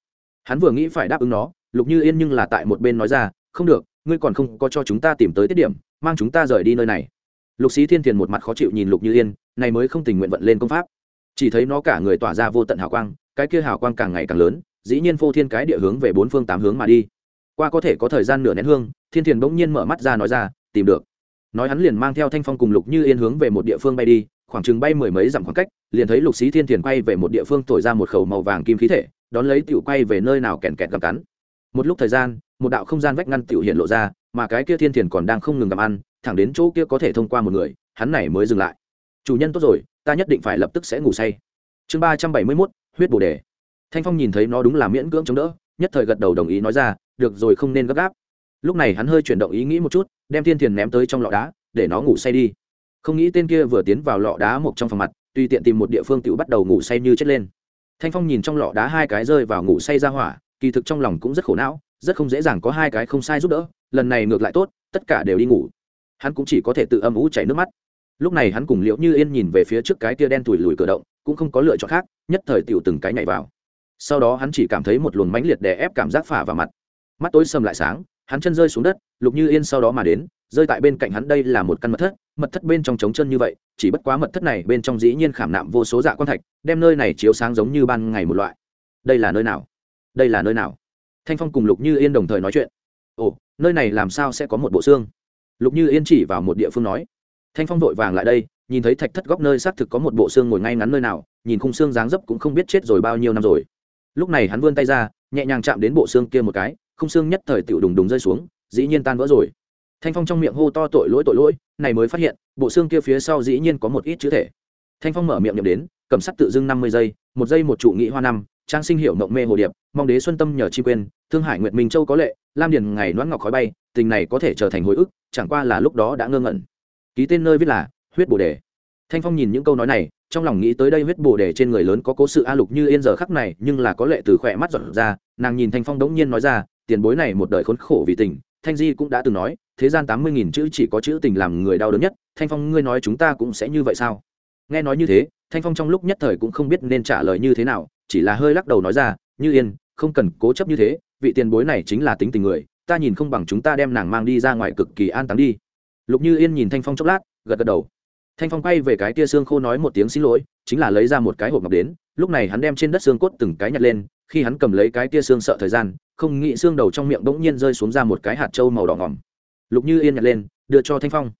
Hắn vừa nghĩ phải đáp ứng nó, lục như yên nhưng là tại một bên nói ra, không được, ngươi còn không có cho chúng ta tìm tới tiết điểm, mang chúng ta rời đi nơi này. Lục sĩ thiên thiền một mặt khó chịu nhìn lục như yên, này mới không tình nguyện vận lên công pháp. Chỉ thấy nó cả người tỏa ra vô tận hào quang cái kia hào quang càng ngày càng lớn, dĩ nhiên phô thiên cái địa hướng về bốn phương tám hướng mà đi. Qua có thể có thời gian nửa nén hương, thiên thiền bỗng nhiên mở mắt ra nói ra, tìm được. Nói hắn liền mang theo thanh phong cùng lục như yên hướng về một địa phương bay đi, khoảng chừng bay mười mấy dặm khoảng cách, liền thấy lục sĩ thiên thiền quay về một địa phương thổi ra một khẩu màu vàng kim khí thể, đón lấy tiểu quay về nơi nào kèn kẹt gặp cắn. Một lúc thời gian, một đạo không gian vách ngăn tiểu hiện lộ ra, mà cái kia thiên thiền còn đang không ngừng gặm ăn, thẳng đến chỗ kia có thể thông qua một người, hắn này mới dừng lại. Chủ nhân tốt rồi, ta nhất định phải lập tức sẽ ngủ say. Chương ba trăm bảy mươi mốt huyết bồ đề. Thanh phong nhìn thấy nó đúng là miễn cưỡng chống đỡ, nhất thời gật đầu đồng ý nói ra, được rồi, không nên gấp gáp. Lúc này hắn hơi chuyển động ý nghĩ một chút, đem thiên thiền ném tới trong lọ đá, để nó ngủ say đi. Không nghĩ tên kia vừa tiến vào lọ đá một trong phòng mặt, tùy tiện tìm một địa phương tự bắt đầu ngủ say như chết lên. Thanh phong nhìn trong lọ đá hai cái rơi vào ngủ say ra hỏa, kỳ thực trong lòng cũng rất khổ não, rất không dễ dàng có hai cái không sai giúp đỡ, lần này ngược lại tốt, tất cả đều đi ngủ. Hắn cũng chỉ có thể tự âm ú chảy nước mắt. Lúc này hắn cùng liễu như yên nhìn về phía trước cái tia đen thùi lùi cửa động cũng không có lựa chọn khác, nhất thời tiểu từng cái nhảy vào. Sau đó hắn chỉ cảm thấy một luồng mãnh liệt đè ép cảm giác phả vào mặt. Mắt tối sầm lại sáng, hắn chân rơi xuống đất, lục như yên sau đó mà đến, rơi tại bên cạnh hắn đây là một căn mật thất mật thất bên trong trống chân như vậy, chỉ bất quá mật thất này bên trong dĩ nhiên khảm nạm vô số dạ quan thạch, đem nơi này chiếu sáng giống như ban ngày một loại. Đây là nơi nào? Đây là nơi nào? Thanh phong cùng lục như yên đồng thời nói chuyện. Ồ, nơi này làm sao sẽ có một bộ xương? Lục như yên chỉ vào một địa phương nói thanh phong vội vàng lại đây, nhìn thấy thạch thất góc nơi xác thực có một bộ xương ngồi ngay ngắn nơi nào, nhìn khung xương dáng dấp cũng không biết chết rồi bao nhiêu năm rồi. Lúc này hắn vươn tay ra, nhẹ nhàng chạm đến bộ xương kia một cái, khung xương nhất thời tựu đùng đùng rơi xuống, dĩ nhiên tan vỡ rồi. Thanh phong trong miệng hô to tội lỗi tội lỗi, này mới phát hiện, bộ xương kia phía sau dĩ nhiên có một ít chữ thể. Thanh phong mở miệng nhậm đến, cầm sắt tự dưng năm mươi giây, một giây một trụ nghị hoa năm, trang sinh hiệu mộng mê hồ điệp, mong đế xuân tâm nhờ chi quên, thương hải nguyện minh châu có lệ, lam điền ngày noãn ngọc khói bay, tình này có thể trở thành hồi ức, chẳng qua là lúc đó đã ngơ ngẩn ký tên nơi viết là huyết bồ đề. Thanh phong nhìn những câu nói này, trong lòng nghĩ tới đây huyết bồ đề trên người lớn có cố sự a lục như yên giờ khắc này, nhưng là có lệ từ khỏe mắt dọn ra, nàng nhìn thanh phong đống nhiên nói ra, tiền bối này một đời khốn khổ vì tình. Thanh di cũng đã từng nói, thế gian tám mươi nghìn chữ chỉ có chữ tình làm người đau đớn nhất, thanh phong, ngươi nói chúng ta cũng sẽ như vậy sao? Nghe nói như thế, thanh phong trong lúc nhất thời cũng không biết nên trả lời như thế nào, chỉ là hơi lắc đầu nói ra, như yên, không cần cố chấp như thế, vị tiền bối này chính là tính tình người, ta nhìn không bằng chúng ta đem nàng mang đi ra ngoài cực kỳ an táng đi lục như yên nhìn thanh phong chốc lát, gật gật đầu. Thanh phong quay về cái tia xương khô nói một tiếng xin lỗi, chính là lấy ra một cái hộp ngọc đến, lúc này hắn đem trên đất xương cốt từng cái nhặt lên, khi hắn cầm lấy cái tia xương sợ thời gian, không nghĩ xương đầu trong miệng bỗng nhiên rơi xuống ra một cái hạt trâu màu đỏ ngỏm. Lục như yên nhặt lên, đưa cho thanh phong.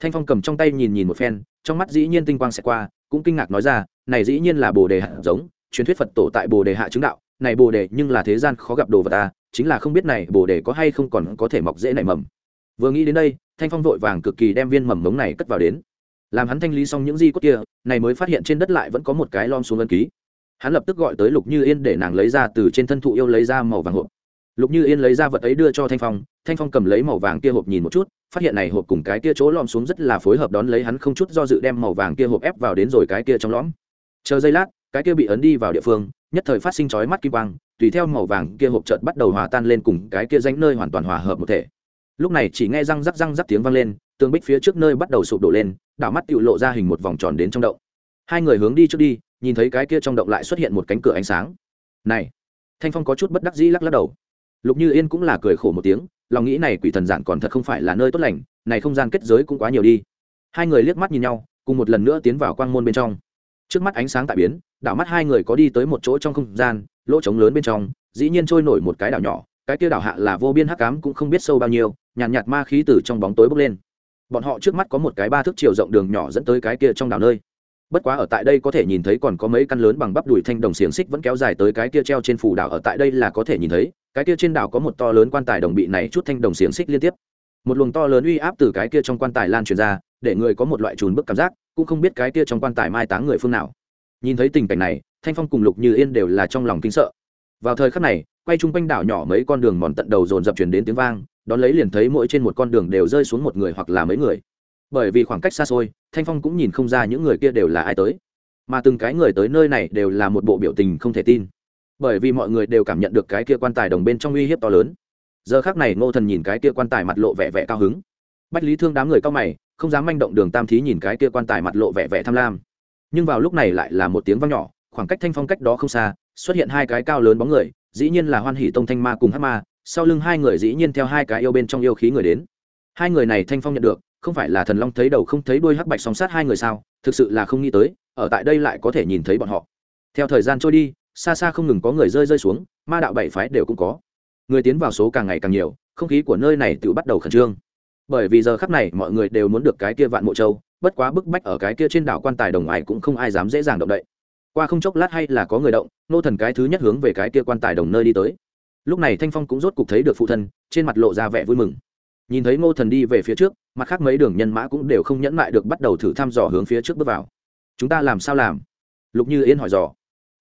Thanh phong cầm trong tay nhìn nhìn một phen, trong mắt dĩ nhiên tinh quang sẽ qua, cũng kinh ngạc nói ra, này dĩ nhiên là bồ đề hạ giống, truyền thuyết phật tổ tại bồ đề hạ chứng đạo, này bồ đề nhưng là thế gian khó gặp đồ vật ta chính là không biết này bồ đề có hay không còn có thể mọc dễ nảy mầm. Vừa nghĩ đến đây thanh phong vội vàng cực kỳ đem viên mầm mống này cất vào đến. Làm hắn thanh lý xong những di cốt kia, này mới phát hiện trên đất lại vẫn có một cái lom xuống ân ký. Hắn lập tức gọi tới lục như yên để nàng lấy ra từ trên thân thụ yêu lấy ra màu vàng hộp. Lục như yên lấy ra vật ấy đưa cho thanh phong thanh phong cầm lấy màu vàng kia hộp nhìn một chút, phát hiện này hộp cùng cái kia chỗ lom xuống rất là phối hợp đón lấy hắn không chút do dự đem màu vàng kia hộp ép vào đến rồi cái kia trong lõm. Chờ giây lát, cái kia bị ấn đi vào địa phương, nhất thời phát sinh chói mắt kim quang, tùy theo màu vàng kia hộp trợt bắt đầu hòa tan lên cùng cái kia danh nơi hoàn toàn hòa hợp một thể lúc này chỉ nghe răng rắc răng rắc tiếng vang lên, tường bích phía trước nơi bắt đầu sụp đổ lên, đảo mắt tự lộ ra hình một vòng tròn đến trong động. Hai người hướng đi trước đi, nhìn thấy cái kia trong động lại xuất hiện một cánh cửa ánh sáng. Này, thanh phong có chút bất đắc dĩ lắc lắc đầu. Lục như yên cũng là cười khổ một tiếng, lòng nghĩ này quỷ thần giản còn thật không phải là nơi tốt lành, này không gian kết giới cũng quá nhiều đi. Hai người liếc mắt nhìn nhau, cùng một lần nữa tiến vào quang môn bên trong. Trước mắt ánh sáng tại biến, đảo mắt hai người có đi tới một chỗ trong không gian, lỗ trống lớn bên trong, dĩ nhiên trôi nổi một cái đảo nhỏ cái kia đảo hạ là vô biên hắc cám cũng không biết sâu bao nhiêu nhàn nhạt, nhạt ma khí từ trong bóng tối bốc lên. Bọn họ trước mắt có một cái ba thước chiều rộng đường nhỏ dẫn tới cái kia trong đảo nơi. Bất quá ở tại đây có thể nhìn thấy còn có mấy căn lớn bằng bắp đùi thanh đồng xiềng xích vẫn kéo dài tới cái kia treo trên phủ đảo ở tại đây là có thể nhìn thấy cái kia trên đảo có một to lớn quan tài đồng bị này chút thanh đồng xiềng xích liên tiếp. Một luồng to lớn uy áp từ cái kia trong quan tài lan truyền ra để người có một loại trùn bức cảm giác cũng không biết cái kia trong quan tài mai táng người phương nào. Nhìn thấy tình cảnh này thanh phong cùng lục như yên đều là trong lòng kinh sợ vào thời khắc này, quay chung quanh đảo nhỏ mấy con đường mòn tận đầu dồn dập chuyển đến tiếng vang, đón lấy liền thấy mỗi trên một con đường đều rơi xuống một người hoặc là mấy người. Bởi vì khoảng cách xa xôi, thanh phong cũng nhìn không ra những người kia đều là ai tới. Mà từng cái người tới nơi này đều là một bộ biểu tình không thể tin. Bởi vì mọi người đều cảm nhận được cái kia quan tài đồng bên trong uy hiếp to lớn. Giờ khác này ngô thần nhìn cái kia quan tài mặt lộ vẻ vẻ cao hứng. Bách lý thương đám người cao mày, không dám manh động đường tam thí nhìn cái kia quan tài mặt lộ vẻ vẻ tham lam. Nhưng vào lúc này lại là một tiếng vang nhỏ khoảng cách thanh phong cách đó không xa, xuất hiện hai cái cao lớn bóng người, dĩ nhiên là hoan hỷ tông thanh ma cùng hát ma, sau lưng hai người dĩ nhiên theo hai cái yêu bên trong yêu khí người đến. Hai người này thanh phong nhận được, không phải là thần long thấy đầu không thấy đuôi hắc bạch song sát hai người sao, thực sự là không nghĩ tới, ở tại đây lại có thể nhìn thấy bọn họ. Theo thời gian trôi đi, xa xa không ngừng có người rơi rơi xuống, ma đạo bảy phái đều cũng có. Người tiến vào số càng ngày càng nhiều, không khí của nơi này tự bắt đầu khẩn trương. Bởi vì giờ khắc này mọi người đều muốn được cái kia vạn mộ châu, bất quá bức bách ở cái kia trên đảo quan tài đồng ai cũng không ai dám dễ dàng động đậy qua không chốc lát hay là có người động, nô thần cái thứ nhất hướng về cái kia quan tài đồng nơi đi tới. Lúc này thanh phong cũng rốt cục thấy được phụ thân, trên mặt lộ ra vẻ vui mừng. Nhìn thấy ngô thần đi về phía trước, mặt khác mấy đường nhân mã cũng đều không nhẫn mại được bắt đầu thử thăm dò hướng phía trước bước vào. Chúng ta làm sao làm? Lục như yên hỏi dò.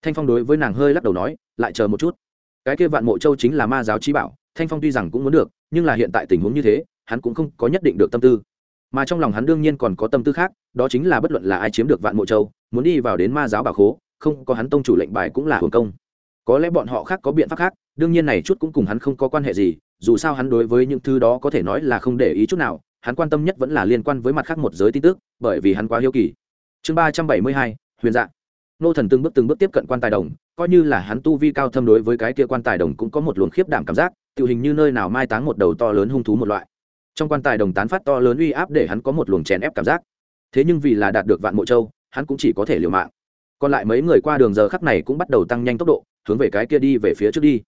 Thanh phong đối với nàng hơi lắc đầu nói, lại chờ một chút. Cái kia vạn mộ châu chính là ma giáo trí bảo, thanh phong tuy rằng cũng muốn được, nhưng là hiện tại tình huống như thế, hắn cũng không có nhất định được tâm tư mà trong lòng hắn đương nhiên còn có tâm tư khác, đó chính là bất luận là ai chiếm được vạn mộ châu, muốn đi vào đến ma giáo bà khố, không có hắn tông chủ lệnh bài cũng là hưởng công. Có lẽ bọn họ khác có biện pháp khác, đương nhiên này chút cũng cùng hắn không có quan hệ gì, dù sao hắn đối với những thứ đó có thể nói là không để ý chút nào, hắn quan tâm nhất vẫn là liên quan với mặt khác một giới tin tức, bởi vì hắn quá hiếu kỳ. Chương ba trăm bảy mươi hai, huyền dạng nô thần từng bước từng bước tiếp cận quan tài đồng, coi như là hắn tu vi cao thâm đối với cái kia quan tài đồng cũng có một luồng khiếp đảm cảm giác tự hình như nơi nào mai táng một đầu to lớn hung thú một loại trong quan tài đồng tán phát to lớn uy áp để hắn có một luồng chèn ép cảm giác. Thế nhưng vì là đạt được vạn mộ châu, hắn cũng chỉ có thể liều mạng. Còn lại mấy người qua đường giờ khắc này cũng bắt đầu tăng nhanh tốc độ, hướng về cái kia đi về phía trước đi.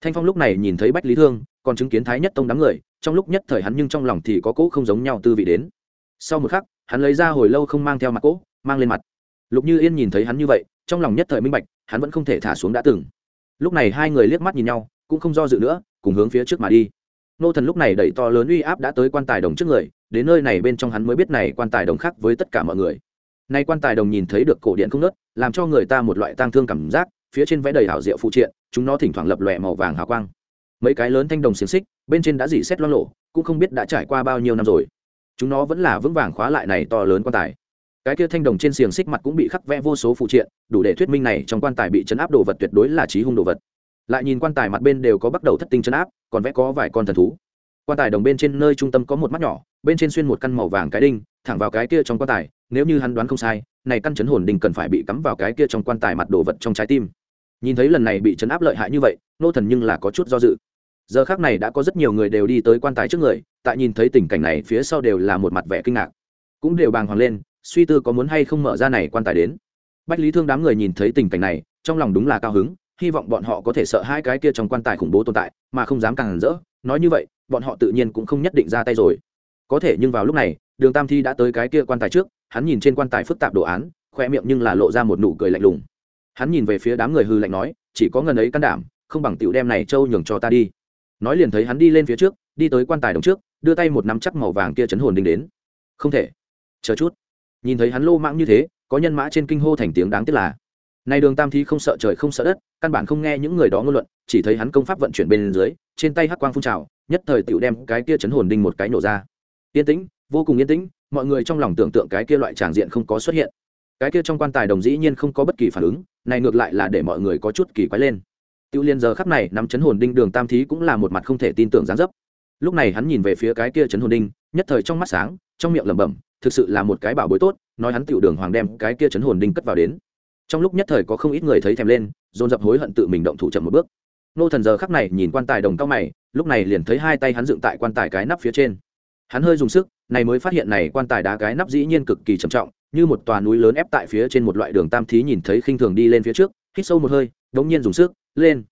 Thanh phong lúc này nhìn thấy bách lý thương, còn chứng kiến thái nhất tông đám người, trong lúc nhất thời hắn nhưng trong lòng thì có cỗ không giống nhau tư vị đến. Sau một khắc, hắn lấy ra hồi lâu không mang theo mặt cỗ mang lên mặt. Lục như yên nhìn thấy hắn như vậy, trong lòng nhất thời minh bạch, hắn vẫn không thể thả xuống đã từng. Lúc này hai người liếc mắt nhìn nhau, cũng không do dự nữa, cùng hướng phía trước mà đi nô thần lúc này đẩy to lớn uy áp đã tới quan tài đồng trước người, đến nơi này bên trong hắn mới biết này quan tài đồng khác với tất cả mọi người. Nay quan tài đồng nhìn thấy được cổ điện không nớt, làm cho người ta một loại tang thương cảm giác, phía trên vẽ đầy hảo diệu phụ triện, chúng nó thỉnh thoảng lập lòe màu vàng hào quang. Mấy cái lớn thanh đồng xiềng xích, bên trên đã dỉ xét lo lộ cũng không biết đã trải qua bao nhiêu năm rồi. Chúng nó vẫn là vững vàng khóa lại này to lớn quan tài. Cái kia thanh đồng trên xiềng xích mặt cũng bị khắc vẽ vô số phụ triện, đủ để thuyết minh này trong quan tài bị chấn áp đồ vật tuyệt đối là trí hung đồ vật lại nhìn quan tài mặt bên đều có bắt đầu thất tinh chấn áp, còn vẽ có vài con thần thú. Quan tài đồng bên trên nơi trung tâm có một mắt nhỏ, bên trên xuyên một căn màu vàng cái đinh, thẳng vào cái kia trong quan tài, nếu như hắn đoán không sai, này căn chấn hồn đinh cần phải bị cắm vào cái kia trong quan tài mặt đồ vật trong trái tim. Nhìn thấy lần này bị chấn áp lợi hại như vậy, nô thần nhưng là có chút do dự. Giờ khác này đã có rất nhiều người đều đi tới quan tài trước người, tại nhìn thấy tình cảnh này phía sau đều là một mặt vẻ kinh ngạc. Cũng đều bàng hoàng lên, suy tư có muốn hay không mở ra này quan tài đến. Bách lý thương đám người nhìn thấy tình cảnh này, trong lòng đúng là cao hứng hy vọng bọn họ có thể sợ hai cái kia trong quan tài khủng bố tồn tại, mà không dám càng hẳn rỡ. Nói như vậy, bọn họ tự nhiên cũng không nhất định ra tay rồi. Có thể nhưng vào lúc này, đường tam thi đã tới cái kia quan tài trước, hắn nhìn trên quan tài phức tạp đồ án khoe miệng nhưng là lộ ra một nụ cười lạnh lùng. Hắn nhìn về phía đám người hư lạnh nói, chỉ có ngần ấy can đảm, không bằng tiểu đem này trâu nhường cho ta đi. Nói liền thấy hắn đi lên phía trước, đi tới quan tài đồng trước, đưa tay một nắm chắc màu vàng kia chấn hồn đinh đến. Không thể. Chờ chút. Nhìn thấy hắn lô mãng như thế, có nhân mã trên kinh hô thành tiếng đáng tiếc là nay đường tam thi không sợ trời không sợ đất, căn bản không nghe những người đó ngôn luận, chỉ thấy hắn công pháp vận chuyển bên dưới, trên tay hắc quang phun trào, nhất thời tiểu đem cái kia chấn hồn đinh một cái nổ ra. Yên tĩnh, vô cùng yên tĩnh, mọi người trong lòng tưởng tượng cái kia loại tràng diện không có xuất hiện. Cái kia trong quan tài đồng dĩ nhiên không có bất kỳ phản ứng, này ngược lại là để mọi người có chút kỳ quái lên. Tiêu liên giờ khắp này nắm chấn hồn đinh đường tam thí cũng là một mặt không thể tin tưởng dáng dấp. Lúc này hắn nhìn về phía cái kia chấn hồn đinh, nhất thời trong mắt sáng, trong miệng lẩm bẩm, thực sự là một cái bảo bối tốt, nói hắn tiểu đường hoàng đem cái kia chấn hồn đinh cất vào đến trong lúc nhất thời có không ít người thấy thèm lên, dồn dập hối hận tự mình động thủ chậm một bước. Nô thần giờ khắc này nhìn quan tài đồng cao mày, lúc này liền thấy hai tay hắn dựng tại quan tài cái nắp phía trên. Hắn hơi dùng sức, này mới phát hiện này quan tài đá cái nắp dĩ nhiên cực kỳ trầm trọng, như một tòa núi lớn ép tại phía trên một loại đường tam thí nhìn thấy khinh thường đi lên phía trước, hít sâu một hơi, đống nhiên dùng sức, lên.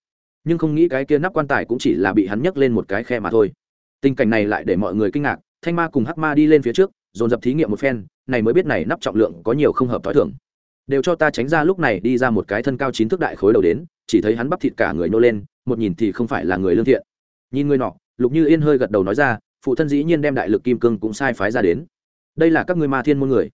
Nhưng không nghĩ cái kia nắp quan tài cũng chỉ là bị hắn nhấc lên một cái khe mà thôi. Tình cảnh này lại để mọi người kinh ngạc, thanh ma cùng hắc ma đi lên phía trước, dồn dập thí nghiệm một phen, này mới biết này nắp trọng lượng có nhiều không hợp t h ó i thưởng đều cho ta tránh ra lúc này đi ra một cái thân cao chín thước đại khối đầu đến, chỉ thấy hắn bắp thịt cả người nô lên, một nhìn thì không phải là người lương thiện. Nhìn người nọ, lục như yên hơi gật đầu nói ra, phụ thân dĩ nhiên đem đại lực kim cương cũng sai phái ra đến. Đây là các ngươi ma thiên môn người.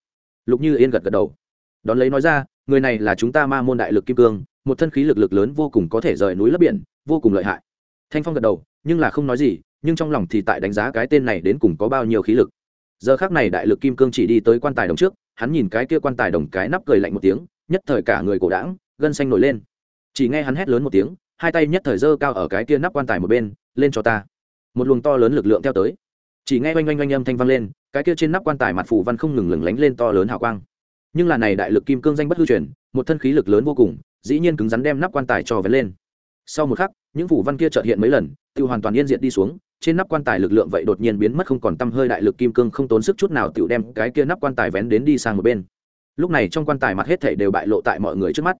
Lục như yên gật gật đầu. Đón lấy nói ra, người này là chúng ta ma môn đại lực kim cương, một thân khí lực lực lớn vô cùng có thể rời núi lấp biển, vô cùng lợi hại. Thanh phong gật đầu, nhưng là không nói gì, nhưng trong lòng thì tại đánh giá cái tên này đến cùng có bao nhiêu khí lực. Giờ khác này đại lực kim cương chỉ đi tới quan tài đồng trước hắn nhìn cái kia quan tài đồng cái nắp cười lạnh một tiếng, nhất thời cả người cổ đảng gân xanh nổi lên. Chỉ nghe hắn hét lớn một tiếng, hai tay nhất thời giơ cao ở cái kia nắp quan tài một bên, lên cho ta. Một luồng to lớn lực lượng theo tới. Chỉ nghe oanh oanh oanh âm thanh vang lên, cái kia trên nắp quan tài mặt phù văn không ngừng lừng lánh lên to lớn hào quang. Nhưng là này đại lực kim cương danh bất hư truyền, một thân khí lực lớn vô cùng, dĩ nhiên cứng rắn đem nắp quan tài cho vén lên. Sau một khắc, những phủ văn kia trợt hiện mấy lần tự hoàn toàn yên diệt đi xuống trên nắp quan tài lực lượng vậy đột nhiên biến mất không còn tăm hơi đại lực kim cương không tốn sức chút nào tự đem cái kia nắp quan tài vén đến đi sang một bên. Lúc này trong quan tài mặt hết thảy đều bại lộ tại mọi người trước mắt.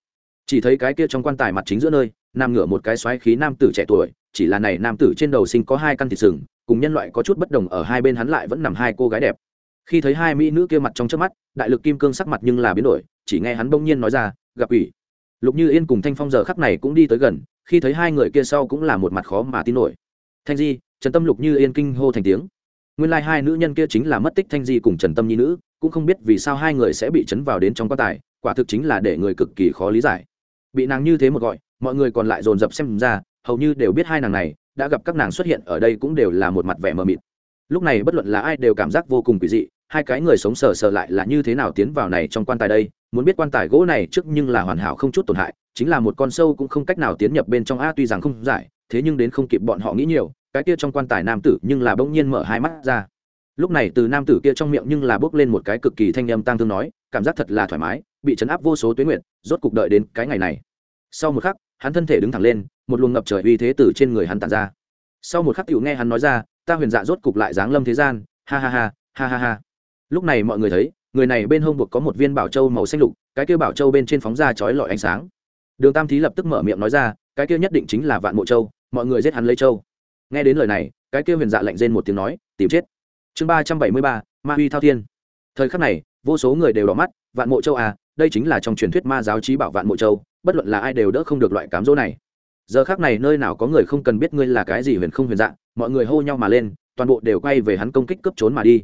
Chỉ thấy cái kia trong quan tài mặt chính giữa nơi nam ngửa một cái xoáy khí nam tử trẻ tuổi, chỉ là này nam tử trên đầu sinh có hai căn thịt sừng, cùng nhân loại có chút bất đồng ở hai bên hắn lại vẫn nằm hai cô gái đẹp. Khi thấy hai mỹ nữ kia mặt trong trước mắt, đại lực kim cương sắc mặt nhưng là biến đổi, chỉ nghe hắn bỗng nhiên nói ra, gặp ủy lục như yên cùng thanh phong giờ khắc này cũng đi tới gần, khi thấy hai người kia sau cũng là một mặt khó mà tin nổi. Thanh di trần tâm lục như yên kinh hô thành tiếng. Nguyên lai、like、hai nữ nhân kia chính là mất tích thanh di cùng trần tâm nhi nữ, cũng không biết vì sao hai người sẽ bị chấn vào đến trong quan tài, quả thực chính là để người cực kỳ khó lý giải. Bị nàng như thế một gọi, mọi người còn lại dồn dập xem ra, hầu như đều biết hai nàng này, đã gặp các nàng xuất hiện ở đây cũng đều là một mặt vẻ mờ mịt. Lúc này bất luận là ai đều cảm giác vô cùng kỳ dị, hai cái người sống sờ sờ lại là như thế nào tiến vào này trong quan tài đây, muốn biết quan tài gỗ này trước nhưng là hoàn hảo không chút tổn hại chính là một con sâu cũng không cách nào tiến nhập bên trong a, tuy rằng không giải, thế nhưng đến không kịp bọn họ nghĩ nhiều, cái kia trong quan tài nam tử nhưng là bỗng nhiên mở hai mắt ra. Lúc này từ nam tử kia trong miệng nhưng là bốc lên một cái cực kỳ thanh âm tang thương nói, cảm giác thật là thoải mái, bị chấn áp vô số tuyến nguyện rốt cục đợi đến cái ngày này. Sau một khắc, hắn thân thể đứng thẳng lên, một luồng ngập trời uy thế từ trên người hắn tàn ra. Sau một khắc cựu nghe hắn nói ra, ta huyền dạ rốt cục lại giáng lâm thế gian. Ha ha ha ha ha ha. Lúc này mọi người thấy, người này bên hông buộc có một viên bảo châu màu xanh lục, cái kia bảo châu bên trên phóng ra chói lọi ánh sáng đường tam thí lập tức mở miệng nói ra, cái kia nhất định chính là vạn mộ châu, mọi người giết hắn lấy châu. Nghe đến lời này, cái kia huyền dạ lạnh rên một tiếng nói, tìm chết. Chương ba trăm bảy mươi ba, ma huy thao thiên. Thời khắc này, vô số người đều đỏ mắt, vạn mộ châu à đây chính là trong truyền thuyết ma giáo trí bảo vạn mộ châu, bất luận là ai đều đỡ không được loại cám dỗ này. Giờ khác này nơi nào có người không cần biết ngươi là cái gì huyền không huyền dạ mọi người hô nhau mà lên, toàn bộ đều quay về hắn công kích cướp trốn mà đi.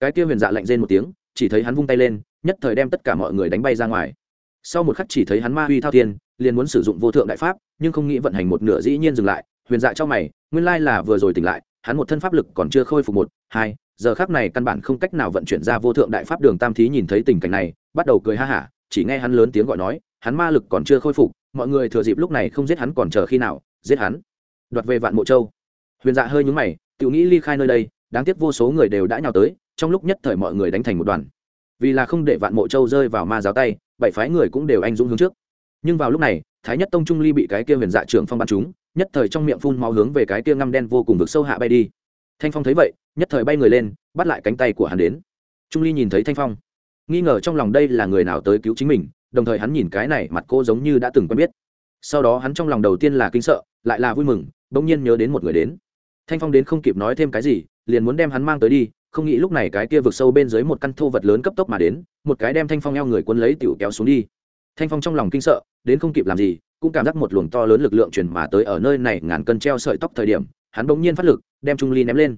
Cái kia huyền dạ lạnh rên một tiếng, chỉ thấy hắn vung tay lên, nhất thời đem tất cả mọi người đánh bay ra ngoài. Sau một khắc chỉ thấy hắn ma huy thao thiên liền muốn sử dụng vô thượng đại pháp, nhưng không nghĩ vận hành một nửa dĩ nhiên dừng lại, huyền dạ cho mày, nguyên lai là vừa rồi tỉnh lại, hắn một thân pháp lực còn chưa khôi phục một, hai, giờ khác này căn bản không cách nào vận chuyển ra vô thượng đại pháp đường tam thí nhìn thấy tình cảnh này, bắt đầu cười ha hả, chỉ nghe hắn lớn tiếng gọi nói, hắn ma lực còn chưa khôi phục, mọi người thừa dịp lúc này không giết hắn còn chờ khi nào, giết hắn. Đoạt về vạn mộ châu. Huyền dạ hơi nhúng mày tự nghĩ ly khai nơi đây, đáng tiếc vô số người đều đã nhào tới, trong lúc nhất thời mọi người đánh thành một đoàn. Vì là không để vạn mộ châu rơi vào ma giáo tay, bảy phái người cũng đều anh dũng hướng trước nhưng vào lúc này, thái nhất tông trung ly bị cái kia huyền dạ trưởng phong bắn chúng nhất thời trong miệng phun máu hướng về cái kia ngăm đen vô cùng vực sâu hạ bay đi. Thanh phong thấy vậy, nhất thời bay người lên, bắt lại cánh tay của hắn đến. Trung ly nhìn thấy thanh phong, nghi ngờ trong lòng đây là người nào tới cứu chính mình, đồng thời hắn nhìn cái này mặt cô giống như đã từng quen biết. Sau đó hắn trong lòng đầu tiên là kinh sợ, lại là vui mừng, bỗng nhiên nhớ đến một người đến. Thanh phong đến không kịp nói thêm cái gì, liền muốn đem hắn mang tới đi, không nghĩ lúc này cái kia vực sâu bên dưới một căn thô vật lớn cấp tốc mà đến, một cái đem thanh phong eo người quân lấy tiểu kéo xuống đi thanh phong trong lòng kinh sợ, đến không kịp làm gì, cũng cảm giác một luồng to lớn lực lượng truyền mà tới ở nơi này ngàn cân treo sợi tóc thời điểm, hắn bỗng nhiên phát lực, đem trung ly ném lên.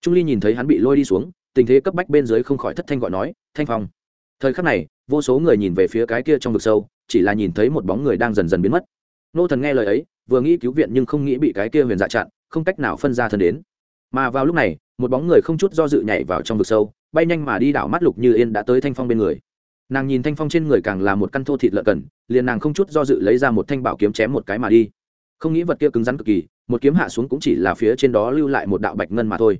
Trung ly nhìn thấy hắn bị lôi đi xuống, tình thế cấp bách bên dưới không khỏi thất thanh gọi nói, thanh phong. Thời khắc này, vô số người nhìn về phía cái kia trong vực sâu, chỉ là nhìn thấy một bóng người đang dần dần biến mất. Nô thần nghe lời ấy, vừa nghĩ cứu viện nhưng không nghĩ bị cái kia huyền dạ chặn, không cách nào phân ra thân đến. Mà vào lúc này, một bóng người không chút do dự nhảy vào trong vực sâu, bay nhanh mà đi đảo mắt lục như yên đã tới thanh phong bên người nàng nhìn thanh phong trên người càng là một căn thô thịt lợn cần, liền nàng không chút do dự lấy ra một thanh bảo kiếm chém một cái mà đi. Không nghĩ vật kia cứng rắn cực kỳ, một kiếm hạ xuống cũng chỉ là phía trên đó lưu lại một đạo bạch ngân mà thôi.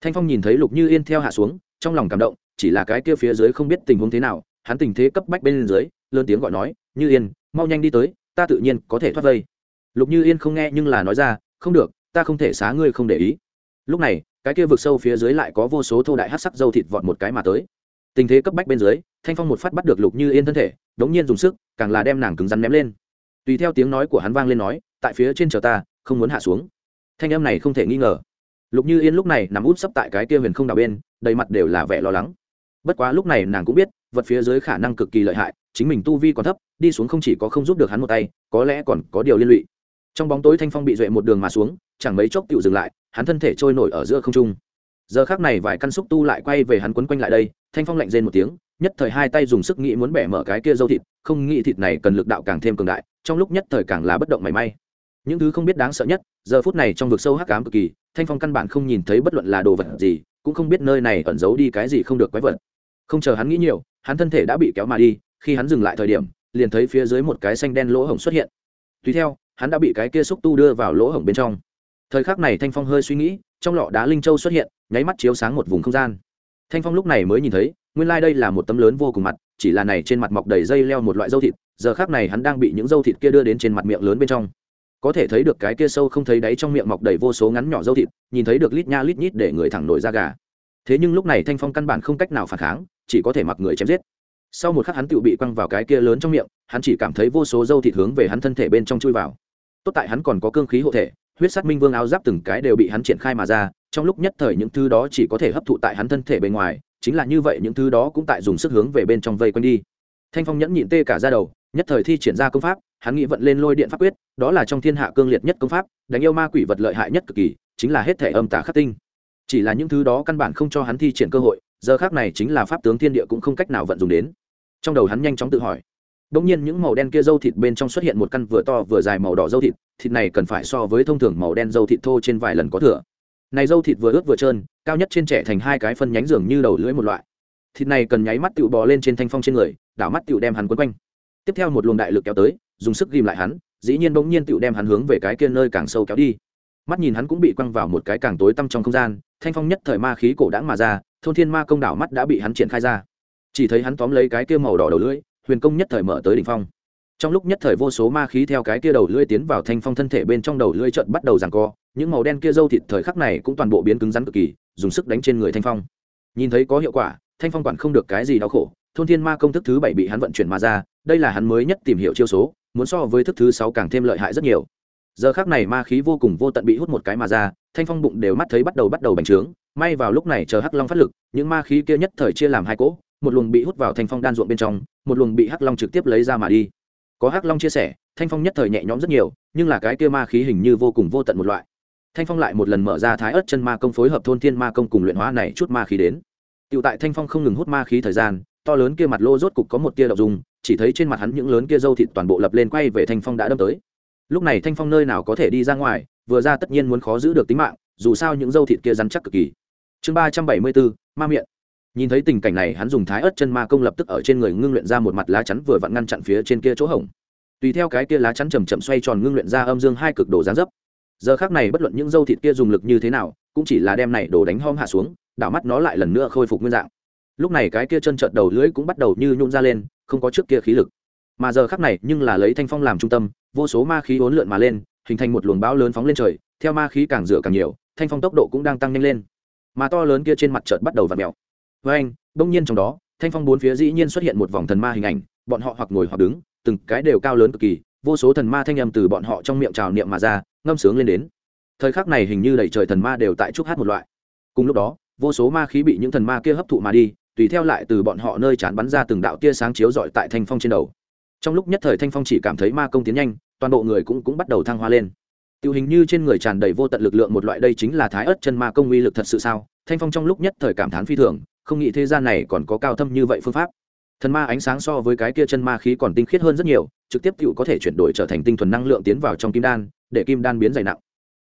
Thanh phong nhìn thấy lục như yên theo hạ xuống, trong lòng cảm động, chỉ là cái kia phía dưới không biết tình huống thế nào, hắn tình thế cấp bách bên dưới, lớn tiếng gọi nói, như yên, mau nhanh đi tới, ta tự nhiên có thể thoát vây. Lục như yên không nghe nhưng là nói ra, không được, ta không thể xá ngươi không để ý. Lúc này, cái kia vực sâu phía dưới lại có vô số thô đại hát sắc dâu thịt vọt một cái mà tới. Tình thế cấp bách bên dưới thanh phong một phát bắt được lục như yên thân thể, đống nhiên dùng sức, càng là đem nàng cứng rắn ném lên. Tùy theo tiếng nói của hắn vang lên nói, tại phía trên chờ ta, không muốn hạ xuống. Thanh âm này không thể nghi ngờ. Lục như yên lúc này nằm út sấp tại cái kia huyền không đào bên, đầy mặt đều là vẻ lo lắng. Bất quá lúc này nàng cũng biết, vật phía dưới khả năng cực kỳ lợi hại, chính mình tu vi còn thấp, đi xuống không chỉ có không giúp được hắn một tay, có lẽ còn có điều liên lụy. Trong bóng tối thanh phong bị duệ một đường mà xuống, chẳng mấy chốc tựu dừng lại, hắn thân thể trôi nổi ở giữa không trung. Giờ khác này vài căn xúc tu lại quay về hắn quấn quanh lại đây, thanh phong lạnh rên một tiếng nhất thời hai tay dùng sức nghĩ muốn bẻ mở cái kia dâu thịt, không nghĩ thịt này cần lực đạo càng thêm cường đại, trong lúc nhất thời càng là bất động mảy may. Những thứ không biết đáng sợ nhất, giờ phút này trong vực sâu hắc cám cực kỳ, thanh phong căn bản không nhìn thấy bất luận là đồ vật gì, cũng không biết nơi này ẩn giấu đi cái gì không được quái vật. Không chờ hắn nghĩ nhiều, hắn thân thể đã bị kéo mà đi, khi hắn dừng lại thời điểm, liền thấy phía dưới một cái xanh đen lỗ hổng xuất hiện. Tùy theo, hắn đã bị cái kia xúc tu đưa vào lỗ hổng bên trong. Thời khắc này thanh phong hơi suy nghĩ, trong lọ đá linh châu xuất hiện, nháy mắt chiếu sáng một vùng không gian. Thanh phong lúc này mới nhìn thấy nguyên lai、like、đây là một tấm lớn vô cùng mặt, chỉ là này trên mặt mọc đầy dây leo một loại dâu thịt, giờ khác này hắn đang bị những dâu thịt kia đưa đến trên mặt miệng lớn bên trong. Có thể thấy được cái kia sâu không thấy đáy trong miệng mọc đầy vô số ngắn nhỏ dâu thịt, nhìn thấy được lít nha lít nhít để người thẳng nổi ra gà. Thế nhưng lúc này thanh phong căn bản không cách nào phản kháng, chỉ có thể mặc người chém giết. Sau một khắc hắn tự bị quăng vào cái kia lớn trong miệng, hắn chỉ cảm thấy vô số dâu thịt hướng về hắn thân thể bên trong chui vào. Tốt tại hắn còn có cương khí hộ thể, huyết sát minh vương áo giáp từng cái đều bị hắn triển khai mà ra, trong lúc nhất thời những thứ đó chỉ có thể hấp thụ tại hắn thân thể bên ngoài chính là như vậy những thứ đó cũng tại dùng sức hướng về bên trong vây quanh đi. Thanh phong nhẫn nhịn tê cả ra đầu, nhất thời thi triển ra công pháp, hắn nghĩ vận lên lôi điện pháp quyết, đó là trong thiên hạ cương liệt nhất công pháp, đánh yêu ma quỷ vật lợi hại nhất cực kỳ, chính là hết thể âm tả khắc tinh. Chỉ là những thứ đó căn bản không cho hắn thi triển cơ hội, giờ khác này chính là pháp tướng thiên địa cũng không cách nào vận dụng đến. Trong đầu hắn nhanh chóng tự hỏi đống nhiên những màu đen kia dâu thịt bên trong xuất hiện một căn vừa to vừa dài màu đỏ dâu thịt thịt này cần phải so với thông thường màu đen dâu thịt thô trên vài lần có thừa này dâu thịt vừa ướt vừa trơn, cao nhất trên trẻ thành hai cái phân nhánh dường như đầu lưỡi một loại. Thịt này cần nháy mắt tựu bò lên trên thanh phong trên người, đảo mắt tựu đem hắn quấn quanh. Tiếp theo một luồng đại lực kéo tới, dùng sức ghim lại hắn, dĩ nhiên bỗng nhiên tựu đem hắn hướng về cái kia nơi càng sâu kéo đi. Mắt nhìn hắn cũng bị quăng vào một cái càng tối tăm trong không gian, thanh phong nhất thời ma khí cổ đãng mà ra, thôn thiên ma công đảo mắt đã bị hắn triển khai ra. Chỉ thấy hắn tóm lấy cái kia màu đỏ đầu lưỡi, huyền công nhất thời mở tới đỉnh phong. Trong lúc nhất thời vô số ma khí theo cái kia đầu lưỡi tiến vào thanh phong thân thể bên trong đầu lưỡi trận bắt đầu giằng co những màu đen kia dâu thịt thời khắc này cũng toàn bộ biến cứng rắn cực kỳ, dùng sức đánh trên người thanh phong. Nhìn thấy có hiệu quả, thanh phong quản không được cái gì đau khổ, thôn thiên ma công thức thứ bảy bị hắn vận chuyển mà ra, đây là hắn mới nhất tìm hiểu chiêu số, muốn so với thức thứ sáu càng thêm lợi hại rất nhiều. Giờ khác này ma khí vô cùng vô tận bị hút một cái mà ra, thanh phong bụng đều mắt thấy bắt đầu bắt đầu bành trướng, may vào lúc này chờ hắc long phát lực, những ma khí kia nhất thời chia làm hai cỗ, một luồng bị hút vào thanh phong đan ruộng bên trong, một luồng bị hắc long trực tiếp lấy ra mà đi. Có hắc long chia sẻ, thanh phong nhất thời nhẹ nhõm rất nhiều, nhưng là cái kia ma khí hình như vô cùng vô tận một loại thanh phong lại một lần mở ra thái ớt chân ma công phối hợp thôn thiên ma công cùng luyện hóa này chút ma khí đến. Tựu tại thanh phong không ngừng hút ma khí thời gian, to lớn kia mặt lô rốt cục có một tia đậu dùng chỉ thấy trên mặt hắn những lớn kia dâu thịt toàn bộ lập lên quay về thanh phong đã đâm tới. Lúc này thanh phong nơi nào có thể đi ra ngoài, vừa ra tất nhiên muốn khó giữ được tính mạng, dù sao những dâu thịt kia rắn chắc cực kỳ. Chương ba trăm bảy mươi bốn, ma miệng nhìn thấy tình cảnh này, hắn dùng thái ớt chân ma công lập tức ở trên người ngưng luyện ra một mặt lá chắn vừa vặn ngăn chặn phía trên kia chỗ hổng. Tùy theo cái kia lá chắn chầm chậm xoay tròn ngưng luyện ra âm dương hai cực đồ gián dấp giờ khác này bất luận những dâu thịt kia dùng lực như thế nào, cũng chỉ là đem này đổ đánh hom hạ xuống, đảo mắt nó lại lần nữa khôi phục nguyên dạng. Lúc này cái kia chân trợt đầu lưỡi cũng bắt đầu như nhún ra lên, không có trước kia khí lực. Mà giờ khác này, nhưng là lấy thanh phong làm trung tâm, vô số ma khí uốn lượn mà lên, hình thành một luồng bão lớn phóng lên trời, theo ma khí càng rửa càng nhiều, thanh phong tốc độ cũng đang tăng nhanh lên. Mà to lớn kia trên mặt trợt bắt đầu vặn mèo. Với anh bỗng nhiên trong đó, thanh phong bốn phía dĩ nhiên xuất hiện một vòng thần ma hình ảnh, bọn họ hoặc ngồi hoặc đứng, từng cái đều cao lớn cực kỳ vô số thần ma thanh âm từ bọn họ trong miệng trào niệm mà ra, ngâm sướng lên đến. Thời khắc này hình như đầy trời thần ma đều tại trúc hát một loại. Cùng lúc đó, vô số ma khí bị những thần ma kia hấp thụ mà đi, tùy theo lại từ bọn họ nơi chán bắn ra từng đạo tia sáng chiếu rọi tại thanh phong trên đầu. Trong lúc nhất thời thanh phong chỉ cảm thấy ma công tiến nhanh, toàn bộ người cũng cũng bắt đầu thăng hoa lên. Tiêu hình như trên người tràn đầy vô tận lực lượng một loại đây chính là thái ớt chân ma công uy lực thật sự sao? Thanh phong trong lúc nhất thời cảm thán phi thường, không nghĩ thế gian này còn có cao thâm như vậy phương pháp thần ma ánh sáng so với cái kia chân ma khí còn tinh khiết hơn rất nhiều, trực tiếp cựu có thể chuyển đổi trở thành tinh thuần năng lượng tiến vào trong kim đan, để kim đan biến dày nặng.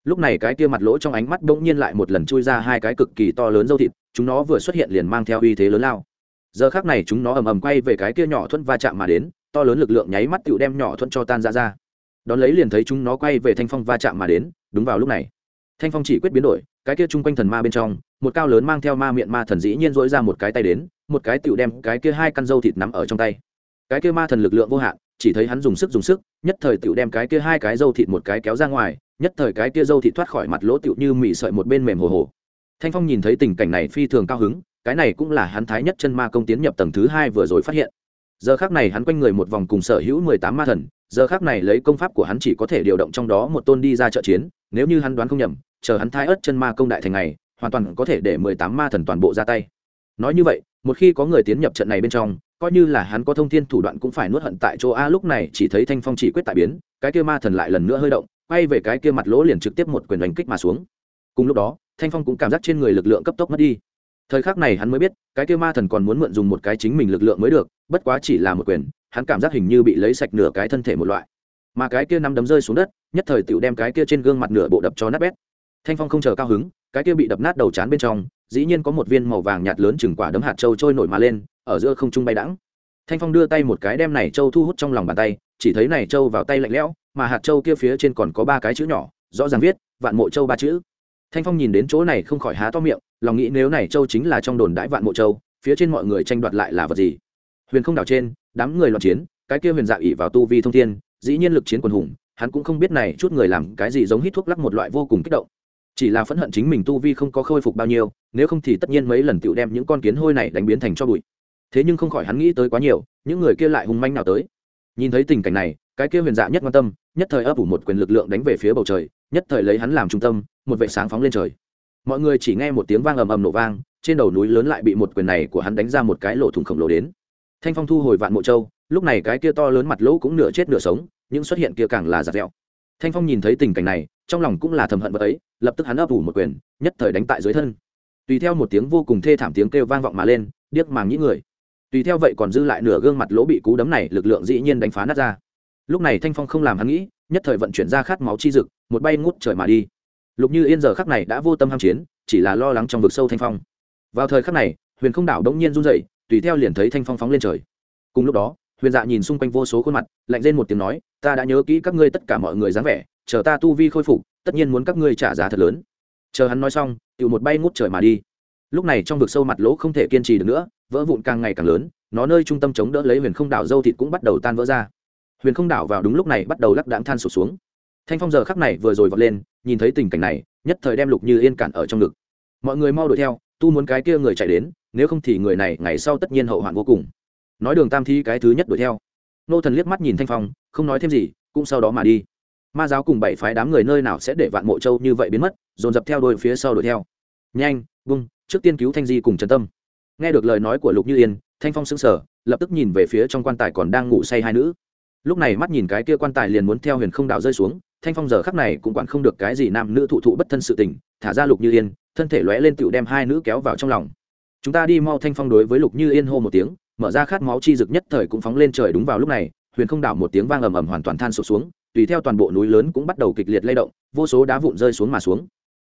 Lúc này cái kia mặt lỗ trong ánh mắt bỗng nhiên lại một lần chui ra hai cái cực kỳ to lớn dâu thịt, chúng nó vừa xuất hiện liền mang theo uy thế lớn lao. Giờ khác này chúng nó ầm ầm quay về cái kia nhỏ thuẫn va chạm mà đến, to lớn lực lượng nháy mắt tựu đem nhỏ thuẫn cho tan ra ra. Đón lấy liền thấy chúng nó quay về thanh phong va chạm mà đến, đúng vào lúc này, thanh phong chỉ quyết biến đổi, cái kia chung quanh thần ma bên trong, một cao lớn mang theo ma miệng ma thần dĩ nhiên dỗi ra một cái tay đến một cái tựu đem cái kia hai căn dâu thịt nắm ở trong tay. Cái kia ma thần lực lượng vô hạn, chỉ thấy hắn dùng sức dùng sức, nhất thời tựu đem cái kia hai cái dâu thịt một cái kéo ra ngoài, nhất thời cái kia dâu thịt thoát khỏi mặt lỗ tựu như mị sợi một bên mềm hồ hồ. Thanh phong nhìn thấy tình cảnh này phi thường cao hứng, cái này cũng là hắn thái nhất chân ma công tiến nhập tầng thứ hai vừa rồi phát hiện. Giờ khác này hắn quanh người một vòng cùng sở hữu mười tám ma thần, giờ khác này lấy công pháp của hắn chỉ có thể điều động trong đó một tôn đi ra trợ chiến, nếu như hắn đoán không nhầm, chờ hắn thái ớt chân ma công đại thành này, hoàn toàn có thể để mười tám ma thần toàn bộ ra tay. Nói như vậy một khi có người tiến nhập trận này bên trong, coi như là hắn có thông thiên thủ đoạn cũng phải nuốt hận tại chỗ a, lúc này chỉ thấy thanh phong chỉ quyết tại biến, cái kia ma thần lại lần nữa hơi động, quay về cái kia mặt lỗ liền trực tiếp một quyền đánh kích mà xuống. Cùng lúc đó, thanh phong cũng cảm giác trên người lực lượng cấp tốc mất đi. Thời khắc này hắn mới biết, cái kia ma thần còn muốn mượn dùng một cái chính mình lực lượng mới được, bất quá chỉ là một quyền, hắn cảm giác hình như bị lấy sạch nửa cái thân thể một loại. Mà cái kia nắm đấm rơi xuống đất, nhất thời tựu đem cái kia trên gương mặt nửa bộ đập cho nát bét. Thanh phong không chờ cao hứng, cái kia bị đập nát đầu chán bên trong dĩ nhiên có một viên màu vàng nhạt lớn chừng quả đấm hạt châu trôi nổi mà lên ở giữa không trung bay đãng. Thanh phong đưa tay một cái đem này châu thu hút trong lòng bàn tay chỉ thấy này châu vào tay lạnh lẽo mà hạt châu kia phía trên còn có ba cái chữ nhỏ rõ ràng viết vạn mộ châu ba chữ. Thanh phong nhìn đến chỗ này không khỏi há to miệng lòng nghĩ nếu này châu chính là trong đồn đãi vạn mộ châu, phía trên mọi người tranh đoạt lại là vật gì? Huyền không đảo trên đám người loạn chiến cái kia huyền dạ ỉ vào tu vi thông thiên dĩ nhiên lực chiến quần hùng hắn cũng không biết này chút người làm cái gì giống hít thuốc lắc một loại vô cùng kích động chỉ là phẫn hận chính mình tu vi không có khôi phục bao nhiêu, nếu không thì tất nhiên mấy lần tựu đem những con kiến hôi này đánh biến thành cho bụi. Thế nhưng không khỏi hắn nghĩ tới quá nhiều, những người kia lại hung manh nào tới. Nhìn thấy tình cảnh này, cái kia huyền dạ nhất quan tâm, nhất thời ấp ủ một quyền lực lượng đánh về phía bầu trời, nhất thời lấy hắn làm trung tâm, một vệ sáng phóng lên trời. Mọi người chỉ nghe một tiếng vang ầm ầm nổ vang, trên đầu núi lớn lại bị một quyền này của hắn đánh ra một cái lỗ thủng khổng lồ đến. Thanh phong thu hồi vạn mộ châu, lúc này cái kia to lớn mặt lỗ cũng nửa chết nửa sống, nhưng xuất hiện kia càng là giặt dẹo thanh phong nhìn thấy tình cảnh này, trong lòng cũng là thầm hận vật ấy, lập tức hắn ấp ủ một quyền, nhất thời đánh tại dưới thân. Tùy theo một tiếng vô cùng thê thảm tiếng kêu vang vọng mà lên, điếc màng nhĩ người. Tùy theo vậy còn dư lại nửa gương mặt lỗ bị cú đấm này, lực lượng dĩ nhiên đánh phá nát ra. Lúc này thanh phong không làm hắn nghĩ, nhất thời vận chuyển ra khát máu chi dực, một bay ngút trời mà đi. Lục như yên giờ khắc này đã vô tâm ham chiến, chỉ là lo lắng trong vực sâu thanh phong. Vào thời khắc này, huyền không đảo đống nhiên run dậy tùy theo liền thấy thanh phong phóng lên trời. Cùng lúc đó huyền dạ nhìn xung quanh vô số khuôn mặt, lạnh lên một tiếng nói, ta đã nhớ kỹ các ngươi tất cả mọi người dáng vẻ, chờ ta tu vi khôi phục, tất nhiên muốn các ngươi trả giá thật lớn. Chờ hắn nói xong tự một bay ngút trời mà đi. Lúc này trong vực sâu mặt lỗ không thể kiên trì được nữa, vỡ vụn càng ngày càng lớn, nó nơi trung tâm chống đỡ lấy huyền không đảo dâu thịt cũng bắt đầu tan vỡ ra. Huyền không đảo vào đúng lúc này bắt đầu lắc đãng than sụt xuống. Thanh phong giờ khắc này vừa rồi vọt lên, nhìn thấy tình cảnh này, nhất thời đem lục như yên cản ở trong ngực. Mọi người mau đuổi theo, tu muốn cái kia người chạy đến, nếu không thì người này ngày sau tất nhiên hậu hoạn vô cùng nói đường tam thi cái thứ nhất đuổi theo. Nô thần liếc mắt nhìn thanh phong, không nói thêm gì, cũng sau đó mà đi. Ma giáo cùng bảy phái đám người nơi nào sẽ để vạn mộ châu như vậy biến mất, dồn dập theo đôi phía sau đuổi theo. Nhanh, bung, trước tiên cứu thanh di cùng trần tâm. Nghe được lời nói của lục như yên, thanh phong sững sờ, lập tức nhìn về phía trong quan tài còn đang ngủ say hai nữ. Lúc này mắt nhìn cái kia quan tài liền muốn theo huyền không đạo rơi xuống, thanh phong giờ khắc này cũng quản không được cái gì nam nữ thụ thụ bất thân sự tình, thả ra lục như yên, thân thể lóe lên tựu đem hai nữ kéo vào trong lòng. Chúng ta đi mau thanh phong đối với lục như yên hô một tiếng mở ra khát máu chi dực nhất thời cũng phóng lên trời đúng vào lúc này, huyền không đảo một tiếng vang ầm ầm hoàn toàn than sụp xuống, tùy theo toàn bộ núi lớn cũng bắt đầu kịch liệt lay động, vô số đá vụn rơi xuống mà xuống.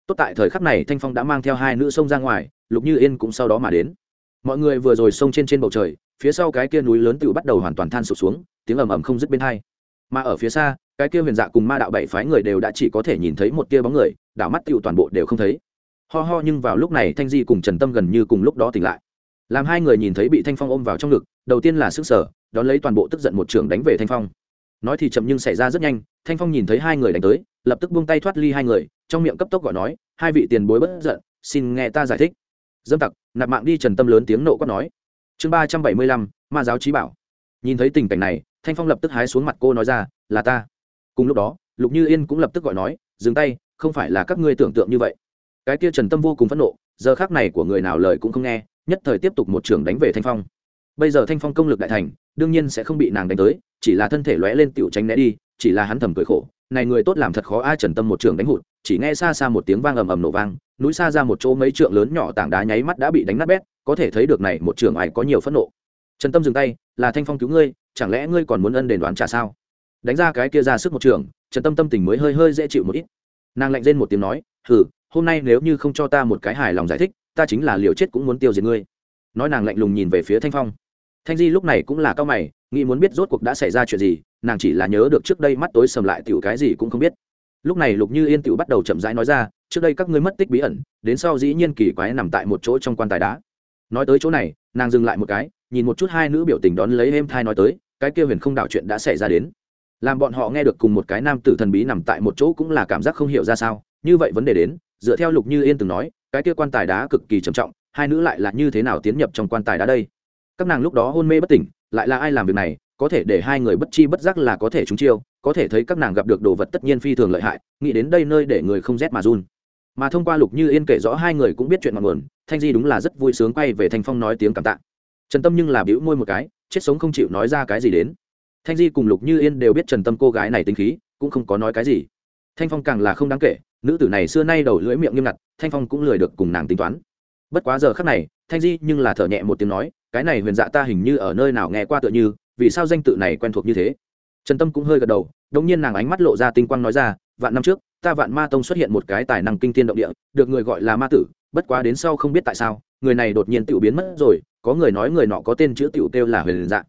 Tốt tại thời khắc này thanh phong đã mang theo hai nữ sông ra ngoài, lục như yên cũng sau đó mà đến. Mọi người vừa rồi sông trên trên bầu trời, phía sau cái kia núi lớn tự bắt đầu hoàn toàn than sụp xuống, tiếng ầm ầm không dứt bên hai. Mà ở phía xa, cái kia huyền dạ cùng ma đạo bảy phái người đều đã chỉ có thể nhìn thấy một tia bóng người, đảo mắt tựu toàn bộ đều không thấy. Ho ho, nhưng vào lúc này thanh di cùng trần tâm gần như cùng lúc đó tỉnh lại làm hai người nhìn thấy bị thanh phong ôm vào trong ngực, đầu tiên là sức sở đón lấy toàn bộ tức giận một trưởng đánh về thanh phong. Nói thì chậm nhưng xảy ra rất nhanh, thanh phong nhìn thấy hai người đánh tới, lập tức buông tay thoát ly hai người, trong miệng cấp tốc gọi nói, hai vị tiền bối bất giận, xin nghe ta giải thích. Dâm tặc, nạp mạng đi trần tâm lớn tiếng nộ quát nói. Chương ba trăm bảy mươi lăm, ma giáo trí bảo. Nhìn thấy tình cảnh này, thanh phong lập tức hái xuống mặt cô nói ra, là ta. Cùng lúc đó, lục như yên cũng lập tức gọi nói, dừng tay, không phải là các ngươi tưởng tượng như vậy. Cái kia trần tâm vô cùng phẫn nộ, giờ khác này của người nào lời cũng không nghe nhất thời tiếp tục một trường đánh về thanh phong. Bây giờ thanh phong công lực đại thành, đương nhiên sẽ không bị nàng đánh tới, chỉ là thân thể lóe lên tiểu tránh né đi, chỉ là hắn thầm cười khổ, này người tốt làm thật khó ai trần tâm một trường đánh hụt, chỉ nghe xa xa một tiếng vang ầm ầm nổ vang, núi xa ra một chỗ mấy trượng lớn nhỏ tảng đá nháy mắt đã bị đánh nát bét, có thể thấy được này một trường ai có nhiều phẫn nộ. Trần tâm dừng tay, là thanh phong cứu ngươi, chẳng lẽ ngươi còn muốn ân đền đoán trả sao? Đánh ra cái kia ra sức một trường, trần tâm tâm tình mới hơi hơi dễ chịu một ít. Nàng lạnh rên một tiếng nói, hừ, hôm nay nếu như không cho ta một cái hài lòng giải thích ta chính là liều chết cũng muốn tiêu diệt ngươi. Nói nàng lạnh lùng nhìn về phía thanh phong. Thanh di lúc này cũng là cao mày, nghĩ muốn biết rốt cuộc đã xảy ra chuyện gì, nàng chỉ là nhớ được trước đây mắt tối sầm lại tiểu cái gì cũng không biết. Lúc này lục như yên tiểu bắt đầu chậm rãi nói ra, trước đây các ngươi mất tích bí ẩn, đến sau dĩ nhiên kỳ quái nằm tại một chỗ trong quan tài đá. Nói tới chỗ này, nàng dừng lại một cái, nhìn một chút hai nữ biểu tình đón lấy êm thai nói tới, cái kia huyền không đạo chuyện đã xảy ra đến. Làm bọn họ nghe được cùng một cái nam tử thần bí nằm tại một chỗ cũng là cảm giác không hiểu ra sao, như vậy vấn đề đến, dựa theo lục như yên từng nói cái kia quan tài đá cực kỳ trầm trọng, hai nữ lại là như thế nào tiến nhập trong quan tài đá đây? Các nàng lúc đó hôn mê bất tỉnh, lại là ai làm việc này, có thể để hai người bất chi bất giác là có thể trúng chiêu, có thể thấy các nàng gặp được đồ vật tất nhiên phi thường lợi hại, nghĩ đến đây nơi để người không rét mà run. Mà thông qua lục như yên kể rõ hai người cũng biết chuyện ngọn nguồn, thanh di đúng là rất vui sướng quay về thanh phong nói tiếng cảm tạ. Trần tâm nhưng là bĩu môi một cái, chết sống không chịu nói ra cái gì đến. Thanh di cùng lục như yên đều biết trần tâm cô gái này tính khí, cũng không có nói cái gì. Thanh phong càng là không đáng kể nữ tử này xưa nay đầu lưỡi miệng nghiêm ngặt, thanh phong cũng lười được cùng nàng tính toán. Bất quá giờ khắc này, thanh di nhưng là thở nhẹ một tiếng nói, cái này huyền dạ ta hình như ở nơi nào nghe qua tựa như, vì sao danh tự này quen thuộc như thế? Trần tâm cũng hơi gật đầu đông nhiên nàng ánh mắt lộ ra tinh quang nói ra, vạn năm trước, ta vạn ma tông xuất hiện một cái tài năng kinh thiên động địa, được người gọi là ma tử, bất quá đến sau không biết tại sao, người này đột nhiên tự biến mất rồi, có người nói người nọ có tên chữ tiểu kêu là huyền dạ.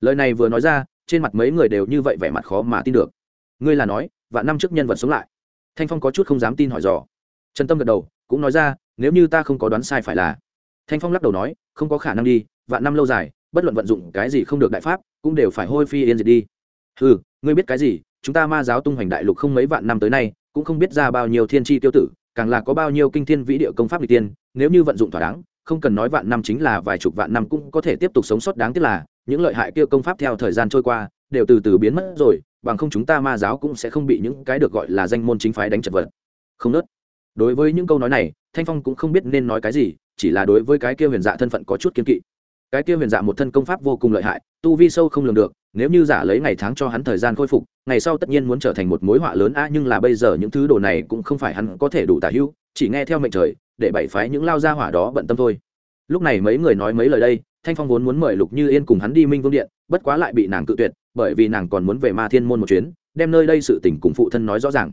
Lời này vừa nói ra, trên mặt mấy người đều như vậy vẻ mặt khó mà tin được. Ngươi là nói, vạn năm trước nhân vật sống lại thanh phong có chút không dám tin hỏi dò. Trần tâm gật đầu, cũng nói ra, nếu như ta không có đoán sai phải là. Thanh phong lắc đầu nói, không có khả năng đi, vạn năm lâu dài, bất luận vận dụng cái gì không được đại pháp, cũng đều phải hôi phi yên diệt đi. Ừ ngươi biết cái gì? Chúng ta ma giáo tung hoành đại lục không mấy vạn năm tới nay, cũng không biết ra bao nhiêu thiên tri tiêu tử, càng là có bao nhiêu kinh thiên vĩ địa công pháp lịch tiên, nếu như vận dụng thỏa đáng, không cần nói vạn năm chính là vài chục vạn năm cũng có thể tiếp tục sống sót đáng tiếc là, những lợi hại kia công pháp theo thời gian trôi qua, đều từ từ biến mất rồi bằng không chúng ta ma giáo cũng sẽ không bị những cái được gọi là danh môn chính phái đánh chật vật. Không nớt. Đối với những câu nói này, thanh phong cũng không biết nên nói cái gì, chỉ là đối với cái kia huyền dạ thân phận có chút kiên kỵ. Cái kia huyền dạ một thân công pháp vô cùng lợi hại, tu vi sâu không lường được, nếu như giả lấy ngày tháng cho hắn thời gian khôi phục, ngày sau tất nhiên muốn trở thành một mối họa lớn a nhưng là bây giờ những thứ đồ này cũng không phải hắn có thể đủ tả hữu, chỉ nghe theo mệnh trời, để bảy phái những lao ra hỏa đó bận tâm thôi. Lúc này mấy người nói mấy lời đây, thanh phong vốn muốn mời lục như yên cùng hắn đi minh vương điện, bất quá lại bị nàng cự tuyệt bởi vì nàng còn muốn về ma thiên môn một chuyến, đem nơi đây sự tình cùng phụ thân nói rõ ràng.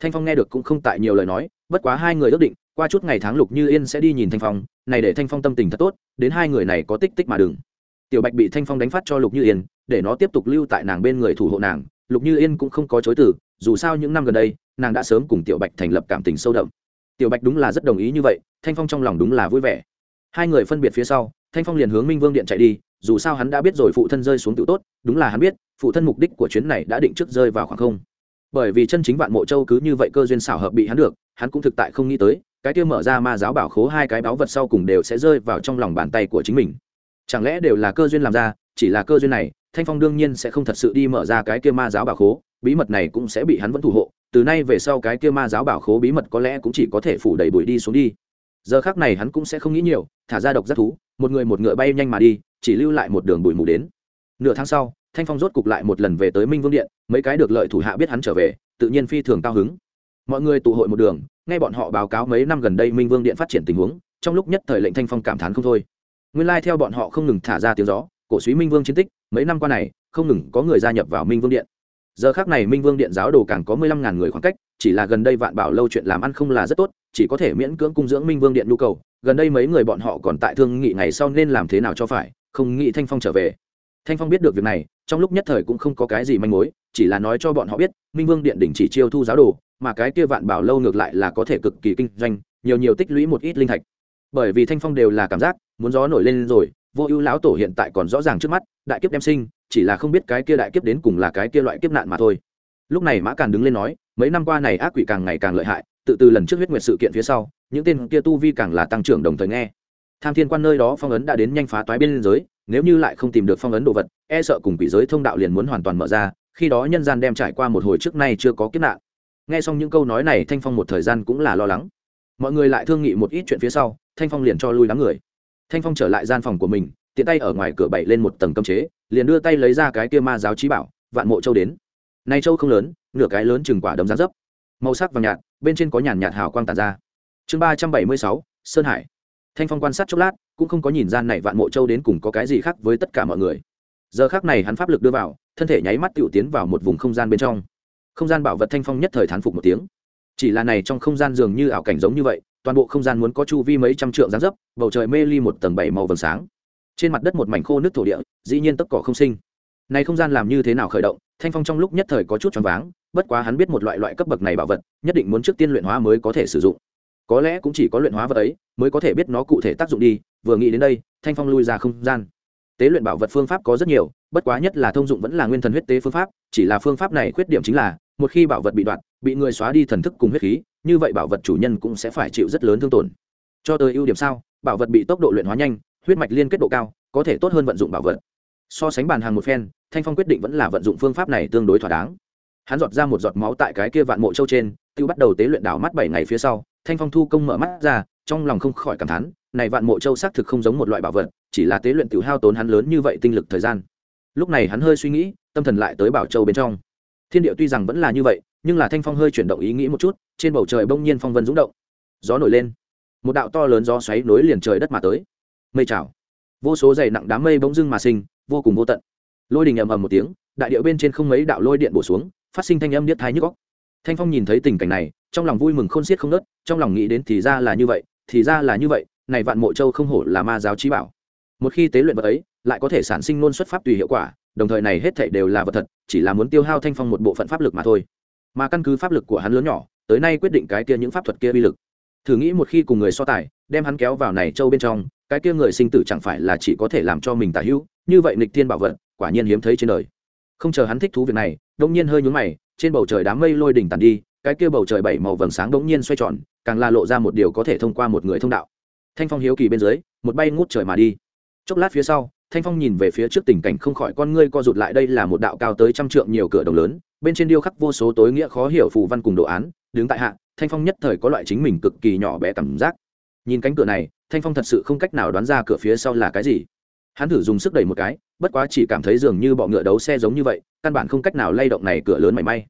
Thanh phong nghe được cũng không tại nhiều lời nói, bất quá hai người ước định, qua chút ngày tháng lục như yên sẽ đi nhìn thanh phong, này để thanh phong tâm tình thật tốt, đến hai người này có tích tích mà đừng. Tiểu bạch bị thanh phong đánh phát cho lục như yên, để nó tiếp tục lưu tại nàng bên người thủ hộ nàng, lục như yên cũng không có chối từ, dù sao những năm gần đây, nàng đã sớm cùng tiểu bạch thành lập cảm tình sâu đậm. Tiểu bạch đúng là rất đồng ý như vậy, thanh phong trong lòng đúng là vui vẻ. Hai người phân biệt phía sau, thanh phong liền hướng minh vương điện chạy đi dù sao hắn đã biết rồi phụ thân rơi xuống tự tốt, đúng là hắn biết, phụ thân mục đích của chuyến này đã định trước rơi vào khoảng không. Bởi vì chân chính vạn mộ châu cứ như vậy cơ duyên xảo hợp bị hắn được, hắn cũng thực tại không nghĩ tới, cái kia mở ra ma giáo bảo khố hai cái báu vật sau cùng đều sẽ rơi vào trong lòng bàn tay của chính mình. Chẳng lẽ đều là cơ duyên làm ra, chỉ là cơ duyên này, thanh phong đương nhiên sẽ không thật sự đi mở ra cái kia ma giáo bảo khố, bí mật này cũng sẽ bị hắn vẫn thủ hộ, từ nay về sau cái kia ma giáo bảo khố bí mật có lẽ cũng chỉ có thể phủ đầy bụi đi xuống đi giờ khác này hắn cũng sẽ không nghĩ nhiều, thả ra độc giác thú, một người một ngựa bay nhanh mà đi, chỉ lưu lại một đường bụi mù đến. Nửa tháng sau, thanh phong rốt cục lại một lần về tới minh vương điện, mấy cái được lợi thủ hạ biết hắn trở về, tự nhiên phi thường cao hứng. Mọi người tụ hội một đường, nghe bọn họ báo cáo mấy năm gần đây minh vương điện phát triển tình huống, trong lúc nhất thời lệnh thanh phong cảm thán không thôi. Nguyên lai、like、theo bọn họ không ngừng thả ra tiếng gió, cổ suý minh vương chiến tích, mấy năm qua này, không ngừng có người gia nhập vào minh vương điện giờ khác này minh vương điện giáo đồ càng có mười lăm ngàn người khoảng cách, chỉ là gần đây vạn bảo lâu chuyện làm ăn không là rất tốt, chỉ có thể miễn cưỡng cung dưỡng minh vương điện nhu cầu. Gần đây mấy người bọn họ còn tại thương nghị ngày sau nên làm thế nào cho phải, không nghĩ thanh phong trở về. Thanh phong biết được việc này, trong lúc nhất thời cũng không có cái gì manh mối, chỉ là nói cho bọn họ biết, minh vương điện đỉnh chỉ chiêu thu giáo đồ, mà cái kia vạn bảo lâu ngược lại là có thể cực kỳ kinh doanh, nhiều nhiều tích lũy một ít linh thạch. Bởi vì thanh phong đều là cảm giác, muốn gió nổi lên rồi vô ưu lão tổ hiện tại còn rõ ràng trước mắt, đại kiếp đem sinh, chỉ là không biết cái kia đại kiếp đến cùng là cái kia loại kiếp nạn mà thôi. Lúc này mã càn đứng lên nói, mấy năm qua này ác quỷ càng ngày càng lợi hại, tự từ lần trước huyết nguyệt sự kiện phía sau, những tên kia tu vi càng là tăng trưởng đồng thời nghe. Tham thiên quan nơi đó phong ấn đã đến nhanh phá toái biên giới, nếu như lại không tìm được phong ấn đồ vật e sợ cùng quỷ giới thông đạo liền muốn hoàn toàn mở ra, khi đó nhân gian đem trải qua một hồi trước nay chưa có kiếp nạn. Nghe xong những câu nói này, thanh phong một thời gian cũng là lo lắng. Mọi người lại thương nghị một ít chuyện phía sau, thanh phong liền cho lui đám người thanh phong trở lại gian phòng của mình, tiện tay ở ngoài cửa bậy lên một tầng cấm chế, liền đưa tay lấy ra cái kia ma giáo trí bảo, vạn mộ châu đến. Nay châu không lớn, nửa cái lớn chừng quả đấm giá dấp. Màu sắc vàng nhạt, bên trên có nhàn nhạt hào quang tàn ra. Chương ba trăm bảy mươi sáu, sơn hải. Thanh phong quan sát chốc lát, cũng không có nhìn gian này vạn mộ châu đến cùng có cái gì khác với tất cả mọi người. Giờ khác này hắn pháp lực đưa vào, thân thể nháy mắt t tiến vào một vùng không gian bên trong. Không gian bảo vật thanh phong nhất thời thán phục một tiếng. Chỉ là này trong không gian dường như ảo cảnh giống như vậy toàn bộ không gian muốn có chu vi mấy trăm trượng gián dấp, bầu trời mê ly một tầng bảy màu vầng sáng. Trên mặt đất một mảnh khô nước thổ địa, dĩ nhiên tất cỏ không sinh. Này không gian làm như thế nào khởi động, thanh phong trong lúc nhất thời có chút choáng váng, bất quá hắn biết một loại loại cấp bậc này bảo vật, nhất định muốn trước tiên luyện hóa mới có thể sử dụng. Có lẽ cũng chỉ có luyện hóa vật ấy, mới có thể biết nó cụ thể tác dụng đi, vừa nghĩ đến đây, thanh phong lui ra không gian. Tế luyện bảo vật phương pháp có rất nhiều, bất quá nhất là thông dụng vẫn là nguyên thần huyết tế phương pháp, chỉ là phương pháp này khuyết điểm chính là, một khi bảo vật bị đoạn, bị người xóa đi thần thức cùng huyết khí như vậy bảo vật chủ nhân cũng sẽ phải chịu rất lớn thương tổn. Cho tới ưu điểm sao, bảo vật bị tốc độ luyện hóa nhanh, huyết mạch liên kết độ cao, có thể tốt hơn vận dụng bảo vật. So sánh bàn hàng một phen, thanh phong quyết định vẫn là vận dụng phương pháp này tương đối thỏa đáng. Hắn giọt ra một giọt máu tại cái kia vạn mộ châu trên tự bắt đầu tế luyện đảo mắt bảy ngày phía sau, thanh phong thu công mở mắt ra, trong lòng không khỏi cảm thán, này vạn mộ châu xác thực không giống một loại bảo vật, chỉ là tế luyện tự hao tốn hắn lớn như vậy tinh lực thời gian. Lúc này hắn hơi suy nghĩ, tâm thần lại tới bảo châu bên trong. Thiên địa tuy rằng vẫn là như vậy nhưng là thanh phong hơi chuyển động ý nghĩ một chút, trên bầu trời bỗng nhiên phong vân rúng động. Gió nổi lên, một đạo to lớn gió xoáy nối liền trời đất mà tới. Mây trào. Vô số dày nặng đám mây bỗng dưng mà sinh, vô cùng vô tận. Lôi đình ầm ầm một tiếng, đại điệu bên trên không mấy đạo lôi điện bổ xuống, phát sinh thanh âm niết thái nhức góc thanh phong nhìn thấy tình cảnh này, trong lòng vui mừng không xiết không nớt trong lòng nghĩ đến thì ra là như vậy, thì ra là như vậy, này vạn mộ châu không hổ là ma giáo trí bảo. Một khi tế luyện vật ấy, lại có thể sản sinh nôn xuất pháp tùy hiệu quả, đồng thời này hết thảy đều là vật thật, chỉ là muốn tiêu hao thanh phong một bộ phận pháp lực mà thôi mà căn cứ pháp lực của hắn lớn nhỏ, tới nay quyết định cái kia những pháp thuật kia uy lực. Thử nghĩ một khi cùng người so tài, đem hắn kéo vào này châu bên trong, cái kia người sinh tử chẳng phải là chỉ có thể làm cho mình tả hữu, như vậy nịch thiên bảo vật, quả nhiên hiếm thấy trên đời. Không chờ hắn thích thú việc này đông nhiên hơi nhún mày, trên bầu trời đám mây lôi đỉnh tàn đi, cái kia bầu trời bảy màu vầng sáng đông nhiên xoay tròn, càng là lộ ra một điều có thể thông qua một người thông đạo. Thanh phong hiếu kỳ bên dưới, một bay ngút trời mà đi. Chốc lát phía sau thanh phong nhìn về phía trước tình cảnh không khỏi con ngươi co rụt lại, đây là một đạo cao tới trăm trượng nhiều cửa đồng lớn, bên trên điêu khắc vô số tối nghĩa khó hiểu phù văn cùng đồ án, đứng tại hạ, thanh phong nhất thời có loại chính mình cực kỳ nhỏ bé cảm giác. Nhìn cánh cửa này, thanh phong thật sự không cách nào đoán ra cửa phía sau là cái gì. Hắn thử dùng sức đẩy một cái, bất quá chỉ cảm thấy dường như bọ ngựa đấu xe giống như vậy, căn bản không cách nào lay động này cửa lớn mảy may.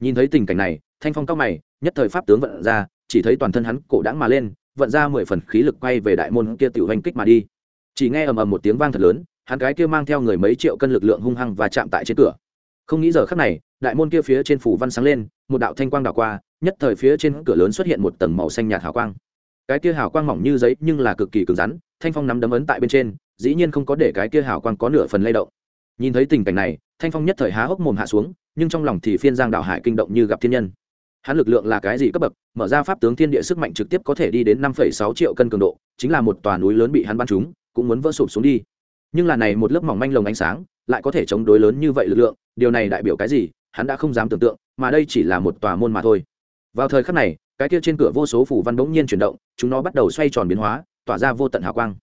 Nhìn thấy tình cảnh này, thanh phong cao mày, nhất thời pháp tướng vận ra, chỉ thấy toàn thân hắn cổ đãng mà lên, vận ra mười phần khí lực quay về đại môn kia tiểu hành kích mà đi chỉ nghe ầm ầm một tiếng vang thật lớn, hắn cái kia mang theo người mấy triệu cân lực lượng hung hăng và chạm tại trên cửa. Không nghĩ giờ khắc này, đại môn kia phía trên phủ văn sáng lên, một đạo thanh quang đảo qua, nhất thời phía trên cửa lớn xuất hiện một tầng màu xanh nhạt hào quang. Cái kia hào quang mỏng như giấy, nhưng là cực kỳ cứng rắn, thanh phong nắm đấm ấn tại bên trên, dĩ nhiên không có để cái kia hào quang có nửa phần lay động. Nhìn thấy tình cảnh này, thanh phong nhất thời há hốc mồm hạ xuống, nhưng trong lòng thì phiên giang đạo hải kinh động như gặp thiên nhân. Hắn lực lượng là cái gì cấp bậc, mở ra pháp tướng thiên địa sức mạnh trực tiếp có thể đi đến năm sáu triệu cân cường độ, chính là một tòa núi lớn bị hắn bắn trúng cũng muốn vỡ sụp xuống đi. Nhưng là này một lớp mỏng manh lồng ánh sáng, lại có thể chống đối lớn như vậy lực lượng, điều này đại biểu cái gì, hắn đã không dám tưởng tượng, mà đây chỉ là một tòa môn mà thôi. Vào thời khắc này, cái kia trên cửa vô số phủ văn bỗng nhiên chuyển động, chúng nó bắt đầu xoay tròn biến hóa, tỏa ra vô tận hào quang.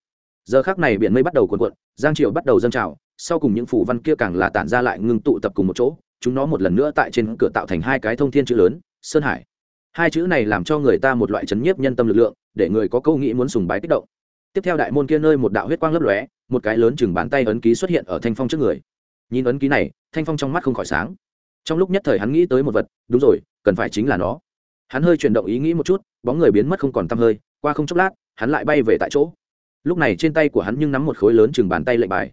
Giờ khắc này biển mây bắt đầu cuộn cuộn, giang triệu bắt đầu dâng trào, sau cùng những phủ văn kia càng là tản ra lại ngưng tụ tập cùng một chỗ, chúng nó một lần nữa tại trên cửa tạo thành hai cái thông thiên chữ lớn, sơn hải. Hai chữ này làm cho người ta một loại chấn nhiếp nhân tâm lực lượng, để người có câu nghĩ muốn sùng bái kích động tiếp theo đại môn kia nơi một đạo huyết quang lấp lóe, một cái lớn chừng bàn tay ấn ký xuất hiện ở thanh phong trước người. Nhìn ấn ký này, thanh phong trong mắt không khỏi sáng. Trong lúc nhất thời hắn nghĩ tới một vật, đúng rồi, cần phải chính là nó. Hắn hơi chuyển động ý nghĩ một chút, bóng người biến mất không còn t hơi, qua không chốc lát, hắn lại bay về tại chỗ. Lúc này trên tay của hắn nhưng nắm một khối lớn chừng bàn tay lệnh bài.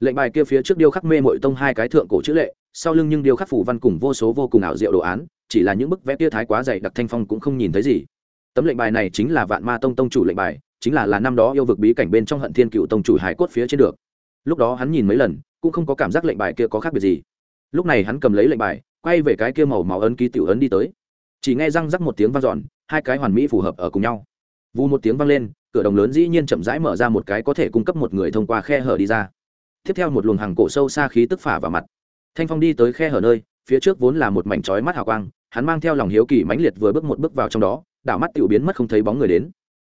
Lệnh bài kia phía trước điêu khắc mê mội tông hai cái thượng cổ chữ lệ, sau lưng nhưng điêu khắc phủ văn cùng vô số vô cùng ảo diệu đồ án, chỉ là những bức vẽ tia thái quá dày đặc thanh phong cũng không nhìn thấy gì. Tấm lệnh bài này chính là vạn ma tông tông chủ lệnh bài chính là là năm đó yêu vực bí cảnh bên trong hận thiên cựu tông chủ hải cốt phía trên được. Lúc đó hắn nhìn mấy lần, cũng không có cảm giác lệnh bài kia có khác biệt gì. Lúc này hắn cầm lấy lệnh bài, quay về cái kia màu máu ấn ký tiểu ấn đi tới. Chỉ nghe răng rắc một tiếng vang dọn, hai cái hoàn mỹ phù hợp ở cùng nhau. Vù một tiếng vang lên, cửa đồng lớn dĩ nhiên chậm rãi mở ra một cái có thể cung cấp một người thông qua khe hở đi ra. Tiếp theo một luồng hàng cổ sâu xa khí tức phả vào mặt. Thanh phong đi tới khe hở nơi, phía trước vốn là một mảnh trói mắt hào quang, hắn mang theo lòng hiếu kỳ mãnh liệt vừa bước một bước vào trong đó, đảo mắt tiểu biến mất không thấy bóng người đến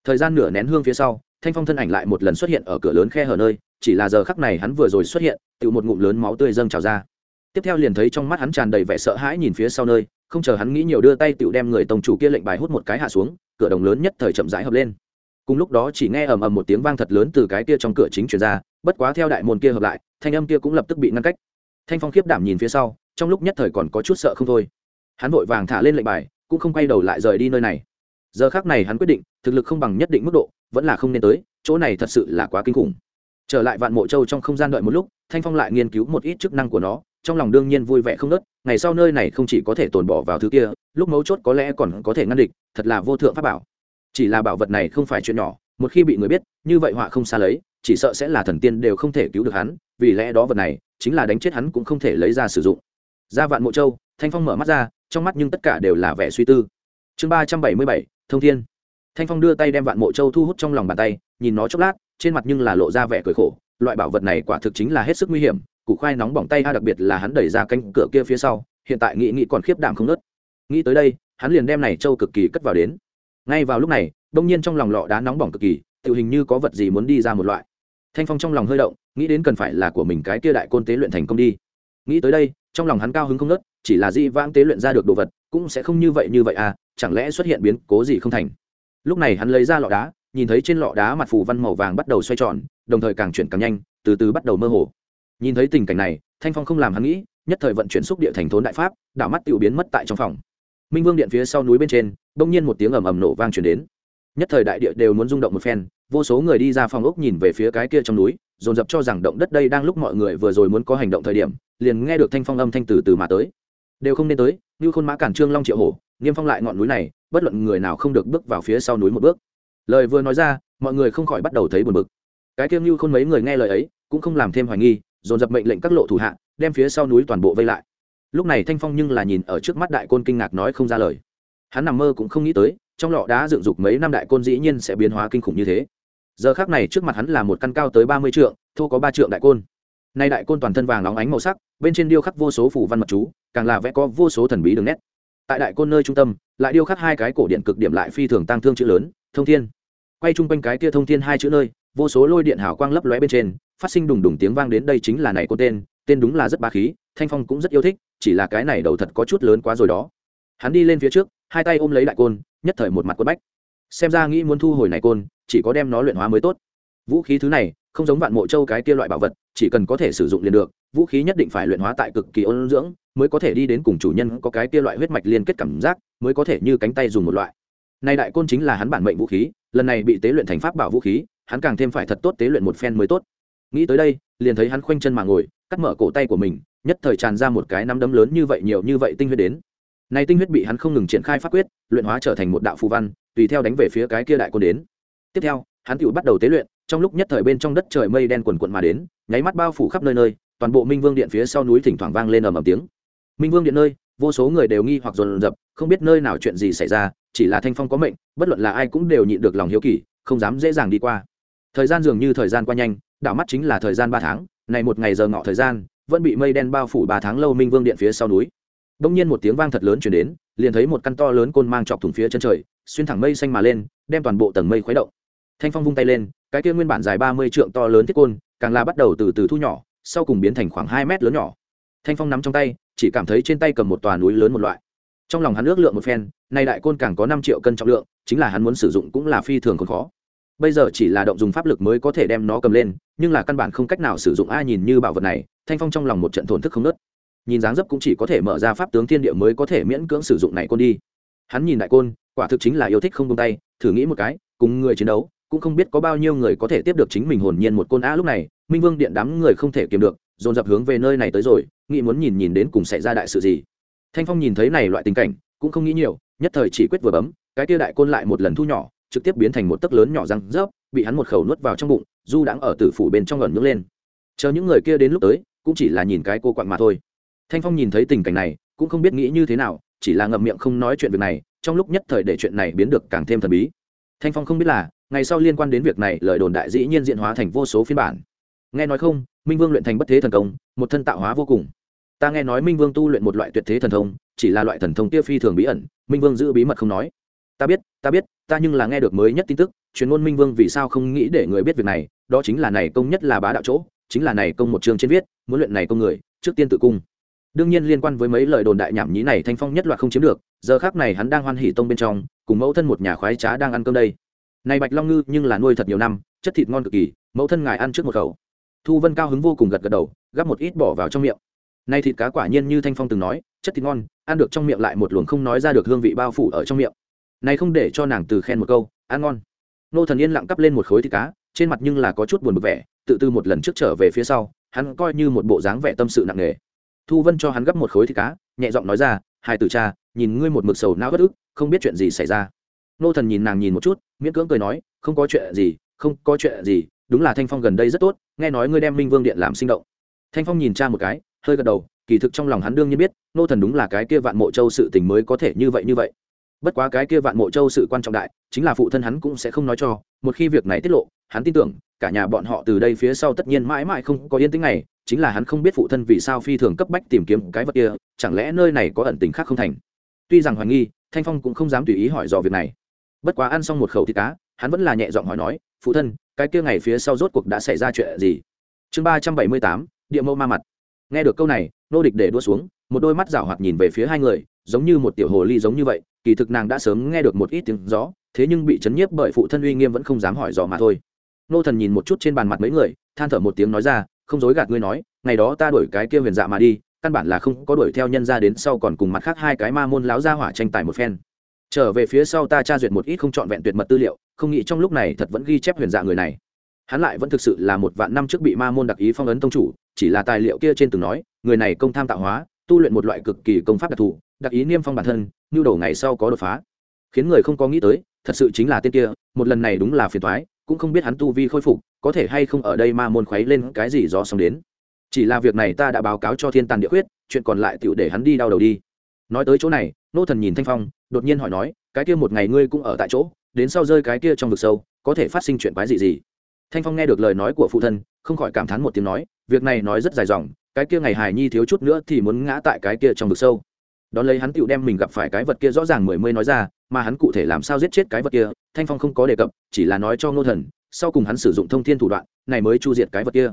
thời gian nửa nén hương phía sau, thanh phong thân ảnh lại một lần xuất hiện ở cửa lớn khe hở nơi, chỉ là giờ khắc này hắn vừa rồi xuất hiện tự một ngụm lớn máu tươi dâng trào ra. Tiếp theo liền thấy trong mắt hắn tràn đầy vẻ sợ hãi nhìn phía sau nơi, không chờ hắn nghĩ nhiều đưa tay tự đem người tông chủ kia lệnh bài hút một cái hạ xuống, cửa đồng lớn nhất thời chậm rãi hợp lên. Cùng lúc đó chỉ nghe ầm ầm một tiếng vang thật lớn từ cái kia trong cửa chính truyền ra, bất quá theo đại môn kia hợp lại, thanh âm kia cũng lập tức bị ngăn cách. Thanh phong khiếp đảm nhìn phía sau, trong lúc nhất thời còn có chút sợ không thôi. Hắn vội vàng thả lên lệnh bài, cũng không quay đầu lại rời đi nơi này giờ khác này hắn quyết định, thực lực không bằng nhất định mức độ, vẫn là không nên tới, chỗ này thật sự là quá kinh khủng. Trở lại vạn mộ châu trong không gian đợi một lúc, thanh phong lại nghiên cứu một ít chức năng của nó, trong lòng đương nhiên vui vẻ không nớt ngày sau nơi này không chỉ có thể tồn bỏ vào thứ kia, lúc mấu chốt có lẽ còn có thể ngăn địch, thật là vô thượng pháp bảo. Chỉ là bảo vật này không phải chuyện nhỏ, một khi bị người biết, như vậy họa không xa lấy, chỉ sợ sẽ là thần tiên đều không thể cứu được hắn, vì lẽ đó vật này, chính là đánh chết hắn cũng không thể lấy ra sử dụng. Ra vạn mộ châu, thanh phong mở mắt ra, trong mắt nhưng tất cả đều là vẻ suy tư. Chương ba trăm bảy mươi bảy thông thiên. Thanh phong đưa tay đem vạn mộ châu thu hút trong lòng bàn tay, nhìn nó chốc lát, trên mặt nhưng là lộ ra vẻ cười khổ, loại bảo vật này quả thực chính là hết sức nguy hiểm, củ khoai nóng bỏng tay a, đặc biệt là hắn đẩy ra cánh cửa kia phía sau, hiện tại nghĩ nghĩ còn khiếp đảm không nớt. Nghĩ tới đây, hắn liền đem này châu cực kỳ cất vào đến. Ngay vào lúc này, đông nhiên trong lòng lọ đá nóng bỏng cực kỳ, tự hình như có vật gì muốn đi ra một loại. Thanh phong trong lòng hơi động, nghĩ đến cần phải là của mình cái kia đại côn tế luyện thành công đi. Nghĩ tới đây, trong lòng hắn cao hứng không nớt chỉ là di vãng tế luyện ra được đồ vật, cũng sẽ không như vậy như vậy à chẳng lẽ xuất hiện biến cố gì không thành? Lúc này hắn lấy ra lọ đá, nhìn thấy trên lọ đá mặt phù văn màu vàng bắt đầu xoay tròn, đồng thời càng chuyển càng nhanh, từ từ bắt đầu mơ hồ. Nhìn thấy tình cảnh này, thanh phong không làm hắn nghĩ, nhất thời vận chuyển xúc địa thành thốn đại pháp, đảo mắt tự biến mất tại trong phòng. Minh vương điện phía sau núi bên trên, bỗng nhiên một tiếng ầm ầm nổ vang chuyển đến. Nhất thời đại địa đều muốn rung động một phen, vô số người đi ra phòng ốc nhìn về phía cái kia trong núi, dồn dập cho rằng động đất đây đang lúc mọi người vừa rồi muốn có hành động thời điểm, liền nghe được thanh phong âm thanh từ từ mà tới đều không nên tới, như khôn mã cản trương long triệu hổ, niêm phong lại ngọn núi này, bất luận người nào không được bước vào phía sau núi một bước. Lời vừa nói ra, mọi người không khỏi bắt đầu thấy buồn bực. Cái kiêng như khôn mấy người nghe lời ấy, cũng không làm thêm hoài nghi, dồn dập mệnh lệnh các lộ thủ hạ, đem phía sau núi toàn bộ vây lại. Lúc này thanh phong nhưng là nhìn ở trước mắt đại côn kinh ngạc nói không ra lời. Hắn nằm mơ cũng không nghĩ tới, trong lọ đá dựng dục mấy năm đại côn dĩ nhiên sẽ biến hóa kinh khủng như thế. Giờ khác này trước mặt hắn là một căn cao tới ba mươi trượng, thô có ba trượng đại côn. Nay đại côn toàn thân vàng óng ánh màu sắc, bên trên điêu khắc vô số phủ văn mật chú càng là vẽ có vô số thần bí đường nét. Tại đại côn nơi trung tâm, lại điêu khắc hai cái cổ điện cực điểm lại phi thường tăng thương chữ lớn, thông thiên. Quay chung quanh cái kia thông thiên hai chữ nơi, vô số lôi điện hào quang lấp lóe bên trên, phát sinh đùng đùng tiếng vang đến đây chính là này côn tên tên đúng là rất ba khí, thanh phong cũng rất yêu thích, chỉ là cái này đầu thật có chút lớn quá rồi đó. Hắn đi lên phía trước, hai tay ôm lấy đại côn, nhất thời một mặt quất bách. Xem ra nghĩ muốn thu hồi này côn, chỉ có đem nó luyện hóa mới tốt. Vũ khí thứ này, không giống vạn mộ châu cái kia loại bảo vật, chỉ cần có thể sử dụng liền được, vũ khí nhất định phải luyện hóa tại cực kỳ ôn dưỡng mới có thể đi đến cùng chủ nhân có cái kia loại huyết mạch liên kết cảm giác, mới có thể như cánh tay dùng một loại. Này đại côn chính là hắn bản mệnh vũ khí, lần này bị tế luyện thành pháp bảo vũ khí, hắn càng thêm phải thật tốt tế luyện một phen mới tốt. Nghĩ tới đây, liền thấy hắn khoanh chân mà ngồi, cắt mở cổ tay của mình, nhất thời tràn ra một cái nắm đấm lớn như vậy nhiều như vậy tinh huyết đến. Này tinh huyết bị hắn không ngừng triển khai pháp quyết, luyện hóa trở thành một đạo phù văn, tùy theo đánh về phía cái kia đại côn đến. Tiếp theo, hắn tự bắt đầu tế luyện, trong lúc nhất thời bên trong đất trời mây đen quần quận mà đến, nháy mắt bao phủ khắp nơi nơi, toàn bộ minh vương điện phía sau núi thỉnh thoảng vang lên ầm ầm tiếng minh vương điện nơi, vô số người đều nghi hoặc dồn dập, không biết nơi nào chuyện gì xảy ra, chỉ là thanh phong có mệnh, bất luận là ai cũng đều nhịn được lòng hiếu kỳ, không dám dễ dàng đi qua. Thời gian dường như thời gian qua nhanh, đảo mắt chính là thời gian ba tháng, này một ngày giờ ngọ thời gian, vẫn bị mây đen bao phủ ba tháng lâu minh vương điện phía sau núi. Đông nhiên một tiếng vang thật lớn chuyển đến, liền thấy một căn to lớn côn mang chọc thủng phía chân trời, xuyên thẳng mây xanh mà lên, đem toàn bộ tầng mây khuấy động. Thanh phong vung tay lên, cái kia nguyên bản dài ba mươi trượng to lớn thiết côn, càng là bắt đầu từ từ thu nhỏ, sau cùng biến thành khoảng hai mét lớn nhỏ. Thanh phong nắm trong tay chỉ cảm thấy trên tay cầm một tòa núi lớn một loại. Trong lòng hắn ước lượng một phen, nay đại côn càng có năm triệu cân trọng lượng, chính là hắn muốn sử dụng cũng là phi thường còn khó. Bây giờ chỉ là động dùng pháp lực mới có thể đem nó cầm lên, nhưng là căn bản không cách nào sử dụng ai nhìn như bảo vật này, thanh phong trong lòng một trận thổn thức không nớt nhìn dáng dấp cũng chỉ có thể mở ra pháp tướng thiên địa mới có thể miễn cưỡng sử dụng này côn đi. Hắn nhìn đại côn, quả thực chính là yêu thích không tung tay, thử nghĩ một cái, cùng người chiến đấu, cũng không biết có bao nhiêu người có thể tiếp được chính mình hồn nhiên một côn á lúc này, minh vương điện đám người không thể kiềm được, dồn dập hướng về nơi này tới rồi nghĩ muốn nhìn nhìn đến cùng xảy ra đại sự gì. Thanh phong nhìn thấy này loại tình cảnh, cũng không nghĩ nhiều, nhất thời chỉ quyết vừa bấm, cái kia đại côn lại một lần thu nhỏ, trực tiếp biến thành một tấc lớn nhỏ răng rớp, bị hắn một khẩu nuốt vào trong bụng, du đãng ở tử phủ bên trong gần nhướng lên. Chờ những người kia đến lúc tới, cũng chỉ là nhìn cái cô quặn mà thôi. Thanh phong nhìn thấy tình cảnh này, cũng không biết nghĩ như thế nào, chỉ là ngậm miệng không nói chuyện việc này, trong lúc nhất thời để chuyện này biến được càng thêm thần bí. Thanh phong không biết là, ngày sau liên quan đến việc này, lời đồn đại dĩ nhiên diện hóa thành vô số phiên bản nghe nói không, minh vương luyện thành bất thế thần công, một thân tạo hóa vô cùng. Ta nghe nói minh vương tu luyện một loại tuyệt thế thần thông, chỉ là loại thần thông kia phi thường bí ẩn, minh vương giữ bí mật không nói. Ta biết ta biết, ta nhưng là nghe được mới nhất tin tức chuyên môn minh vương vì sao không nghĩ để người biết việc này, đó chính là này công nhất là bá đạo chỗ, chính là này công một chương trên viết, muốn luyện này công người, trước tiên tự cung. Đương nhiên liên quan với mấy lời đồn đại nhảm nhí này thanh phong nhất loạt không chiếm được, giờ khác này hắn đang hoan hỉ tông bên trong, cùng mẫu thân một nhà khoái trá đang ăn cơm đây. Này bạch long ngư nhưng là nuôi thật nhiều năm, chất thịt ngon cực kỳ, mẫu thân ngài ăn trước một khẩu thu vân cao hứng vô cùng gật gật đầu, gắp một ít bỏ vào trong miệng. Nay thịt cá quả nhiên như thanh phong từng nói, chất thịt ngon, ăn được trong miệng lại một luồng không nói ra được hương vị bao phủ ở trong miệng. Này không để cho nàng từ khen một câu, ăn ngon. Nô thần yên lặng cắp lên một khối thịt cá, trên mặt nhưng là có chút buồn bực vẻ, tự tư một lần trước trở về phía sau, hắn coi như một bộ dáng vẻ tâm sự nặng nề. Thu vân cho hắn gấp một khối thịt cá, nhẹ giọng nói ra, hai từ cha, nhìn ngươi một mực sầu não bất ức, không biết chuyện gì xảy ra. Nô thần nhìn nàng nhìn một chút, miễn cưỡng cười nói, không có chuyện gì, không có chuyện gì đúng là thanh phong gần đây rất tốt, nghe nói ngươi đem minh vương điện làm sinh động. Thanh phong nhìn cha một cái, hơi gật đầu, kỳ thực trong lòng hắn đương nhiên biết, nô thần đúng là cái kia vạn mộ châu sự tình mới có thể như vậy như vậy. Bất quá cái kia vạn mộ châu sự quan trọng đại, chính là phụ thân hắn cũng sẽ không nói cho, một khi việc này tiết lộ, hắn tin tưởng, cả nhà bọn họ từ đây phía sau tất nhiên mãi mãi không có yên tĩnh này chính là hắn không biết phụ thân vì sao phi thường cấp bách tìm kiếm cái vật kia, chẳng lẽ nơi này có ẩn tình khác không thành? Tuy rằng hoài nghi, thanh phong cũng không dám tùy ý hỏi dò việc này. Bất quá ăn xong một khẩu thịt cá, hắn vẫn là nhẹ giọng hỏi nói phụ thân, cái kia ngày phía sau rốt cuộc đã xảy ra chuyện gì? Chương ba trăm bảy mươi tám, địa mẫu ma mặt. Nghe được câu này, nô địch để đua xuống, một đôi mắt rảo hoạt nhìn về phía hai người, giống như một tiểu hồ ly giống như vậy, kỳ thực nàng đã sớm nghe được một ít tiếng gió, thế nhưng bị chấn nhiếp bởi phụ thân uy nghiêm vẫn không dám hỏi dò mà thôi. Nô thần nhìn một chút trên bàn mặt mấy người, than thở một tiếng nói ra, không dối gạt ngươi nói, ngày đó ta đuổi cái kia huyền dạ mà đi, căn bản là không có đuổi theo nhân ra đến sau còn cùng mặt khác hai cái ma môn láo ra hỏa tranh tài một phen trở về phía sau ta tra duyệt một ít không trọn vẹn tuyệt mật tư liệu không nghĩ trong lúc này thật vẫn ghi chép huyền dạ người này. Hắn lại vẫn thực sự là một vạn năm trước bị ma môn đặc ý phong ấn tông chủ chỉ là tài liệu kia trên từng nói người này công tham tạo hóa tu luyện một loại cực kỳ công pháp đặc thù đặc ý niêm phong bản thân nhu đầu ngày sau có đột phá. Khiến người không có nghĩ tới thật sự chính là tên kia một lần này đúng là phiền thoái cũng không biết hắn tu vi khôi phục có thể hay không ở đây ma môn khuấy lên cái gì do xong đến. Chỉ là việc này ta đã báo cáo cho thiên tàn địa huyết, chuyện còn lại tựu để hắn đi đau đầu đi. Nói tới chỗ này nô thần nhìn thanh phong đột nhiên hỏi nói, cái kia một ngày ngươi cũng ở tại chỗ, đến sau rơi cái kia trong vực sâu, có thể phát sinh chuyện quái gì gì? Thanh phong nghe được lời nói của phụ thân, không khỏi cảm thán một tiếng nói, việc này nói rất dài dòng, cái kia ngày hài nhi thiếu chút nữa thì muốn ngã tại cái kia trong vực sâu. Đón lấy hắn tựu đem mình gặp phải cái vật kia rõ ràng mười mươi nói ra, mà hắn cụ thể làm sao giết chết cái vật kia, thanh phong không có đề cập, chỉ là nói cho ngô thần, sau cùng hắn sử dụng thông thiên thủ đoạn, này mới chu diệt cái vật kia.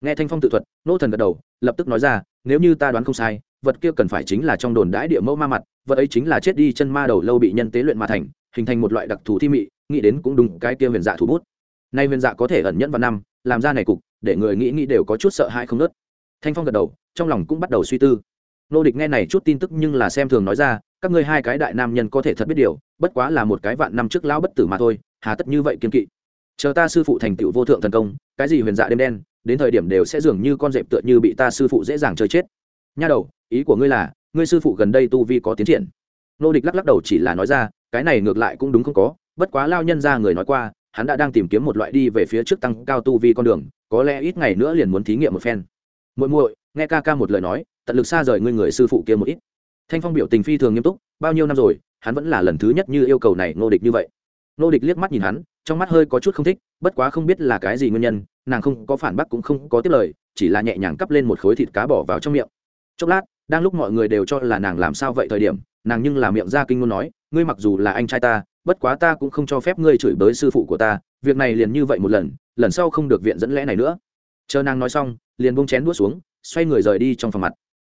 Nghe thanh phong tự thuật, ngô thần gật đầu, lập tức nói ra, nếu như ta đoán không sai vật kia cần phải chính là trong đồn đãi địa mẫu ma mặt, vật ấy chính là chết đi chân ma đầu lâu bị nhân tế luyện mà thành, hình thành một loại đặc thù thi mị, nghĩ đến cũng đúng, cái kia huyền dạ thủ bút. Nay huyền dạ có thể ẩn nhẫn vào năm, làm ra này cục, để người nghĩ nghĩ đều có chút sợ hãi không nớt thanh phong gật đầu, trong lòng cũng bắt đầu suy tư. Nô địch nghe này chút tin tức nhưng là xem thường nói ra, các ngươi hai cái đại nam nhân có thể thật biết điều, bất quá là một cái vạn năm trước lão bất tử mà thôi, hà tất như vậy kiên kỵ. Chờ ta sư phụ thành tựu vô thượng thần công, cái gì huyền dạ đêm đen, đến thời điểm đều sẽ dường như con dẹp tựa như bị ta sư phụ dễ dàng chơi chết. Nha đầu ý của ngươi là, ngươi sư phụ gần đây tu vi có tiến triển. Nô địch lắc lắc đầu chỉ là nói ra, cái này ngược lại cũng đúng không có, bất quá lao nhân ra người nói qua, hắn đã đang tìm kiếm một loại đi về phía trước tăng cao tu vi con đường, có lẽ ít ngày nữa liền muốn thí nghiệm một phen. Muội muội, nghe ca ca một lời nói, tận lực xa rời ngươi người sư phụ kia một ít. Thanh phong biểu tình phi thường nghiêm túc, bao nhiêu năm rồi, hắn vẫn là lần thứ nhất như yêu cầu này nô địch như vậy. Nô địch liếc mắt nhìn hắn, trong mắt hơi có chút không thích, bất quá không biết là cái gì nguyên nhân, nàng không có phản bác cũng không có tiếp lời, chỉ là nhẹ nhàng cắp lên một khối thịt cá bỏ vào trong miệng. Chốc lát đang lúc mọi người đều cho là nàng làm sao vậy thời điểm, nàng nhưng là miệng ra kinh ngôn nói, ngươi mặc dù là anh trai ta, bất quá ta cũng không cho phép ngươi chửi bới sư phụ của ta, việc này liền như vậy một lần lần sau không được viện dẫn lẽ này nữa chờ nàng nói xong, liền bông chén đuốt xuống, xoay người rời đi trong phòng mặt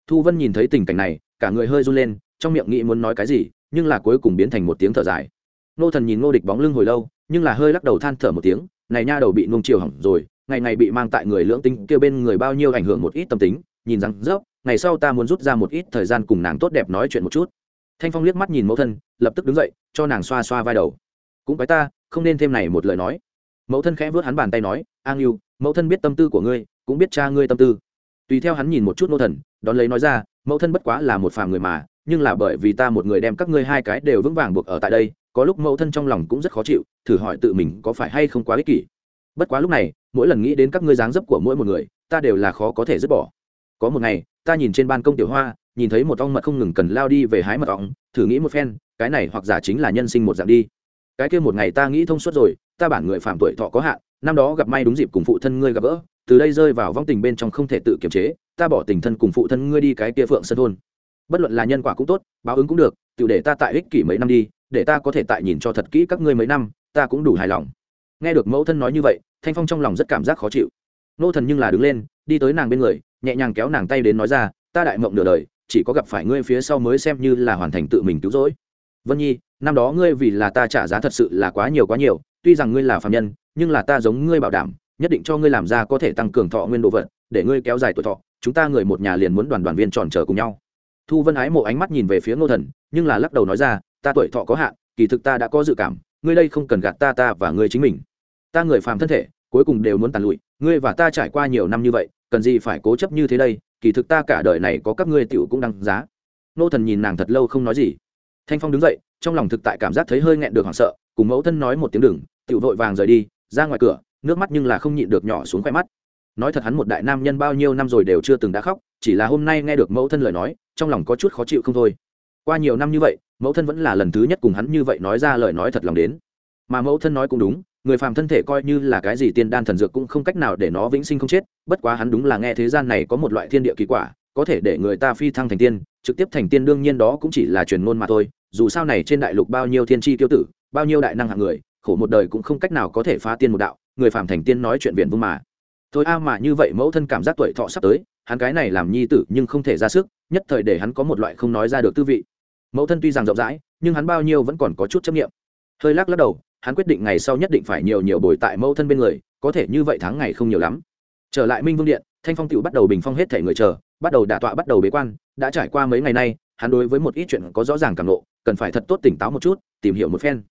thu vân nhìn thấy tình cảnh này, cả người hơi run lên, trong miệng nghĩ muốn nói cái gì, nhưng là cuối cùng biến thành một tiếng thở dài nô thần nhìn ngô địch bóng lưng hồi lâu, nhưng là hơi lắc đầu than thở một tiếng, này nha đầu bị nung chiều hỏng rồi, ngày ngày bị mang tại người lưỡng tính kia bên người bao nhiêu ảnh hưởng một ít tâm tính, nhìn rằng dốc ngày sau ta muốn rút ra một ít thời gian cùng nàng tốt đẹp nói chuyện một chút. Thanh phong liếc mắt nhìn mẫu thân, lập tức đứng dậy, cho nàng xoa xoa vai đầu. Cũng cái ta, không nên thêm này một lời nói. Mẫu thân khẽ vớt hắn bàn tay nói, an yêu mẫu thân biết tâm tư của ngươi, cũng biết cha ngươi tâm tư. Tùy theo hắn nhìn một chút nô thần, đón lấy nói ra, mẫu thân bất quá là một phàm người mà, nhưng là bởi vì ta một người đem các ngươi hai cái đều vững vàng buộc ở tại đây, có lúc mẫu thân trong lòng cũng rất khó chịu, thử hỏi tự mình có phải hay không quá ích kỷ. Bất quá lúc này, mỗi lần nghĩ đến các ngươi dáng dấp của mỗi một người, ta đều là khó có thể dứt bỏ có một ngày, ta nhìn trên ban công tiểu hoa, nhìn thấy một ong mật không ngừng cần lao đi về hái mật ong, thử nghĩ một phen, cái này hoặc giả chính là nhân sinh một dạng đi. Cái kia một ngày ta nghĩ thông suốt rồi, ta bản người phạm tuổi thọ có hạn, năm đó gặp may đúng dịp cùng phụ thân ngươi gặp gỡ, từ đây rơi vào vong tình bên trong không thể tự kiềm chế, ta bỏ tình thân cùng phụ thân ngươi đi cái kia phượng sân thôn. Bất luận là nhân quả cũng tốt, báo ứng cũng được tự để ta tại ích kỷ mấy năm đi, để ta có thể tại nhìn cho thật kỹ các ngươi mấy năm, ta cũng đủ hài lòng. Nghe được mẫu thân nói như vậy, thanh phong trong lòng rất cảm giác khó chịu. Nô thần nhưng là đứng lên, đi tới nàng bên người nhẹ nhàng kéo nàng tay đến nói ra, ta đại mộng nửa đời, chỉ có gặp phải ngươi phía sau mới xem như là hoàn thành tự mình cứu rỗi. Vân nhi, năm đó ngươi vì là ta trả giá thật sự là quá nhiều quá nhiều, tuy rằng ngươi là phạm nhân, nhưng là ta giống ngươi bảo đảm, nhất định cho ngươi làm ra có thể tăng cường thọ nguyên độ vận để ngươi kéo dài tuổi thọ, chúng ta người một nhà liền muốn đoàn đoàn viên tròn trở cùng nhau. Thu vân ái mộ ánh mắt nhìn về phía ngô thần, nhưng là lắc đầu nói ra, ta tuổi thọ có hạn, kỳ thực ta đã có dự cảm, ngươi đây không cần gạt ta ta và ngươi chính mình. Ta người phàm thân thể, cuối cùng đều muốn tàn lụi, ngươi và ta trải qua nhiều năm như vậy cần gì phải cố chấp như thế đây, kỳ thực ta cả đời này có các ngươi tiểu cũng đăng giá. Nô thần nhìn nàng thật lâu không nói gì. Thanh phong đứng dậy, trong lòng thực tại cảm giác thấy hơi nghẹn được hoảng sợ, cùng mẫu thân nói một tiếng đừng, tiểu vội vàng rời đi, ra ngoài cửa, nước mắt nhưng là không nhịn được nhỏ xuống khoe mắt. Nói thật hắn một đại nam nhân bao nhiêu năm rồi đều chưa từng đã khóc, chỉ là hôm nay nghe được mẫu thân lời nói, trong lòng có chút khó chịu không thôi. Qua nhiều năm như vậy, mẫu thân vẫn là lần thứ nhất cùng hắn như vậy nói ra lời nói thật lòng đến. Mà mẫu thân nói cũng đúng người phàm thân thể coi như là cái gì tiên đan thần dược cũng không cách nào để nó vĩnh sinh không chết, bất quá hắn đúng là nghe thế gian này có một loại thiên địa kỳ quả, có thể để người ta phi thăng thành tiên, trực tiếp thành tiên đương nhiên đó cũng chỉ là truyền ngôn mà thôi, dù sao này trên đại lục bao nhiêu thiên tri tiêu tử, bao nhiêu đại năng hạng người, khổ một đời cũng không cách nào có thể phá tiên một đạo, người phàm thành tiên nói chuyện viện vung mà. Thôi a mà như vậy mẫu thân cảm giác tuổi thọ sắp tới, hắn cái này làm nhi tử nhưng không thể ra sức, nhất thời để hắn có một loại không nói ra được tư vị. Mẫu thân tuy rằng rộng rãi, nhưng hắn bao nhiêu vẫn còn có chút chấp nghiệm hơi lắc lắc đầu hắn quyết định ngày sau nhất định phải nhiều nhiều bồi tại mẫu thân bên người, có thể như vậy tháng ngày không nhiều lắm. Trở lại minh vương điện, thanh phong tựu bắt đầu bình phong hết thể người chờ, bắt đầu đả tọa bắt đầu bế quan, đã trải qua mấy ngày nay, hắn đối với một ít chuyện có rõ ràng cảm lộ cần phải thật tốt tỉnh táo một chút, tìm hiểu một phen.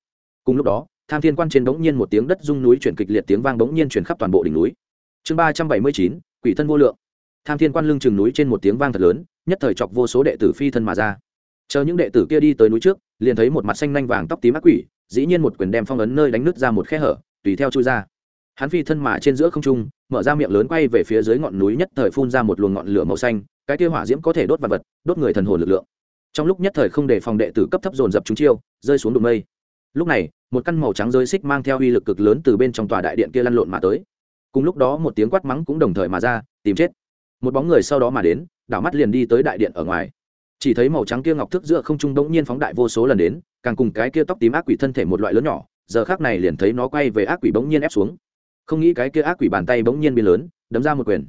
Cùng lúc đó, tham thiên quan trên bỗng nhiên một tiếng đất rung núi chuyển kịch liệt tiếng vang bỗng nhiên chuyển khắp toàn bộ đỉnh núi. Chương ba trăm bảy mươi chín, quỷ thân vô lượng. Tham thiên quan lưng chừng núi trên một tiếng vang thật lớn, nhất thời chọc vô số đệ tử phi thân mà ra. Chờ những đệ tử kia đi tới núi trước, liền thấy một mặt xanh nanh vàng tóc tím ác quỷ dĩ nhiên một quyền đem phong ấn nơi đánh nứt ra một khe hở, tùy theo chui ra. Hắn phi thân mà trên giữa không trung, mở ra miệng lớn quay về phía dưới ngọn núi nhất thời phun ra một luồng ngọn lửa màu xanh, cái kia hỏa diễm có thể đốt vật vật, đốt người thần hồn lực lượng. Trong lúc nhất thời không để phòng đệ tử cấp thấp dồn dập chúng chiêu, rơi xuống đụng mây. Lúc này, một căn màu trắng rơi xích mang theo uy lực cực lớn từ bên trong tòa đại điện kia lăn lộn mà tới. Cùng lúc đó một tiếng quát mắng cũng đồng thời mà ra, tìm chết. Một bóng người sau đó mà đến, đảo mắt liền đi tới đại điện ở ngoài. Chỉ thấy màu trắng kia ngọc thức giữa không trung đống nhiên phóng đại vô số lần đến càng cùng cái kia tóc tím ác quỷ thân thể một loại lớn nhỏ, giờ khác này liền thấy nó quay về ác quỷ bỗng nhiên ép xuống. Không nghĩ cái kia ác quỷ bàn tay bỗng nhiên biến lớn, đấm ra một quyền.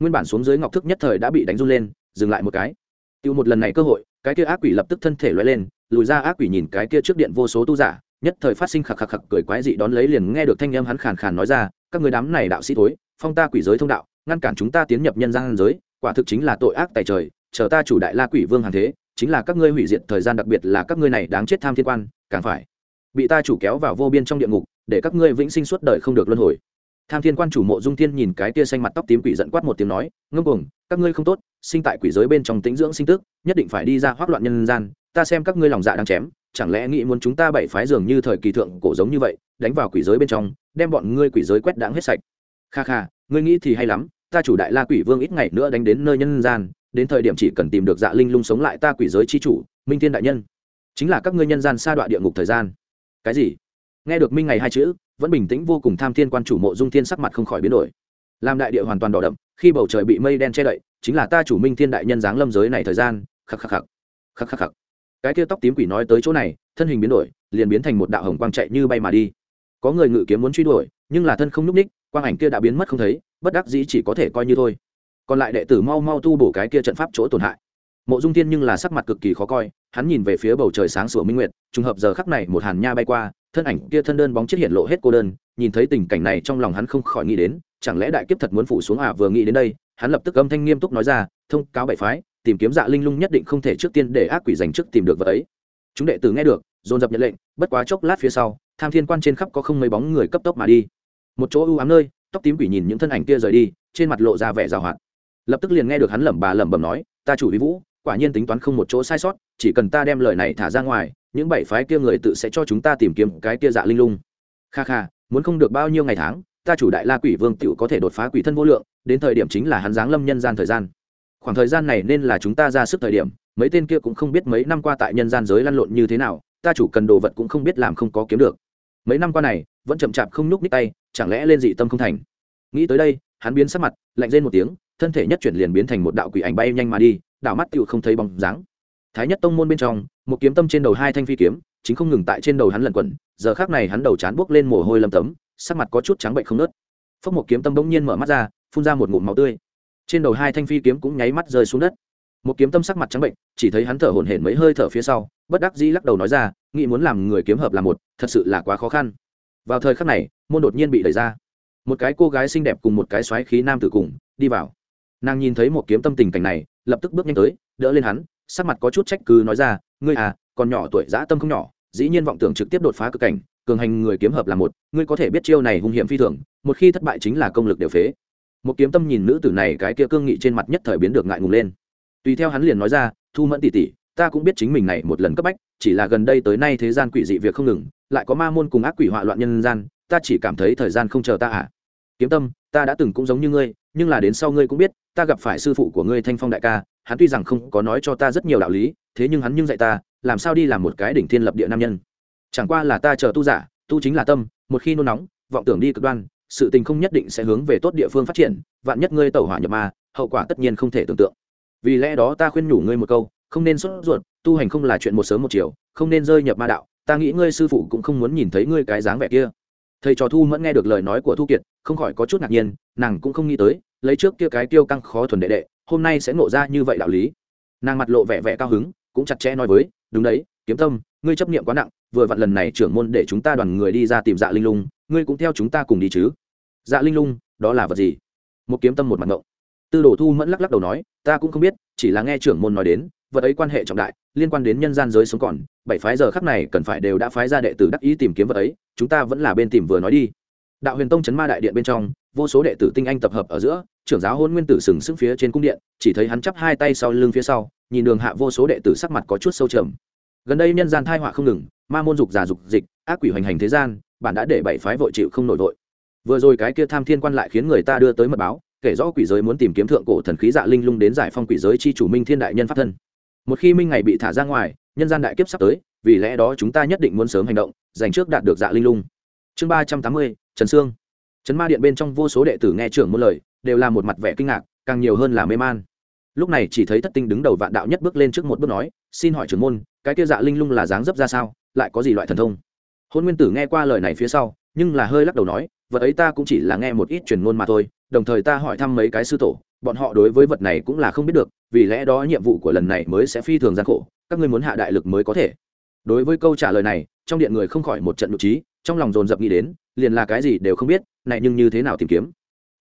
Nguyên bản xuống dưới ngọc thức nhất thời đã bị đánh run lên, dừng lại một cái. Tiêu một lần này cơ hội, cái kia ác quỷ lập tức thân thể loay lên, lùi ra ác quỷ nhìn cái kia trước điện vô số tu giả, nhất thời phát sinh khạc khạc khạc cười quái dị đón lấy liền nghe được thanh âm hắn khàn khàn nói ra, các người đám này đạo sĩ thối, phong ta quỷ giới thông đạo, ngăn cản chúng ta tiến nhập nhân gian giới, quả thực chính là tội ác tài trời, chờ ta chủ đại la quỷ vương hàng thế chính là các ngươi hủy diệt thời gian đặc biệt là các ngươi này đáng chết tham thiên quan, càng phải bị ta chủ kéo vào vô biên trong địa ngục, để các ngươi vĩnh sinh suốt đời không được luân hồi. Tham thiên quan chủ mộ dung thiên nhìn cái tia xanh mặt tóc tím quỷ giận quát một tiếng nói ngâm cuồng, các ngươi không tốt, sinh tại quỷ giới bên trong tĩnh dưỡng sinh tức, nhất định phải đi ra hoác loạn nhân gian, ta xem các ngươi lòng dạ đang chém, chẳng lẽ nghĩ muốn chúng ta bảy phái dường như thời kỳ thượng cổ giống như vậy, đánh vào quỷ giới bên trong, đem bọn ngươi quỷ giới quét đáng hết sạch. Kha kha, ngươi nghĩ thì hay lắm, ta chủ đại la quỷ vương ít ngày nữa đánh đến nơi nhân gian đến thời điểm chỉ cần tìm được dạ linh lung sống lại ta quỷ giới chi chủ, minh thiên đại nhân. Chính là các ngươi nhân gian sa đoạn địa ngục thời gian. Cái gì? Nghe được minh ngày hai chữ, vẫn bình tĩnh vô cùng tham thiên quan chủ mộ dung thiên sắc mặt không khỏi biến đổi. Làm đại địa hoàn toàn đỏ đậm, khi bầu trời bị mây đen che đậy, chính là ta chủ minh thiên đại nhân giáng lâm giới này thời gian. Khắc khắc khắc. Khắc khắc khắc. Cái kia tóc tím quỷ nói tới chỗ này, thân hình biến đổi, liền biến thành một đạo hồng quang chạy như bay mà đi. Có người ngự kiếm muốn truy đuổi, nhưng là thân không n ú c ních quang ảnh kia đã biến mất không thấy, bất đắc dĩ chỉ có thể coi như thôi còn lại đệ tử mau mau tu bổ cái kia trận pháp chỗ tổn hại. Mộ dung tiên nhưng là sắc mặt cực kỳ khó coi, hắn nhìn về phía bầu trời sáng sủa minh nguyệt, trùng hợp giờ khắc này một hàn nha bay qua, thân ảnh kia thân đơn bóng chết hiện lộ hết cô đơn, nhìn thấy tình cảnh này trong lòng hắn không khỏi nghĩ đến, chẳng lẽ đại kiếp thật muốn phủ xuống à vừa nghĩ đến đây, hắn lập tức âm thanh nghiêm túc nói ra, thông cáo bảy phái, tìm kiếm dạ linh lung nhất định không thể trước tiên để ác quỷ dành trước tìm được vật ấy. Chúng đệ tử nghe được, dồn dập nhận lệnh, bất quá chốc lát phía sau, tham thiên quan trên khắp có không mấy bóng người cấp tốc mà đi. Một chỗ ưu ám nơi, tóc tím quỷ nhìn những thân ảnh kia rời đi, trên mặt lộ ra vẻ rào hoạt lập tức liền nghe được hắn lẩm bà lẩm bẩm nói, ta chủ lý vũ, quả nhiên tính toán không một chỗ sai sót, chỉ cần ta đem lời này thả ra ngoài, những bảy phái kia người tự sẽ cho chúng ta tìm kiếm cái kia dạ linh lung. Kha kha, muốn không được bao nhiêu ngày tháng, ta chủ đại la quỷ vương tựu có thể đột phá quỷ thân vô lượng, đến thời điểm chính là hắn giáng lâm nhân gian thời gian. Khoảng thời gian này nên là chúng ta ra sức thời điểm, mấy tên kia cũng không biết mấy năm qua tại nhân gian giới lăn lộn như thế nào, ta chủ cần đồ vật cũng không biết làm không có kiếm được. Mấy năm qua này, vẫn chậm chạp không nhúc ních tay, chẳng lẽ lên dị tâm không thành? Nghĩ tới đây, hắn biến sắc mặt, lạnh lên một tiếng thân thể nhất chuyển liền biến thành một đạo quỷ ảnh bay nhanh mà đi, đảo mắt tựu không thấy bóng dáng. Thái nhất tông môn bên trong, một kiếm tâm trên đầu hai thanh phi kiếm, chính không ngừng tại trên đầu hắn lẩn quẩn, giờ khác này hắn đầu chán buốc lên mồ hôi lâm tấm, sắc mặt có chút trắng bệnh không nớt. Phốc một kiếm tâm bỗng nhiên mở mắt ra, phun ra một ngụm máu tươi. Trên đầu hai thanh phi kiếm cũng nháy mắt rơi xuống đất. Một kiếm tâm sắc mặt trắng bệnh, chỉ thấy hắn thở hổn hển mấy hơi thở phía sau, bất đắc dĩ lắc đầu nói ra, nghĩ muốn làm người kiếm hợp là một, thật sự là quá khó khăn. Vào thời khắc này, môn đột nhiên bị đẩy ra. Một cái cô gái xinh đẹp cùng một cái xoáy khí nam tử cùng, đi vào nàng nhìn thấy một kiếm tâm tình cảnh này, lập tức bước nhanh tới, đỡ lên hắn, sắc mặt có chút trách cứ nói ra, ngươi à còn nhỏ tuổi, dã tâm không nhỏ, dĩ nhiên vọng tưởng trực tiếp đột phá cực cảnh, cường hành người kiếm hợp là một, ngươi có thể biết chiêu này hung hiểm phi thường, một khi thất bại chính là công lực đều phế. Một kiếm tâm nhìn nữ tử này, cái kia cương nghị trên mặt nhất thời biến được ngại ngùng lên. Tùy theo hắn liền nói ra, thu mẫn tỉ tỉ ta cũng biết chính mình này một lần cấp bách, chỉ là gần đây tới nay thế gian quỷ dị việc không ngừng, lại có ma môn cùng ác quỷ họa loạn nhân gian, ta chỉ cảm thấy thời gian không chờ ta à. Kiếm tâm, ta đã từng cũng giống như ngươi nhưng là đến sau ngươi cũng biết, ta gặp phải sư phụ của ngươi thanh phong đại ca, hắn tuy rằng không có nói cho ta rất nhiều đạo lý, thế nhưng hắn nhưng dạy ta, làm sao đi làm một cái đỉnh thiên lập địa nam nhân. Chẳng qua là ta chờ tu giả, tu chính là tâm, một khi nôn nóng, vọng tưởng đi cực đoan, sự tình không nhất định sẽ hướng về tốt địa phương phát triển, vạn nhất ngươi tẩu hỏa nhập ma, hậu quả tất nhiên không thể tưởng tượng. Vì lẽ đó ta khuyên nhủ ngươi một câu, không nên sốt ruột, tu hành không là chuyện một sớm một chiều, không nên rơi nhập ma đạo, ta nghĩ ngươi sư phụ cũng không muốn nhìn thấy ngươi cái dáng vẻ kia thầy trò thu mẫn nghe được lời nói của thu kiệt, không khỏi có chút ngạc nhiên, nàng cũng không nghĩ tới, lấy trước kia cái tiêu căng khó thuần đệ đệ, hôm nay sẽ ngộ ra như vậy đạo lý. Nàng mặt lộ vẻ vẻ cao hứng, cũng chặt chẽ nói với, đúng đấy, kiếm tâm, ngươi chấp niệm quá nặng, vừa vặn lần này trưởng môn để chúng ta đoàn người đi ra tìm dạ linh lung, ngươi cũng theo chúng ta cùng đi chứ. Dạ linh lung, đó là vật gì? Một kiếm tâm một mặt ngộng. Tư đồ thu mẫn lắc lắc đầu nói, ta cũng không biết, chỉ là nghe trưởng môn nói đến, vật ấy quan hệ trọng đại liên quan đến nhân gian giới sống còn, bảy phái giờ khắc này cần phải đều đã phái ra đệ tử đắc ý tìm kiếm vật ấy, chúng ta vẫn là bên tìm vừa nói đi. Đạo huyền tông chấn ma đại điện bên trong, vô số đệ tử tinh anh tập hợp ở giữa, trưởng giáo hôn nguyên tử sừng sững phía trên cung điện, chỉ thấy hắn chắp hai tay sau lưng phía sau, nhìn đường hạ vô số đệ tử sắc mặt có chút sâu trầm. Gần đây nhân gian thai họa không ngừng, ma môn dục giả dục dịch, ác quỷ hoành hành thế gian, bản đã để bảy phái vội chịu không nổi vội. Vừa rồi cái kia tham thiên quan lại khiến người ta đưa tới mật báo, kể rõ quỷ giới muốn tìm kiếm thượng cổ thần khí dạ linh lung đến giải phong quỷ giới chi chủ minh thiên đại nhân pháp thân một khi minh ngày bị thả ra ngoài, nhân gian đại kiếp sắp tới, vì lẽ đó chúng ta nhất định muốn sớm hành động, dành trước đạt được dạ linh lung. Chương ba trăm tám mươi, trần sương. Trấn ma điện bên trong vô số đệ tử nghe trưởng một lời, đều là một mặt vẻ kinh ngạc, càng nhiều hơn là mê man. Lúc này chỉ thấy thất tinh đứng đầu vạn đạo nhất bước lên trước một bước nói, xin hỏi trưởng môn, cái kia dạ linh lung là dáng dấp ra sao, lại có gì loại thần thông? Hôn nguyên tử nghe qua lời này phía sau, nhưng là hơi lắc đầu nói, vật ấy ta cũng chỉ là nghe một ít truyền ngôn mà thôi, đồng thời ta hỏi thăm mấy cái sư tổ bọn họ đối với vật này cũng là không biết được, vì lẽ đó nhiệm vụ của lần này mới sẽ phi thường gian khổ, các ngươi muốn hạ đại lực mới có thể. Đối với câu trả lời này, trong điện người không khỏi một trận nội trí, trong lòng dồn dập nghĩ đến, liền là cái gì đều không biết, này nhưng như thế nào tìm kiếm.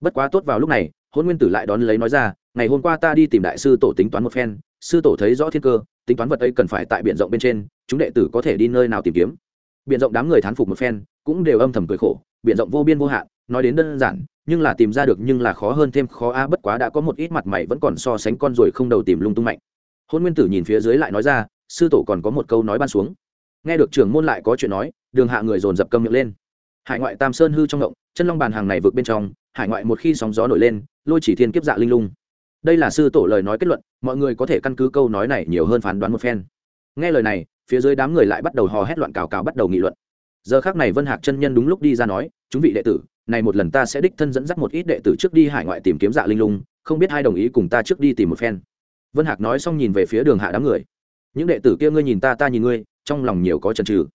Bất quá tốt vào lúc này hôn nguyên tử lại đón lấy nói ra, ngày hôm qua ta đi tìm đại sư tổ tính toán một phen, sư tổ thấy rõ thiên cơ, tính toán vật ấy cần phải tại biển rộng bên trên, chúng đệ tử có thể đi nơi nào tìm kiếm. Biển rộng đám người thán phục một phen, cũng đều âm thầm cười khổ, biển rộng vô biên vô hạn nói đến đơn giản, nhưng là tìm ra được nhưng là khó hơn thêm khó a bất quá đã có một ít mặt mày vẫn còn so sánh con rồi không đầu tìm lung tung mạnh. Hôn nguyên tử nhìn phía dưới lại nói ra, sư tổ còn có một câu nói ban xuống. Nghe được trưởng môn lại có chuyện nói, đường hạ người dồn dập câm miệng lên. Hải ngoại tam sơn hư trong động chân long bàn hàng này vượt bên trong, hải ngoại một khi sóng gió nổi lên, lôi chỉ thiên kiếp dạ linh lung. Đây là sư tổ lời nói kết luận, mọi người có thể căn cứ câu nói này nhiều hơn phán đoán một phen. Nghe lời này, phía dưới đám người lại bắt đầu hò hét loạn cào cào bắt đầu nghị luận giờ khác này vân hạc chân nhân đúng lúc đi ra nói, chúng vị đệ tử, này một lần ta sẽ đích thân dẫn dắt một ít đệ tử trước đi hải ngoại tìm kiếm dạ linh lung, không biết hai đồng ý cùng ta trước đi tìm một phen. Vân hạc nói xong nhìn về phía đường hạ đám người. Những đệ tử kia ngươi nhìn ta ta nhìn ngươi, trong lòng nhiều có chần trừ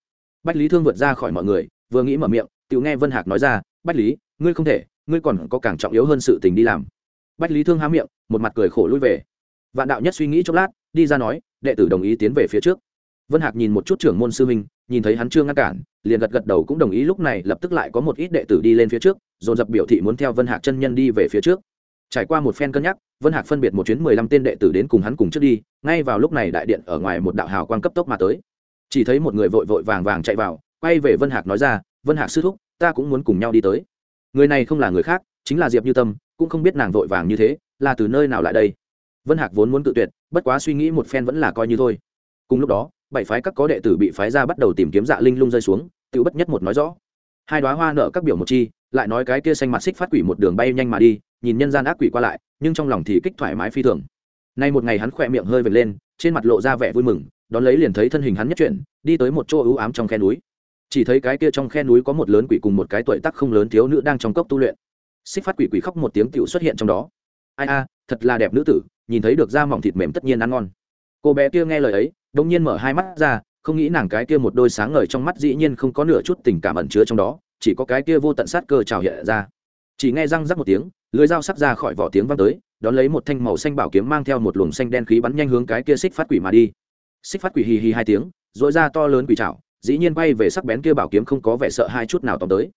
bách lý thương vượt ra khỏi mọi người, vừa nghĩ mở miệng tự nghe vân hạc nói ra, bách lý, ngươi không thể, ngươi còn có càng trọng yếu hơn sự tình đi làm. Bách lý thương há miệng, một mặt cười khổ lui về. Vạn đạo nhất suy nghĩ chốc lát, đi ra nói, đệ tử đồng ý tiến về phía trước. Vân hạc nhìn một chút trưởng môn sư minh nhìn thấy hắn chưa ngăn cản liền gật gật đầu cũng đồng ý, lúc này lập tức lại có một ít đệ tử đi lên phía trước, dồn dập biểu thị muốn theo vân hạc chân nhân đi về phía trước. Trải qua một phen cân nhắc, vân hạc phân biệt một chuyến mười lăm tên đệ tử đến cùng hắn cùng trước đi, ngay vào lúc này đại điện ở ngoài một đạo hào quang cấp tốc mà tới. Chỉ thấy một người vội vội vàng vàng chạy vào, quay về vân hạc nói ra, vân hạc sư thúc, ta cũng muốn cùng nhau đi tới. Người này không là người khác, chính là diệp như tâm, cũng không biết nàng vội vàng như thế, là từ nơi nào lại đây. Vân hạc vốn muốn cự tuyệt, bất quá suy nghĩ một phen vẫn là coi như thôi. Cùng lúc đó bảy phái các có đệ tử bị phái ra bắt đầu tìm kiếm dạ linh lung rơi xuống tự bất nhất một nói rõ. Hai đoá hoa nợ các biểu một chi, lại nói cái kia xanh mặt xích phát quỷ một đường bay nhanh mà đi, nhìn nhân gian ác quỷ qua lại, nhưng trong lòng thì kích thoải mái phi thường. Nay một ngày hắn khỏe miệng hơi vệt lên, trên mặt lộ ra vẻ vui mừng, đón lấy liền thấy thân hình hắn nhất chuyển, đi tới một chỗ ưu ám trong khe núi. Chỉ thấy cái kia trong khe núi có một lớn quỷ cùng một cái tuổi tắc không lớn thiếu nữ đang trong cốc tu luyện. Xích phát quỷ quỷ khóc một tiếng tựu xuất hiện trong đó. Ai a, thật là đẹp nữ tử, nhìn thấy được da mỏng thịt mềm tất nhiên ăn ngon. Cô bé kia nghe lời ấy đông nhiên mở hai mắt ra, không nghĩ nàng cái kia một đôi sáng ngời trong mắt dĩ nhiên không có nửa chút tình cảm ẩn chứa trong đó, chỉ có cái kia vô tận sát cơ trào hiện ra. Chỉ nghe răng rắc một tiếng, lưới dao sắc ra khỏi vỏ tiếng văng tới, đón lấy một thanh màu xanh bảo kiếm mang theo một luồng xanh đen khí bắn nhanh hướng cái kia xích phát quỷ mà đi. Xích phát quỷ hì hì hai tiếng dội ra to lớn quỷ trào dĩ nhiên bay về sắc bén kia bảo kiếm không có vẻ sợ hai chút nào tóm tới.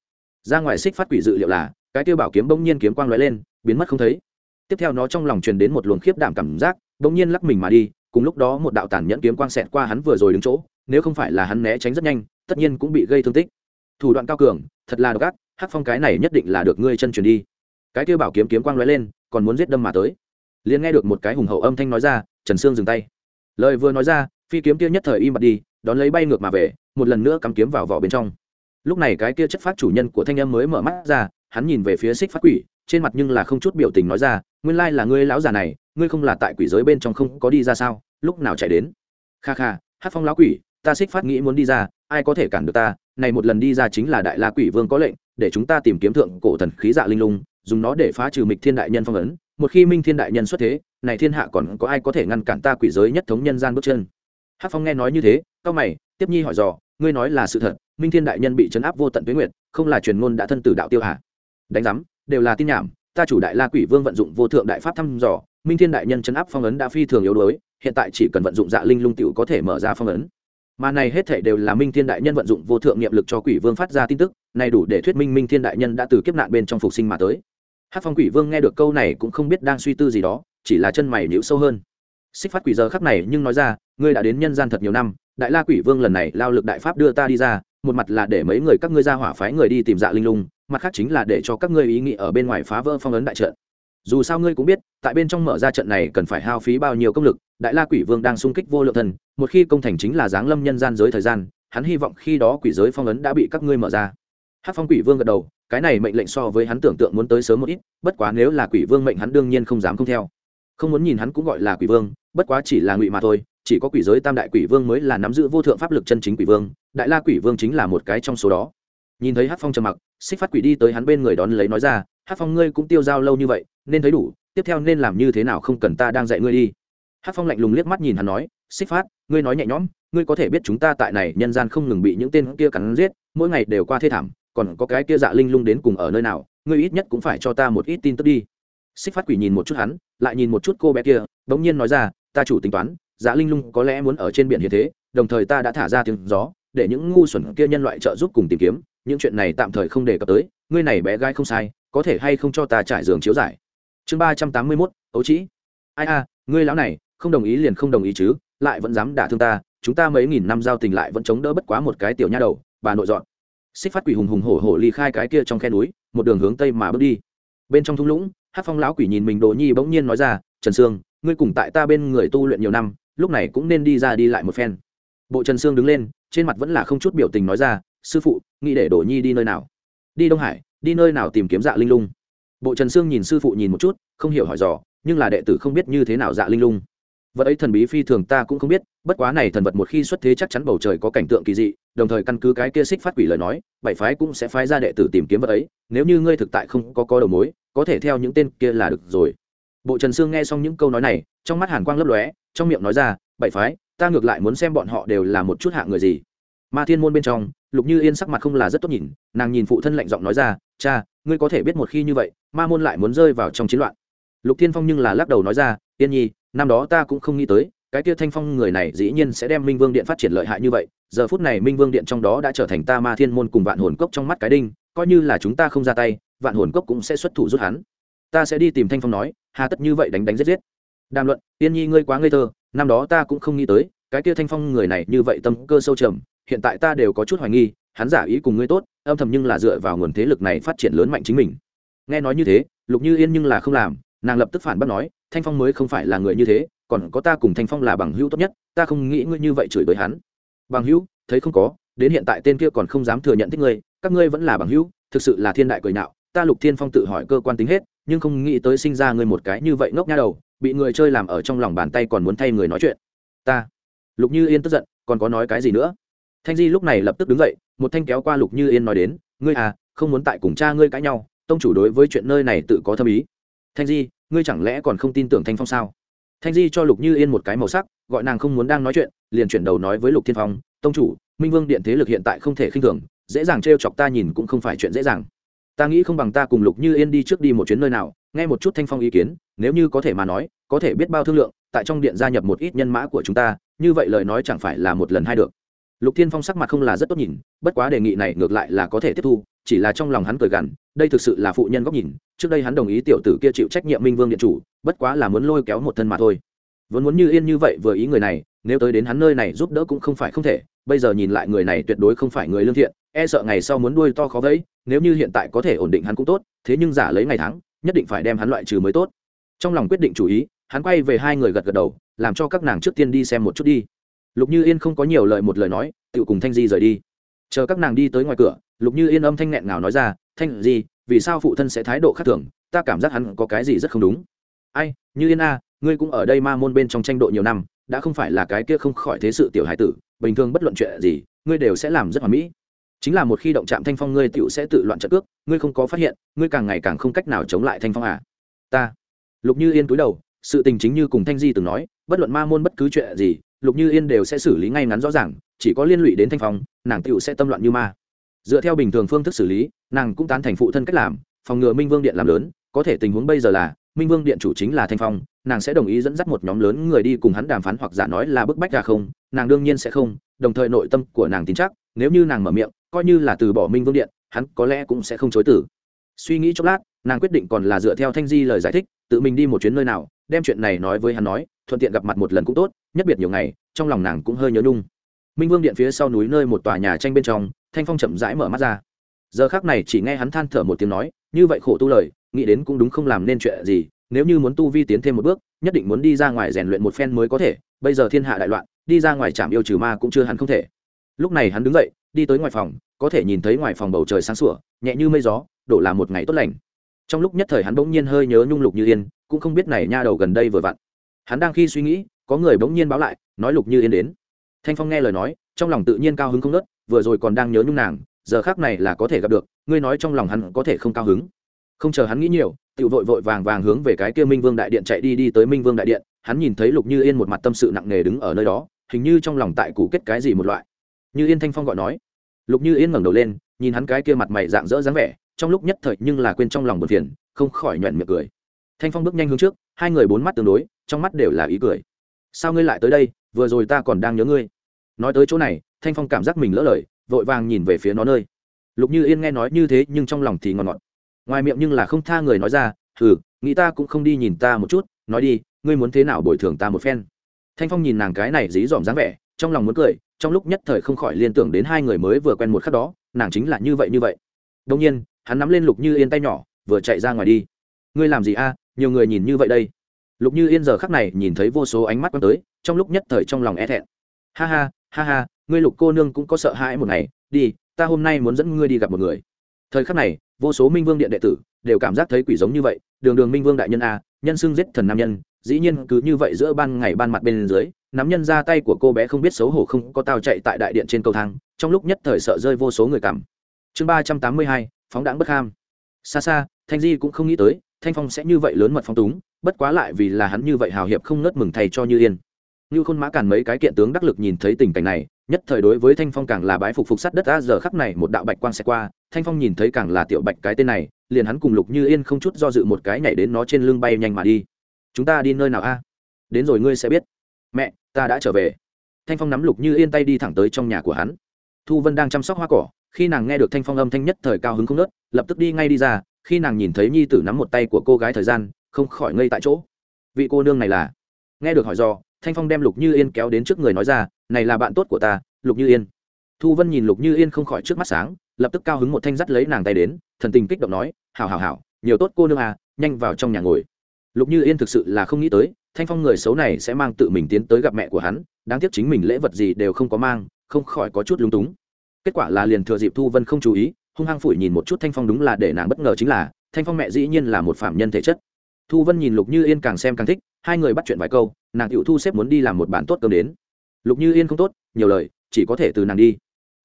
Ra ngoài xích phát quỷ dự liệu là, cái kia bảo kiếm bỗng nhiên kiếm quang lóe lên, biến mất không thấy. Tiếp theo nó trong lòng truyền đến một luồng khiếp đảm cảm giác, bỗng nhiên lắc mình mà đi cùng lúc đó một đạo tàn nhẫn kiếm quang xẹt qua hắn vừa rồi đứng chỗ, nếu không phải là hắn né tránh rất nhanh, tất nhiên cũng bị gây thương tích. Thủ đoạn cao cường, thật là độc ác, hắc phong cái này nhất định là được ngươi chân truyền đi. Cái kia bảo kiếm kiếm quang lóe lên, còn muốn giết đâm mà tới. Liền nghe được một cái hùng hậu âm thanh nói ra, trần sương dừng tay. Lời vừa nói ra, phi kiếm kia nhất thời im bặt đi, đón lấy bay ngược mà về, một lần nữa cắm kiếm vào vỏ bên trong. Lúc này cái kia chất phát chủ nhân của thanh âm mới mở mắt ra, hắn nhìn về phía xích phát quỷ, trên mặt nhưng là không chút biểu tình nói ra nguyên lai là ngươi lão già này, ngươi không là tại quỷ giới bên trong không có đi ra sao? Lúc nào chạy đến? Kha kha, hát phong lão quỷ, ta xích phát nghĩ muốn đi ra, ai có thể cản được ta? Này một lần đi ra chính là đại la quỷ vương có lệnh, để chúng ta tìm kiếm thượng cổ thần khí dạ linh lung, dùng nó để phá trừ mịch thiên đại nhân phong ấn. Một khi minh thiên đại nhân xuất thế, này thiên hạ còn có ai có thể ngăn cản ta quỷ giới nhất thống nhân gian bước chân? Hát phong nghe nói như thế cao mày, tiếp nhi hỏi dò, ngươi nói là sự thật, minh thiên đại nhân bị chấn áp vô tận tuyến nguyệt, không là truyền ngôn đã thân tử đạo tiêu hạ đánh giám, đều là tin nhảm ta chủ đại la quỷ vương vận dụng vô thượng đại pháp thăm dò, minh thiên đại nhân chấn áp phong ấn đã phi thường yếu đuối, hiện tại chỉ cần vận dụng dạ linh lung tiểu có thể mở ra phong ấn. Mà này hết thể đều là minh thiên đại nhân vận dụng vô thượng niệm lực cho quỷ vương phát ra tin tức, này đủ để thuyết minh minh thiên đại nhân đã từ kiếp nạn bên trong phục sinh mà tới. Hát phong quỷ vương nghe được câu này cũng không biết đang suy tư gì đó, chỉ là chân mày nhíu sâu hơn. Xích phát quỷ giờ khắc này nhưng nói ra, ngươi đã đến nhân gian thật nhiều năm, đại la quỷ vương lần này lao lực đại pháp đưa ta đi ra một mặt là để mấy người các ngươi ra hỏa phái người đi tìm dạ linh lung, mặt khác chính là để cho các ngươi ý nghĩ ở bên ngoài phá vỡ phong ấn đại trận. Dù sao ngươi cũng biết, tại bên trong mở ra trận này cần phải hao phí bao nhiêu công lực, đại la quỷ vương đang xung kích vô lượng thần, một khi công thành chính là giáng lâm nhân gian giới thời gian, hắn hy vọng khi đó quỷ giới phong ấn đã bị các ngươi mở ra. Hát phong quỷ vương gật đầu, cái này mệnh lệnh so với hắn tưởng tượng muốn tới sớm một ít, bất quá nếu là quỷ vương mệnh hắn đương nhiên không dám không theo. Không muốn nhìn hắn cũng gọi là quỷ vương, bất quá chỉ là ngụy mà thôi, chỉ có quỷ giới tam đại quỷ vương mới là nắm giữ vô thượng pháp lực chân chính quỷ vương đại la quỷ vương chính là một cái trong số đó. Nhìn thấy hát phong trầm mặc, xích phát quỷ đi tới hắn bên người đón lấy nói ra hát phong ngươi cũng tiêu dao lâu như vậy, nên thấy đủ, tiếp theo nên làm như thế nào không cần ta đang dạy ngươi đi. Hát phong lạnh lùng liếc mắt nhìn hắn nói, xích phát, ngươi nói nhẹ nhõm, ngươi có thể biết chúng ta tại này nhân gian không ngừng bị những tên kia cắn giết, mỗi ngày đều qua thê thảm, còn có cái kia dạ linh lung đến cùng ở nơi nào, ngươi ít nhất cũng phải cho ta một ít tin tức đi. Xích phát quỷ nhìn một chút hắn, lại nhìn một chút cô bé kia, bỗng nhiên nói ra, ta chủ tính toán dạ linh lung có lẽ muốn ở trên biển như thế, đồng thời ta đã thả ra tiếng gió để những ngu xuẩn kia nhân loại trợ giúp cùng tìm kiếm, những chuyện này tạm thời không đề cập tới, ngươi này bé gái không sai, có thể hay không cho ta trải giường chiếu giải. Chương ba trăm tám mươi mốt, ấu trĩ. Ai a, ngươi lão này, không đồng ý liền không đồng ý chứ, lại vẫn dám đả thương ta, chúng ta mấy nghìn năm giao tình lại vẫn chống đỡ bất quá một cái tiểu nha đầu, bà nội dọn. Xích phát quỷ hùng hùng hổ hổ ly khai cái kia trong khe núi, một đường hướng tây mà bước đi. Bên trong thung lũng hát phong lão quỷ nhìn mình đồ nhi bỗng nhiên nói ra, trần sương, ngươi cùng tại ta bên người tu luyện nhiều năm, lúc này cũng nên đi ra đi lại một phen bộ trần sương đứng lên, trên mặt vẫn là không chút biểu tình nói ra, sư phụ, nghĩ để đổ nhi đi nơi nào? Đi đông hải, đi nơi nào tìm kiếm dạ linh lung? Bộ trần sương nhìn sư phụ nhìn một chút, không hiểu hỏi dò, nhưng là đệ tử không biết như thế nào dạ linh lung. Vật ấy thần bí phi thường ta cũng không biết, bất quá này thần vật một khi xuất thế chắc chắn bầu trời có cảnh tượng kỳ dị, đồng thời căn cứ cái kia xích phát quỷ lời nói, bảy phái cũng sẽ phái ra đệ tử tìm kiếm vật ấy, nếu như ngươi thực tại không có có đầu mối, có thể theo những tên kia là được rồi. Bộ trần sương nghe xong những câu nói này, trong mắt hàn quang lấp lóe, trong miệng nói ra, bảy phái ta ngược lại muốn xem bọn họ đều là một chút hạng người gì. Ma thiên môn bên trong, lục như yên sắc mặt không là rất tốt nhìn, nàng nhìn phụ thân lạnh giọng nói ra, cha, ngươi có thể biết một khi như vậy, ma môn lại muốn rơi vào trong chiến loạn. Lục thiên phong nhưng là lắc đầu nói ra, yên nhi, năm đó ta cũng không nghĩ tới, cái kia thanh phong người này dĩ nhiên sẽ đem minh vương điện phát triển lợi hại như vậy, giờ phút này minh vương điện trong đó đã trở thành ta ma thiên môn cùng vạn hồn cốc trong mắt cái đinh, coi như là chúng ta không ra tay, vạn hồn cốc cũng sẽ xuất thủ rút hắn. Ta sẽ đi tìm thanh phong nói, hà tất như vậy đánh đánh giết giết. Đàm luận, yên nhi, ngươi quá ngây thơ năm đó ta cũng không nghĩ tới, cái kia thanh phong người này như vậy tâm cơ sâu trầm, hiện tại ta đều có chút hoài nghi, hắn giả ý cùng ngươi tốt, âm thầm nhưng là dựa vào nguồn thế lực này phát triển lớn mạnh chính mình. Nghe nói như thế, lục như yên nhưng là không làm, nàng lập tức phản bác nói, thanh phong mới không phải là người như thế, còn có ta cùng thanh phong là bằng hữu tốt nhất, ta không nghĩ ngươi như vậy chửi bới hắn. Bằng hữu, thấy không có, đến hiện tại tên kia còn không dám thừa nhận thích ngươi, các ngươi vẫn là bằng hữu, thực sự là thiên đại cười nạo ta lục thiên phong tự hỏi cơ quan tính hết, nhưng không nghĩ tới sinh ra ngươi một cái như vậy ngốc nha đầu bị người chơi làm ở trong lòng bàn tay còn muốn thay người nói chuyện. Ta. Lục như yên tức giận, còn có nói cái gì nữa? Thanh di lúc này lập tức đứng dậy, một thanh kéo qua lục như yên nói đến, ngươi à không muốn tại cùng cha ngươi cãi nhau, tông chủ đối với chuyện nơi này tự có thâm ý. Thanh di, ngươi chẳng lẽ còn không tin tưởng thanh phong sao? Thanh di cho lục như yên một cái màu sắc, gọi nàng không muốn đang nói chuyện, liền chuyển đầu nói với lục thiên phong, tông chủ, minh vương điện thế lực hiện tại không thể khinh thường, dễ dàng t r e o chọc ta nhìn cũng không phải chuyện dễ dàng. Ta nghĩ không bằng ta cùng lục như yên đi trước đi một chuyến nơi nào nghe một chút thanh phong ý kiến, nếu như có thể mà nói, có thể biết bao thương lượng, tại trong điện gia nhập một ít nhân mã của chúng ta, như vậy lời nói chẳng phải là một lần hai được. Lục thiên phong sắc mặt không là rất tốt nhìn, bất quá đề nghị này ngược lại là có thể tiếp thu, chỉ là trong lòng hắn cười gằn, đây thực sự là phụ nhân góc nhìn, trước đây hắn đồng ý tiểu tử kia chịu trách nhiệm minh vương điện chủ, bất quá là muốn lôi kéo một thân mà thôi. Vốn muốn như yên như vậy vừa ý người này, nếu tới đến hắn nơi này giúp đỡ cũng không phải không thể, bây giờ nhìn lại người này tuyệt đối không phải người lương thiện e sợ ngày sau muốn đuôi to khó vẫy, nếu như hiện tại có thể ổn định hắn cũng tốt, thế nhưng giả lấy ngày tháng nhất định phải đem hắn loại trừ mới tốt. Trong lòng quyết định chủ ý, hắn quay về hai người gật gật đầu, làm cho các nàng trước tiên đi xem một chút đi. Lục như yên không có nhiều lời một lời nói tự cùng thanh di rời đi. Chờ các nàng đi tới ngoài cửa, lục như yên âm thanh nghẹn ngào nói ra, thanh di, vì sao phụ thân sẽ thái độ khác thường? Ta cảm giác hắn có cái gì rất không đúng. Ai, như yên a, ngươi cũng ở đây ma môn bên trong tranh độ nhiều năm, đã không phải là cái kia không khỏi thế sự tiểu hải tử, bình thường bất luận chuyện gì, ngươi đều sẽ làm rất hoàn mỹ chính là một khi động chạm thanh phong ngươi tựu sẽ tự loạn trận cước, ngươi không có phát hiện, ngươi càng ngày càng không cách nào chống lại thanh phong à. Ta. Lục như yên túi đầu, sự tình chính như cùng thanh di từng nói, bất luận ma môn bất cứ chuyện gì, lục như yên đều sẽ xử lý ngay ngắn rõ ràng, chỉ có liên lụy đến thanh phong, nàng tựu sẽ tâm loạn như ma. Dựa theo bình thường phương thức xử lý, nàng cũng tán thành phụ thân cách làm, phòng ngừa minh vương điện làm lớn, có thể tình huống bây giờ là, minh vương điện chủ chính là thanh phong, nàng sẽ đồng ý dẫn dắt một nhóm lớn người đi cùng hắn đàm phán hoặc giả nói là bức bách ra không, nàng đương nhiên sẽ không, đồng thời nội tâm của nàng tin chắc, nếu như nàng mở miệng coi như là từ bỏ minh vương điện, hắn có lẽ cũng sẽ không chối tử suy nghĩ chốc lát, nàng quyết định còn là dựa theo thanh di lời giải thích, tự mình đi một chuyến nơi nào, đem chuyện này nói với hắn nói, thuận tiện gặp mặt một lần cũng tốt, nhất biệt nhiều ngày, trong lòng nàng cũng hơi nhớ nhung. Minh vương điện phía sau núi nơi một tòa nhà tranh bên trong, thanh phong chậm rãi mở mắt ra. Giờ khác này chỉ nghe hắn than thở một tiếng nói, như vậy khổ tu lời, nghĩ đến cũng đúng không làm nên chuyện gì, nếu như muốn tu vi tiến thêm một bước, nhất định muốn đi ra ngoài rèn luyện một phen mới có thể, bây giờ thiên hạ đại loạn, đi ra ngoài chạm yêu trừ ma cũng chưa hẳn không thể. Lúc này hắn đứng dậy đi tới ngoài phòng, có thể nhìn thấy ngoài phòng bầu trời sáng sủa, nhẹ như mây gió, đổ là một ngày tốt lành. Trong lúc nhất thời hắn bỗng nhiên hơi nhớ nhung lục như yên, cũng không biết này nha đầu gần đây vừa vặn. Hắn đang khi suy nghĩ, có người bỗng nhiên báo lại, nói lục như yên đến. Thanh phong nghe lời nói, trong lòng tự nhiên cao hứng không nớt vừa rồi còn đang nhớ nhung nàng, giờ khác này là có thể gặp được, ngươi nói trong lòng hắn có thể không cao hứng. Không chờ hắn nghĩ nhiều tự vội vội vàng vàng hướng về cái kia minh vương đại điện chạy đi đi tới minh vương đại điện, hắn nhìn thấy lục như yên một mặt tâm sự nặng nề đứng ở nơi đó, hình như trong lòng tại cũ kết cái gì một loại như yên thanh phong gọi nói. Lục như yên ngẩng đầu lên, nhìn hắn cái kia mặt mày dạng dỡ dáng vẻ, trong lúc nhất thời nhưng là quên trong lòng buồn phiền, không khỏi nhoẹn miệng cười. Thanh phong bước nhanh hướng trước, hai người bốn mắt tương đối, trong mắt đều là ý cười. Sao ngươi lại tới đây? Vừa rồi ta còn đang nhớ ngươi. Nói tới chỗ này, thanh phong cảm giác mình lỡ lời, vội vàng nhìn về phía nó nơi. Lục như yên nghe nói như thế nhưng trong lòng thì ngọt ngọt. Ngoài miệng nhưng là không tha người nói ra, hừ, nghĩ ta cũng không đi nhìn ta một chút, nói đi, ngươi muốn thế nào bồi thường ta một phen? Thanh phong nhìn nàng cái này dí dỏm dáng vẻ, trong lòng muốn cười trong lúc nhất thời không khỏi liên tưởng đến hai người mới vừa quen một khắc đó, nàng chính là như vậy như vậy. Đông nhiên, hắn nắm lên lục như yên tay nhỏ, vừa chạy ra ngoài đi. Ngươi làm gì a? Nhiều người nhìn như vậy đây. Lục như yên giờ khắc này nhìn thấy vô số ánh mắt q tới, trong lúc nhất thời trong lòng e thẹn. Ha ha ha ha, ngươi lục cô nương cũng có sợ hãi một ngày. Đi, ta hôm nay muốn dẫn ngươi đi gặp một người. Thời khắc này, vô số minh vương điện đệ tử đều cảm giác thấy quỷ giống như vậy đường đường minh vương đại nhân a, nhân xưng giết thần nam nhân, dĩ nhiên cứ như vậy giữa ban ngày ban mặt bên dưới nắm nhân ra tay của cô bé không biết xấu hổ không, có tao chạy tại đại điện trên cầu thang, trong lúc nhất thời sợ rơi vô số người cảm. Chương ba trăm tám mươi hai, phóng đáng bất ham. Xa xa, thanh di cũng không nghĩ tới, thanh phong sẽ như vậy lớn mật phong túng, bất quá lại vì là hắn như vậy hào hiệp không ngớt mừng thầy cho như yên. Như khôn mã cản mấy cái kiện tướng đắc lực nhìn thấy tình cảnh này nhất thời đối với thanh phong càng là bái phục phục sắt đất a giờ khắc này một đạo bạch quang sẽ qua, thanh phong nhìn thấy càng là tiểu bạch cái tên này, liền hắn cùng lục như yên không chút do dự một cái nhảy đến nó trên lưng bay nhanh mà đi. Chúng ta đi nơi nào a? Đến rồi ngươi sẽ biết. Mẹ, ta đã trở về. Thanh phong nắm lục như yên tay đi thẳng tới trong nhà của hắn. Thu vân đang chăm sóc hoa cỏ, khi nàng nghe được thanh phong âm thanh nhất thời cao hứng không nớt lập tức đi ngay đi ra, khi nàng nhìn thấy nhi tử nắm một tay của cô gái thời gian, không khỏi ngây tại chỗ. Vị cô nương này là? Nghe được hỏi do, thanh phong đem lục như yên kéo đến trước người nói ra này là bạn tốt của ta, lục như yên. Thu vân nhìn lục như yên không khỏi trước mắt sáng, lập tức cao hứng một thanh dắt lấy nàng tay đến, thần tình kích động nói, hảo hảo hảo, nhiều tốt cô nương à nhanh vào trong nhà ngồi. Lục như yên thực sự là không nghĩ tới, thanh phong người xấu này sẽ mang tự mình tiến tới gặp mẹ của hắn, đáng tiếc chính mình lễ vật gì đều không có mang, không khỏi có chút lúng túng. Kết quả là liền thừa dịp thu vân không chú ý, hung hăng phủi nhìn một chút thanh phong đúng là để nàng bất ngờ chính là, thanh phong mẹ dĩ nhiên là một phạm nhân thể chất. Thu vân nhìn lục như yên càng xem càng thích, hai người bắt chuyện vài câu, nàng cựu thu xếp muốn đi làm một bản tốt cơm đến lục như yên không tốt, nhiều lời, chỉ có thể từ nàng đi.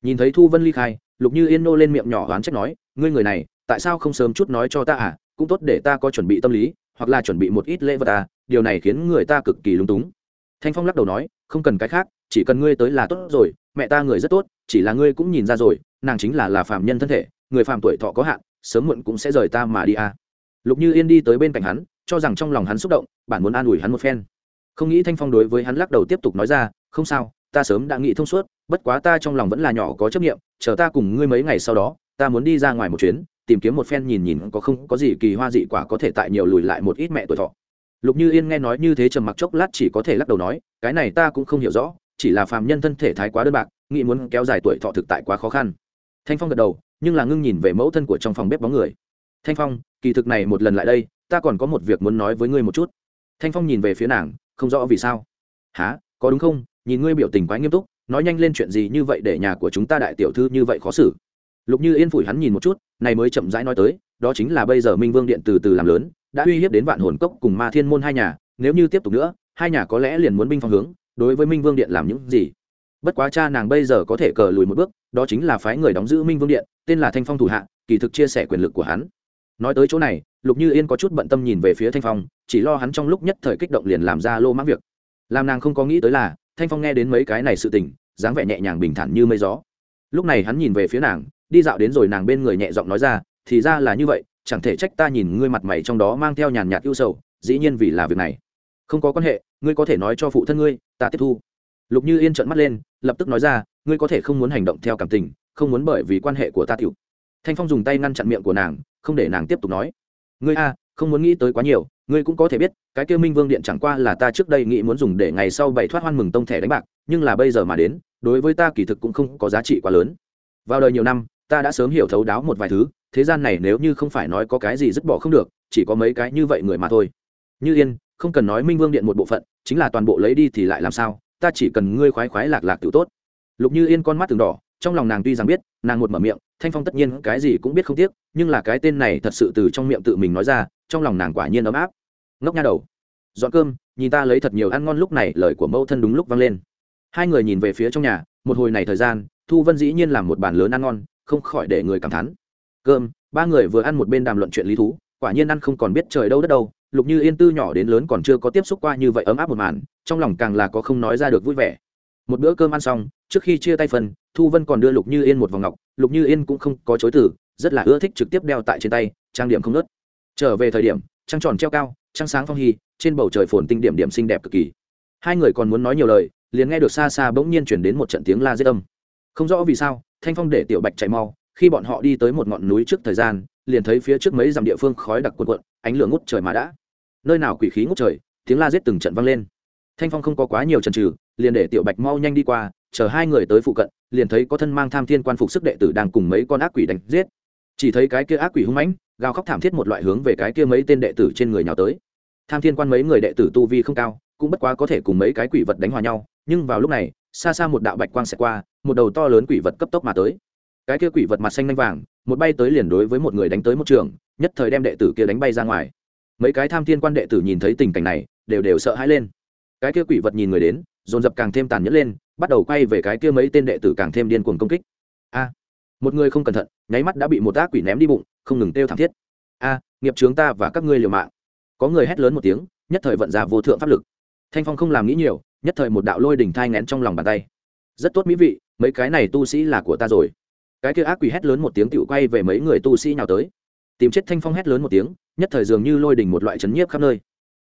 Nhìn thấy thu vân ly khai, lục như yên nô lên miệng nhỏ oán trách nói, ngươi người này, tại sao không sớm chút nói cho ta à? Cũng tốt để ta có chuẩn bị tâm lý, hoặc là chuẩn bị một ít lễ vật à điều này khiến người ta cực kỳ lung túng. Thanh phong lắc đầu nói, không cần cái khác, chỉ cần ngươi tới là tốt rồi, mẹ ta người rất tốt, chỉ là ngươi cũng nhìn ra rồi, nàng chính là là phạm nhân thân thể, người phạm tuổi thọ có hạn, sớm muộn cũng sẽ rời ta mà đi à. Lục như yên đi tới bên cạnh hắn, cho rằng trong lòng hắn xúc động, bản muốn an ủi hắn một phen. Không nghĩ thanh phong đối với hắn lắc đầu tiếp tục nói ra không sao, ta sớm đã nghĩ thông suốt, bất quá ta trong lòng vẫn là nhỏ có chấp nghiệm chờ ta cùng ngươi mấy ngày sau đó, ta muốn đi ra ngoài một chuyến, tìm kiếm một phen nhìn nhìn có không có gì kỳ hoa dị quả có thể tại nhiều lùi lại một ít mẹ tuổi thọ. Lục như yên nghe nói như thế trầm mặc chốc lát chỉ có thể lắc đầu nói, cái này ta cũng không hiểu rõ, chỉ là phàm nhân thân thể thái quá đơn bạc, nghĩ muốn kéo dài tuổi thọ thực tại quá khó khăn. Thanh phong gật đầu, nhưng là ngưng nhìn về mẫu thân của trong phòng bếp bóng người. Thanh phong, kỳ thực này một lần lại đây, ta còn có một việc muốn nói với ngươi một chút. Thanh phong nhìn về phía nàng, không rõ vì sao. Há có đúng không? Nhìn ngươi biểu tình quá nghiêm túc, nói nhanh lên chuyện gì như vậy để nhà của chúng ta đại tiểu thư như vậy khó xử. Lục như yên phủi hắn nhìn một chút, này mới chậm rãi nói tới, đó chính là bây giờ minh vương điện từ từ làm lớn, đã uy hiếp đến vạn hồn cốc cùng ma thiên môn hai nhà, nếu như tiếp tục nữa, hai nhà có lẽ liền muốn binh phong hướng, đối với minh vương điện làm những gì? Bất quá cha nàng bây giờ có thể cờ lùi một bước, đó chính là phái người đóng giữ minh vương điện, tên là thanh phong thủ hạ, kỳ thực chia sẻ quyền lực của hắn. Nói tới chỗ này, lục như yên có chút bận tâm nhìn về phía thanh phong, chỉ lo hắn trong lúc nhất thời kích động liền làm ra lô mắc việc. Làm nàng không có nghĩ tới là thanh phong nghe đến mấy cái này sự tình, dáng vẻ nhẹ nhàng bình thản như mây gió. Lúc này hắn nhìn về phía nàng, đi dạo đến rồi nàng bên người nhẹ giọng nói ra, thì ra là như vậy, chẳng thể trách ta nhìn ngươi mặt mày trong đó mang theo nhàn nhạt ưu sầu, dĩ nhiên vì là việc này. Không có quan hệ, ngươi có thể nói cho phụ thân ngươi, ta tiếp thu. Lục như yên trợn mắt lên, lập tức nói ra, ngươi có thể không muốn hành động theo cảm tình, không muốn bởi vì quan hệ của ta tiểu. Thanh phong dùng tay ngăn chặn miệng của nàng, không để nàng tiếp tục nói, ngươi a, không muốn nghĩ tới quá nhiều ngươi cũng có thể biết, cái kêu minh vương điện chẳng qua là ta trước đây nghĩ muốn dùng để ngày sau bày thoát hoan mừng tông thẻ đánh bạc, nhưng là bây giờ mà đến, đối với ta kỳ thực cũng không có giá trị quá lớn. Vào đời nhiều năm, ta đã sớm hiểu thấu đáo một vài thứ, thế gian này nếu như không phải nói có cái gì dứt bỏ không được, chỉ có mấy cái như vậy người mà thôi. Như yên, không cần nói minh vương điện một bộ phận, chính là toàn bộ lấy đi thì lại làm sao, ta chỉ cần ngươi khoái khoái lạc lạc tự tốt. Lục như yên con mắt từng đỏ, trong lòng nàng tuy rằng biết, nàng một mở miệng, thanh phong tất nhiên cái gì cũng biết không tiếc, nhưng là cái tên này thật sự từ trong miệng tự mình nói ra, trong lòng nàng quả nhiên ấm áp ngốc nha đầu. Dọn cơm, nhìn ta lấy thật nhiều ăn ngon lúc này, lời của mẫu thân đúng lúc vang lên. Hai người nhìn về phía trong nhà, một hồi này thời gian, thu vân dĩ nhiên làm một bàn lớn ăn ngon, không khỏi để người cảm thán. Cơm, ba người vừa ăn một bên đàm luận chuyện lý thú, quả nhiên ăn không còn biết trời đâu đất đâu, lục như yên tư nhỏ đến lớn còn chưa có tiếp xúc qua như vậy ấm áp một màn, trong lòng càng là có không nói ra được vui vẻ. Một bữa cơm ăn xong, trước khi chia tay phần, thu vân còn đưa lục như yên một vòng ngọc, lục như yên cũng không có chối từ, rất là ưa thích trực tiếp đeo tại trên tay, trang điểm không nớt. Trở về thời điểm, trăng tròn treo cao trăng sáng phong hy, trên bầu trời phồn tinh điểm điểm xinh đẹp cực kỳ. Hai người còn muốn nói nhiều lời, liền nghe được xa xa bỗng nhiên chuyển đến một trận tiếng la giết âm. Không rõ vì sao, thanh phong để tiểu bạch chạy mau, khi bọn họ đi tới một ngọn núi trước thời gian, liền thấy phía trước mấy dặm địa phương khói đặc cuộn cuộn, ánh lửa ngút trời mà đã. Nơi nào quỷ khí ngút trời, tiếng la giết từng trận vang lên. Thanh phong không có quá nhiều chần trừ liền để tiểu bạch mau nhanh đi qua, chờ hai người tới phụ cận, liền thấy có thân mang tham thiên quan phục sức đệ tử đang cùng mấy con ác quỷ đánh giết. Chỉ thấy cái kia ác quỷ hung mãnh, gào khóc thảm thiết một loại hướng về cái kia mấy tên đệ tử trên người nhào tới tham thiên quan mấy người đệ tử tu vi không cao, cũng bất quá có thể cùng mấy cái quỷ vật đánh hòa nhau, nhưng vào lúc này, xa xa một đạo bạch quang sẽ qua, một đầu to lớn quỷ vật cấp tốc mà tới. Cái kia quỷ vật mặt xanh lanh vàng, một bay tới liền đối với một người đánh tới một trường, nhất thời đem đệ tử kia đánh bay ra ngoài. Mấy cái tham thiên quan đệ tử nhìn thấy tình cảnh này, đều đều sợ hãi lên. Cái kia quỷ vật nhìn người đến, dồn dập càng thêm tàn nhẫn lên, bắt đầu quay về cái kia mấy tên đệ tử càng thêm điên cuồng công kích. A! Một người không cẩn thận, nháy mắt đã bị một ác quỷ ném đi bụng, không ngừng kêu thảm thiết. A, nghiệp trướng ta và các ngươi liều mạng có người hét lớn một tiếng, nhất thời vận ra vô thượng pháp lực. Thanh phong không làm nghĩ nhiều, nhất thời một đạo lôi đỉnh thai ngén trong lòng bàn tay. Rất tốt mỹ vị, mấy cái này tu sĩ là của ta rồi. Cái kia ác quỷ hét lớn một tiếng tựu quay về mấy người tu sĩ nào tới. Tìm chết thanh phong hét lớn một tiếng, nhất thời dường như lôi đỉnh một loại chấn nhiếp khắp nơi.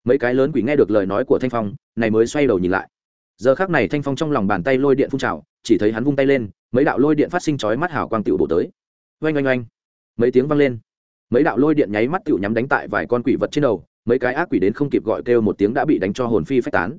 Mấy cái lớn quỷ nghe được lời nói của thanh phong, này mới xoay đầu nhìn lại. Giờ khác này thanh phong trong lòng bàn tay lôi điện phun trào, chỉ thấy hắn vung tay lên, mấy đạo lôi điện phát sinh chói mắt hảo quang tựu bổ tới. Oanh oanh oanh. Mấy tiếng vang lên. Mấy đạo lôi điện nháy mắt tựu nhắm đánh tại vài con quỷ vật trên đầu mấy cái ác quỷ đến không kịp gọi kêu một tiếng đã bị đánh cho hồn phi phách tán.